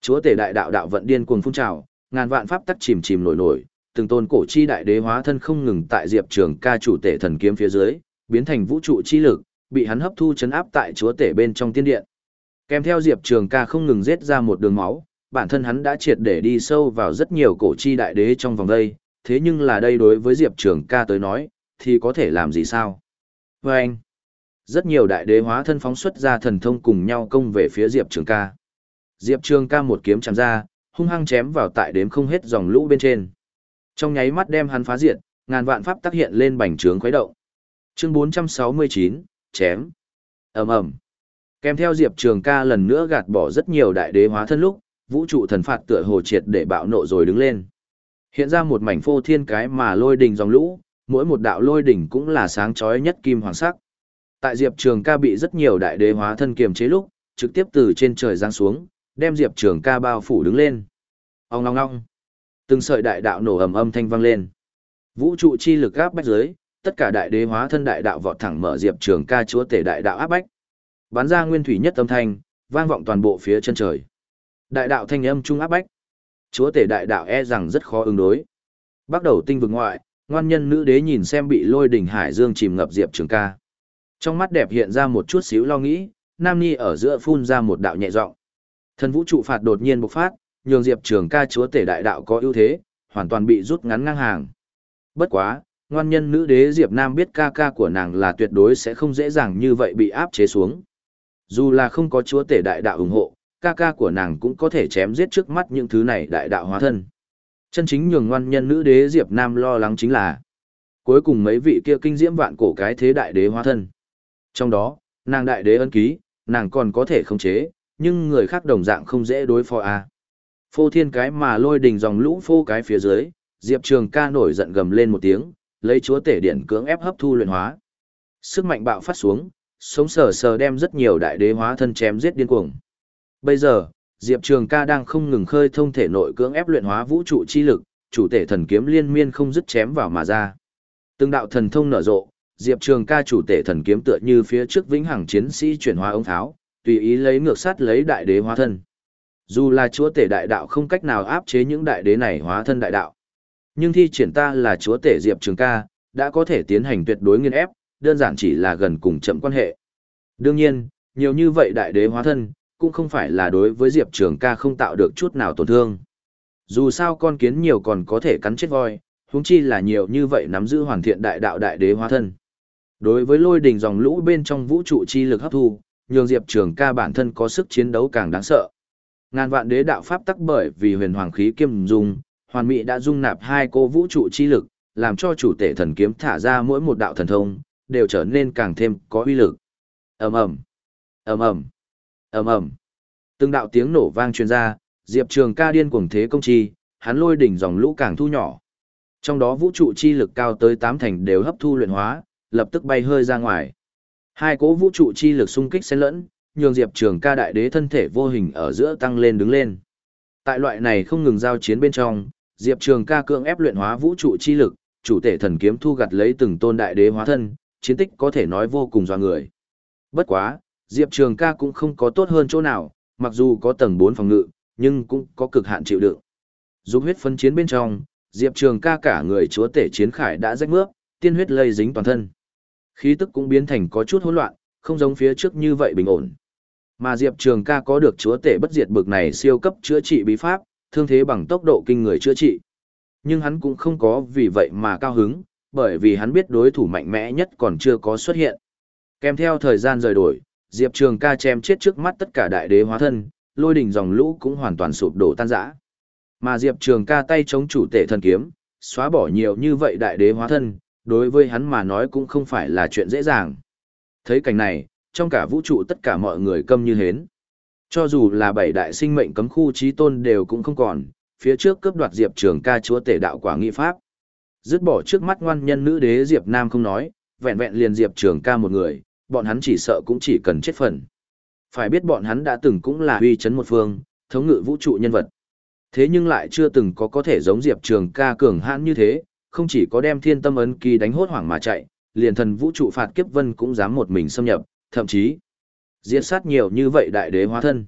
Chúa tể đại đạo đạo vận điên cuồng phun trào, ngàn vạn pháp tắc chìm chìm nổi nổi, từng tôn cổ chi đại đế hóa thân không ngừng tại Diệp Trường ca chủ tể thần kiếm phía dưới, biến thành vũ trụ chi lực, bị hắn hấp thu chấn áp tại chúa tể bên trong tiên điện. Kèm theo Diệp Trường ca không ngừng giết ra một đường máu, bản thân hắn đã triệt để đi sâu vào rất nhiều cổ chi đại đế trong vòng đây, thế nhưng là đây đối với Diệp Trường ca tới nói, thì có thể làm gì sao? Và anh, rất nhiều đại đế hóa thân phóng xuất ra thần thông cùng nhau công về phía Diệp Trường ca. Diệp Trường ca một kiếm chạm ra, hung hăng chém vào tại đếm không hết dòng lũ bên trên. Trong nháy mắt đem hắn phá diệt, ngàn vạn pháp tác hiện lên bành trướng khuấy động. Chương 469, chém. Ầm ầm. Kèm theo Diệp Trường Ca lần nữa gạt bỏ rất nhiều đại đế hóa thân lúc, vũ trụ thần phạt tựa hồ triệt để bạo nộ rồi đứng lên. Hiện ra một mảnh phô thiên cái mà lôi đỉnh dòng lũ, mỗi một đạo lôi đỉnh cũng là sáng chói nhất kim hoàng sắc. Tại Diệp Trường Ca bị rất nhiều đại đế hóa thân kiềm chế lúc, trực tiếp từ trên trời giáng xuống, đem Diệp Trường Ca bao phủ đứng lên. Ong ong ong. Từng sợi đại đạo nổ ầm âm thanh vang lên. Vũ trụ chi lực áp bách dưới, tất cả đại đế hóa thân đại đạo vọt thẳng mở Diệp Trường Ca chúa tể đại đạo áp bách. Bắn ra nguyên thủy nhất âm thanh, vang vọng toàn bộ phía chân trời. Đại đạo thanh âm trung áp bách. Chúa tể đại đạo e rằng rất khó ứng đối. Bắt đầu tinh vực ngoại, ngoan nhân nữ đế nhìn xem bị lôi đỉnh hải dương chìm ngập Diệp Trường Ca. Trong mắt đẹp hiện ra một chút xíu lo nghĩ, Nam Ni ở giữa phun ra một đạo nhẹ giọng. Thần vũ trụ phạt đột nhiên bộc phát, nhường Diệp Trường ca chúa tể đại đạo có ưu thế, hoàn toàn bị rút ngắn ngang hàng. Bất quá, ngoan nhân nữ đế Diệp Nam biết ca ca của nàng là tuyệt đối sẽ không dễ dàng như vậy bị áp chế xuống. Dù là không có chúa tể đại đạo ủng hộ, ca ca của nàng cũng có thể chém giết trước mắt những thứ này đại đạo hóa thân. Chân chính nhường ngoan nhân nữ đế Diệp Nam lo lắng chính là cuối cùng mấy vị kia kinh diễm vạn cổ cái thế đại đế hóa thân. Trong đó, nàng đại đế ân ký, nàng còn có thể khống chế, nhưng người khác đồng dạng không dễ đối phó a. À. Phô thiên cái mà lôi đình dòng lũ phô cái phía dưới, Diệp Trường ca nổi giận gầm lên một tiếng, lấy chúa tể điện cưỡng ép hấp thu luyện hóa. Sức mạnh bạo phát xuống, sống sờ sờ đem rất nhiều đại đế hóa thân chém giết điên cuồng. Bây giờ, Diệp Trường ca đang không ngừng khơi thông thể nội cưỡng ép luyện hóa vũ trụ chi lực, chủ tể thần kiếm liên miên không dứt chém vào mà ra. Từng đạo thần thông nở rộ, Diệp Trường ca chủ tể thần kiếm tựa như phía trước vĩnh hằng chiến sĩ chuyển hóa ống tháo, tùy ý lấy ngược sát lấy đại đế hóa thân. Dù là chúa tể đại đạo không cách nào áp chế những đại đế này hóa thân đại đạo. Nhưng thi triển ta là chúa tể Diệp Trường ca, đã có thể tiến hành tuyệt đối nghiên ép, đơn giản chỉ là gần cùng chậm quan hệ. Đương nhiên, nhiều như vậy đại đế hóa thân, cũng không phải là đối với Diệp Trường ca không tạo được chút nào tổn thương. Dù sao con kiến nhiều còn có thể cắn chết voi, huống chi là nhiều như vậy nắm giữ hoàn thiện đại đạo đại đế hóa thân. Đối với lôi đình dòng lũ bên trong vũ trụ chi lực hấp thu, nhường Diệp Trường ca bản thân có sức chiến đấu càng đáng sợ. Ngàn vạn đế đạo pháp tắc bởi vì huyền hoàng khí kiêm dung, hoàn mỹ đã dung nạp hai cô vũ trụ chi lực, làm cho chủ tể thần kiếm thả ra mỗi một đạo thần thông, đều trở nên càng thêm có uy lực. Ầm ầm, ầm ầm, ầm ầm. Từng đạo tiếng nổ vang truyền ra, Diệp Trường Ca điên cuồng thế công chi, hắn lôi đỉnh dòng lũ càng thu nhỏ. Trong đó vũ trụ chi lực cao tới tám thành đều hấp thu luyện hóa, lập tức bay hơi ra ngoài. Hai cỗ vũ trụ chi lực xung kích xen lẫn, nhường Diệp Trường ca đại đế thân thể vô hình ở giữa tăng lên đứng lên. Tại loại này không ngừng giao chiến bên trong, Diệp Trường ca cưỡng ép luyện hóa vũ trụ chi lực, chủ tể thần kiếm thu gặt lấy từng tôn đại đế hóa thân, chiến tích có thể nói vô cùng doa người. Bất quá, Diệp Trường ca cũng không có tốt hơn chỗ nào, mặc dù có tầng 4 phòng ngự, nhưng cũng có cực hạn chịu đựng. Dục huyết phân chiến bên trong, Diệp Trường ca cả người chúa tể chiến khải đã rách mướp, tiên huyết lây dính toàn thân. Khí tức cũng biến thành có chút hỗn loạn, không giống phía trước như vậy bình ổn. Mà Diệp Trường ca có được chúa tể bất diệt bực này siêu cấp chữa trị bí pháp, thương thế bằng tốc độ kinh người chữa trị. Nhưng hắn cũng không có vì vậy mà cao hứng, bởi vì hắn biết đối thủ mạnh mẽ nhất còn chưa có xuất hiện. Kèm theo thời gian rời đổi, Diệp Trường ca chém chết trước mắt tất cả đại đế hóa thân, lôi đỉnh dòng lũ cũng hoàn toàn sụp đổ tan rã. Mà Diệp Trường ca tay chống chủ tể thần kiếm, xóa bỏ nhiều như vậy đại đế hóa thân, đối với hắn mà nói cũng không phải là chuyện dễ dàng. Thấy cảnh này, trong cả vũ trụ tất cả mọi người câm như hến. Cho dù là bảy đại sinh mệnh cấm khu trí tôn đều cũng không còn, phía trước cướp đoạt Diệp Trường ca chúa tể đạo quả nghị pháp. Dứt bỏ trước mắt ngoan nhân nữ đế Diệp Nam không nói, vẹn vẹn liền Diệp Trường ca một người, bọn hắn chỉ sợ cũng chỉ cần chết phần. Phải biết bọn hắn đã từng cũng là uy chấn một phương, thống ngự vũ trụ nhân vật. Thế nhưng lại chưa từng có có thể giống Diệp Trường ca cường hãn như thế, không chỉ có đem thiên tâm ấn kỳ đánh hốt hoảng mà chạy, liền thần vũ trụ phạt kiếp vân cũng dám một mình xâm nhập, thậm chí diệt sát nhiều như vậy đại đế hóa thân.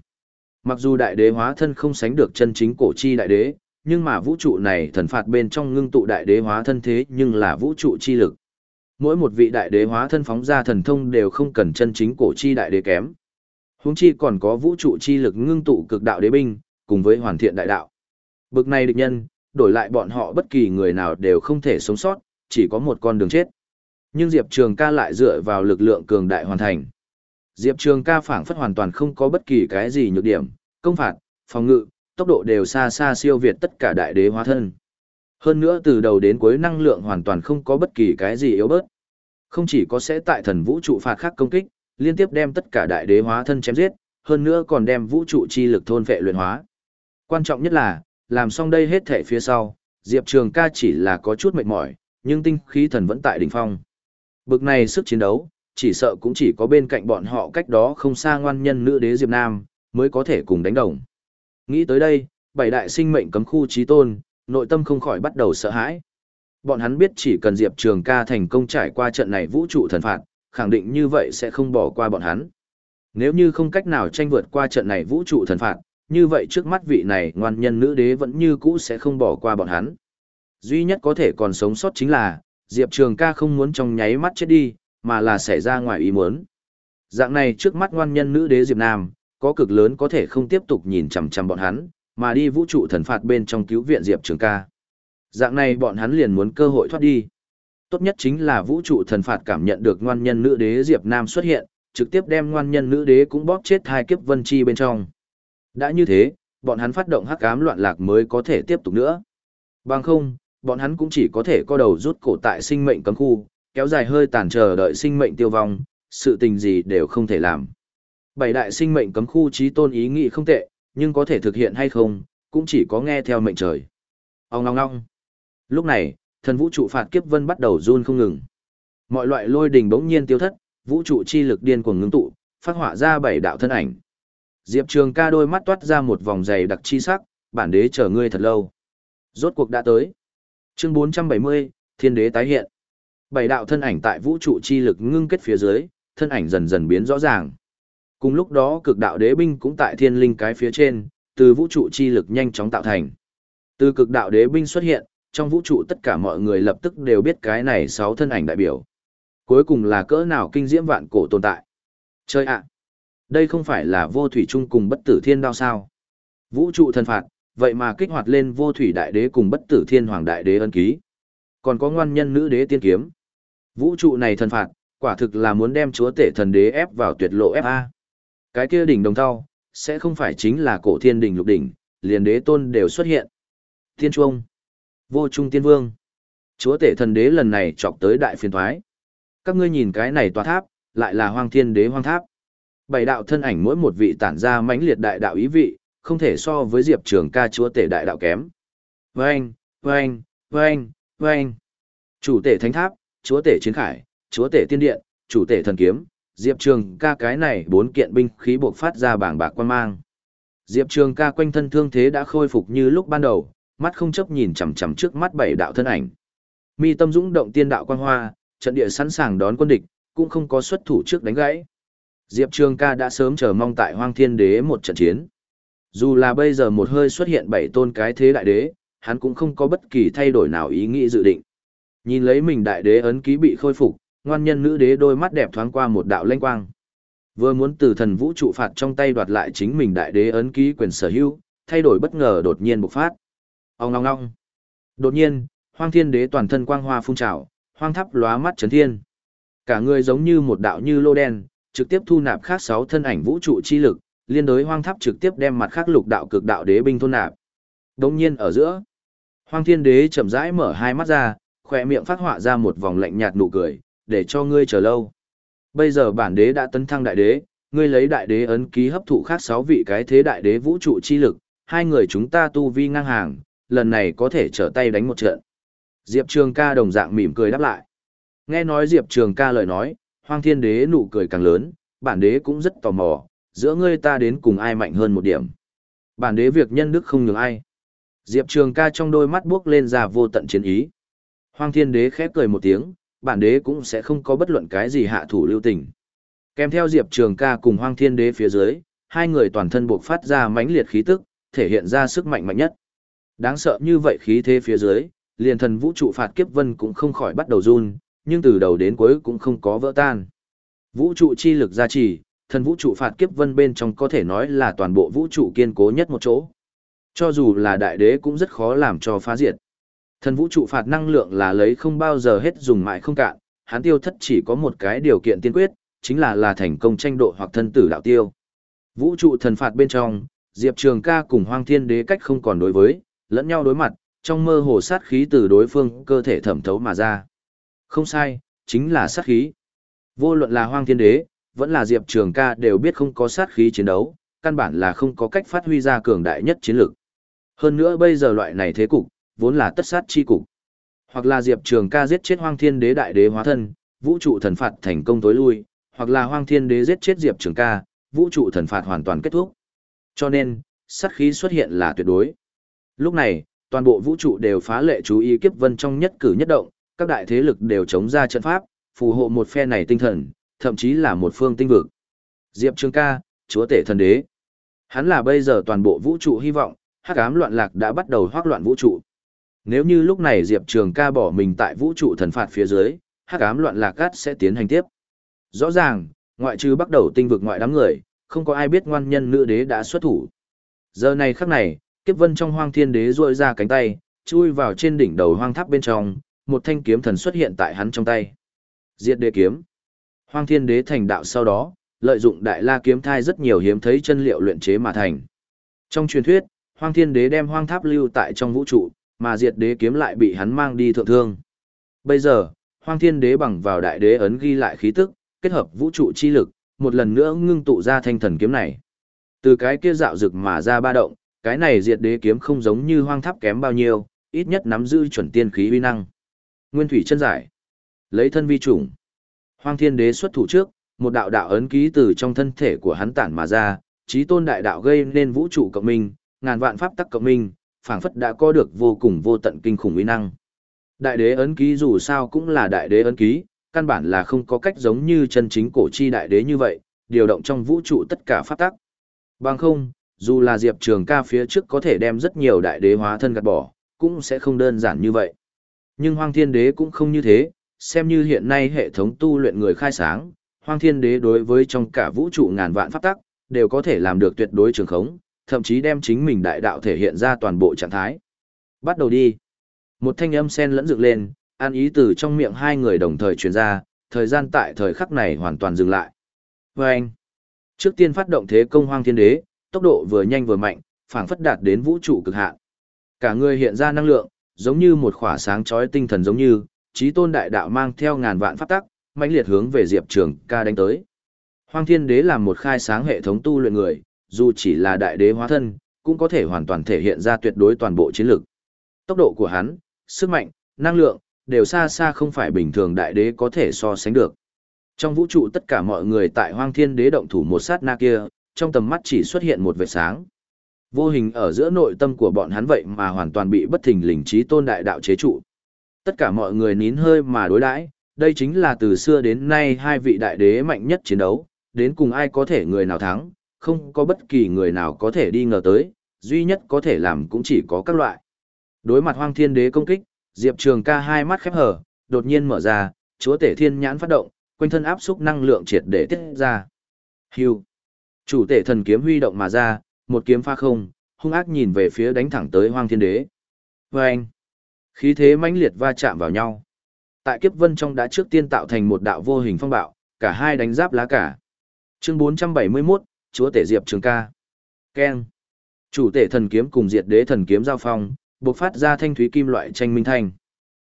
Mặc dù đại đế hóa thân không sánh được chân chính cổ chi đại đế, nhưng mà vũ trụ này thần phạt bên trong ngưng tụ đại đế hóa thân thế nhưng là vũ trụ chi lực. Mỗi một vị đại đế hóa thân phóng ra thần thông đều không cần chân chính cổ chi đại đế kém. Huống chi còn có vũ trụ chi lực ngưng tụ cực đạo đế binh, cùng với hoàn thiện đại đạo. Bực này địch nhân, đổi lại bọn họ bất kỳ người nào đều không thể sống sót, chỉ có một con đường chết. Nhưng Diệp Trường ca lại dựa vào lực lượng cường đại hoàn thành. Diệp Trường ca phản phất hoàn toàn không có bất kỳ cái gì nhược điểm, công phạt, phòng ngự, tốc độ đều xa xa siêu việt tất cả đại đế hóa thân. Hơn nữa từ đầu đến cuối năng lượng hoàn toàn không có bất kỳ cái gì yếu bớt. Không chỉ có sẽ tại thần vũ trụ phạt khắc công kích, liên tiếp đem tất cả đại đế hóa thân chém giết, hơn nữa còn đem vũ trụ chi lực thôn vệ luyện hóa. Quan trọng nhất là, làm xong đây hết thể phía sau, Diệp Trường ca chỉ là có chút mệt mỏi, nhưng tinh khí thần vẫn tại đỉnh phong. Bực này sức chiến đấu, chỉ sợ cũng chỉ có bên cạnh bọn họ cách đó không xa ngoan nhân nữ đế Diệp Nam, mới có thể cùng đánh đồng. Nghĩ tới đây, bảy đại sinh mệnh cấm khu trí tôn, nội tâm không khỏi bắt đầu sợ hãi. Bọn hắn biết chỉ cần Diệp Trường ca thành công trải qua trận này vũ trụ thần phạt, khẳng định như vậy sẽ không bỏ qua bọn hắn. Nếu như không cách nào tranh vượt qua trận này vũ trụ thần phạt, như vậy trước mắt vị này ngoan nhân nữ đế vẫn như cũ sẽ không bỏ qua bọn hắn. Duy nhất có thể còn sống sót chính là, Diệp Trường ca không muốn trong nháy mắt chết đi, mà là xảy ra ngoài ý muốn. Dạng này trước mắt ngoan nhân nữ đế Diệp Nam, có cực lớn có thể không tiếp tục nhìn chằm chằm bọn hắn, mà đi vũ trụ thần phạt bên trong cứu viện Diệp Trường ca. Dạng này bọn hắn liền muốn cơ hội thoát đi. Tốt nhất chính là vũ trụ thần phạt cảm nhận được ngoan nhân nữ đế Diệp Nam xuất hiện, trực tiếp đem ngoan nhân nữ đế cũng bóp chết hai kiếp vân chi bên trong. Đã như thế, bọn hắn phát động hắc ám loạn lạc mới có thể tiếp tục nữa. Bằng không, bọn hắn cũng chỉ có thể co đầu rút cổ tại sinh mệnh cấm khu, kéo dài hơi tàn chờ đợi sinh mệnh tiêu vong, sự tình gì đều không thể làm. Bảy đại sinh mệnh cấm khu trí tôn ý nghĩ không tệ, nhưng có thể thực hiện hay không, cũng chỉ có nghe theo mệnh trời. Ông ngong ngong. Lúc này, thần vũ trụ phạt kiếp vân bắt đầu run không ngừng. Mọi loại lôi đình bỗng nhiên tiêu thất, vũ trụ chi lực điên cuồng ngưng tụ, phát họa ra bảy đạo thân ảnh. Diệp Trường ca đôi mắt toát ra một vòng dày đặc chi sắc, bản đế chờ ngươi thật lâu. Rốt cuộc đã tới. Chương 470, Thiên đế tái hiện. Bảy đạo thân ảnh tại vũ trụ chi lực ngưng kết phía dưới, thân ảnh dần dần biến rõ ràng. Cùng lúc đó cực đạo đế binh cũng tại thiên linh cái phía trên, từ vũ trụ chi lực nhanh chóng tạo thành. Từ cực đạo đế binh xuất hiện, trong vũ trụ tất cả mọi người lập tức đều biết cái này sáu thân ảnh đại biểu. Cuối cùng là cỡ nào kinh diễm vạn cổ tồn tại. Chơi ạ! Đây không phải là vô thủy chung cùng bất tử thiên đao sao? Vũ trụ thần phạt, vậy mà kích hoạt lên vô thủy đại đế cùng bất tử thiên hoàng đại đế ân ký. Còn có ngoan nhân nữ đế tiên kiếm. Vũ trụ này thần phạt, quả thực là muốn đem chúa tể thần đế ép vào tuyệt lộ FA. Cái kia đỉnh đồng thau, sẽ không phải chính là cổ thiên đỉnh lục đỉnh, liền đế tôn đều xuất hiện. Thiên Trung, Vô Trung Tiên Vương. Chúa tể thần đế lần này chọc tới đại phiền thoái. Các ngươi nhìn cái này tòa tháp, lại là hoang thiên đế hoang tháp. Bảy đạo thân ảnh mỗi một vị tản ra mãnh liệt đại đạo ý vị, không thể so với Diệp Trường ca chúa tể đại đạo kém. Vâng, vâng, vâng, vâng. Chủ tể thánh tháp, chúa tể chiến khải, chúa tể tiên điện, chủ tể thần kiếm, Diệp Trường ca cái này bốn kiện binh khí buộc phát ra bảng bạc quan mang. Diệp Trường ca quanh thân thương thế đã khôi phục như lúc ban đầu, mắt không chấp nhìn chằm chằm trước mắt bảy đạo thân ảnh. Mi tâm dũng động tiên đạo quang hoa, trận địa sẵn sàng đón quân địch, cũng không có xuất thủ trước đánh gãy. Diệp Trường ca đã sớm chờ mong tại Hoang Thiên Đế một trận chiến. Dù là bây giờ một hơi xuất hiện bảy tôn cái thế đại đế, hắn cũng không có bất kỳ thay đổi nào ý nghĩ dự định. Nhìn lấy mình đại đế ấn ký bị khôi phục, ngoan nhân nữ đế đôi mắt đẹp thoáng qua một đạo lanh quang. Vừa muốn từ thần vũ trụ phạt trong tay đoạt lại chính mình đại đế ấn ký quyền sở hữu, thay đổi bất ngờ đột nhiên bộc phát. Ông ngong ngong. Đột nhiên, hoang thiên đế toàn thân quang hoa phun trào, hoang tháp lóa mắt chấn thiên. Cả người giống như một đạo như lô đen, trực tiếp thu nạp khác sáu thân ảnh vũ trụ chi lực, liên đối hoang tháp trực tiếp đem mặt khác lục đạo cực đạo đế binh thôn nạp. Đồng nhiên ở giữa, hoang thiên đế chậm rãi mở hai mắt ra, khỏe miệng phát họa ra một vòng lạnh nhạt nụ cười, để cho ngươi chờ lâu. Bây giờ bản đế đã tấn thăng đại đế, ngươi lấy đại đế ấn ký hấp thụ khác sáu vị cái thế đại đế vũ trụ chi lực, hai người chúng ta tu vi ngang hàng, lần này có thể trở tay đánh một trận. Diệp Trường ca đồng dạng mỉm cười đáp lại. Nghe nói Diệp Trường ca lời nói, hoang thiên đế nụ cười càng lớn, bản đế cũng rất tò mò, giữa ngươi ta đến cùng ai mạnh hơn một điểm. Bản đế việc nhân đức không nhường ai. Diệp Trường ca trong đôi mắt bước lên ra vô tận chiến ý. Hoang thiên đế khép cười một tiếng, bản đế cũng sẽ không có bất luận cái gì hạ thủ lưu tình. Kèm theo Diệp Trường ca cùng hoang thiên đế phía dưới, hai người toàn thân buộc phát ra mãnh liệt khí tức, thể hiện ra sức mạnh mạnh nhất. Đáng sợ như vậy khí thế phía dưới, liền thần vũ trụ phạt kiếp vân cũng không khỏi bắt đầu run, nhưng từ đầu đến cuối cũng không có vỡ tan. Vũ trụ chi lực gia trì, thần vũ trụ phạt kiếp vân bên trong có thể nói là toàn bộ vũ trụ kiên cố nhất một chỗ. Cho dù là đại đế cũng rất khó làm cho phá diệt. Thần vũ trụ phạt năng lượng là lấy không bao giờ hết dùng mãi không cạn, hắn tiêu thất chỉ có một cái điều kiện tiên quyết, chính là là thành công tranh độ hoặc thân tử đạo tiêu. Vũ trụ thần phạt bên trong, Diệp Trường ca cùng Hoang Thiên Đế cách không còn đối với, lẫn nhau đối mặt, trong mơ hồ sát khí từ đối phương cơ thể thẩm thấu mà ra. Không sai, chính là sát khí. Vô luận là Hoang Thiên Đế, vẫn là Diệp Trường ca đều biết không có sát khí chiến đấu, căn bản là không có cách phát huy ra cường đại nhất chiến lực. Hơn nữa bây giờ loại này thế cục, vốn là tất sát chi cục. Hoặc là Diệp Trường ca giết chết Hoang Thiên Đế đại đế hóa thân, vũ trụ thần phạt thành công tối lui, hoặc là Hoang Thiên Đế giết chết Diệp Trường ca, vũ trụ thần phạt hoàn toàn kết thúc. Cho nên, sát khí xuất hiện là tuyệt đối. Lúc này, toàn bộ vũ trụ đều phá lệ chú ý kiếp vân trong nhất cử nhất động, các đại thế lực đều chống ra trận pháp, phù hộ một phe này tinh thần, thậm chí là một phương tinh vực. Diệp Trường ca, chúa tể thần đế. Hắn là bây giờ toàn bộ vũ trụ hy vọng, hắc ám loạn lạc đã bắt đầu hoác loạn vũ trụ. Nếu như lúc này Diệp Trường ca bỏ mình tại vũ trụ thần phạt phía dưới, hắc ám loạn lạc cát sẽ tiến hành tiếp. Rõ ràng, ngoại trừ bắt đầu tinh vực ngoại đám người, không có ai biết ngoan nhân nữ đế đã xuất thủ. Giờ này khắc này, kiếp vân trong hoang thiên đế ruội ra cánh tay, chui vào trên đỉnh đầu hoang tháp bên trong, một thanh kiếm thần xuất hiện tại hắn trong tay. Diệt đế kiếm. Hoang thiên đế thành đạo sau đó, lợi dụng đại la kiếm thai rất nhiều hiếm thấy chân liệu luyện chế mà thành. Trong truyền thuyết, hoang thiên đế đem hoang tháp lưu tại trong vũ trụ, mà diệt đế kiếm lại bị hắn mang đi thượng thương. Bây giờ, hoang thiên đế bằng vào đại đế ấn ghi lại khí tức, kết hợp vũ trụ chi lực, một lần nữa ngưng tụ ra thanh thần kiếm này. Từ cái kia dạo rực mà ra ba động, cái này diệt đế kiếm không giống như hoang tháp kém bao nhiêu, ít nhất nắm giữ chuẩn tiên khí uy năng. Nguyên thủy chân giải, lấy thân vi chủng. Hoang thiên đế xuất thủ trước, một đạo đạo ấn ký từ trong thân thể của hắn tản mà ra, trí tôn đại đạo gây nên vũ trụ cộng minh, ngàn vạn pháp tắc cộng minh, phảng phất đã có được vô cùng vô tận kinh khủng uy năng. Đại đế ấn ký dù sao cũng là đại đế ấn ký, căn bản là không có cách giống như chân chính cổ chi đại đế như vậy, điều động trong vũ trụ tất cả pháp tắc. Bằng không, dù là Diệp Trường ca phía trước có thể đem rất nhiều đại đế hóa thân gạt bỏ, cũng sẽ không đơn giản như vậy. Nhưng Hoang Thiên Đế cũng không như thế, xem như hiện nay hệ thống tu luyện người khai sáng, Hoang Thiên Đế đối với trong cả vũ trụ ngàn vạn pháp tắc, đều có thể làm được tuyệt đối trường khống, thậm chí đem chính mình đại đạo thể hiện ra toàn bộ trạng thái. Bắt đầu đi. Một thanh âm sen lẫn dựng lên, an ý từ trong miệng hai người đồng thời truyền ra, thời gian tại thời khắc này hoàn toàn dừng lại. Và anh, trước tiên phát động thế công hoang thiên đế, tốc độ vừa nhanh vừa mạnh, phảng phất đạt đến vũ trụ cực hạn. Cả người hiện ra năng lượng, giống như một khỏa sáng chói tinh thần giống như, trí tôn đại đạo mang theo ngàn vạn pháp tắc, mãnh liệt hướng về Diệp Trường ca đánh tới. Hoang Thiên Đế là một khai sáng hệ thống tu luyện người, dù chỉ là đại đế hóa thân, cũng có thể hoàn toàn thể hiện ra tuyệt đối toàn bộ chiến lực. Tốc độ của hắn, sức mạnh, năng lượng, đều xa xa không phải bình thường đại đế có thể so sánh được. Trong vũ trụ tất cả mọi người tại hoang thiên đế động thủ một sát na kia, trong tầm mắt chỉ xuất hiện một vệt sáng. Vô hình ở giữa nội tâm của bọn hắn vậy mà hoàn toàn bị bất thình lình trí tôn đại đạo chế trụ. Tất cả mọi người nín hơi mà đối đãi, đây chính là từ xưa đến nay hai vị đại đế mạnh nhất chiến đấu, đến cùng ai có thể người nào thắng, không có bất kỳ người nào có thể đi ngờ tới, duy nhất có thể làm cũng chỉ có các loại. Đối mặt hoang thiên đế công kích, Diệp Trường ca hai mắt khép hở, đột nhiên mở ra, chúa tể thiên nhãn phát động, quanh thân áp xúc năng lượng triệt để tiết ra. Hưu. Chủ tể thần kiếm huy động mà ra, một kiếm pha không, hung ác nhìn về phía đánh thẳng tới hoang thiên đế. Vâng. anh. Khí thế mãnh liệt va chạm vào nhau. Tại kiếp vân trong đã trước tiên tạo thành một đạo vô hình phong bạo, cả hai đánh giáp lá cả. Chương 471, Chúa tể Diệp Trường ca. keng, Chủ tể thần kiếm cùng diệt đế thần kiếm giao phong, bộc phát ra thanh thúy kim loại tranh minh thanh.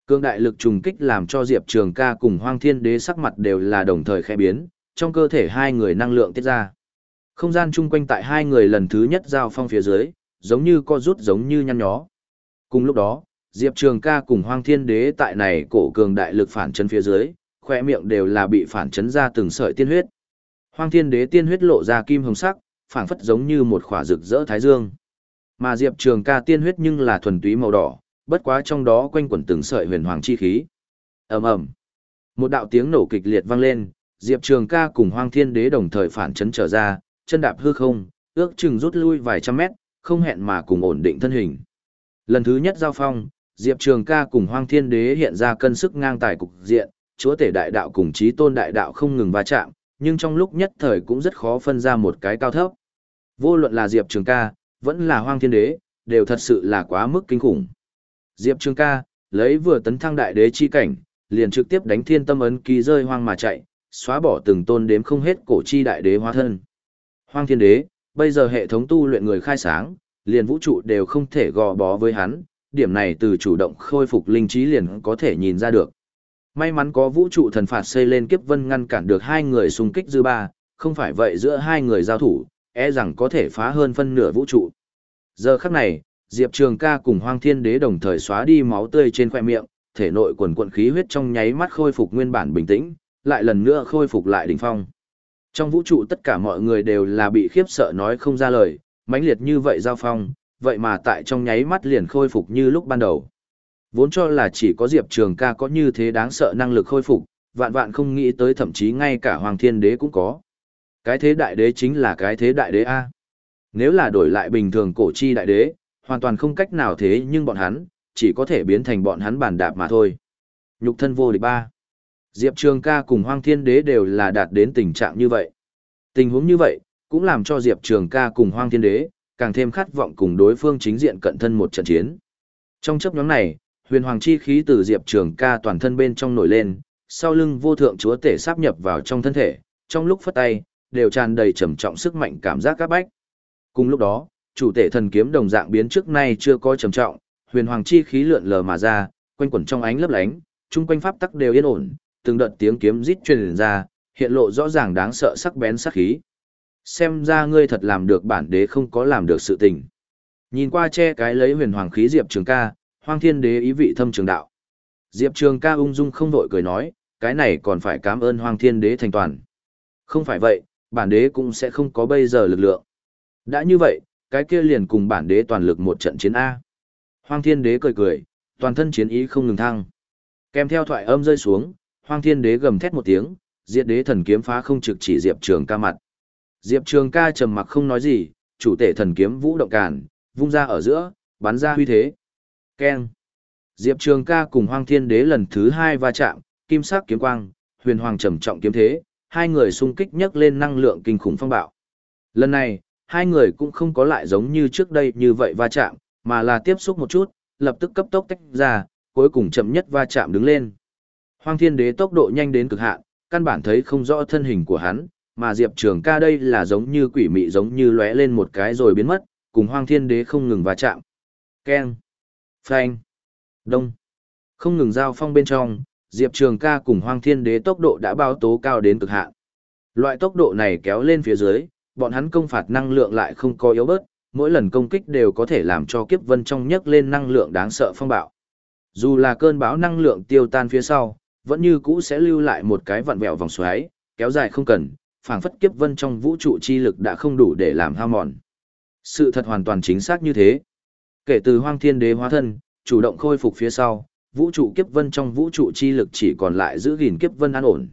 Cương đại lực trùng kích làm cho Diệp Trường ca cùng Hoang Thiên Đế sắc mặt đều là đồng thời khẽ biến, trong cơ thể hai người năng lượng tiết ra. Không gian chung quanh tại hai người lần thứ nhất giao phong phía dưới, giống như co rút giống như nhăn nhó. Cùng lúc đó, Diệp Trường ca cùng Hoang Thiên Đế tại này cổ cường đại lực phản chấn phía dưới, khoe miệng đều là bị phản chấn ra từng sợi tiên huyết. Hoang Thiên Đế tiên huyết lộ ra kim hồng sắc, phảng phất giống như một khỏa rực rỡ thái dương. Mà Diệp Trường ca tiên huyết nhưng là thuần túy màu đỏ, bất quá trong đó quanh quẩn từng sợi huyền hoàng chi khí. Ầm ầm. Một đạo tiếng nổ kịch liệt vang lên, Diệp Trường ca cùng Hoang Thiên Đế đồng thời phản chấn trở ra, chân đạp hư không, ước chừng rút lui vài trăm mét, không hẹn mà cùng ổn định thân hình. Lần thứ nhất giao phong, Diệp Trường ca cùng Hoang Thiên Đế hiện ra cân sức ngang tài cục diện, chúa tể đại đạo cùng chí tôn đại đạo không ngừng va chạm, nhưng trong lúc nhất thời cũng rất khó phân ra một cái cao thấp. Vô luận là Diệp Trường ca, vẫn là Hoang Thiên Đế, đều thật sự là quá mức kinh khủng. Diệp Trường ca, lấy vừa tấn thăng đại đế chi cảnh, liền trực tiếp đánh thiên tâm ấn ký rơi hoang mà chạy, xóa bỏ từng tôn đếm không hết cổ chi đại đế hóa thân. Hoang Thiên Đế, bây giờ hệ thống tu luyện người khai sáng, liền vũ trụ đều không thể gò bó với hắn, điểm này từ chủ động khôi phục linh trí liền có thể nhìn ra được. May mắn có vũ trụ thần phạt xây lên kiếp vân ngăn cản được hai người xung kích dư ba, không phải vậy giữa hai người giao thủ, e rằng có thể phá hơn phân nửa vũ trụ. Giờ khắc này, Diệp Trường ca cùng Hoang Thiên Đế đồng thời xóa đi máu tươi trên khoe miệng, thể nội quần quần khí huyết trong nháy mắt khôi phục nguyên bản bình tĩnh, lại lần nữa khôi phục lại đỉnh phong. Trong vũ trụ tất cả mọi người đều là bị khiếp sợ nói không ra lời, mãnh liệt như vậy giao phong, vậy mà tại trong nháy mắt liền khôi phục như lúc ban đầu. Vốn cho là chỉ có Diệp Trường ca có như thế đáng sợ năng lực khôi phục, vạn vạn không nghĩ tới thậm chí ngay cả Hoàng Thiên Đế cũng có. Cái thế đại đế chính là cái thế đại đế A. Nếu là đổi lại bình thường cổ chi đại đế, hoàn toàn không cách nào thế nhưng bọn hắn, chỉ có thể biến thành bọn hắn bản đạp mà thôi. Nhục thân vô địch ba. Diệp Trường ca cùng Hoàng Thiên Đế đều là đạt đến tình trạng như vậy. Tình huống như vậy, cũng làm cho Diệp Trường ca cùng Hoàng Thiên Đế, càng thêm khát vọng cùng đối phương chính diện cận thân một trận chiến. Trong chấp nhóm này, huyền hoàng chi khí từ Diệp Trường ca toàn thân bên trong nổi lên, sau lưng vô thượng chúa tể sáp nhập vào trong thân thể, trong lúc phất tay, đều tràn đầy trầm trọng sức mạnh cảm giác các bách. Cùng lúc đó, chủ tể thần kiếm đồng dạng biến trước nay chưa có trầm trọng, huyền hoàng chi khí lượn lờ mà ra, quanh quẩn trong ánh lấp lánh, chung quanh pháp tắc đều yên ổn, từng đợt tiếng kiếm rít truyền ra, hiện lộ rõ ràng đáng sợ sắc bén sắc khí. Xem ra ngươi thật làm được bản đế không có làm được sự tình. Nhìn qua che cái lấy huyền hoàng khí Diệp Trường ca, hoang thiên đế ý vị thâm trường đạo. Diệp Trường ca ung dung không vội cười nói, cái này còn phải cảm ơn hoang thiên đế thành toàn. Không phải vậy, bản đế cũng sẽ không có bây giờ lực lượng. Đã như vậy, cái kia liền cùng bản đế toàn lực một trận chiến A. Hoang thiên đế cười cười, toàn thân chiến ý không ngừng thăng. Kèm theo thoại âm rơi xuống, hoang thiên đế gầm thét một tiếng, diệt đế thần kiếm phá không trực chỉ Diệp Trường ca mặt. Diệp Trường ca trầm mặc không nói gì, chủ tể thần kiếm vũ động càn, vung ra ở giữa, bắn ra huy thế. Keng. Diệp Trường ca cùng hoang thiên đế lần thứ hai va chạm, kim sắc kiếm quang, huyền hoàng trầm trọng kiếm thế, hai người xung kích nhấc lên năng lượng kinh khủng phong bạo. Lần này, hai người cũng không có lại giống như trước đây như vậy va chạm, mà là tiếp xúc một chút, lập tức cấp tốc tách ra, cuối cùng chậm nhất va chạm đứng lên. Hoang thiên đế tốc độ nhanh đến cực hạn, căn bản thấy không rõ thân hình của hắn, mà Diệp Trường ca đây là giống như quỷ mị giống như lóe lên một cái rồi biến mất, cùng hoang thiên đế không ngừng va chạm. Keng, Phanh, Đông, không ngừng giao phong bên trong, Diệp Trường ca cùng hoang thiên đế tốc độ đã bao tố cao đến cực hạn. Loại tốc độ này kéo lên phía dưới, bọn hắn công phạt năng lượng lại không có yếu bớt, mỗi lần công kích đều có thể làm cho kiếp vân trong nhấc lên năng lượng đáng sợ phong bạo. Dù là cơn bão năng lượng tiêu tan phía sau, vẫn như cũ sẽ lưu lại một cái vặn vẹo vòng xoáy, kéo dài không cần, phảng phất kiếp vân trong vũ trụ chi lực đã không đủ để làm hao mòn. Sự thật hoàn toàn chính xác như thế. Kể từ Hoang Thiên Đế hóa thân, chủ động khôi phục phía sau, vũ trụ kiếp vân trong vũ trụ chi lực chỉ còn lại giữ gìn kiếp vân an ổn.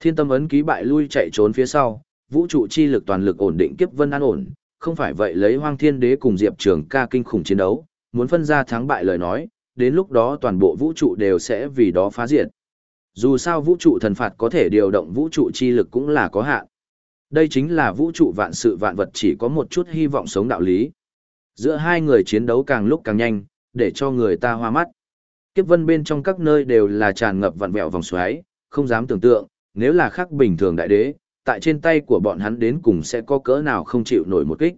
Thiên tâm ấn ký bại lui chạy trốn phía sau, vũ trụ chi lực toàn lực ổn định kiếp vân an ổn, không phải vậy lấy Hoang Thiên Đế cùng Diệp Trường Ca kinh khủng chiến đấu, muốn phân ra thắng bại lời nói, đến lúc đó toàn bộ vũ trụ đều sẽ vì đó phá diệt. Dù sao vũ trụ thần phạt có thể điều động vũ trụ chi lực cũng là có hạn. Đây chính là vũ trụ vạn sự vạn vật chỉ có một chút hy vọng sống đạo lý. Giữa hai người chiến đấu càng lúc càng nhanh, để cho người ta hoa mắt. Kiếp vân bên trong các nơi đều là tràn ngập vặn vẹo vòng xoáy, không dám tưởng tượng, nếu là khác bình thường đại đế, tại trên tay của bọn hắn đến cùng sẽ có cỡ nào không chịu nổi một kích.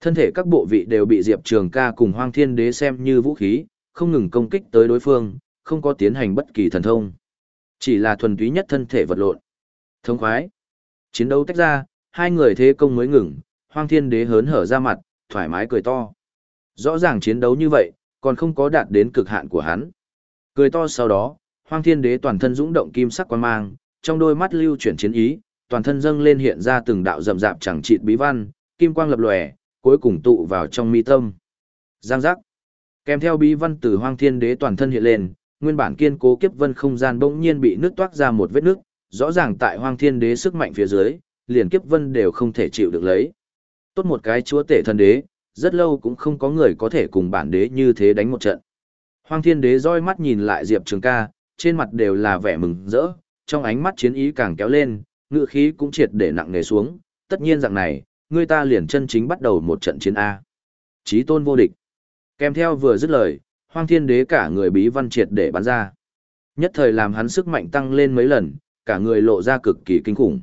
Thân thể các bộ vị đều bị Diệp Trường ca cùng Hoang Thiên Đế xem như vũ khí, không ngừng công kích tới đối phương, không có tiến hành bất kỳ thần thông. Chỉ là thuần túy nhất thân thể vật lộn. Thông khoái. Chiến đấu tách ra, hai người thế công mới ngừng, Hoang Thiên Đế hớn hở ra mặt, thoải mái cười to. Rõ ràng chiến đấu như vậy, còn không có đạt đến cực hạn của hắn. Cười to sau đó, Hoang Thiên Đế toàn thân dũng động kim sắc quan mang, trong đôi mắt lưu chuyển chiến ý, toàn thân dâng lên hiện ra từng đạo rậm rạp chẳng trị bí văn, kim quang lập lòe, cuối cùng tụ vào trong mi tâm. Giang giác. Kèm theo bí văn từ Hoang Thiên Đế toàn thân hiện lên, nguyên bản kiên cố kiếp vân không gian bỗng nhiên bị nứt toát ra một vết nứt, rõ ràng tại Hoang Thiên Đế sức mạnh phía dưới, liền kiếp vân đều không thể chịu được lấy. Tốt một cái chúa tể thần đế, rất lâu cũng không có người có thể cùng bản đế như thế đánh một trận. hoàng Thiên Đế roi mắt nhìn lại Diệp Trường Ca, trên mặt đều là vẻ mừng rỡ, trong ánh mắt chiến ý càng kéo lên, ngựa khí cũng triệt để nặng nề xuống, tất nhiên rằng này, người ta liền chân chính bắt đầu một trận chiến A. Chí tôn vô địch. Kèm theo vừa dứt lời, hoàng Thiên Đế cả người bí văn triệt để bắn ra. Nhất thời làm hắn sức mạnh tăng lên mấy lần, cả người lộ ra cực kỳ kinh khủng.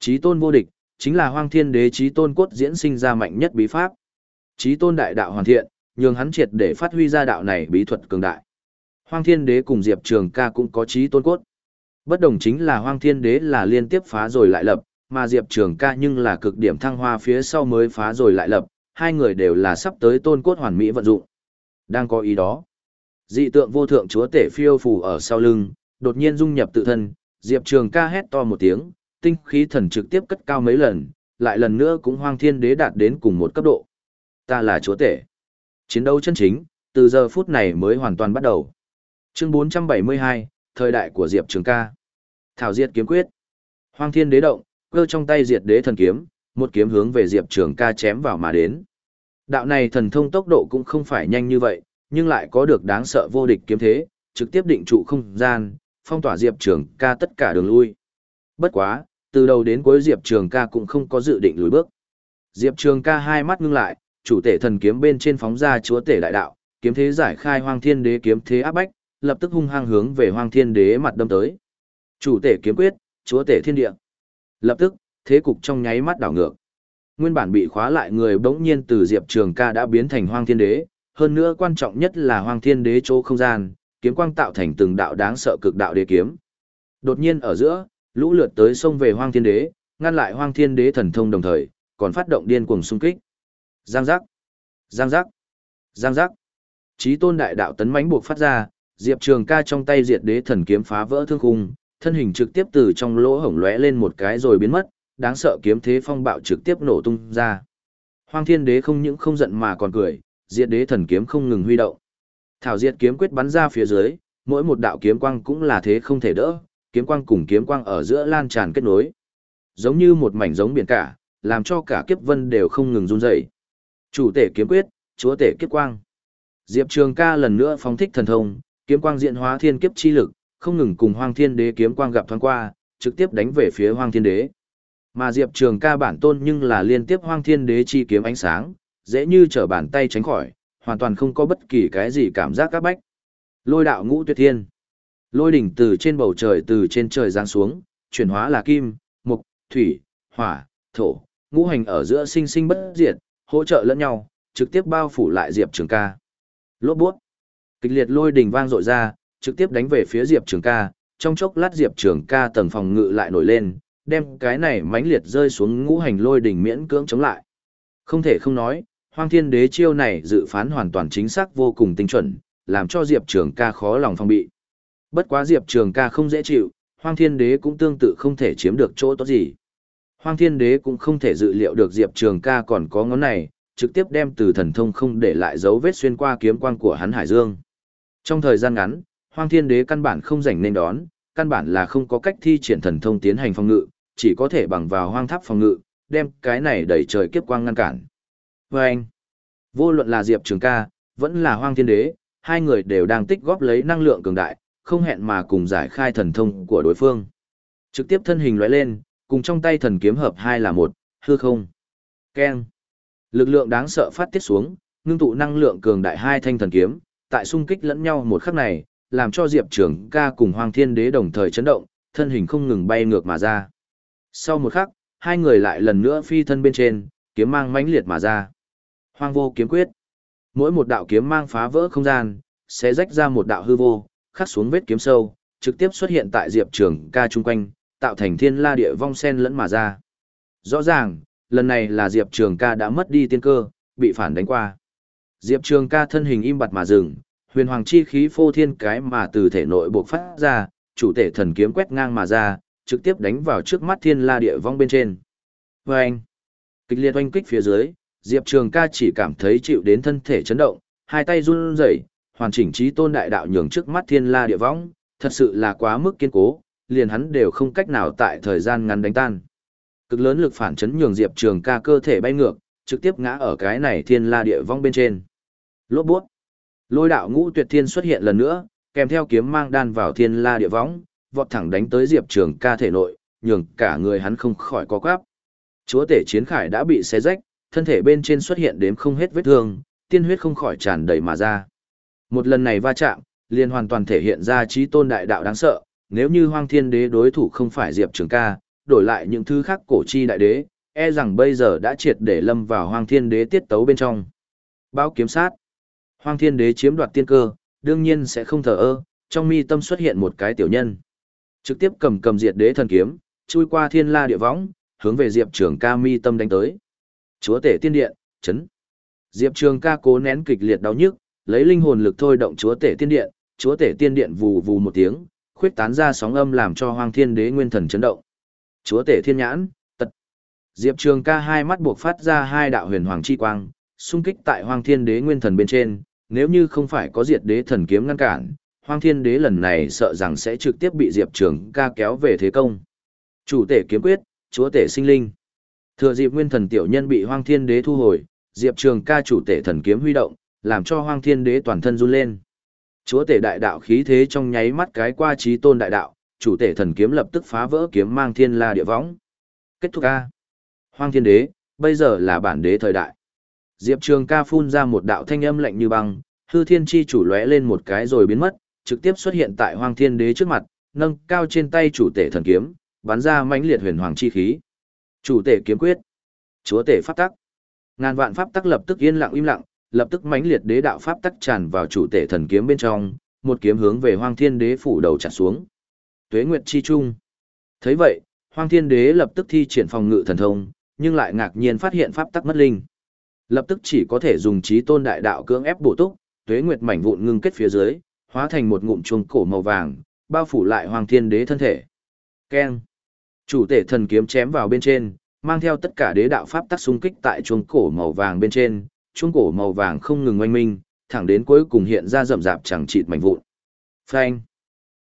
Chí tôn vô địch, chính là Hoang Thiên Đế trí tôn cốt diễn sinh ra mạnh nhất bí pháp. trí tôn đại đạo hoàn thiện, nhường hắn triệt để phát huy ra đạo này bí thuật cường đại. Hoang Thiên Đế cùng Diệp Trường Ca cũng có trí tôn cốt. Bất đồng chính là Hoang Thiên Đế là liên tiếp phá rồi lại lập, mà Diệp Trường Ca nhưng là cực điểm thăng hoa phía sau mới phá rồi lại lập, hai người đều là sắp tới tôn cốt hoàn mỹ vận dụng. Đang có ý đó. Dị tượng vô thượng chúa tể phiêu phù ở sau lưng, đột nhiên dung nhập tự thân, Diệp Trường ca hét to một tiếng, tinh khí thần trực tiếp cất cao mấy lần, lại lần nữa cũng hoang thiên đế đạt đến cùng một cấp độ. Ta là chúa tể. Chiến đấu chân chính, từ giờ phút này mới hoàn toàn bắt đầu. Chương 472, thời đại của Diệp Trường ca. Thảo diệt kiếm quyết. Hoang thiên đế động, cơ trong tay diệt đế thần kiếm, một kiếm hướng về Diệp Trường ca chém vào mà đến. Đạo này thần thông tốc độ cũng không phải nhanh như vậy, nhưng lại có được đáng sợ vô địch kiếm thế, trực tiếp định trụ không gian, phong tỏa Diệp Trường ca tất cả đường lui. Bất quá, từ đầu đến cuối Diệp Trường ca cũng không có dự định lùi bước. Diệp Trường ca hai mắt ngưng lại, chủ tể thần kiếm bên trên phóng ra chúa tể đại đạo, kiếm thế giải khai hoang thiên đế kiếm thế áp bách, lập tức hung hăng hướng về hoang thiên đế mặt đâm tới. Chủ tể kiếm quyết, chúa tể thiên địa. Lập tức, thế cục trong nháy mắt đảo ngược. Nguyên bản bị khóa lại người bỗng nhiên từ Diệp Trường ca đã biến thành hoang thiên đế, hơn nữa quan trọng nhất là hoang thiên đế chỗ không gian, kiếm quang tạo thành từng đạo đáng sợ cực đạo đế kiếm. Đột nhiên ở giữa, lũ lượt tới sông về hoang thiên đế, ngăn lại hoang thiên đế thần thông đồng thời, còn phát động điên cuồng xung kích. Giang giác, giang giác, giang giác. Chí tôn đại đạo tấn mãnh buộc phát ra, Diệp Trường ca trong tay diệt đế thần kiếm phá vỡ thương khung, thân hình trực tiếp từ trong lỗ hổng lóe lên một cái rồi biến mất, đáng sợ kiếm thế phong bạo trực tiếp nổ tung ra. Hoang Thiên Đế không những không giận mà còn cười, diệt đế thần kiếm không ngừng huy động. Thảo diệt kiếm quyết bắn ra phía dưới, mỗi một đạo kiếm quang cũng là thế không thể đỡ, kiếm quang cùng kiếm quang ở giữa lan tràn kết nối. Giống như một mảnh giống biển cả, làm cho cả kiếp vân đều không ngừng run rẩy. Chủ tể kiếm quyết, chúa tể kiếp quang. Diệp Trường Ca lần nữa phóng thích thần thông, kiếm quang diện hóa thiên kiếp chi lực, không ngừng cùng Hoang Thiên Đế kiếm quang gặp thoáng qua, trực tiếp đánh về phía Hoang Thiên Đế. Mà Diệp Trường ca bản tôn nhưng là liên tiếp hoang thiên đế chi kiếm ánh sáng, dễ như trở bàn tay tránh khỏi, hoàn toàn không có bất kỳ cái gì cảm giác các bách. Lôi đạo ngũ tuyệt thiên. Lôi đỉnh từ trên bầu trời từ trên trời giáng xuống, chuyển hóa là kim, mục, thủy, hỏa, thổ, ngũ hành ở giữa sinh sinh bất diệt, hỗ trợ lẫn nhau, trực tiếp bao phủ lại Diệp Trường ca. Lốt buốt. Kịch liệt lôi đỉnh vang dội ra, trực tiếp đánh về phía Diệp Trường ca, trong chốc lát Diệp Trường ca tầng phòng ngự lại nổi lên, đem cái này mãnh liệt rơi xuống ngũ hành lôi đỉnh miễn cưỡng chống lại. Không thể không nói, hoang thiên đế chiêu này dự phán hoàn toàn chính xác vô cùng tinh chuẩn, làm cho Diệp Trường ca khó lòng phòng bị. Bất quá Diệp Trường ca không dễ chịu, Hoang Thiên Đế cũng tương tự không thể chiếm được chỗ tốt gì. Hoang Thiên Đế cũng không thể dự liệu được Diệp Trường ca còn có ngón này, trực tiếp đem từ thần thông không để lại dấu vết xuyên qua kiếm quang của hắn Hải Dương. Trong thời gian ngắn, Hoang Thiên Đế căn bản không rảnh nên đón, căn bản là không có cách thi triển thần thông tiến hành phòng ngự, chỉ có thể bằng vào hoang tháp phòng ngự, đem cái này đẩy trời kiếp quang ngăn cản. Và anh, vô luận là Diệp Trường ca, vẫn là Hoang Thiên Đế, hai người đều đang tích góp lấy năng lượng cường đại, không hẹn mà cùng giải khai thần thông của đối phương. Trực tiếp thân hình lóe lên, cùng trong tay thần kiếm hợp hai là một, hư không. Keng. Lực lượng đáng sợ phát tiết xuống, ngưng tụ năng lượng cường đại hai thanh thần kiếm, tại xung kích lẫn nhau một khắc này, làm cho Diệp Trường ca cùng Hoàng Thiên Đế đồng thời chấn động, thân hình không ngừng bay ngược mà ra. Sau một khắc, hai người lại lần nữa phi thân bên trên, kiếm mang mãnh liệt mà ra. Hoang vô kiếm quyết. Mỗi một đạo kiếm mang phá vỡ không gian, sẽ rách ra một đạo hư vô, khắc xuống vết kiếm sâu, trực tiếp xuất hiện tại Diệp Trường ca chung quanh, tạo thành thiên la địa vong sen lẫn mà ra. Rõ ràng, lần này là Diệp Trường ca đã mất đi tiên cơ, bị phản đánh qua. Diệp Trường ca thân hình im bặt mà dừng, huyền hoàng chi khí phô thiên cái mà từ thể nội buộc phát ra, chủ thể thần kiếm quét ngang mà ra, trực tiếp đánh vào trước mắt thiên la địa vong bên trên. Và anh, kịch liệt oanh kích phía dưới, Diệp Trường ca chỉ cảm thấy chịu đến thân thể chấn động, hai tay run rẩy, hoàn chỉnh trí tôn đại đạo nhường trước mắt thiên la địa vong, thật sự là quá mức kiên cố, liền hắn đều không cách nào tại thời gian ngắn đánh tan. Cực lớn lực phản chấn nhường Diệp Trường ca cơ thể bay ngược, trực tiếp ngã ở cái này thiên la địa vong bên trên. Lốt buốt. Lôi đạo ngũ tuyệt thiên xuất hiện lần nữa, kèm theo kiếm mang đan vào thiên la địa võng, vọt thẳng đánh tới Diệp Trường ca thể nội, nhường cả người hắn không khỏi có quáp. Chúa tể chiến khải đã bị xé rách, thân thể bên trên xuất hiện đếm không hết vết thương, tiên huyết không khỏi tràn đầy mà ra. Một lần này va chạm, liền hoàn toàn thể hiện ra trí tôn đại đạo đáng sợ, nếu như hoang thiên đế đối thủ không phải Diệp Trường ca, đổi lại những thứ khác cổ chi đại đế, e rằng bây giờ đã triệt để lâm vào hoang thiên đế tiết tấu bên trong. Báo kiếm sát. Hoang thiên đế chiếm đoạt tiên cơ, đương nhiên sẽ không thờ ơ, trong mi tâm xuất hiện một cái tiểu nhân. Trực tiếp cầm cầm diệt đế thần kiếm, chui qua thiên la địa võng, hướng về Diệp Trường ca mi tâm đánh tới. Chúa tể tiên điện, chấn. Diệp Trường ca cố nén kịch liệt đau nhức, lấy linh hồn lực thôi động chúa tể tiên điện, chúa tể tiên điện vù vù một tiếng, khuyết tán ra sóng âm làm cho Hoang Thiên Đế nguyên thần chấn động. Chúa tể thiên nhãn, tật. Diệp Trường ca hai mắt buộc phát ra hai đạo huyền hoàng chi quang, xung kích tại Hoang Thiên Đế nguyên thần bên trên, nếu như không phải có diệt đế thần kiếm ngăn cản, Hoang Thiên Đế lần này sợ rằng sẽ trực tiếp bị Diệp Trường ca kéo về thế công. Chủ tể kiếm quyết, chúa tể sinh linh. Thừa dịp nguyên thần tiểu nhân bị Hoang Thiên Đế thu hồi, Diệp Trường ca chủ tể thần kiếm huy động, làm cho Hoang Thiên Đế toàn thân run lên. Chúa tể đại đạo khí thế trong nháy mắt cái qua trí tôn đại đạo, chủ tể thần kiếm lập tức phá vỡ kiếm mang thiên la địa võng. Kết thúc a. Hoang Thiên Đế, bây giờ là bản đế thời đại. Diệp Trường ca phun ra một đạo thanh âm lạnh như băng, hư thiên chi chủ lóe lên một cái rồi biến mất, trực tiếp xuất hiện tại Hoang Thiên Đế trước mặt, nâng cao trên tay chủ tể thần kiếm, bắn ra mãnh liệt huyền hoàng chi khí. Chủ tể kiếm quyết, chúa tể pháp tắc. Ngàn vạn pháp tắc lập tức yên lặng im lặng, lập tức mãnh liệt đế đạo pháp tắc tràn vào chủ tể thần kiếm bên trong, một kiếm hướng về Hoang Thiên Đế phủ đầu chặt xuống. Tuế Nguyệt chi trung. Thấy vậy, Hoang Thiên Đế lập tức thi triển phòng ngự thần thông, nhưng lại ngạc nhiên phát hiện pháp tắc mất linh. Lập tức chỉ có thể dùng trí tôn đại đạo cưỡng ép bổ túc, tuế nguyệt mảnh vụn ngưng kết phía dưới, hóa thành một ngụm chuông cổ màu vàng, bao phủ lại hoang Thiên Đế thân thể. Keng. Chủ tể thần kiếm chém vào bên trên, mang theo tất cả đế đạo pháp tắc xung kích tại chuông cổ màu vàng bên trên, chuông cổ màu vàng không ngừng oanh minh, thẳng đến cuối cùng hiện ra rậm rạp chẳng chịt mảnh vụn. Phanh.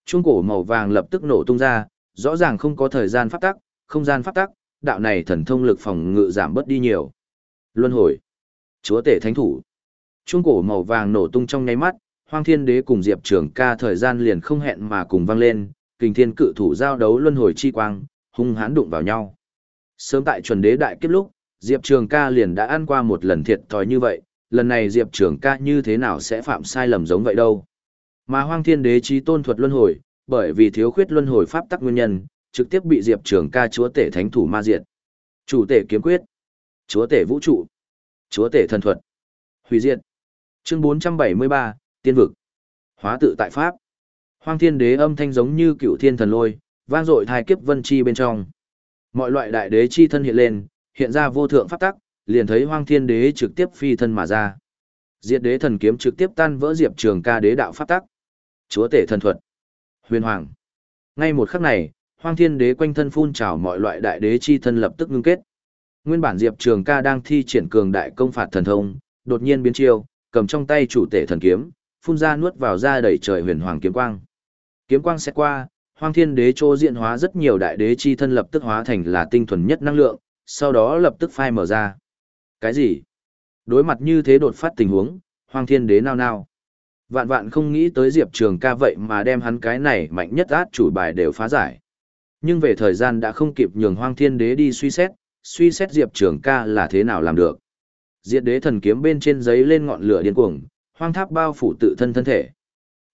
Chuông cổ màu vàng lập tức nổ tung ra, rõ ràng không có thời gian phát tắc, không gian phát tắc, đạo này thần thông lực phòng ngự giảm bớt đi nhiều. Luân hồi chúa tể thánh thủ. Chuông cổ màu vàng nổ tung trong nháy mắt, Hoang Thiên Đế cùng Diệp Trường Ca thời gian liền không hẹn mà cùng vang lên, kình thiên cự thủ giao đấu luân hồi chi quang, hung hãn đụng vào nhau. Sớm tại chuẩn đế đại kiếp lúc, Diệp Trường Ca liền đã ăn qua một lần thiệt thòi như vậy, lần này Diệp Trường Ca như thế nào sẽ phạm sai lầm giống vậy đâu. Mà Hoang Thiên Đế chí tôn thuật luân hồi, bởi vì thiếu khuyết luân hồi pháp tắc nguyên nhân, trực tiếp bị Diệp Trường Ca chúa tể thánh thủ ma diệt. Chủ tể kiếm quyết, chúa tể vũ trụ, Chúa tể thần thuật. Hủy diệt. Chương 473, Tiên vực. Hóa tự tại Pháp. Hoang thiên đế âm thanh giống như cựu thiên thần lôi, vang dội thai kiếp vân chi bên trong. Mọi loại đại đế chi thân hiện lên, hiện ra vô thượng pháp tắc, liền thấy hoang thiên đế trực tiếp phi thân mà ra. Diệt đế thần kiếm trực tiếp tan vỡ Diệp Trường ca đế đạo pháp tắc. Chúa tể thần thuật. Huyền hoàng. Ngay một khắc này, Hoang Thiên Đế quanh thân phun trào mọi loại đại đế chi thân lập tức ngưng kết. Nguyên bản Diệp Trường Ca đang thi triển cường đại công phạt thần thông, đột nhiên biến chiêu, cầm trong tay chủ tể thần kiếm, phun ra nuốt vào ra đầy trời huyền hoàng kiếm quang. Kiếm quang sẽ qua, Hoang Thiên Đế chô diện hóa rất nhiều đại đế chi thân lập tức hóa thành là tinh thuần nhất năng lượng, sau đó lập tức phai mở ra. Cái gì? Đối mặt như thế đột phát tình huống, Hoang Thiên Đế nao nao. Vạn vạn không nghĩ tới Diệp Trường ca vậy mà đem hắn cái này mạnh nhất át chủ bài đều phá giải. Nhưng về thời gian đã không kịp nhường Hoang Thiên Đế đi suy xét, suy xét Diệp Trường ca là thế nào làm được. Diệt đế thần kiếm bên trên giấy lên ngọn lửa điên cuồng, hoang tháp bao phủ tự thân thân thể.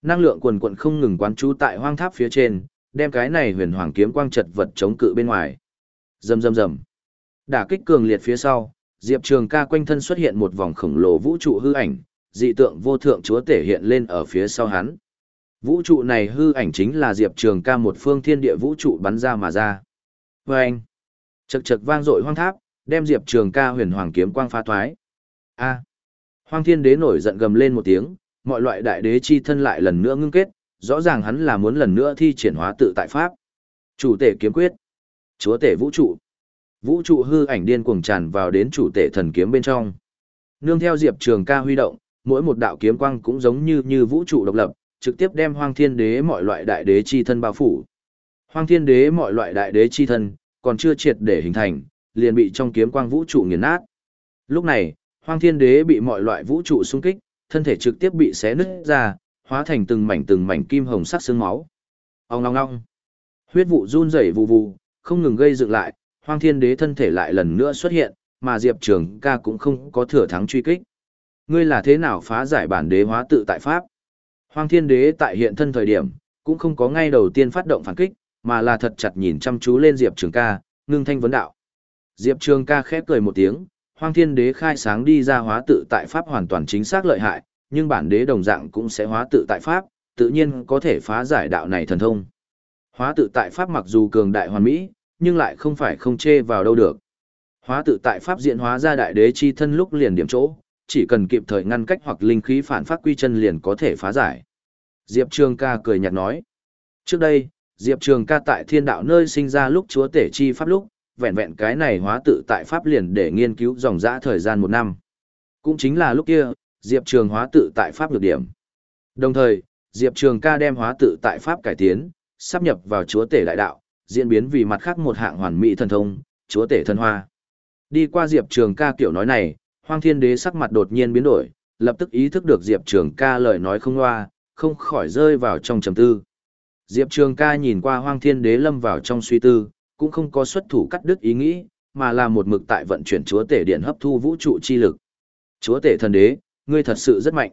Năng lượng quần quận không ngừng quán trú tại hoang tháp phía trên, đem cái này huyền hoàng kiếm quang chật vật chống cự bên ngoài. Rầm rầm rầm. Đả kích cường liệt phía sau, Diệp Trường Ca quanh thân xuất hiện một vòng khổng lồ vũ trụ hư ảnh, dị tượng vô thượng chúa tể hiện lên ở phía sau hắn. Vũ trụ này hư ảnh chính là Diệp Trường Ca một phương thiên địa vũ trụ bắn ra mà ra. Và anh, chật chật vang dội hoang tháp, đem Diệp Trường Ca huyền hoàng kiếm quang phá thoái. A. Hoang Thiên Đế nổi giận gầm lên một tiếng, mọi loại đại đế chi thân lại lần nữa ngưng kết, rõ ràng hắn là muốn lần nữa thi triển hóa tự tại pháp. Chủ tể kiếm quyết, chúa tể vũ trụ. Vũ trụ hư ảnh điên cuồng tràn vào đến chủ tể thần kiếm bên trong. Nương theo Diệp Trường Ca huy động, mỗi một đạo kiếm quang cũng giống như như vũ trụ độc lập, trực tiếp đem Hoang Thiên Đế mọi loại đại đế chi thân bao phủ. Hoang Thiên Đế mọi loại đại đế chi thân còn chưa triệt để hình thành, liền bị trong kiếm quang vũ trụ nghiền nát. Lúc này, Hoang Thiên Đế bị mọi loại vũ trụ xung kích, thân thể trực tiếp bị xé nứt ra, hóa thành từng mảnh từng mảnh kim hồng sắc xương máu. Ong ong ong. Huyết vụ run rẩy vụ vụ, không ngừng gây dựng lại, Hoang Thiên Đế thân thể lại lần nữa xuất hiện, mà Diệp Trường Ca cũng không có thừa thắng truy kích. Ngươi là thế nào phá giải bản đế hóa tự tại pháp? Hoang Thiên Đế tại hiện thân thời điểm, cũng không có ngay đầu tiên phát động phản kích, mà là thật chặt nhìn chăm chú lên Diệp Trường Ca, ngưng thanh vấn đạo. Diệp Trường Ca khép cười một tiếng, Hoang Thiên Đế khai sáng đi ra hóa tự tại pháp hoàn toàn chính xác lợi hại, nhưng bản đế đồng dạng cũng sẽ hóa tự tại pháp, tự nhiên có thể phá giải đạo này thần thông. Hóa tự tại pháp mặc dù cường đại hoàn mỹ, nhưng lại không phải không chê vào đâu được. Hóa tự tại pháp diễn hóa ra đại đế chi thân lúc liền điểm chỗ, chỉ cần kịp thời ngăn cách hoặc linh khí phản phát quy chân liền có thể phá giải. Diệp Trường ca cười nhạt nói. Trước đây, Diệp Trường ca tại thiên đạo nơi sinh ra lúc chúa tể chi pháp lúc, vẹn vẹn cái này hóa tự tại pháp liền để nghiên cứu dòng dã thời gian một năm. Cũng chính là lúc kia, Diệp Trường hóa tự tại pháp lược điểm. Đồng thời, Diệp Trường ca đem hóa tự tại pháp cải tiến, sắp nhập vào chúa tể đại đạo, diễn biến vì mặt khác một hạng hoàn mỹ thần thông, chúa tể thần hoa. Đi qua Diệp Trường ca kiểu nói này, Hoang Thiên Đế sắc mặt đột nhiên biến đổi, lập tức ý thức được Diệp Trường ca lời nói không loa, không khỏi rơi vào trong trầm tư. Diệp Trường ca nhìn qua Hoang Thiên Đế lâm vào trong suy tư, cũng không có xuất thủ cắt đứt ý nghĩ, mà là một mực tại vận chuyển chúa tể điện hấp thu vũ trụ chi lực. Chúa tể thần đế, ngươi thật sự rất mạnh.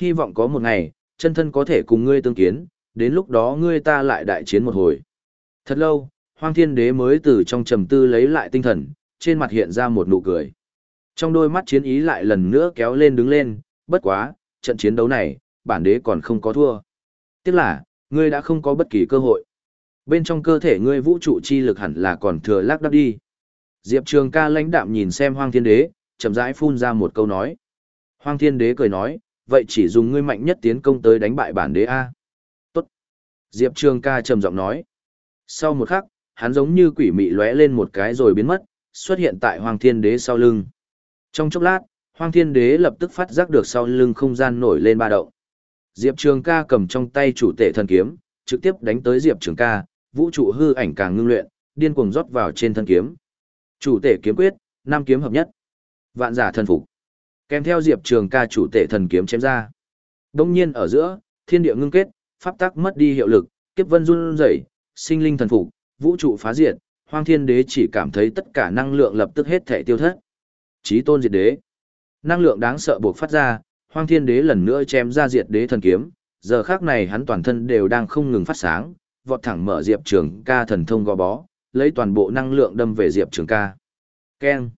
Hy vọng có một ngày, chân thân có thể cùng ngươi tương kiến, đến lúc đó ngươi ta lại đại chiến một hồi. Thật lâu, Hoang Thiên Đế mới từ trong trầm tư lấy lại tinh thần, trên mặt hiện ra một nụ cười. Trong đôi mắt chiến ý lại lần nữa kéo lên đứng lên, bất quá, trận chiến đấu này, bản đế còn không có thua. Tiếc là, ngươi đã không có bất kỳ cơ hội. Bên trong cơ thể ngươi vũ trụ chi lực hẳn là còn thừa lác đắp đi. Diệp Trường ca lãnh đạm nhìn xem Hoang Thiên Đế, chậm rãi phun ra một câu nói. Hoang Thiên Đế cười nói, vậy chỉ dùng ngươi mạnh nhất tiến công tới đánh bại bản đế A. Tốt. Diệp Trường ca trầm giọng nói. Sau một khắc, hắn giống như quỷ mị lóe lên một cái rồi biến mất, xuất hiện tại hoàng Thiên Đế sau lưng. Trong chốc lát, hoàng Thiên Đế lập tức phát giác được sau lưng không gian nổi lên ba động. Diệp Trường ca cầm trong tay chủ tể thần kiếm, trực tiếp đánh tới Diệp Trường ca, vũ trụ hư ảnh càng ngưng luyện, điên cuồng rót vào trên thân kiếm. Chủ tể kiếm quyết, năm kiếm hợp nhất. Vạn giả thần phục. Kèm theo Diệp Trường ca chủ tể thần kiếm chém ra. Đông nhiên ở giữa, thiên địa ngưng kết, pháp tắc mất đi hiệu lực, kiếp vân run rẩy, sinh linh thần phục, vũ trụ phá diệt, Hoang Thiên Đế chỉ cảm thấy tất cả năng lượng lập tức hết thể tiêu thất. Chí tôn diệt đế. Năng lượng đáng sợ buộc phát ra, Hoang Thiên Đế lần nữa chém ra diệt đế thần kiếm, giờ khác này hắn toàn thân đều đang không ngừng phát sáng, vọt thẳng mở Diệp Trường ca thần thông gò bó, lấy toàn bộ năng lượng đâm về Diệp Trường ca. Keng.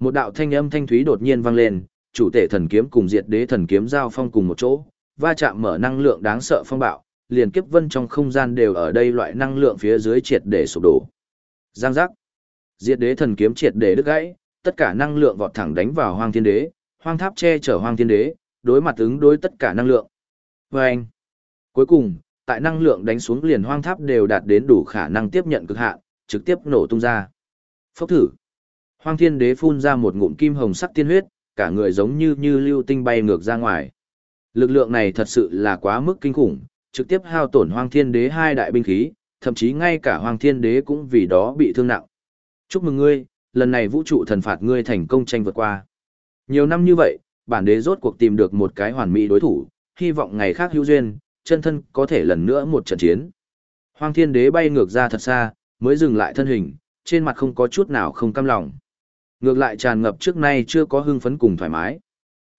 Một đạo thanh âm thanh thúy đột nhiên vang lên, chủ tể thần kiếm cùng diệt đế thần kiếm giao phong cùng một chỗ, va chạm mở năng lượng đáng sợ phong bạo, liền kiếp vân trong không gian đều ở đây loại năng lượng phía dưới triệt để sụp đổ. Giang giác. Diệt đế thần kiếm triệt để đứt gãy, tất cả năng lượng vọt thẳng đánh vào Hoang Thiên Đế, Hoang tháp che chở hoang thiên đế, đối mặt ứng đối tất cả năng lượng. Và anh, cuối cùng, tại năng lượng đánh xuống liền hoang tháp đều đạt đến đủ khả năng tiếp nhận cực hạn, trực tiếp nổ tung ra. Phốc thử. Hoang thiên đế phun ra một ngụm kim hồng sắc tiên huyết, cả người giống như như lưu tinh bay ngược ra ngoài. Lực lượng này thật sự là quá mức kinh khủng, trực tiếp hao tổn hoang thiên đế hai đại binh khí, thậm chí ngay cả hoang thiên đế cũng vì đó bị thương nặng. Chúc mừng ngươi, lần này vũ trụ thần phạt ngươi thành công tranh vượt qua. Nhiều năm như vậy, bản đế rốt cuộc tìm được một cái hoàn mỹ đối thủ, hy vọng ngày khác hữu duyên, chân thân có thể lần nữa một trận chiến. Hoang thiên đế bay ngược ra thật xa, mới dừng lại thân hình, trên mặt không có chút nào không cam lòng. Ngược lại tràn ngập trước nay chưa có hưng phấn cùng thoải mái.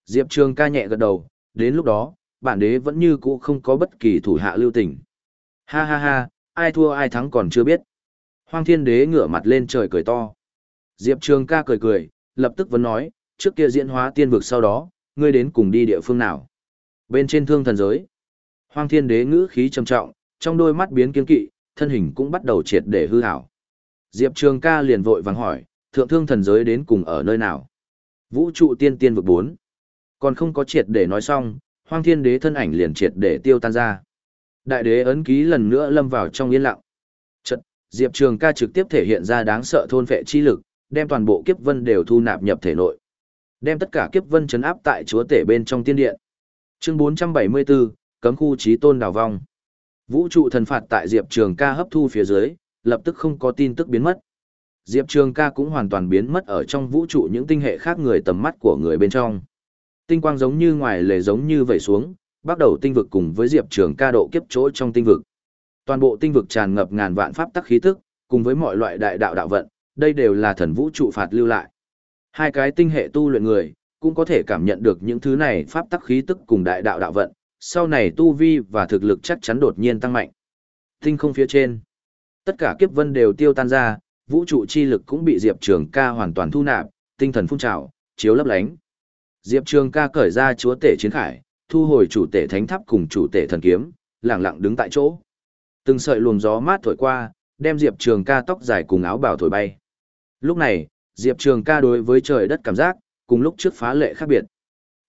Diệp Trường ca nhẹ gật đầu, đến lúc đó, bản đế vẫn như cũ không có bất kỳ thủ hạ lưu tình. Ha ha ha, ai thua ai thắng còn chưa biết. Hoang thiên đế ngửa mặt lên trời cười to. Diệp Trường ca cười cười, lập tức vẫn nói, trước kia diễn hóa tiên vực sau đó, ngươi đến cùng đi địa phương nào. Bên trên thương thần giới, hoang thiên đế ngữ khí trầm trọng, trong đôi mắt biến kiên kỵ, thân hình cũng bắt đầu triệt để hư hảo. Diệp Trường ca liền vội vàng hỏi, thượng thương thần giới đến cùng ở nơi nào? Vũ trụ tiên tiên vực 4. Còn không có triệt để nói xong, hoang thiên đế thân ảnh liền triệt để tiêu tan ra. Đại đế ấn ký lần nữa lâm vào trong yên lặng. Chật, Diệp Trường ca trực tiếp thể hiện ra đáng sợ thôn vệ chi lực, đem toàn bộ kiếp vân đều thu nạp nhập thể nội. Đem tất cả kiếp vân chấn áp tại chúa tể bên trong tiên điện. Chương 474, cấm khu trí tôn đào vong. Vũ trụ thần phạt tại Diệp Trường ca hấp thu phía dưới, lập tức không có tin tức biến mất. Diệp Trường ca cũng hoàn toàn biến mất ở trong vũ trụ những tinh hệ khác người tầm mắt của người bên trong. Tinh quang giống như ngoài lề giống như vẩy xuống, bắt đầu tinh vực cùng với Diệp Trường ca độ kiếp chỗ trong tinh vực. Toàn bộ tinh vực tràn ngập ngàn vạn pháp tắc khí tức, cùng với mọi loại đại đạo đạo vận, đây đều là thần vũ trụ phạt lưu lại. Hai cái tinh hệ tu luyện người, cũng có thể cảm nhận được những thứ này pháp tắc khí tức cùng đại đạo đạo vận, sau này tu vi và thực lực chắc chắn đột nhiên tăng mạnh. Tinh không phía trên, tất cả kiếp vân đều tiêu tan ra, vũ trụ chi lực cũng bị Diệp Trường ca hoàn toàn thu nạp, tinh thần phun trào, chiếu lấp lánh. Diệp Trường ca cởi ra chúa tể chiến khải, thu hồi chủ tể thánh tháp cùng chủ tể thần kiếm, lặng lặng đứng tại chỗ. Từng sợi luồng gió mát thổi qua, đem Diệp Trường ca tóc dài cùng áo bào thổi bay. Lúc này, Diệp Trường ca đối với trời đất cảm giác, cùng lúc trước phá lệ khác biệt.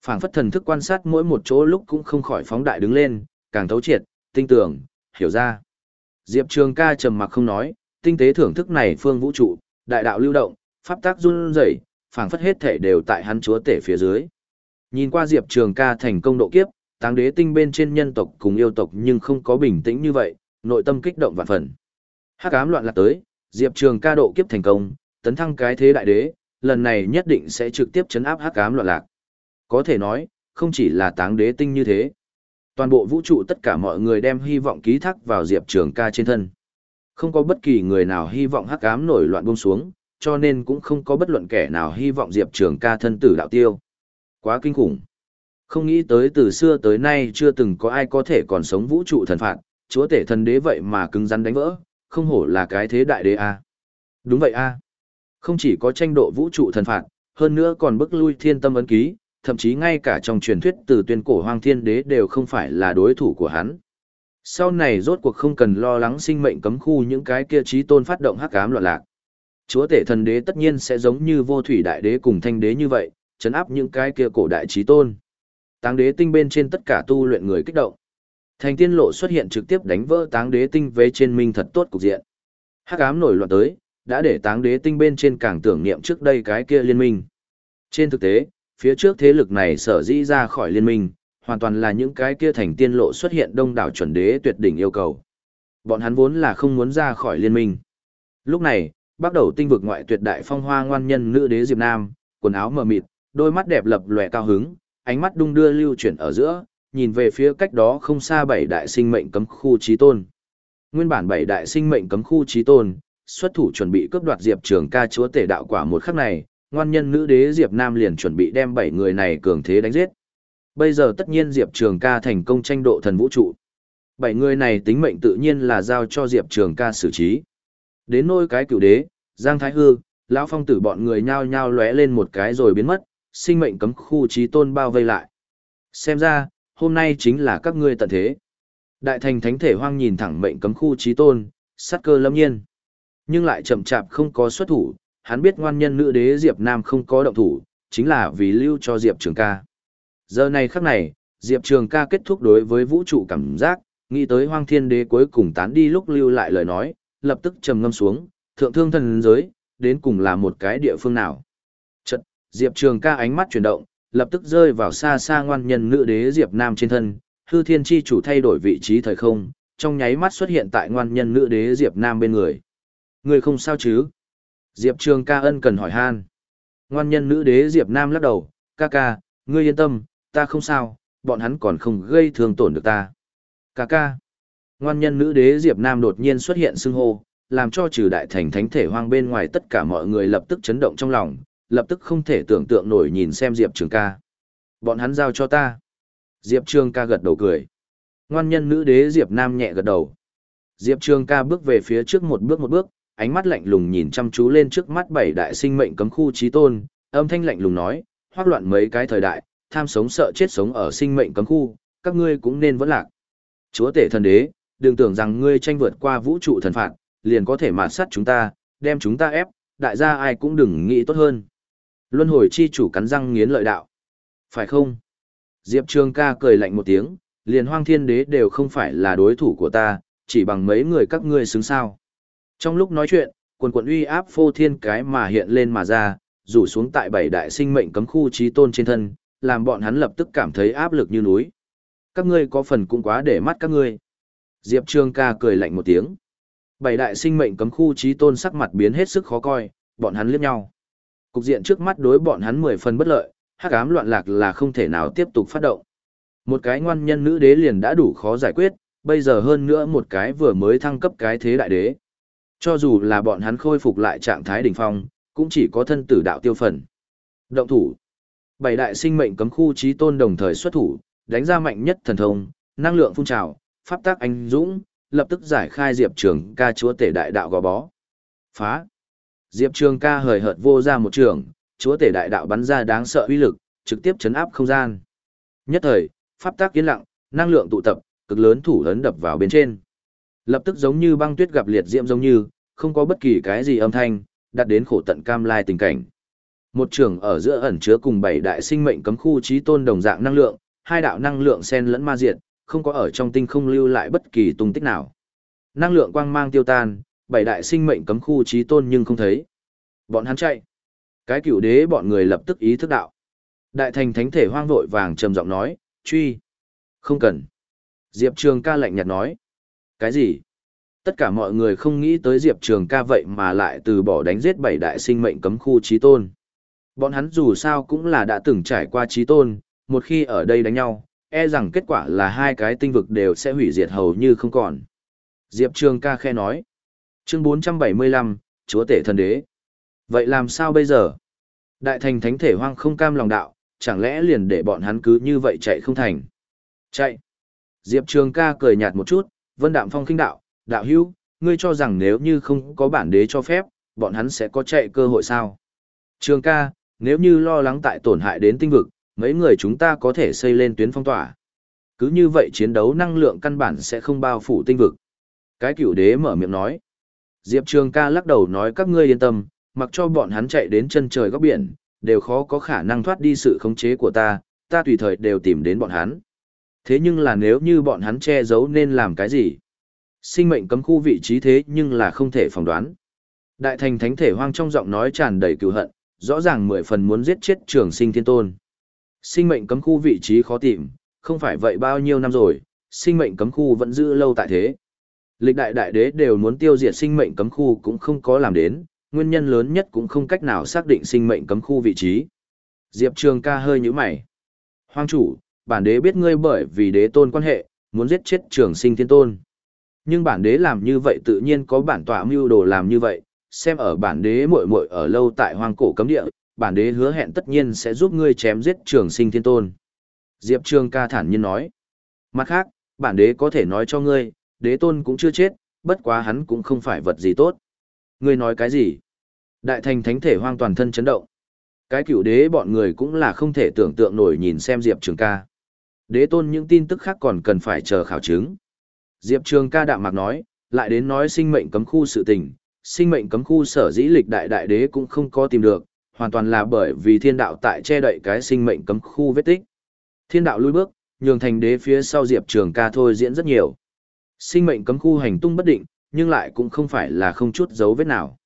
phảng phất thần thức quan sát mỗi một chỗ lúc cũng không khỏi phóng đại đứng lên, càng thấu triệt, tinh tưởng, hiểu ra. Diệp Trường ca trầm mặc không nói, tinh tế thưởng thức này phương vũ trụ, đại đạo lưu động, pháp tác run rẩy, phảng phất hết thể đều tại hắn chúa tể phía dưới. Nhìn qua Diệp Trường ca thành công độ kiếp, táng đế tinh bên trên nhân tộc cùng yêu tộc nhưng không có bình tĩnh như vậy, nội tâm kích động vạn phần. Hắc ám loạn lạc tới, Diệp Trường ca độ kiếp thành công, tấn thăng cái thế đại đế, lần này nhất định sẽ trực tiếp chấn áp hắc ám loạn lạc. Có thể nói, không chỉ là táng đế tinh như thế. Toàn bộ vũ trụ tất cả mọi người đem hy vọng ký thác vào Diệp Trường ca trên thân. Không có bất kỳ người nào hy vọng hắc ám nổi loạn buông xuống, cho nên cũng không có bất luận kẻ nào hy vọng Diệp Trường ca thân tử đạo tiêu. Quá kinh khủng. Không nghĩ tới từ xưa tới nay chưa từng có ai có thể còn sống vũ trụ thần phạt, chúa tể thần đế vậy mà cứng rắn đánh vỡ, không hổ là cái thế đại đế a. À. Đúng vậy a. À. Không chỉ có tranh độ vũ trụ thần phạt, hơn nữa còn bức lui thiên tâm ấn ký, thậm chí ngay cả trong truyền thuyết từ tuyên cổ hoang thiên đế đều không phải là đối thủ của hắn. Sau này rốt cuộc không cần lo lắng sinh mệnh cấm khu những cái kia trí tôn phát động hắc ám loạn lạc. Chúa tể thần đế tất nhiên sẽ giống như vô thủy đại đế cùng thanh đế như vậy, chấn áp những cái kia cổ đại trí tôn. Táng đế tinh bên trên tất cả tu luyện người kích động. Thành tiên lộ xuất hiện trực tiếp đánh vỡ táng đế tinh về trên minh thật tốt cục diện. Hắc ám nổi loạn tới, đã để táng đế tinh bên trên càng tưởng niệm trước đây cái kia liên minh. Trên thực tế, phía trước thế lực này sở dĩ ra khỏi liên minh, hoàn toàn là những cái kia thành tiên lộ xuất hiện đông đảo chuẩn đế tuyệt đỉnh yêu cầu. Bọn hắn vốn là không muốn ra khỏi liên minh. Lúc này, bắt đầu tinh vực ngoại tuyệt đại phong hoa ngoan nhân nữ đế Diệp Nam, quần áo mờ mịt, đôi mắt đẹp lập lòe cao hứng, ánh mắt đung đưa lưu chuyển ở giữa, nhìn về phía cách đó không xa bảy đại sinh mệnh cấm khu trí tôn. Nguyên bản bảy đại sinh mệnh cấm khu trí tôn, xuất thủ chuẩn bị cướp đoạt Diệp Trường ca chúa tể đạo quả một khắc này, ngoan nhân nữ đế Diệp Nam liền chuẩn bị đem bảy người này cường thế đánh giết. Bây giờ tất nhiên Diệp Trường ca thành công tranh độ thần vũ trụ. Bảy người này tính mệnh tự nhiên là giao cho Diệp Trường ca xử trí. Đến nôi cái cựu đế, Giang Thái Hư, lão phong tử bọn người nhao nhao lóe lên một cái rồi biến mất, sinh mệnh cấm khu trí tôn bao vây lại. Xem ra, hôm nay chính là các ngươi tận thế. Đại thành thánh thể hoang nhìn thẳng mệnh cấm khu trí tôn, sát cơ lâm nhiên. Nhưng lại chậm chạp không có xuất thủ, hắn biết ngoan nhân nữ đế Diệp Nam không có động thủ, chính là vì lưu cho Diệp Trường ca. Giờ này khắc này, Diệp Trường ca kết thúc đối với vũ trụ cảm giác, nghĩ tới hoang thiên đế cuối cùng tán đi lúc lưu lại lời nói, lập tức trầm ngâm xuống, thượng thương thần giới, đến cùng là một cái địa phương nào. Chật, Diệp Trường ca ánh mắt chuyển động, lập tức rơi vào xa xa ngoan nhân nữ đế Diệp Nam trên thân, hư thiên chi chủ thay đổi vị trí thời không, trong nháy mắt xuất hiện tại ngoan nhân nữ đế Diệp Nam bên người. Người không sao chứ? Diệp Trường ca ân cần hỏi han. Ngoan nhân nữ đế Diệp Nam lắc đầu, ca ca, ngươi yên tâm, ta không sao, bọn hắn còn không gây thương tổn được ta. Ca ca. Ngoan nhân nữ đế Diệp Nam đột nhiên xuất hiện xưng hô, làm cho trừ đại thành thánh thể hoang bên ngoài tất cả mọi người lập tức chấn động trong lòng, lập tức không thể tưởng tượng nổi nhìn xem Diệp Trường ca. Bọn hắn giao cho ta. Diệp Trường ca gật đầu cười. Ngoan nhân nữ đế Diệp Nam nhẹ gật đầu. Diệp Trường ca bước về phía trước một bước một bước, ánh mắt lạnh lùng nhìn chăm chú lên trước mắt bảy đại sinh mệnh cấm khu trí tôn, âm thanh lạnh lùng nói, hoác loạn mấy cái thời đại, tham sống sợ chết sống ở sinh mệnh cấm khu, các ngươi cũng nên vẫn lạc. Chúa tể thần đế, đừng tưởng rằng ngươi tranh vượt qua vũ trụ thần phạt, liền có thể mạt sát chúng ta, đem chúng ta ép, đại gia ai cũng đừng nghĩ tốt hơn. Luân hồi chi chủ cắn răng nghiến lợi đạo. Phải không? Diệp Trường ca cười lạnh một tiếng, liền hoang thiên đế đều không phải là đối thủ của ta, chỉ bằng mấy người các ngươi xứng sao. Trong lúc nói chuyện, quần quần uy áp phô thiên cái mà hiện lên mà ra, rủ xuống tại bảy đại sinh mệnh cấm khu trí tôn trên thân, làm bọn hắn lập tức cảm thấy áp lực như núi. Các ngươi có phần cũng quá để mắt các ngươi. Diệp Trường ca cười lạnh một tiếng. Bảy đại sinh mệnh cấm khu trí tôn sắc mặt biến hết sức khó coi, bọn hắn liếc nhau. Cục diện trước mắt đối bọn hắn mười phần bất lợi, hắc ám loạn lạc là không thể nào tiếp tục phát động. Một cái ngoan nhân nữ đế liền đã đủ khó giải quyết, bây giờ hơn nữa một cái vừa mới thăng cấp cái thế đại đế. Cho dù là bọn hắn khôi phục lại trạng thái đỉnh phong, cũng chỉ có thân tử đạo tiêu phần. Động thủ. Bảy đại sinh mệnh cấm khu trí tôn đồng thời xuất thủ, đánh ra mạnh nhất thần thông, năng lượng phun trào, pháp tác anh dũng, lập tức giải khai Diệp Trường ca chúa tể đại đạo gò bó. Phá. Diệp Trường ca hời hợt vô ra một trường, chúa tể đại đạo bắn ra đáng sợ uy lực, trực tiếp chấn áp không gian. Nhất thời, pháp tác yên lặng, năng lượng tụ tập, cực lớn thủ lớn đập vào bên trên. Lập tức giống như băng tuyết gặp liệt diễm giống như, không có bất kỳ cái gì âm thanh, đạt đến khổ tận cam lai tình cảnh. Một trường ở giữa ẩn chứa cùng bảy đại sinh mệnh cấm khu trí tôn đồng dạng năng lượng, hai đạo năng lượng xen lẫn ma diệt, không có ở trong tinh không lưu lại bất kỳ tung tích nào. Năng lượng quang mang tiêu tan, bảy đại sinh mệnh cấm khu trí tôn nhưng không thấy. Bọn hắn chạy. Cái cửu đế bọn người lập tức ý thức đạo. Đại thành thánh thể hoang vội vàng trầm giọng nói, truy. Không cần. Diệp Trường ca lạnh nhạt nói. Cái gì? Tất cả mọi người không nghĩ tới Diệp Trường ca vậy mà lại từ bỏ đánh giết bảy đại sinh mệnh cấm khu trí tôn. Bọn hắn dù sao cũng là đã từng trải qua trí tôn, một khi ở đây đánh nhau, e rằng kết quả là hai cái tinh vực đều sẽ hủy diệt hầu như không còn. Diệp Trường ca khe nói. Chương 475, Chúa tể thần đế. Vậy làm sao bây giờ? Đại thành thánh thể hoang không cam lòng đạo, chẳng lẽ liền để bọn hắn cứ như vậy chạy không thành? Chạy. Diệp Trường ca cười nhạt một chút, vân đạm phong khinh đạo, đạo hữu, ngươi cho rằng nếu như không có bản đế cho phép, bọn hắn sẽ có chạy cơ hội sao? Trường ca, nếu như lo lắng tại tổn hại đến tinh vực, mấy người chúng ta có thể xây lên tuyến phong tỏa. Cứ như vậy chiến đấu năng lượng căn bản sẽ không bao phủ tinh vực. Cái cửu đế mở miệng nói. Diệp Trường ca lắc đầu nói các ngươi yên tâm, mặc cho bọn hắn chạy đến chân trời góc biển, đều khó có khả năng thoát đi sự khống chế của ta, ta tùy thời đều tìm đến bọn hắn. Thế nhưng là nếu như bọn hắn che giấu nên làm cái gì? Sinh mệnh cấm khu vị trí thế nhưng là không thể phỏng đoán. Đại thành thánh thể hoang trong giọng nói tràn đầy cựu hận, rõ ràng mười phần muốn giết chết trường sinh thiên tôn. Sinh mệnh cấm khu vị trí khó tìm, không phải vậy bao nhiêu năm rồi, sinh mệnh cấm khu vẫn giữ lâu tại thế. Lịch đại đại đế đều muốn tiêu diệt sinh mệnh cấm khu cũng không có làm đến, nguyên nhân lớn nhất cũng không cách nào xác định sinh mệnh cấm khu vị trí. Diệp Trường ca hơi như mày. Hoang chủ, bản đế biết ngươi bởi vì đế tôn quan hệ, muốn giết chết trường sinh thiên tôn. Nhưng bản đế làm như vậy tự nhiên có bản tọa mưu đồ làm như vậy, xem ở bản đế muội muội ở lâu tại hoang cổ cấm địa, bản đế hứa hẹn tất nhiên sẽ giúp ngươi chém giết trường sinh thiên tôn. Diệp Trường ca thản nhiên nói. Mặt khác, bản đế có thể nói cho ngươi, đế tôn cũng chưa chết, bất quá hắn cũng không phải vật gì tốt. Ngươi nói cái gì? Đại thành thánh thể hoang toàn thân chấn động. Cái cựu đế bọn người cũng là không thể tưởng tượng nổi nhìn xem Diệp Trường ca. Đế tôn những tin tức khác còn cần phải chờ khảo chứng. Diệp Trường ca đạm mạc nói, lại đến nói sinh mệnh cấm khu sự tình, sinh mệnh cấm khu sở dĩ lịch đại đại đế cũng không có tìm được, hoàn toàn là bởi vì thiên đạo tại che đậy cái sinh mệnh cấm khu vết tích. Thiên đạo lui bước, nhường thành đế phía sau Diệp Trường ca thôi diễn rất nhiều. Sinh mệnh cấm khu hành tung bất định, nhưng lại cũng không phải là không chút dấu vết nào.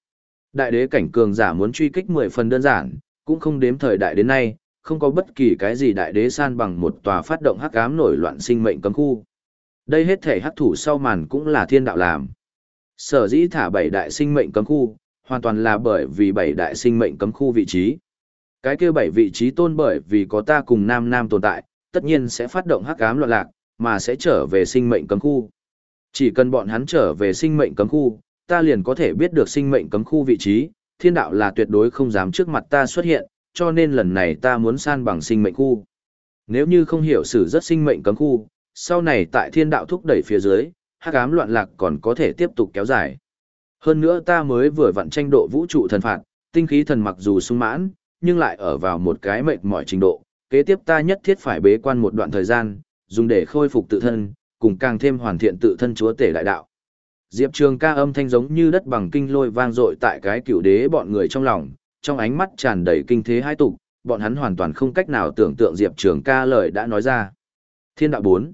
Đại đế cảnh cường giả muốn truy kích 10 phần đơn giản, cũng không đếm thời đại đến nay, không có bất kỳ cái gì đại đế san bằng một tòa phát động hắc ám nổi loạn sinh mệnh cấm khu. Đây hết thể hắc thủ sau màn cũng là thiên đạo làm. Sở dĩ thả bảy đại sinh mệnh cấm khu, hoàn toàn là bởi vì bảy đại sinh mệnh cấm khu vị trí. Cái kia bảy vị trí tôn bởi vì có ta cùng nam nam tồn tại, tất nhiên sẽ phát động hắc ám loạn lạc, mà sẽ trở về sinh mệnh cấm khu. Chỉ cần bọn hắn trở về sinh mệnh cấm khu, ta liền có thể biết được sinh mệnh cấm khu vị trí, thiên đạo là tuyệt đối không dám trước mặt ta xuất hiện, cho nên lần này ta muốn san bằng sinh mệnh khu. Nếu như không hiểu sử rất sinh mệnh cấm khu, sau này tại thiên đạo thúc đẩy phía dưới, hắc ám loạn lạc còn có thể tiếp tục kéo dài. Hơn nữa ta mới vừa vặn tranh độ vũ trụ thần phạt, tinh khí thần mặc dù sung mãn, nhưng lại ở vào một cái mệnh mọi trình độ, kế tiếp ta nhất thiết phải bế quan một đoạn thời gian, dùng để khôi phục tự thân, cùng càng thêm hoàn thiện tự thân chúa tể đại đạo. Diệp Trường ca âm thanh giống như đất bằng kinh lôi vang dội tại cái cửu đế bọn người trong lòng, trong ánh mắt tràn đầy kinh thế hai tục, bọn hắn hoàn toàn không cách nào tưởng tượng Diệp Trường ca lời đã nói ra. Thiên đạo 4.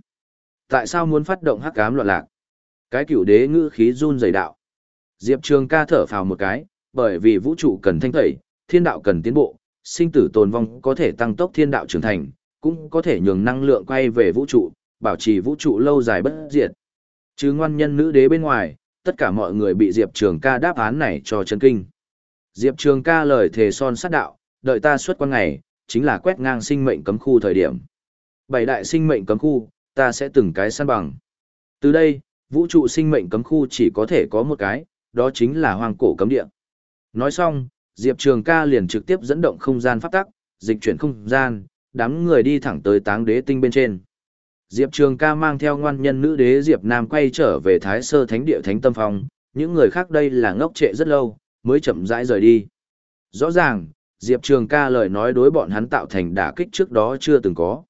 Tại sao muốn phát động hắc ám loạn lạc? Cái cửu đế ngữ khí run dày đạo. Diệp Trường ca thở phào một cái, bởi vì vũ trụ cần thanh tẩy, thiên đạo cần tiến bộ, sinh tử tồn vong có thể tăng tốc thiên đạo trưởng thành, cũng có thể nhường năng lượng quay về vũ trụ, bảo trì vũ trụ lâu dài bất diệt. Chứ ngoan nhân nữ đế bên ngoài, tất cả mọi người bị Diệp Trường ca đáp án này cho chân kinh. Diệp Trường ca lời thề son sát đạo, đợi ta xuất quan ngày, chính là quét ngang sinh mệnh cấm khu thời điểm. Bảy đại sinh mệnh cấm khu, ta sẽ từng cái săn bằng. Từ đây, vũ trụ sinh mệnh cấm khu chỉ có thể có một cái, đó chính là hoang cổ cấm địa. Nói xong, Diệp Trường ca liền trực tiếp dẫn động không gian pháp tắc, dịch chuyển không gian, đám người đi thẳng tới táng đế tinh bên trên. Diệp Trường ca mang theo ngoan nhân nữ đế Diệp Nam quay trở về Thái Sơ Thánh Địa Thánh Tâm Phong, những người khác đây là ngốc trệ rất lâu, mới chậm rãi rời đi. Rõ ràng, Diệp Trường ca lời nói đối bọn hắn tạo thành đả kích trước đó chưa từng có.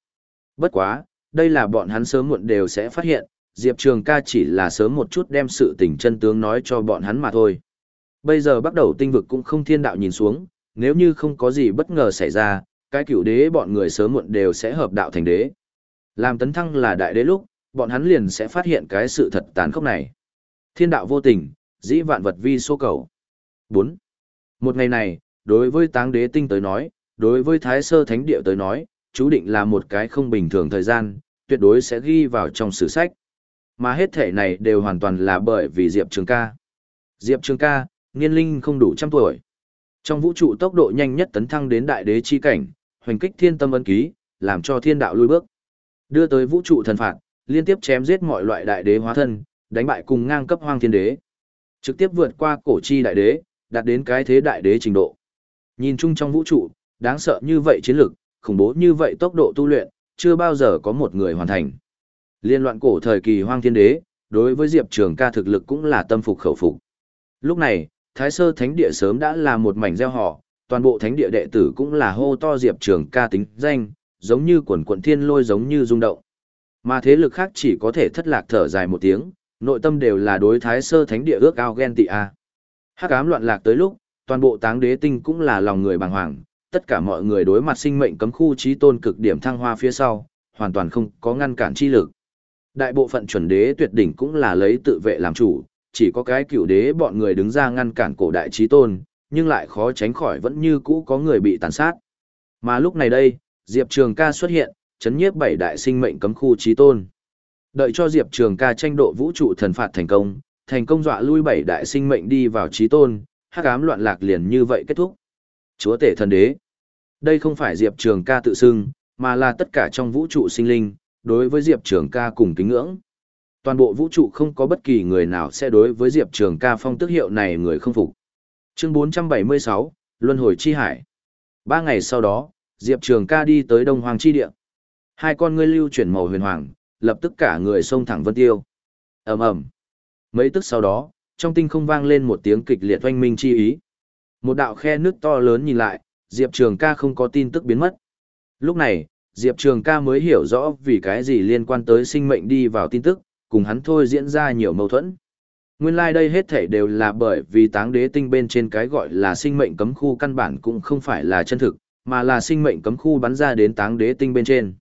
Bất quá, đây là bọn hắn sớm muộn đều sẽ phát hiện, Diệp Trường ca chỉ là sớm một chút đem sự tình chân tướng nói cho bọn hắn mà thôi. Bây giờ bắt đầu tinh vực cũng không thiên đạo nhìn xuống, nếu như không có gì bất ngờ xảy ra, cái cựu đế bọn người sớm muộn đều sẽ hợp đạo thành đế. Làm tấn thăng là đại đế lúc, bọn hắn liền sẽ phát hiện cái sự thật tàn khốc này. Thiên đạo vô tình, dĩ vạn vật vi số cầu. 4. Một ngày này, đối với táng đế tinh tới nói, đối với thái sơ thánh địa tới nói, chú định là một cái không bình thường thời gian, tuyệt đối sẽ ghi vào trong sử sách. Mà hết thể này đều hoàn toàn là bởi vì Diệp Trường ca. Diệp Trường ca, niên linh không đủ trăm tuổi. Trong vũ trụ tốc độ nhanh nhất tấn thăng đến đại đế chi cảnh, hoành kích thiên tâm ân ký, làm cho thiên đạo lui bước. Đưa tới vũ trụ thần phạt, liên tiếp chém giết mọi loại đại đế hóa thân, đánh bại cùng ngang cấp hoang thiên đế. Trực tiếp vượt qua cổ chi đại đế, đạt đến cái thế đại đế trình độ. Nhìn chung trong vũ trụ, đáng sợ như vậy chiến lược, khủng bố như vậy tốc độ tu luyện, chưa bao giờ có một người hoàn thành. Liên loạn cổ thời kỳ hoang thiên đế, đối với Diệp Trường ca thực lực cũng là tâm phục khẩu phục. Lúc này, Thái Sơ Thánh Địa sớm đã là một mảnh gieo họ, toàn bộ Thánh Địa đệ tử cũng là hô to Diệp Trường ca tính danh, giống như quần quận thiên lôi giống như rung động. Mà thế lực khác chỉ có thể thất lạc thở dài một tiếng, nội tâm đều là đối Thái Sơ Thánh Địa ước ao ghen tị a. Hắc ám loạn lạc tới lúc, toàn bộ táng đế tinh cũng là lòng người bàng hoàng, tất cả mọi người đối mặt sinh mệnh cấm khu trí tôn cực điểm thăng hoa phía sau, hoàn toàn không có ngăn cản chi lực. Đại bộ phận chuẩn đế tuyệt đỉnh cũng là lấy tự vệ làm chủ, chỉ có cái cựu đế bọn người đứng ra ngăn cản cổ đại trí tôn, nhưng lại khó tránh khỏi vẫn như cũ có người bị tàn sát. Mà lúc này đây, Diệp Trường ca xuất hiện, chấn nhiếp bảy đại sinh mệnh cấm khu trí tôn. Đợi cho Diệp Trường ca tranh độ vũ trụ thần phạt thành công, thành công dọa lui bảy đại sinh mệnh đi vào trí tôn, hắc ám loạn lạc liền như vậy kết thúc. Chúa tể thần đế. Đây không phải Diệp Trường ca tự xưng, mà là tất cả trong vũ trụ sinh linh, đối với Diệp Trường ca cùng kính ngưỡng. Toàn bộ vũ trụ không có bất kỳ người nào sẽ đối với Diệp Trường ca phong tước hiệu này người không phục. Chương 476, Luân hồi chi hải. Ba ngày sau đó, Diệp Trường ca đi tới Đông Hoàng chi địa. Hai con ngươi lưu chuyển màu huyền hoàng, lập tức cả người xông thẳng vân tiêu. ầm ầm Mấy tức sau đó, trong tinh không vang lên một tiếng kịch liệt oanh minh chi ý. Một đạo khe nước to lớn nhìn lại, Diệp Trường ca không có tin tức biến mất. Lúc này, Diệp Trường ca mới hiểu rõ vì cái gì liên quan tới sinh mệnh đi vào tin tức, cùng hắn thôi diễn ra nhiều mâu thuẫn. Nguyên lai like đây hết thảy đều là bởi vì táng đế tinh bên trên cái gọi là sinh mệnh cấm khu căn bản cũng không phải là chân thực, mà là sinh mệnh cấm khu bắn ra đến táng đế tinh bên trên.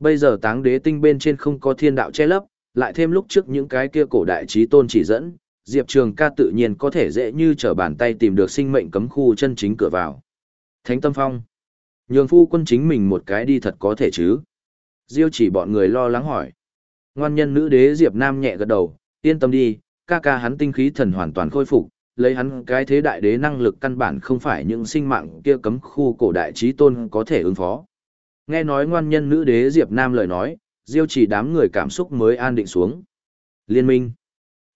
Bây giờ táng đế tinh bên trên không có thiên đạo che lấp, lại thêm lúc trước những cái kia cổ đại trí tôn chỉ dẫn, Diệp Trường ca tự nhiên có thể dễ như trở bàn tay tìm được sinh mệnh cấm khu chân chính cửa vào. Thánh Tâm Phong. Nhường phu quân chính mình một cái đi thật có thể chứ. Diêu chỉ bọn người lo lắng hỏi. Ngoan nhân nữ đế Diệp Nam nhẹ gật đầu, yên tâm đi, ca ca hắn tinh khí thần hoàn toàn khôi phục, lấy hắn cái thế đại đế năng lực căn bản không phải những sinh mạng kia cấm khu cổ đại trí tôn có thể ứng phó. Nghe nói ngoan nhân nữ đế Diệp Nam lời nói, Diêu chỉ đám người cảm xúc mới an định xuống. Liên minh.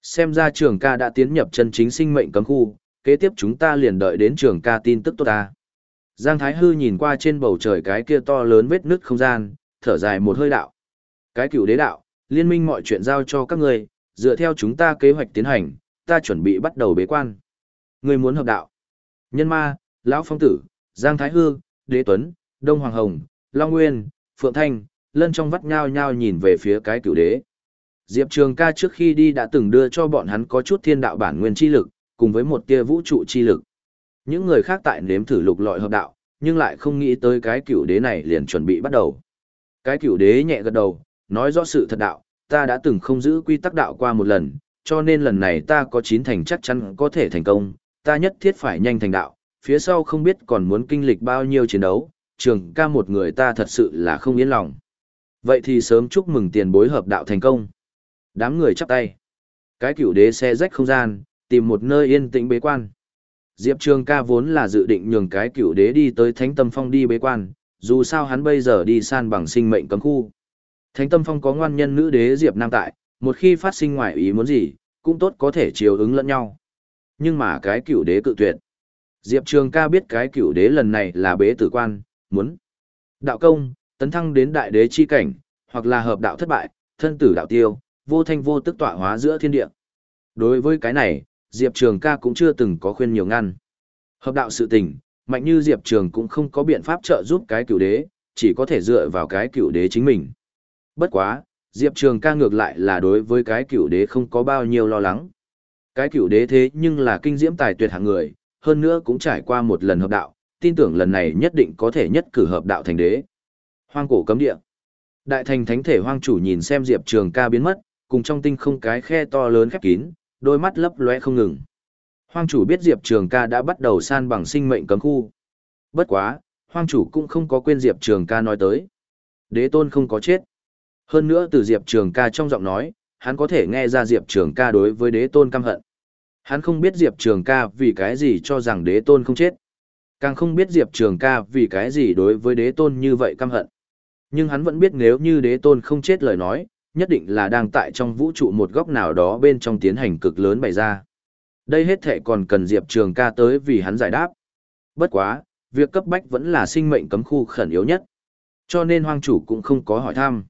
Xem ra trường ca đã tiến nhập chân chính sinh mệnh cấm khu, kế tiếp chúng ta liền đợi đến trường ca tin tức tốt ta. Giang Thái Hư nhìn qua trên bầu trời cái kia to lớn vết nứt không gian, thở dài một hơi đạo. Cái cựu đế đạo, liên minh mọi chuyện giao cho các người, dựa theo chúng ta kế hoạch tiến hành, ta chuẩn bị bắt đầu bế quan. Người muốn hợp đạo. Nhân ma, Lão Phong Tử, Giang Thái Hư, Đế Tuấn, Đông Hoàng Hồng, Long Nguyên, Phượng Thanh, lân trong vắt nhao nhao nhìn về phía cái cựu đế. Diệp Trường ca trước khi đi đã từng đưa cho bọn hắn có chút thiên đạo bản nguyên chi lực, cùng với một tia vũ trụ chi lực. Những người khác tại nếm thử lục lọi hợp đạo, nhưng lại không nghĩ tới cái cựu đế này liền chuẩn bị bắt đầu. Cái cựu đế nhẹ gật đầu, nói rõ sự thật đạo, ta đã từng không giữ quy tắc đạo qua một lần, cho nên lần này ta có chín thành chắc chắn có thể thành công, ta nhất thiết phải nhanh thành đạo, phía sau không biết còn muốn kinh lịch bao nhiêu chiến đấu, trường ca một người ta thật sự là không yên lòng. Vậy thì sớm chúc mừng tiền bối hợp đạo thành công. Đám người chắp tay. Cái cựu đế xe rách không gian, tìm một nơi yên tĩnh bế quan. Diệp Trường ca vốn là dự định nhường cái cựu đế đi tới Thánh Tâm Phong đi bế quan, dù sao hắn bây giờ đi san bằng sinh mệnh cấm khu. Thánh Tâm Phong có ngoan nhân nữ đế Diệp Nam tại, một khi phát sinh ngoại ý muốn gì, cũng tốt có thể chiều ứng lẫn nhau. Nhưng mà cái cựu đế cự tuyệt. Diệp Trường ca biết cái cựu đế lần này là bế tử quan, muốn đạo công, tấn thăng đến đại đế chi cảnh, hoặc là hợp đạo thất bại, thân tử đạo tiêu, vô thanh vô tức tọa hóa giữa thiên địa. Đối với cái này, Diệp Trường ca cũng chưa từng có khuyên nhiều ngăn. Hợp đạo sự tình, mạnh như Diệp Trường cũng không có biện pháp trợ giúp cái cựu đế, chỉ có thể dựa vào cái cựu đế chính mình. Bất quá, Diệp Trường ca ngược lại là đối với cái cựu đế không có bao nhiêu lo lắng. Cái cựu đế thế nhưng là kinh diễm tài tuyệt hạng người, hơn nữa cũng trải qua một lần hợp đạo, tin tưởng lần này nhất định có thể nhất cử hợp đạo thành đế. Hoang cổ cấm địa. Đại thành thánh thể hoang chủ nhìn xem Diệp Trường ca biến mất, cùng trong tinh không cái khe to lớn khép kín, đôi mắt lấp lóe không ngừng. Hoang chủ biết Diệp Trường ca đã bắt đầu san bằng sinh mệnh cấm khu. Bất quá, hoang chủ cũng không có quên Diệp Trường ca nói tới. Đế tôn không có chết. Hơn nữa từ Diệp Trường ca trong giọng nói, hắn có thể nghe ra Diệp Trường ca đối với đế tôn căm hận. Hắn không biết Diệp Trường ca vì cái gì cho rằng đế tôn không chết. Càng không biết Diệp Trường ca vì cái gì đối với đế tôn như vậy căm hận. Nhưng hắn vẫn biết nếu như đế tôn không chết lời nói, nhất định là đang tại trong vũ trụ một góc nào đó bên trong tiến hành cực lớn bày ra. Đây hết thể còn cần Diệp Trường ca tới vì hắn giải đáp. Bất quá, việc cấp bách vẫn là sinh mệnh cấm khu khẩn yếu nhất. Cho nên hoang chủ cũng không có hỏi thăm.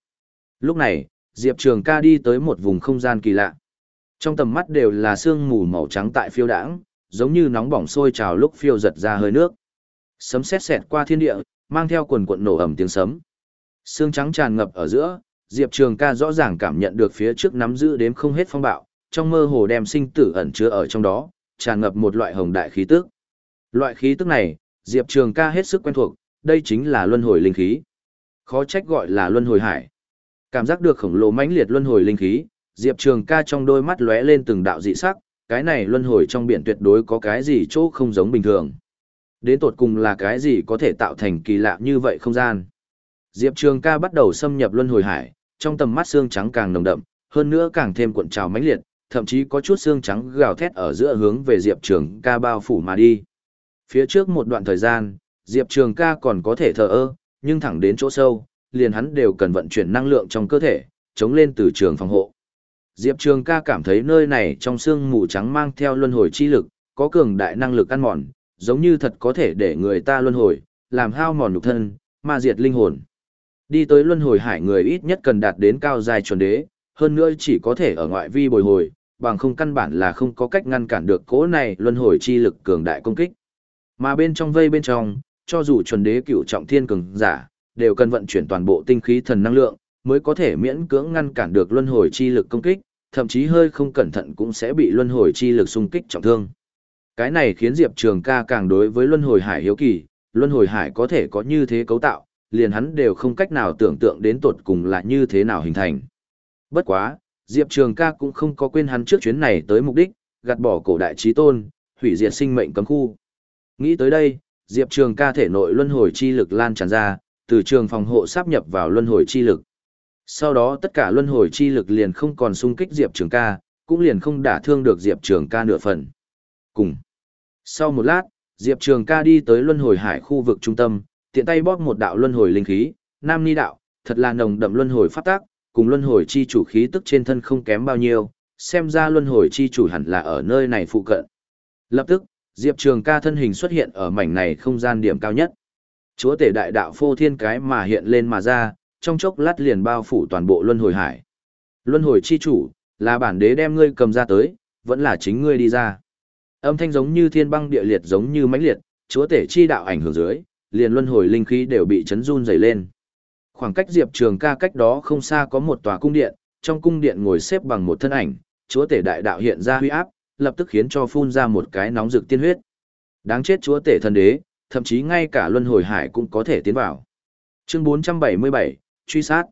Lúc này, Diệp Trường ca đi tới một vùng không gian kỳ lạ. Trong tầm mắt đều là sương mù màu trắng tại phiêu đãng, giống như nóng bỏng sôi trào lúc phiêu giật ra hơi nước. Sấm sét xẹt qua thiên địa, mang theo quần cuộn nổ ầm tiếng sấm. Sương trắng tràn ngập ở giữa, Diệp Trường ca rõ ràng cảm nhận được phía trước nắm giữ đếm không hết phong bạo, trong mơ hồ đem sinh tử ẩn chứa ở trong đó, tràn ngập một loại hồng đại khí tức. Loại khí tức này, Diệp Trường ca hết sức quen thuộc, đây chính là luân hồi linh khí. Khó trách gọi là luân hồi hải. Cảm giác được khổng lồ mãnh liệt luân hồi linh khí, Diệp Trường ca trong đôi mắt lóe lên từng đạo dị sắc, cái này luân hồi trong biển tuyệt đối có cái gì chỗ không giống bình thường. Đến tột cùng là cái gì có thể tạo thành kỳ lạ như vậy không gian. Diệp Trường ca bắt đầu xâm nhập luân hồi hải, trong tầm mắt xương trắng càng nồng đậm, hơn nữa càng thêm cuộn trào mãnh liệt, thậm chí có chút xương trắng gào thét ở giữa hướng về Diệp Trường ca bao phủ mà đi. Phía trước một đoạn thời gian, Diệp Trường ca còn có thể thờ ơ, nhưng thẳng đến chỗ sâu, liền hắn đều cần vận chuyển năng lượng trong cơ thể, chống lên từ trường phòng hộ. Diệp Trường ca cảm thấy nơi này trong xương mù trắng mang theo luân hồi chi lực, có cường đại năng lực ăn mòn, giống như thật có thể để người ta luân hồi, làm hao mòn nhục thân, ma diệt linh hồn. Đi tới luân hồi hải người ít nhất cần đạt đến cao dài chuẩn đế, hơn nữa chỉ có thể ở ngoại vi bồi hồi, bằng không căn bản là không có cách ngăn cản được cỗ này luân hồi chi lực cường đại công kích. Mà bên trong vây bên trong, cho dù chuẩn đế cửu trọng thiên cường giả, đều cần vận chuyển toàn bộ tinh khí thần năng lượng, mới có thể miễn cưỡng ngăn cản được luân hồi chi lực công kích, thậm chí hơi không cẩn thận cũng sẽ bị luân hồi chi lực xung kích trọng thương. Cái này khiến Diệp Trường ca càng đối với luân hồi hải hiếu kỳ, luân hồi hải có thể có như thế cấu tạo, liền hắn đều không cách nào tưởng tượng đến tột cùng là như thế nào hình thành. Bất quá, Diệp Trường ca cũng không có quên hắn trước chuyến này tới mục đích, gạt bỏ cổ đại trí tôn, hủy diệt sinh mệnh cấm khu. Nghĩ tới đây, Diệp Trường ca thể nội luân hồi chi lực lan tràn ra, từ trường phòng hộ sáp nhập vào luân hồi chi lực. Sau đó tất cả luân hồi chi lực liền không còn xung kích Diệp Trường ca, cũng liền không đả thương được Diệp Trường ca nửa phần. Cùng. Sau một lát, Diệp Trường ca đi tới luân hồi hải khu vực trung tâm, tiện tay bóp một đạo luân hồi linh khí, nam ni đạo, thật là nồng đậm luân hồi phát tác, cùng luân hồi chi chủ khí tức trên thân không kém bao nhiêu, xem ra luân hồi chi chủ hẳn là ở nơi này phụ cận. Lập tức, Diệp Trường ca thân hình xuất hiện ở mảnh này không gian điểm cao nhất. Chúa tể đại đạo phô thiên cái mà hiện lên mà ra, trong chốc lát liền bao phủ toàn bộ luân hồi hải. Luân hồi chi chủ, là bản đế đem ngươi cầm ra tới, vẫn là chính ngươi đi ra. Âm thanh giống như thiên băng địa liệt giống như mãnh liệt, chúa tể chi đạo ảnh hưởng dưới, liền luân hồi linh khí đều bị chấn run dày lên. Khoảng cách Diệp Trường ca cách đó không xa có một tòa cung điện, trong cung điện ngồi xếp bằng một thân ảnh, chúa tể đại đạo hiện ra huy áp, lập tức khiến cho phun ra một cái nóng rực tiên huyết. Đáng chết chúa tể thần đế, thậm chí ngay cả luân hồi hải cũng có thể tiến vào. Chương 477, truy sát.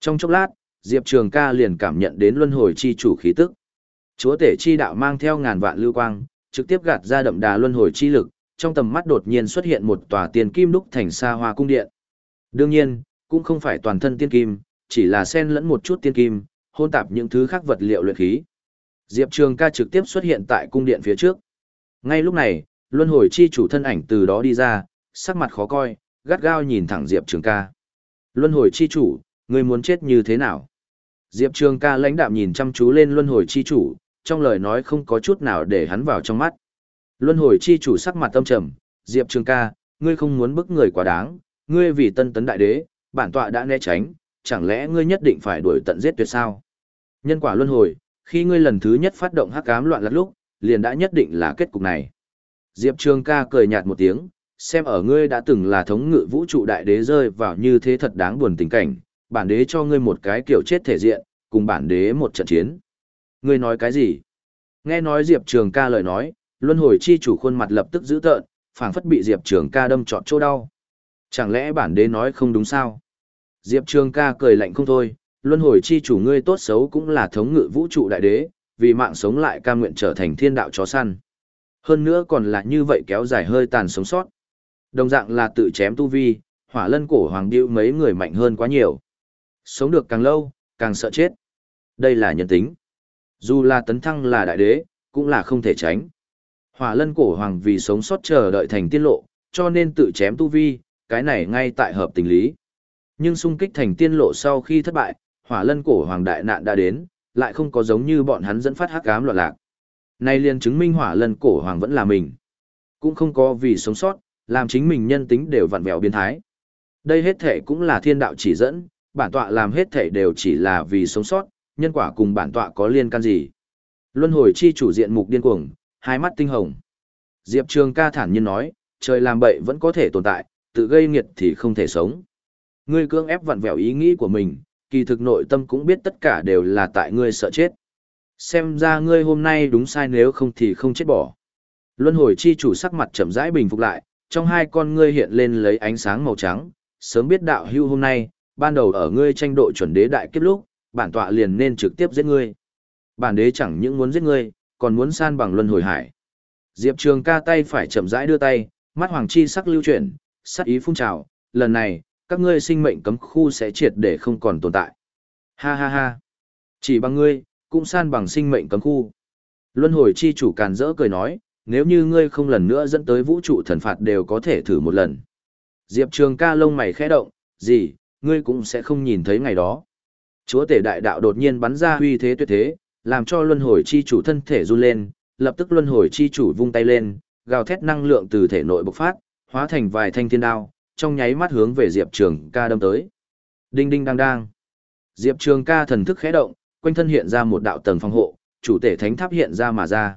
Trong chốc lát, Diệp Trường ca liền cảm nhận đến luân hồi chi chủ khí tức. Chúa tể chi đạo mang theo ngàn vạn lưu quang, trực tiếp gạt ra đậm đà luân hồi chi lực, trong tầm mắt đột nhiên xuất hiện một tòa tiền kim đúc thành xa hoa cung điện. Đương nhiên, cũng không phải toàn thân tiên kim, chỉ là xen lẫn một chút tiên kim, hôn tạp những thứ khác vật liệu luyện khí. Diệp Trường ca trực tiếp xuất hiện tại cung điện phía trước. Ngay lúc này, luân hồi chi chủ thân ảnh từ đó đi ra, sắc mặt khó coi, gắt gao nhìn thẳng Diệp Trường ca. Luân hồi chi chủ, người muốn chết như thế nào? Diệp Trường ca lãnh đạm nhìn chăm chú lên luân hồi chi chủ, trong lời nói không có chút nào để hắn vào trong mắt. Luân hồi chi chủ sắc mặt tâm trầm, Diệp Trường ca, ngươi không muốn bức người quá đáng, ngươi vì tân tấn đại đế, bản tọa đã né tránh, chẳng lẽ ngươi nhất định phải đuổi tận giết tuyệt sao? Nhân quả luân hồi, khi ngươi lần thứ nhất phát động hắc ám loạn lạc lúc, liền đã nhất định là kết cục này. Diệp Trường ca cười nhạt một tiếng, xem ở ngươi đã từng là thống ngự vũ trụ đại đế rơi vào như thế thật đáng buồn tình cảnh, bản đế cho ngươi một cái kiểu chết thể diện, cùng bản đế một trận chiến. Ngươi nói cái gì? Nghe nói Diệp Trường ca lời nói, luân hồi chi chủ khuôn mặt lập tức dữ tợn, phảng phất bị Diệp Trường ca đâm trọt chỗ đau. Chẳng lẽ bản đế nói không đúng sao? Diệp Trường ca cười lạnh không thôi, luân hồi chi chủ ngươi tốt xấu cũng là thống ngự vũ trụ đại đế, vì mạng sống lại ca nguyện trở thành thiên đạo chó săn. Hơn nữa còn là như vậy kéo dài hơi tàn sống sót. Đồng dạng là tự chém tu vi, hỏa lân cổ hoàng điệu mấy người mạnh hơn quá nhiều. Sống được càng lâu, càng sợ chết. Đây là nhân tính. Dù là tấn thăng là đại đế, cũng là không thể tránh. Hỏa lân cổ hoàng vì sống sót chờ đợi thành tiên lộ, cho nên tự chém tu vi, cái này ngay tại hợp tình lý. Nhưng xung kích thành tiên lộ sau khi thất bại, hỏa lân cổ hoàng đại nạn đã đến, lại không có giống như bọn hắn dẫn phát hắc ám loạn lạc. Nay liền chứng minh hỏa lân cổ hoàng vẫn là mình. Cũng không có vì sống sót, làm chính mình nhân tính đều vặn vẹo biến thái. Đây hết thể cũng là thiên đạo chỉ dẫn, bản tọa làm hết thể đều chỉ là vì sống sót, nhân quả cùng bản tọa có liên can gì. Luân hồi chi chủ diện mục điên cuồng, hai mắt tinh hồng. Diệp Trường ca thản nhiên nói, trời làm bậy vẫn có thể tồn tại, tự gây nghiệt thì không thể sống. Ngươi cưỡng ép vặn vẹo ý nghĩ của mình, kỳ thực nội tâm cũng biết tất cả đều là tại ngươi sợ chết. Xem ra ngươi hôm nay đúng sai nếu không thì không chết bỏ. Luân hồi chi chủ sắc mặt chậm rãi bình phục lại, trong hai con ngươi hiện lên lấy ánh sáng màu trắng, sớm biết đạo hưu hôm nay, ban đầu ở ngươi tranh độ chuẩn đế đại kiếp lúc, bản tọa liền nên trực tiếp giết ngươi. Bản đế chẳng những muốn giết ngươi, còn muốn san bằng luân hồi hải. Diệp Trường ca tay phải chậm rãi đưa tay, mắt hoàng chi sắc lưu chuyển, sắc ý phun trào, lần này, các ngươi sinh mệnh cấm khu sẽ triệt để không còn tồn tại. Ha ha ha. Chỉ bằng ngươi, cũng san bằng sinh mệnh cấm khu. Luân hồi chi chủ càn rỡ cười nói, nếu như ngươi không lần nữa dẫn tới vũ trụ thần phạt đều có thể thử một lần. Diệp Trường ca lông mày khẽ động, gì, ngươi cũng sẽ không nhìn thấy ngày đó. Chúa tể đại đạo đột nhiên bắn ra huy thế tuyệt thế, làm cho luân hồi chi chủ thân thể run lên, lập tức luân hồi chi chủ vung tay lên, gào thét năng lượng từ thể nội bộc phát, hóa thành vài thanh thiên đao, trong nháy mắt hướng về Diệp Trường ca đâm tới. Đinh đinh đang đang. Diệp Trường ca thần thức khẽ động, quanh thân hiện ra một đạo tầng phòng hộ, chủ thể thánh tháp hiện ra mà ra.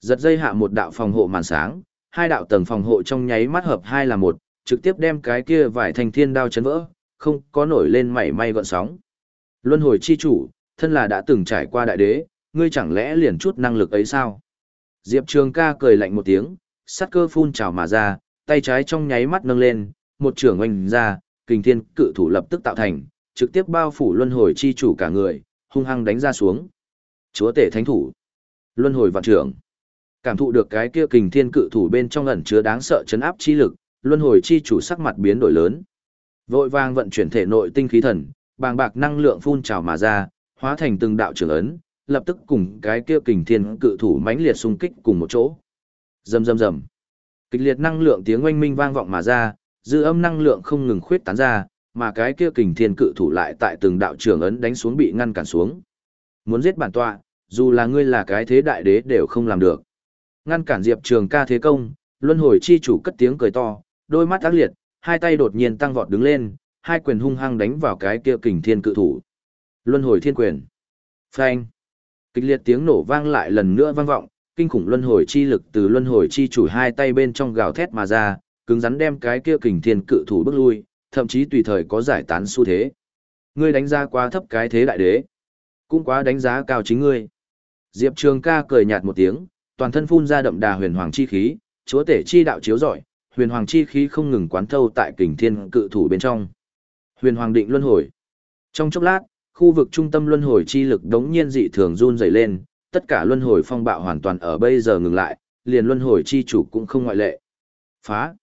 Giật dây hạ một đạo phòng hộ màn sáng, hai đạo tầng phòng hộ trong nháy mắt hợp hai là một, trực tiếp đem cái kia vài thanh thiên đao chấn vỡ, không có nổi lên mảy may gọn sóng. Luân hồi chi chủ, thân là đã từng trải qua đại đế, ngươi chẳng lẽ liền chút năng lực ấy sao? Diệp Trường ca cười lạnh một tiếng, sát cơ phun trào mà ra, tay trái trong nháy mắt nâng lên, một trường oanh ra, kình thiên cự thủ lập tức tạo thành, trực tiếp bao phủ luân hồi chi chủ cả người, hung hăng đánh ra xuống. Chúa tể thánh thủ, luân hồi vạn trưởng. Cảm thụ được cái kia kình thiên cự thủ bên trong ẩn chứa đáng sợ chấn áp chi lực, luân hồi chi chủ sắc mặt biến đổi lớn. Vội vàng vận chuyển thể nội tinh khí thần, bàng bạc năng lượng phun trào mà ra, hóa thành từng đạo trưởng ấn, lập tức cùng cái kia kình thiên cự thủ mãnh liệt xung kích cùng một chỗ. Rầm rầm rầm. Kịch liệt năng lượng tiếng oanh minh vang vọng mà ra, dư âm năng lượng không ngừng khuyết tán ra, mà cái kia kình thiên cự thủ lại tại từng đạo trưởng ấn đánh xuống bị ngăn cản xuống. Muốn giết bản tọa, dù là ngươi là cái thế đại đế đều không làm được. Ngăn cản Diệp Trường ca thế công, luân hồi chi chủ cất tiếng cười to, đôi mắt ác liệt, hai tay đột nhiên tăng vọt đứng lên, hai quyền hung hăng đánh vào cái kia kình thiên cự thủ. Luân hồi thiên quyền. Phanh. Kịch liệt tiếng nổ vang lại lần nữa vang vọng, kinh khủng luân hồi chi lực từ luân hồi chi chủ hai tay bên trong gào thét mà ra, cứng rắn đem cái kia kình thiên cự thủ bước lui, thậm chí tùy thời có giải tán xu thế. Ngươi đánh giá quá thấp cái thế đại đế, cũng quá đánh giá cao chính ngươi. Diệp Trường ca cười nhạt một tiếng, toàn thân phun ra đậm đà huyền hoàng chi khí, chúa tể chi đạo chiếu rọi, huyền hoàng chi khí không ngừng quán thâu tại kình thiên cự thủ bên trong. Huyền hoàng định luân hồi. Trong chốc lát, khu vực trung tâm luân hồi chi lực đống nhiên dị thường run rẩy lên, tất cả luân hồi phong bạo hoàn toàn ở bây giờ ngừng lại, liền luân hồi chi chủ cũng không ngoại lệ. Phá.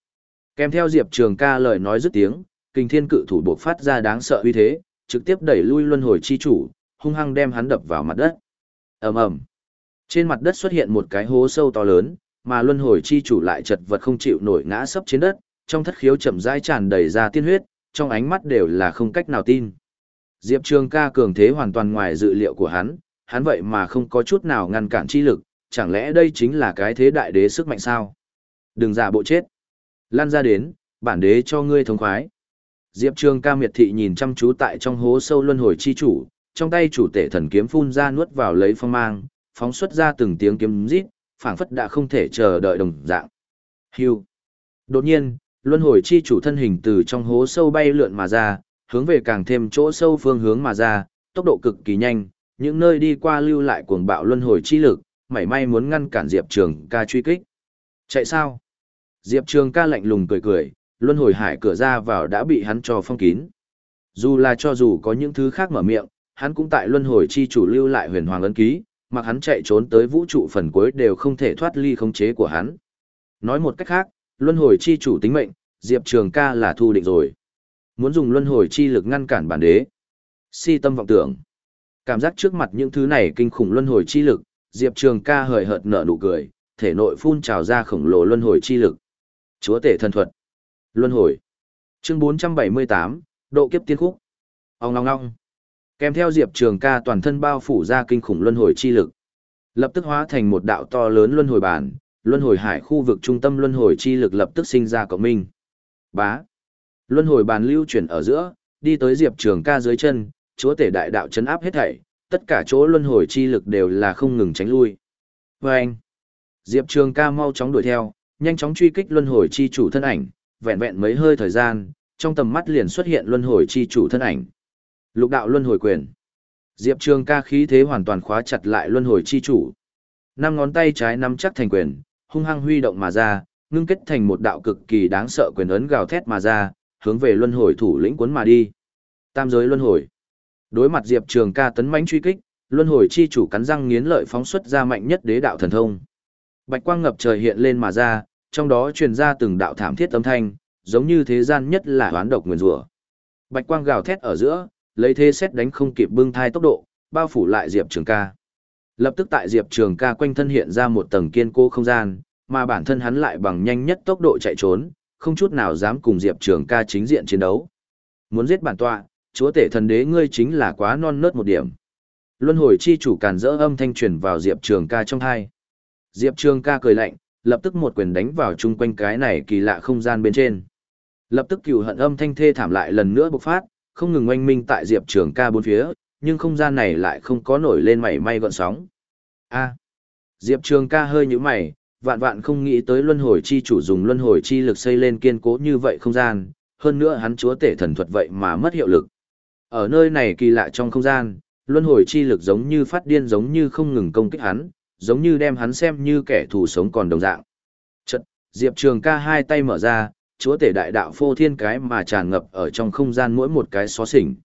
Kèm theo Diệp Trường ca lời nói dứt tiếng, kinh thiên cự thủ buộc phát ra đáng sợ uy thế, trực tiếp đẩy lui luân hồi chi chủ, hung hăng đem hắn đập vào mặt đất. ầm ầm Trên mặt đất xuất hiện một cái hố sâu to lớn, mà luân hồi chi chủ lại chật vật không chịu nổi ngã sấp trên đất, trong thất khiếu chậm rãi tràn đầy ra tiên huyết, trong ánh mắt đều là không cách nào tin. Diệp Trường ca cường thế hoàn toàn ngoài dự liệu của hắn, hắn vậy mà không có chút nào ngăn cản chi lực, chẳng lẽ đây chính là cái thế đại đế sức mạnh sao? Đừng giả bộ chết. Lan ra đến, bản đế cho ngươi thống khoái. Diệp Trường ca miệt thị nhìn chăm chú tại trong hố sâu luân hồi chi chủ, trong tay chủ tể thần kiếm phun ra nuốt vào lấy phong mang, phóng xuất ra từng tiếng kiếm rít, phảng phất đã không thể chờ đợi đồng dạng. Hưu. Đột nhiên, luân hồi chi chủ thân hình từ trong hố sâu bay lượn mà ra, hướng về càng thêm chỗ sâu phương hướng mà ra, tốc độ cực kỳ nhanh, những nơi đi qua lưu lại cuồng bạo luân hồi chi lực, mảy may muốn ngăn cản Diệp Trường ca truy kích. Chạy sao? Diệp Trường ca lạnh lùng cười cười, luân hồi hải cửa ra vào đã bị hắn cho phong kín. Dù là cho dù có những thứ khác mở miệng, hắn cũng tại luân hồi chi chủ lưu lại huyền hoàng ấn ký, mặc hắn chạy trốn tới vũ trụ phần cuối đều không thể thoát ly khống chế của hắn. Nói một cách khác, luân hồi chi chủ tính mệnh, Diệp Trường ca là thu định rồi. Muốn dùng luân hồi chi lực ngăn cản bản đế. Si tâm vọng tưởng. Cảm giác trước mặt những thứ này kinh khủng luân hồi chi lực, Diệp Trường ca hời hợt nở nụ cười, thể nội phun trào ra khổng lồ luân hồi chi lực. Chúa tể thần thuật. Luân hồi. Chương 478, độ kiếp tiên khúc. Ông ngong ngong. Kèm theo Diệp Trường ca toàn thân bao phủ ra kinh khủng luân hồi chi lực. Lập tức hóa thành một đạo to lớn luân hồi bản, luân hồi hải khu vực trung tâm luân hồi chi lực lập tức sinh ra cộng minh. Bá. Luân hồi bàn lưu chuyển ở giữa, đi tới Diệp Trường ca dưới chân, chúa tể đại đạo chấn áp hết thảy, tất cả chỗ luân hồi chi lực đều là không ngừng tránh lui. Và anh, Diệp Trường ca mau chóng đuổi theo, nhanh chóng truy kích luân hồi chi chủ thân ảnh, vẹn vẹn mấy hơi thời gian, trong tầm mắt liền xuất hiện luân hồi chi chủ thân ảnh. Lục đạo luân hồi quyền. Diệp Trường ca khí thế hoàn toàn khóa chặt lại luân hồi chi chủ. Năm ngón tay trái nắm chắc thành quyền, hung hăng huy động mà ra, ngưng kết thành một đạo cực kỳ đáng sợ quyền ấn gào thét mà ra, hướng về luân hồi thủ lĩnh cuốn mà đi. Tam giới luân hồi. Đối mặt Diệp Trường ca tấn mãnh truy kích, luân hồi chi chủ cắn răng nghiến lợi phóng xuất ra mạnh nhất đế đạo thần thông. Bạch quang ngập trời hiện lên mà ra, trong đó truyền ra từng đạo thảm thiết âm thanh, giống như thế gian nhất là hoán độc nguyên rủa. Bạch quang gào thét ở giữa, lấy thế xét đánh không kịp bưng thai tốc độ, bao phủ lại Diệp Trường ca. Lập tức tại Diệp Trường ca quanh thân hiện ra một tầng kiên cố không gian, mà bản thân hắn lại bằng nhanh nhất tốc độ chạy trốn, không chút nào dám cùng Diệp Trường ca chính diện chiến đấu. Muốn giết bản tọa, chúa tể thần đế ngươi chính là quá non nớt một điểm. Luân hồi chi chủ càn rỡ âm thanh truyền vào Diệp Trường ca trong hai. Diệp Trường ca cười lạnh, lập tức một quyền đánh vào chung quanh cái này kỳ lạ không gian bên trên. Lập tức cựu hận âm thanh thê thảm lại lần nữa bộc phát, không ngừng oanh minh tại Diệp Trường ca bốn phía, nhưng không gian này lại không có nổi lên mảy may gọn sóng. A. Diệp Trường ca hơi như mày, vạn vạn không nghĩ tới luân hồi chi chủ dùng luân hồi chi lực xây lên kiên cố như vậy không gian, hơn nữa hắn chúa tể thần thuật vậy mà mất hiệu lực. Ở nơi này kỳ lạ trong không gian, luân hồi chi lực giống như phát điên giống như không ngừng công kích hắn, giống như đem hắn xem như kẻ thù sống còn đồng dạng. Chật, Diệp Trường ca hai tay mở ra, chúa tể đại đạo phô thiên cái mà tràn ngập ở trong không gian mỗi một cái xó xỉnh.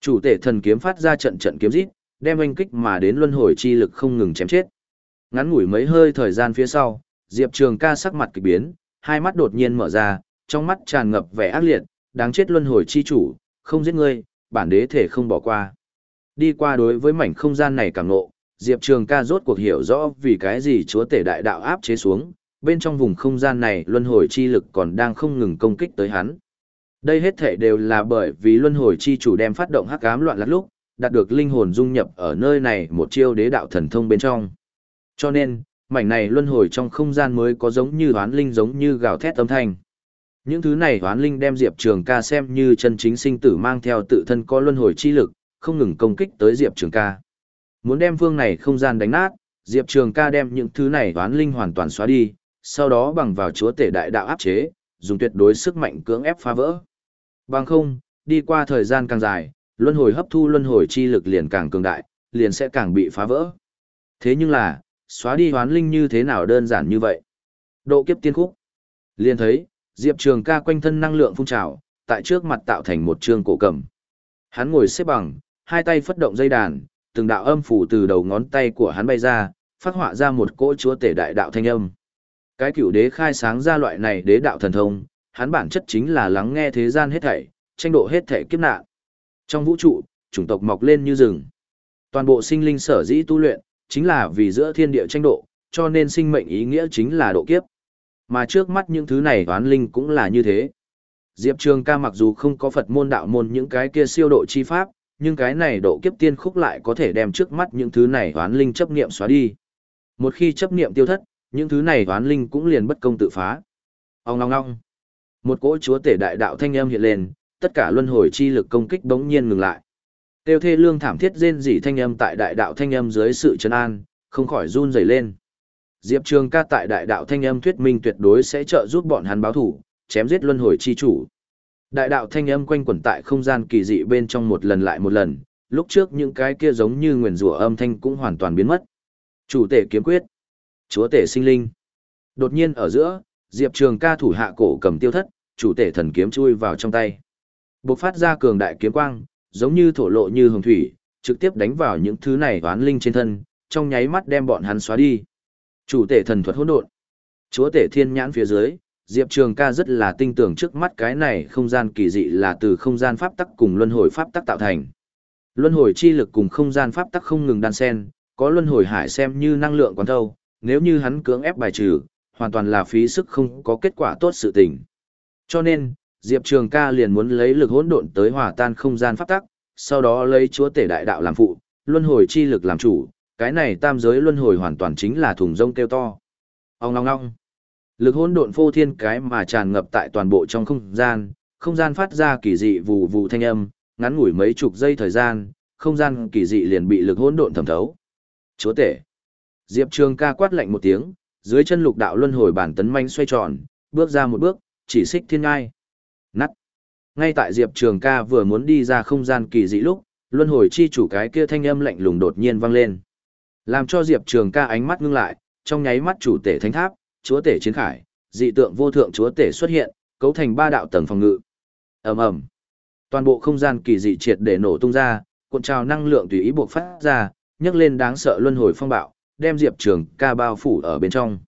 Chủ tể thần kiếm phát ra trận trận kiếm rít, đem anh kích mà đến luân hồi chi lực không ngừng chém chết. Ngắn ngủi mấy hơi thời gian phía sau, Diệp Trường ca sắc mặt kỳ biến, hai mắt đột nhiên mở ra, trong mắt tràn ngập vẻ ác liệt, đáng chết luân hồi chi chủ, không giết ngươi, bản đế thể không bỏ qua. Đi qua đối với mảnh không gian này càng nộ, Diệp Trường ca rốt cuộc hiểu rõ vì cái gì chúa tể đại đạo áp chế xuống, bên trong vùng không gian này luân hồi chi lực còn đang không ngừng công kích tới hắn. Đây hết thể đều là bởi vì luân hồi chi chủ đem phát động hắc ám loạn lát lúc, đạt được linh hồn dung nhập ở nơi này một chiêu đế đạo thần thông bên trong. Cho nên, mảnh này luân hồi trong không gian mới có giống như hoán linh giống như gào thét âm thanh. Những thứ này hoán linh đem Diệp Trường ca xem như chân chính sinh tử mang theo tự thân có luân hồi chi lực, không ngừng công kích tới Diệp Trường ca. Muốn đem phương này không gian đánh nát, Diệp Trường ca đem những thứ này hoán linh hoàn toàn xóa đi, sau đó bằng vào chúa tể đại đạo áp chế, dùng tuyệt đối sức mạnh cưỡng ép phá vỡ. Bằng không, đi qua thời gian càng dài, luân hồi hấp thu luân hồi chi lực liền càng cường đại, liền sẽ càng bị phá vỡ. Thế nhưng là, xóa đi hoán linh như thế nào đơn giản như vậy? Độ kiếp tiên khúc. Liền thấy, Diệp Trường ca quanh thân năng lượng phun trào, tại trước mặt tạo thành một trường cổ cầm. Hắn ngồi xếp bằng, hai tay phất động dây đàn, từng đạo âm phủ từ đầu ngón tay của hắn bay ra, phát họa ra một cỗ chúa tể đại đạo thanh âm. Cái cửu đế khai sáng ra loại này đế đạo thần thông, hắn bản chất chính là lắng nghe thế gian hết thảy, tranh độ hết thảy kiếp nạn. Trong vũ trụ, chủng tộc mọc lên như rừng. Toàn bộ sinh linh sở dĩ tu luyện, chính là vì giữa thiên địa tranh độ, cho nên sinh mệnh ý nghĩa chính là độ kiếp. Mà trước mắt những thứ này toán linh cũng là như thế. Diệp Trường ca mặc dù không có Phật môn đạo môn những cái kia siêu độ chi pháp, nhưng cái này độ kiếp tiên khúc lại có thể đem trước mắt những thứ này toán linh chấp niệm xóa đi. Một khi chấp niệm tiêu thất, những thứ này toán linh cũng liền bất công tự phá. Ông ngong ngong. Một cỗ chúa tể đại đạo thanh âm hiện lên, tất cả luân hồi chi lực công kích bỗng nhiên ngừng lại. Tiêu thê lương thảm thiết rên rỉ thanh âm tại đại đạo thanh âm dưới sự trấn an, không khỏi run rẩy lên. Diệp Trường ca tại đại đạo thanh âm thuyết minh tuyệt đối sẽ trợ giúp bọn hắn báo thủ, chém giết luân hồi chi chủ. Đại đạo thanh âm quanh quẩn tại không gian kỳ dị bên trong một lần lại một lần, lúc trước những cái kia giống như nguyền rủa âm thanh cũng hoàn toàn biến mất. Chủ tể kiếm quyết, chúa tể sinh linh. Đột nhiên ở giữa, Diệp Trường ca thủ hạ cổ cầm tiêu thất, chủ tể thần kiếm chui vào trong tay. Bộc phát ra cường đại kiếm quang, giống như thổ lộ như hồng thủy, trực tiếp đánh vào những thứ này oán linh trên thân, trong nháy mắt đem bọn hắn xóa đi. Chủ tể thần thuật hỗn độn. Chúa tể thiên nhãn phía dưới, Diệp Trường ca rất là tinh tưởng trước mắt cái này không gian kỳ dị là từ không gian pháp tắc cùng luân hồi pháp tắc tạo thành. Luân hồi chi lực cùng không gian pháp tắc không ngừng đan xen, có luân hồi hải xem như năng lượng quán thâu, nếu như hắn cưỡng ép bài trừ, hoàn toàn là phí sức không có kết quả tốt sự tình. Cho nên, Diệp Trường ca liền muốn lấy lực hỗn độn tới hòa tan không gian pháp tắc, sau đó lấy chúa tể đại đạo làm phụ, luân hồi chi lực làm chủ, cái này tam giới luân hồi hoàn toàn chính là thùng rông kêu to. Ông ngong ngong. Lực hỗn độn phô thiên cái mà tràn ngập tại toàn bộ trong không gian, không gian phát ra kỳ dị vù vù thanh âm, ngắn ngủi mấy chục giây thời gian, không gian kỳ dị liền bị lực hỗn độn thẩm thấu. Chúa tể. Diệp Trường ca quát lạnh một tiếng, dưới chân lục đạo luân hồi bản tấn manh xoay tròn, bước ra một bước, chỉ xích thiên ngai. Nắt. Ngay tại Diệp Trường ca vừa muốn đi ra không gian kỳ dị lúc, luân hồi chi chủ cái kia thanh âm lạnh lùng đột nhiên vang lên. Làm cho Diệp Trường ca ánh mắt ngưng lại, trong nháy mắt chủ tể thánh tháp, chúa tể chiến khải, dị tượng vô thượng chúa tể xuất hiện, cấu thành ba đạo tầng phòng ngự. Ầm ầm. Toàn bộ không gian kỳ dị triệt để nổ tung ra, cuộn trào năng lượng tùy ý buộc phát ra, nhấc lên đáng sợ luân hồi phong bạo, đem Diệp Trường ca bao phủ ở bên trong.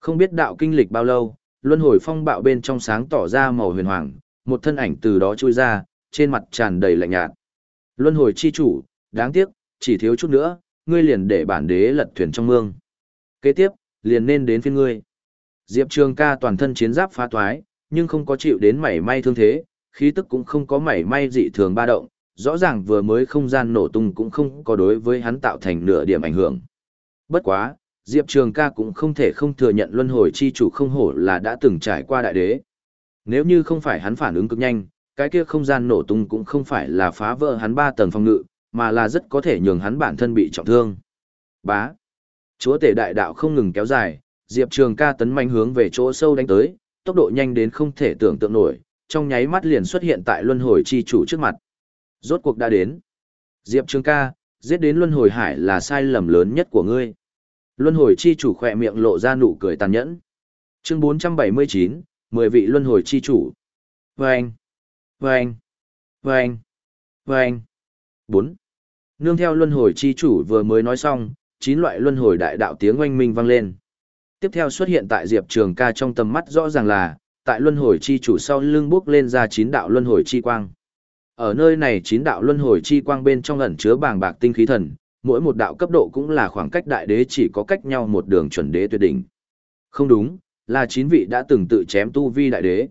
Không biết đạo kinh lịch bao lâu, luân hồi phong bạo bên trong sáng tỏ ra màu huyền hoàng, một thân ảnh từ đó chui ra, trên mặt tràn đầy lạnh nhạt. Luân hồi chi chủ, đáng tiếc, chỉ thiếu chút nữa, ngươi liền để bản đế lật thuyền trong mương. Kế tiếp, liền nên đến phiên ngươi. Diệp Trường ca toàn thân chiến giáp phá toái, nhưng không có chịu đến mảy may thương thế, khí tức cũng không có mảy may dị thường ba động, rõ ràng vừa mới không gian nổ tung cũng không có đối với hắn tạo thành nửa điểm ảnh hưởng. Bất quá, Diệp Trường ca cũng không thể không thừa nhận luân hồi chi chủ không hổ là đã từng trải qua đại đế. Nếu như không phải hắn phản ứng cực nhanh, cái kia không gian nổ tung cũng không phải là phá vỡ hắn ba tầng phòng ngự, mà là rất có thể nhường hắn bản thân bị trọng thương. Bá. Chúa tể đại đạo không ngừng kéo dài, Diệp Trường ca tấn manh hướng về chỗ sâu đánh tới, tốc độ nhanh đến không thể tưởng tượng nổi, trong nháy mắt liền xuất hiện tại luân hồi chi chủ trước mặt. Rốt cuộc đã đến. Diệp Trường ca, Giết đến luân hồi hải là sai lầm lớn nhất của ngươi. Luân hồi chi chủ khỏe miệng lộ ra nụ cười tàn nhẫn. Chương 479, 10 vị luân hồi chi chủ. Vâng! Vâng! Vâng! Vâng! 4. Nương theo luân hồi chi chủ vừa mới nói xong, chín loại luân hồi đại đạo tiếng oanh minh vang lên. Tiếp theo xuất hiện tại Diệp Trường ca trong tầm mắt rõ ràng là, tại luân hồi chi chủ sau lưng bước lên ra chín đạo luân hồi chi quang. Ở nơi này chín đạo luân hồi chi quang bên trong ẩn chứa bàng bạc tinh khí thần, mỗi một đạo cấp độ cũng là khoảng cách đại đế chỉ có cách nhau một đường chuẩn đế tuyệt đỉnh. Không đúng, là chín vị đã từng tự chém tu vi đại đế.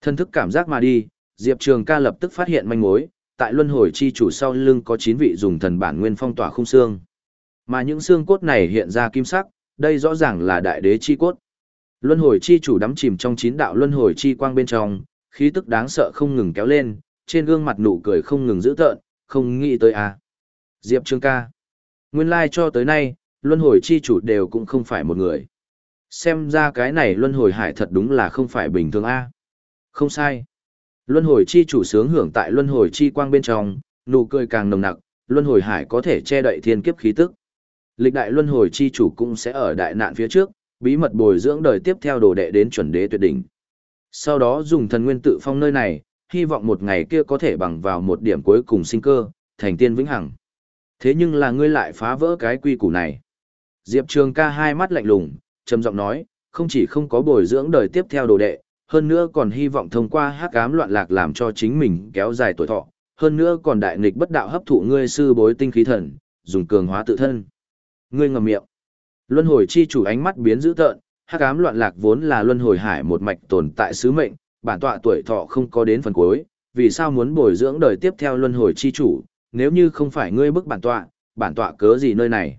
Thân thức cảm giác mà đi, Diệp Trường ca lập tức phát hiện manh mối, tại luân hồi chi chủ sau lưng có chín vị dùng thần bản nguyên phong tỏa khung xương. Mà những xương cốt này hiện ra kim sắc, đây rõ ràng là đại đế chi cốt. Luân hồi chi chủ đắm chìm trong chín đạo luân hồi chi quang bên trong, khí tức đáng sợ không ngừng kéo lên, trên gương mặt nụ cười không ngừng giữ tợn, không nghĩ tới à. Diệp Trường ca. Nguyên lai cho tới nay, luân hồi chi chủ đều cũng không phải một người. Xem ra cái này luân hồi hải thật đúng là không phải bình thường a. Không sai. Luân hồi chi chủ sướng hưởng tại luân hồi chi quang bên trong, nụ cười càng nồng nặc, luân hồi hải có thể che đậy thiên kiếp khí tức. Lịch đại luân hồi chi chủ cũng sẽ ở đại nạn phía trước, bí mật bồi dưỡng đời tiếp theo đồ đệ đến chuẩn đế tuyệt đỉnh. Sau đó dùng thần nguyên tự phong nơi này, hy vọng một ngày kia có thể bằng vào một điểm cuối cùng sinh cơ, thành tiên vĩnh hằng. Thế nhưng là ngươi lại phá vỡ cái quy củ này. Diệp Trường ca hai mắt lạnh lùng, trầm giọng nói, không chỉ không có bồi dưỡng đời tiếp theo đồ đệ, hơn nữa còn hy vọng thông qua hắc ám loạn lạc làm cho chính mình kéo dài tuổi thọ, hơn nữa còn đại nghịch bất đạo hấp thụ ngươi sư bối tinh khí thần, dùng cường hóa tự thân. Ngươi ngậm miệng. Luân hồi chi chủ ánh mắt biến dữ tợn, hắc ám loạn lạc vốn là luân hồi hải một mạch tồn tại sứ mệnh, bản tọa tuổi thọ không có đến phần cuối, vì sao muốn bồi dưỡng đời tiếp theo luân hồi chi chủ, nếu như không phải ngươi bức bản tọa, bản tọa cớ gì nơi này.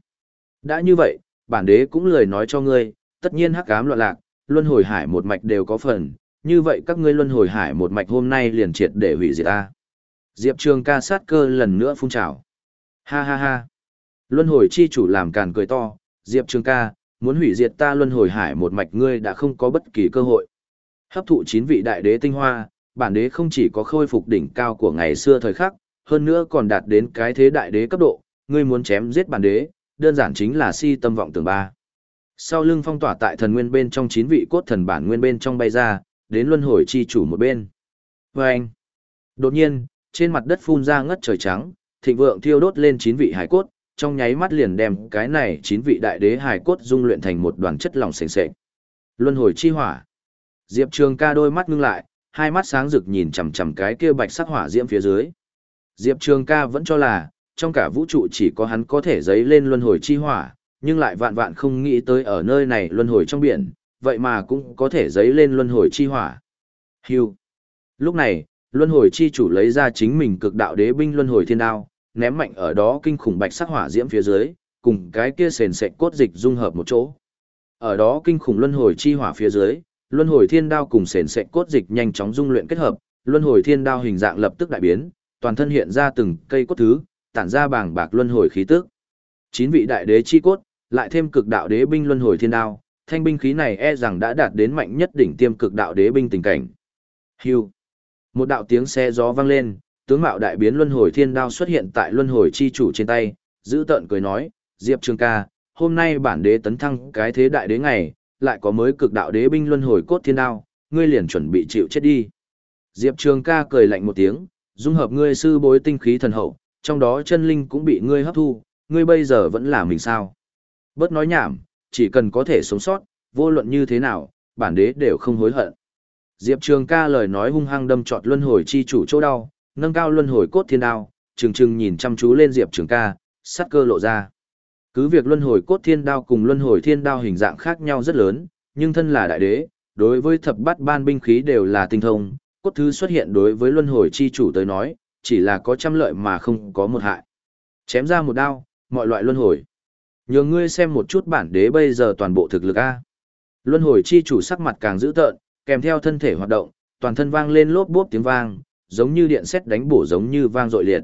Đã như vậy, bản đế cũng lời nói cho ngươi, tất nhiên hắc ám loạn lạc, luân hồi hải một mạch đều có phần, như vậy các ngươi luân hồi hải một mạch hôm nay liền triệt để hủy diệt ta. Diệp Trường ca sát cơ lần nữa phun trào. Ha ha ha. Luân hồi chi chủ làm càn cười to, Diệp Trường ca, muốn hủy diệt ta luân hồi hải một mạch ngươi đã không có bất kỳ cơ hội. Hấp thụ chín vị đại đế tinh hoa, bản đế không chỉ có khôi phục đỉnh cao của ngày xưa thời khắc, hơn nữa còn đạt đến cái thế đại đế cấp độ, ngươi muốn chém giết bản đế, đơn giản chính là si tâm vọng tưởng ba. Sau lưng phong tỏa tại thần nguyên bên trong chín vị cốt thần bản nguyên bên trong bay ra, đến luân hồi chi chủ một bên. Và anh, đột nhiên, trên mặt đất phun ra ngất trời trắng, thịnh vượng thiêu đốt lên chín vị hải cốt, trong nháy mắt liền đem cái này chín vị đại đế hải cốt dung luyện thành một đoàn chất lỏng sền sệt. Luân hồi chi hỏa. Diệp Trường ca đôi mắt ngưng lại, hai mắt sáng rực nhìn chằm chằm cái kia bạch sắc hỏa diễm phía dưới. Diệp Trường ca vẫn cho là, trong cả vũ trụ chỉ có hắn có thể giấy lên luân hồi chi hỏa, nhưng lại vạn vạn không nghĩ tới ở nơi này luân hồi trong biển, vậy mà cũng có thể giấy lên luân hồi chi hỏa. Hưu. Lúc này, luân hồi chi chủ lấy ra chính mình cực đạo đế binh luân hồi thiên đao, ném mạnh ở đó kinh khủng bạch sắc hỏa diễm phía dưới, cùng cái kia sền sệt cốt dịch dung hợp một chỗ. Ở đó kinh khủng luân hồi chi hỏa phía dưới, luân hồi thiên đao cùng sền sệt cốt dịch nhanh chóng dung luyện kết hợp, luân hồi thiên đao hình dạng lập tức đại biến, toàn thân hiện ra từng cây cốt thứ, tản ra bàng bạc luân hồi khí tức. Chín vị đại đế chi cốt, lại thêm cực đạo đế binh luân hồi thiên đao, thanh binh khí này e rằng đã đạt đến mạnh nhất đỉnh tiêm cực đạo đế binh tình cảnh. Hưu. Một đạo tiếng xe gió vang lên, tướng mạo đại biến luân hồi thiên đao xuất hiện tại luân hồi chi chủ trên tay, giữ tợn cười nói, Diệp Trường ca, hôm nay bản đế tấn thăng cái thế đại đế ngày, lại có mới cực đạo đế binh luân hồi cốt thiên đao, ngươi liền chuẩn bị chịu chết đi. Diệp Trường ca cười lạnh một tiếng, dung hợp ngươi sư bối tinh khí thần hậu, trong đó chân linh cũng bị ngươi hấp thu, ngươi bây giờ vẫn là mình sao. Bớt nói nhảm, chỉ cần có thể sống sót, vô luận như thế nào, bản đế đều không hối hận. Diệp Trường ca lời nói hung hăng đâm trọt luân hồi chi chủ chỗ đau, nâng cao luân hồi cốt thiên đao, trừng trừng nhìn chăm chú lên Diệp Trường ca, sát cơ lộ ra. Cứ việc luân hồi cốt thiên đao cùng luân hồi thiên đao hình dạng khác nhau rất lớn, nhưng thân là đại đế, đối với thập bát ban binh khí đều là tinh thông, cốt thứ xuất hiện đối với luân hồi chi chủ tới nói, chỉ là có trăm lợi mà không có một hại. Chém ra một đao, mọi loại luân hồi. Nhờ ngươi xem một chút bản đế bây giờ toàn bộ thực lực A. Luân hồi chi chủ sắc mặt càng dữ tợn, kèm theo thân thể hoạt động, toàn thân vang lên lốp bốp tiếng vang, giống như điện sét đánh bổ giống như vang dội liệt.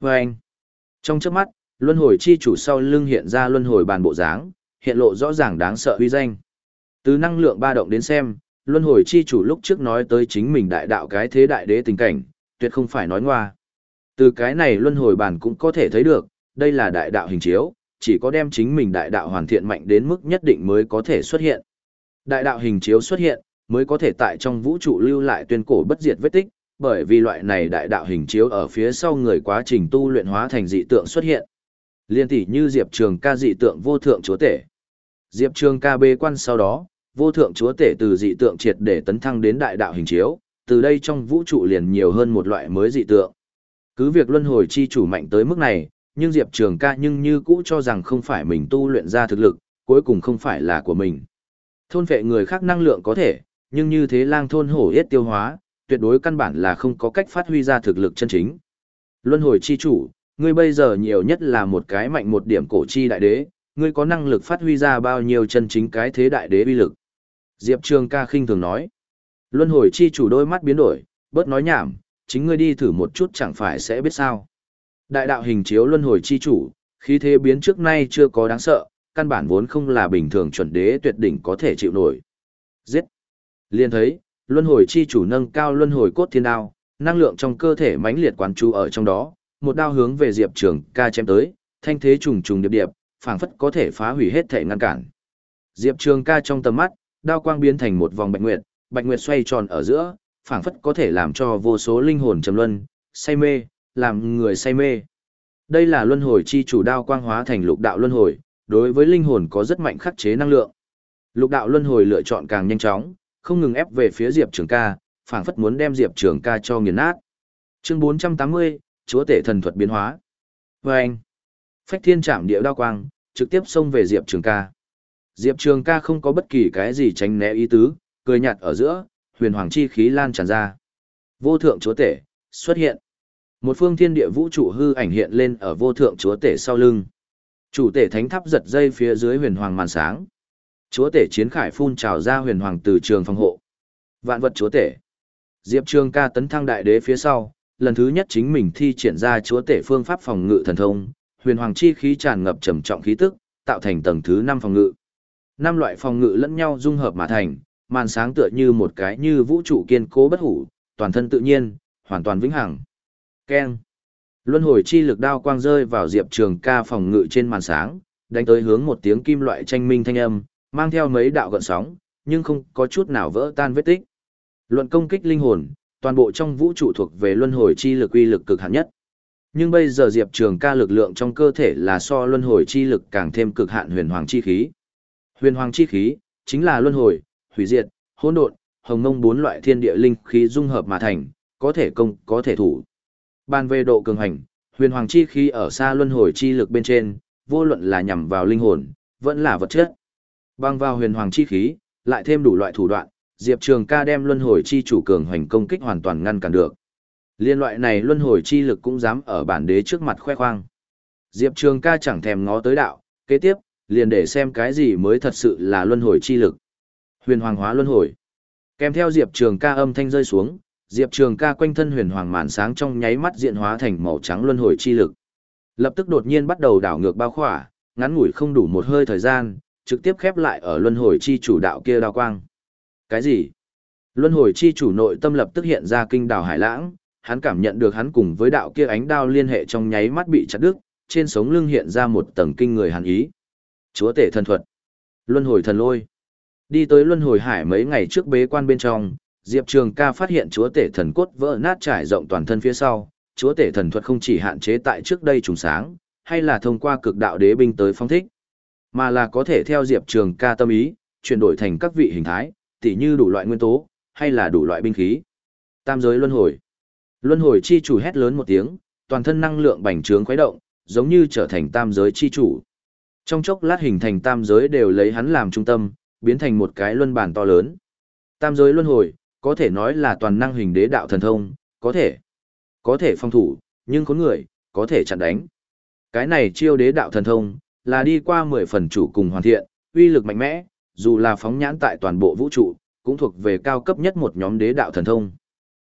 Vâng! Trong trước mắt, luân hồi chi chủ sau lưng hiện ra luân hồi bàn bộ dáng, hiện lộ rõ ràng đáng sợ uy danh. Từ năng lượng ba động đến xem, luân hồi chi chủ lúc trước nói tới chính mình đại đạo cái thế đại đế tình cảnh, tuyệt không phải nói ngoa. Từ cái này luân hồi bản cũng có thể thấy được, đây là đại đạo hình chiếu, chỉ có đem chính mình đại đạo hoàn thiện mạnh đến mức nhất định mới có thể xuất hiện. Đại đạo hình chiếu xuất hiện, mới có thể tại trong vũ trụ lưu lại tuyên cổ bất diệt vết tích, bởi vì loại này đại đạo hình chiếu ở phía sau người quá trình tu luyện hóa thành dị tượng xuất hiện. Liên tỷ như Diệp Trường ca dị tượng vô thượng chúa tể. Diệp Trường ca bê quan sau đó, vô thượng chúa tể từ dị tượng triệt để tấn thăng đến đại đạo hình chiếu, từ đây trong vũ trụ liền nhiều hơn một loại mới dị tượng. Cứ việc luân hồi chi chủ mạnh tới mức này, nhưng Diệp Trường ca nhưng như cũ cho rằng không phải mình tu luyện ra thực lực, cuối cùng không phải là của mình. Thôn vệ người khác năng lượng có thể, nhưng như thế lang thôn hổ yết tiêu hóa, tuyệt đối căn bản là không có cách phát huy ra thực lực chân chính. Luân hồi chi chủ, ngươi bây giờ nhiều nhất là một cái mạnh một điểm cổ chi đại đế, ngươi có năng lực phát huy ra bao nhiêu chân chính cái thế đại đế uy lực. Diệp Trường ca khinh thường nói. Luân hồi chi chủ đôi mắt biến đổi, bớt nói nhảm, chính ngươi đi thử một chút chẳng phải sẽ biết sao. Đại đạo hình chiếu luân hồi chi chủ, khí thế biến trước nay chưa có đáng sợ, căn bản vốn không là bình thường chuẩn đế tuyệt đỉnh có thể chịu nổi. Giết! Liên thấy, luân hồi chi chủ nâng cao luân hồi cốt thiên đao, năng lượng trong cơ thể mãnh liệt quán chú ở trong đó, một đao hướng về Diệp Trường ca chém tới, thanh thế trùng trùng điệp điệp, phảng phất có thể phá hủy hết thể ngăn cản. Diệp Trường ca trong tầm mắt, đao quang biến thành một vòng bạch nguyệt, bạch nguyệt xoay tròn ở giữa, phảng phất có thể làm cho vô số linh hồn trầm luân, say mê, làm người say mê. Đây là luân hồi chi chủ đao quang hóa thành lục đạo luân hồi, đối với linh hồn có rất mạnh khắc chế năng lượng. Lục đạo luân hồi lựa chọn càng nhanh chóng, không ngừng ép về phía Diệp Trường ca, phảng phất muốn đem Diệp Trường ca cho nghiền nát. Chương 480, Chúa tể thần thuật biến hóa. Và anh, phách thiên chạm Điệu đao quang, trực tiếp xông về Diệp Trường ca. Diệp Trường ca không có bất kỳ cái gì tránh né ý tứ, cười nhạt ở giữa, huyền hoàng chi khí lan tràn ra. Vô thượng chúa tể, xuất hiện. Một phương thiên địa vũ trụ hư ảnh hiện lên ở vô thượng chúa tể sau lưng. Chủ tể thánh tháp giật dây phía dưới huyền hoàng màn sáng. Chúa tể chiến khải phun trào ra huyền hoàng từ trường phòng hộ. Vạn vật chúa tể. Diệp Trường ca tấn thăng đại đế phía sau, lần thứ nhất chính mình thi triển ra chúa tể phương pháp phòng ngự thần thông, huyền hoàng chi khí tràn ngập trầm trọng khí tức, tạo thành tầng thứ 5 phòng ngự. Năm loại phòng ngự lẫn nhau dung hợp mà thành, màn sáng tựa như một cái như vũ trụ kiên cố bất hủ, toàn thân tự nhiên, hoàn toàn vĩnh hằng. Keng. Luân hồi chi lực đao quang rơi vào Diệp Trường Ca phòng ngự trên màn sáng, đánh tới hướng một tiếng kim loại tranh minh thanh âm, mang theo mấy đạo gợn sóng, nhưng không có chút nào vỡ tan vết tích. Luận công kích linh hồn, toàn bộ trong vũ trụ thuộc về luân hồi chi lực uy lực cực hạn nhất. Nhưng bây giờ Diệp Trường Ca lực lượng trong cơ thể là so luân hồi chi lực càng thêm cực hạn huyền hoàng chi khí. Huyền hoàng chi khí chính là luân hồi, hủy diệt, hỗn độn, hồng ngông bốn loại thiên địa linh khí dung hợp mà thành, có thể công, có thể thủ. Bàn về độ cường hành, huyền hoàng chi khí ở xa luân hồi chi lực bên trên, vô luận là nhằm vào linh hồn, vẫn là vật chất. Bang vào huyền hoàng chi khí, lại thêm đủ loại thủ đoạn, Diệp Trường ca đem luân hồi chi chủ cường hành công kích hoàn toàn ngăn cản được. Liên loại này luân hồi chi lực cũng dám ở bản đế trước mặt khoe khoang. Diệp Trường ca chẳng thèm ngó tới đạo, kế tiếp, liền để xem cái gì mới thật sự là luân hồi chi lực. Huyền hoàng hóa luân hồi. Kèm theo Diệp Trường ca âm thanh rơi xuống, Diệp Trường ca quanh thân huyền hoàng màn sáng trong nháy mắt diện hóa thành màu trắng luân hồi chi lực. Lập tức đột nhiên bắt đầu đảo ngược bao khỏa, ngắn ngủi không đủ một hơi thời gian, trực tiếp khép lại ở luân hồi chi chủ đạo kia đao quang. Cái gì? Luân hồi chi chủ nội tâm lập tức hiện ra kinh đảo hải lãng, hắn cảm nhận được hắn cùng với đạo kia ánh đao liên hệ trong nháy mắt bị chặt đứt, trên sống lưng hiện ra một tầng kinh người hàn ý. Chúa tể thần thuật. Luân hồi thần lôi. Đi tới luân hồi hải mấy ngày trước bế quan bên trong, Diệp Trường ca phát hiện chúa tể thần cốt vỡ nát trải rộng toàn thân phía sau, chúa tể thần thuật không chỉ hạn chế tại trước đây trùng sáng, hay là thông qua cực đạo đế binh tới phong thích, mà là có thể theo Diệp Trường ca tâm ý, chuyển đổi thành các vị hình thái, tỉ như đủ loại nguyên tố, hay là đủ loại binh khí. Tam giới luân hồi. Luân hồi chi chủ hét lớn một tiếng, toàn thân năng lượng bành trướng khuấy động, giống như trở thành tam giới chi chủ. Trong chốc lát hình thành tam giới đều lấy hắn làm trung tâm, biến thành một cái luân bản to lớn. Tam giới luân hồi, có thể nói là toàn năng hình đế đạo thần thông, có thể, có thể phong thủ, nhưng có người, có thể chặn đánh. Cái này chiêu đế đạo thần thông, là đi qua 10 phần chủ cùng hoàn thiện, uy lực mạnh mẽ, dù là phóng nhãn tại toàn bộ vũ trụ, cũng thuộc về cao cấp nhất một nhóm đế đạo thần thông.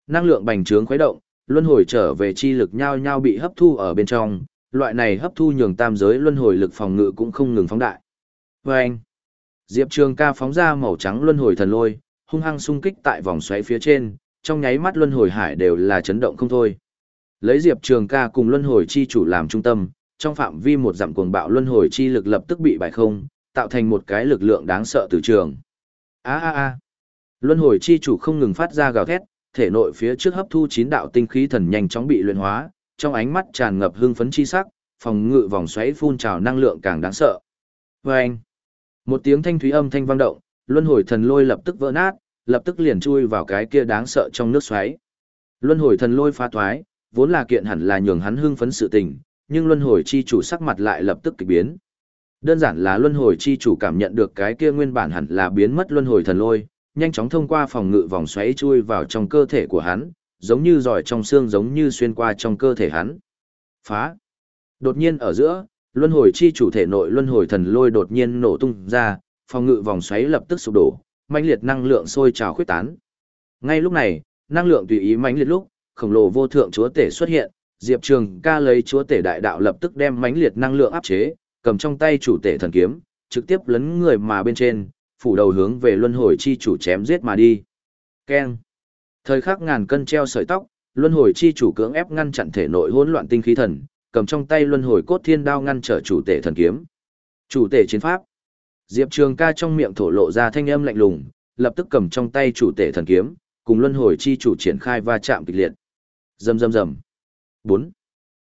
Năng lượng bành trướng khuấy động, luân hồi trở về chi lực nhau nhau bị hấp thu ở bên trong, loại này hấp thu nhường tam giới luân hồi lực phòng ngự cũng không ngừng phóng đại. Và anh, Diệp Trường ca phóng ra màu trắng luân hồi thần lôi, hung hăng xung kích tại vòng xoáy phía trên, trong nháy mắt luân hồi hải đều là chấn động không thôi. Lấy Diệp Trường ca cùng luân hồi chi chủ làm trung tâm, trong phạm vi một dặm cuồng bạo luân hồi chi lực lập tức bị bại không, tạo thành một cái lực lượng đáng sợ từ trường. A a a. Luân hồi chi chủ không ngừng phát ra gào thét, thể nội phía trước hấp thu chín đạo tinh khí thần nhanh chóng bị luyện hóa, trong ánh mắt tràn ngập hưng phấn chi sắc, phòng ngự vòng xoáy phun trào năng lượng càng đáng sợ. Vâng! Một tiếng thanh thúy âm thanh vang động, luân hồi thần lôi lập tức vỡ nát, lập tức liền chui vào cái kia đáng sợ trong nước xoáy. Luân hồi thần lôi phá thoái, vốn là kiện hẳn là nhường hắn hưng phấn sự tình, nhưng luân hồi chi chủ sắc mặt lại lập tức kỳ biến. Đơn giản là luân hồi chi chủ cảm nhận được cái kia nguyên bản hẳn là biến mất luân hồi thần lôi, nhanh chóng thông qua phòng ngự vòng xoáy chui vào trong cơ thể của hắn, giống như giỏi trong xương giống như xuyên qua trong cơ thể hắn. Phá! Đột nhiên ở giữa, luân hồi chi chủ thể nội luân hồi thần lôi đột nhiên nổ tung ra, phòng ngự vòng xoáy lập tức sụp đổ, mãnh liệt năng lượng sôi trào khuyết tán. Ngay lúc này, năng lượng tùy ý mãnh liệt lúc, khổng lồ vô thượng chúa tể xuất hiện, Diệp Trường ca lấy chúa tể đại đạo lập tức đem mãnh liệt năng lượng áp chế, cầm trong tay chủ tể thần kiếm, trực tiếp lấn người mà bên trên, phủ đầu hướng về luân hồi chi chủ chém giết mà đi. Keng. Thời khắc ngàn cân treo sợi tóc, luân hồi chi chủ cưỡng ép ngăn chặn thể nội hỗn loạn tinh khí thần, cầm trong tay luân hồi cốt thiên đao ngăn trở chủ tể thần kiếm. Chủ tể chiến pháp. Diệp Trường ca trong miệng thổ lộ ra thanh âm lạnh lùng, lập tức cầm trong tay chủ tể thần kiếm, cùng luân hồi chi chủ triển khai va chạm kịch liệt. Rầm rầm rầm. 4.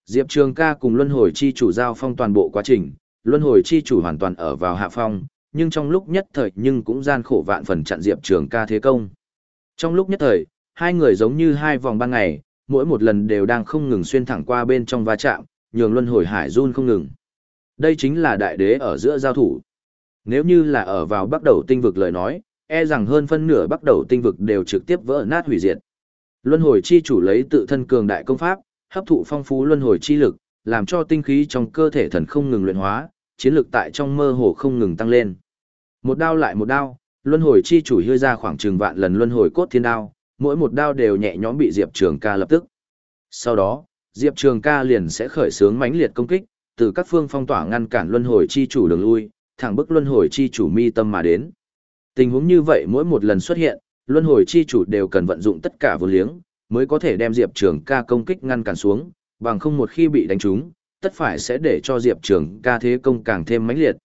Diệp Trường ca cùng luân hồi chi chủ giao phong toàn bộ quá trình, luân hồi chi chủ hoàn toàn ở vào hạ phong, nhưng trong lúc nhất thời nhưng cũng gian khổ vạn phần chặn Diệp Trường ca thế công. Trong lúc nhất thời, hai người giống như hai vòng ban ngày, mỗi một lần đều đang không ngừng xuyên thẳng qua bên trong va chạm, nhường luân hồi hải run không ngừng. Đây chính là đại đế ở giữa giao thủ. Nếu như là ở vào bắt đầu tinh vực lời nói, e rằng hơn phân nửa bắt đầu tinh vực đều trực tiếp vỡ nát hủy diệt. Luân hồi chi chủ lấy tự thân cường đại công pháp, hấp thụ phong phú luân hồi chi lực, làm cho tinh khí trong cơ thể thần không ngừng luyện hóa, chiến lực tại trong mơ hồ không ngừng tăng lên. Một đao lại một đao, luân hồi chi chủ hơi ra khoảng chừng vạn lần luân hồi cốt thiên đao, mỗi một đao đều nhẹ nhõm bị Diệp Trường Ca lập tức. Sau đó, Diệp Trường Ca liền sẽ khởi xướng mãnh liệt công kích, từ các phương phong tỏa ngăn cản luân hồi chi chủ đường lui, thẳng bức luân hồi chi chủ mi tâm mà đến. Tình huống như vậy mỗi một lần xuất hiện, luân hồi chi chủ đều cần vận dụng tất cả vô liếng, mới có thể đem Diệp Trường ca công kích ngăn cản xuống, bằng không một khi bị đánh trúng, tất phải sẽ để cho Diệp Trường ca thế công càng thêm mãnh liệt.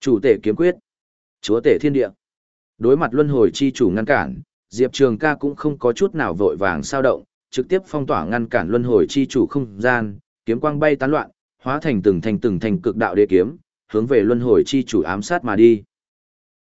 Chủ tể kiếm quyết, chúa tể thiên địa. Đối mặt luân hồi chi chủ ngăn cản, Diệp Trường ca cũng không có chút nào vội vàng sao động, trực tiếp phong tỏa ngăn cản luân hồi chi chủ không gian, kiếm quang bay tán loạn, hóa thành từng thành từng thành cực đạo đế kiếm, hướng về luân hồi chi chủ ám sát mà đi.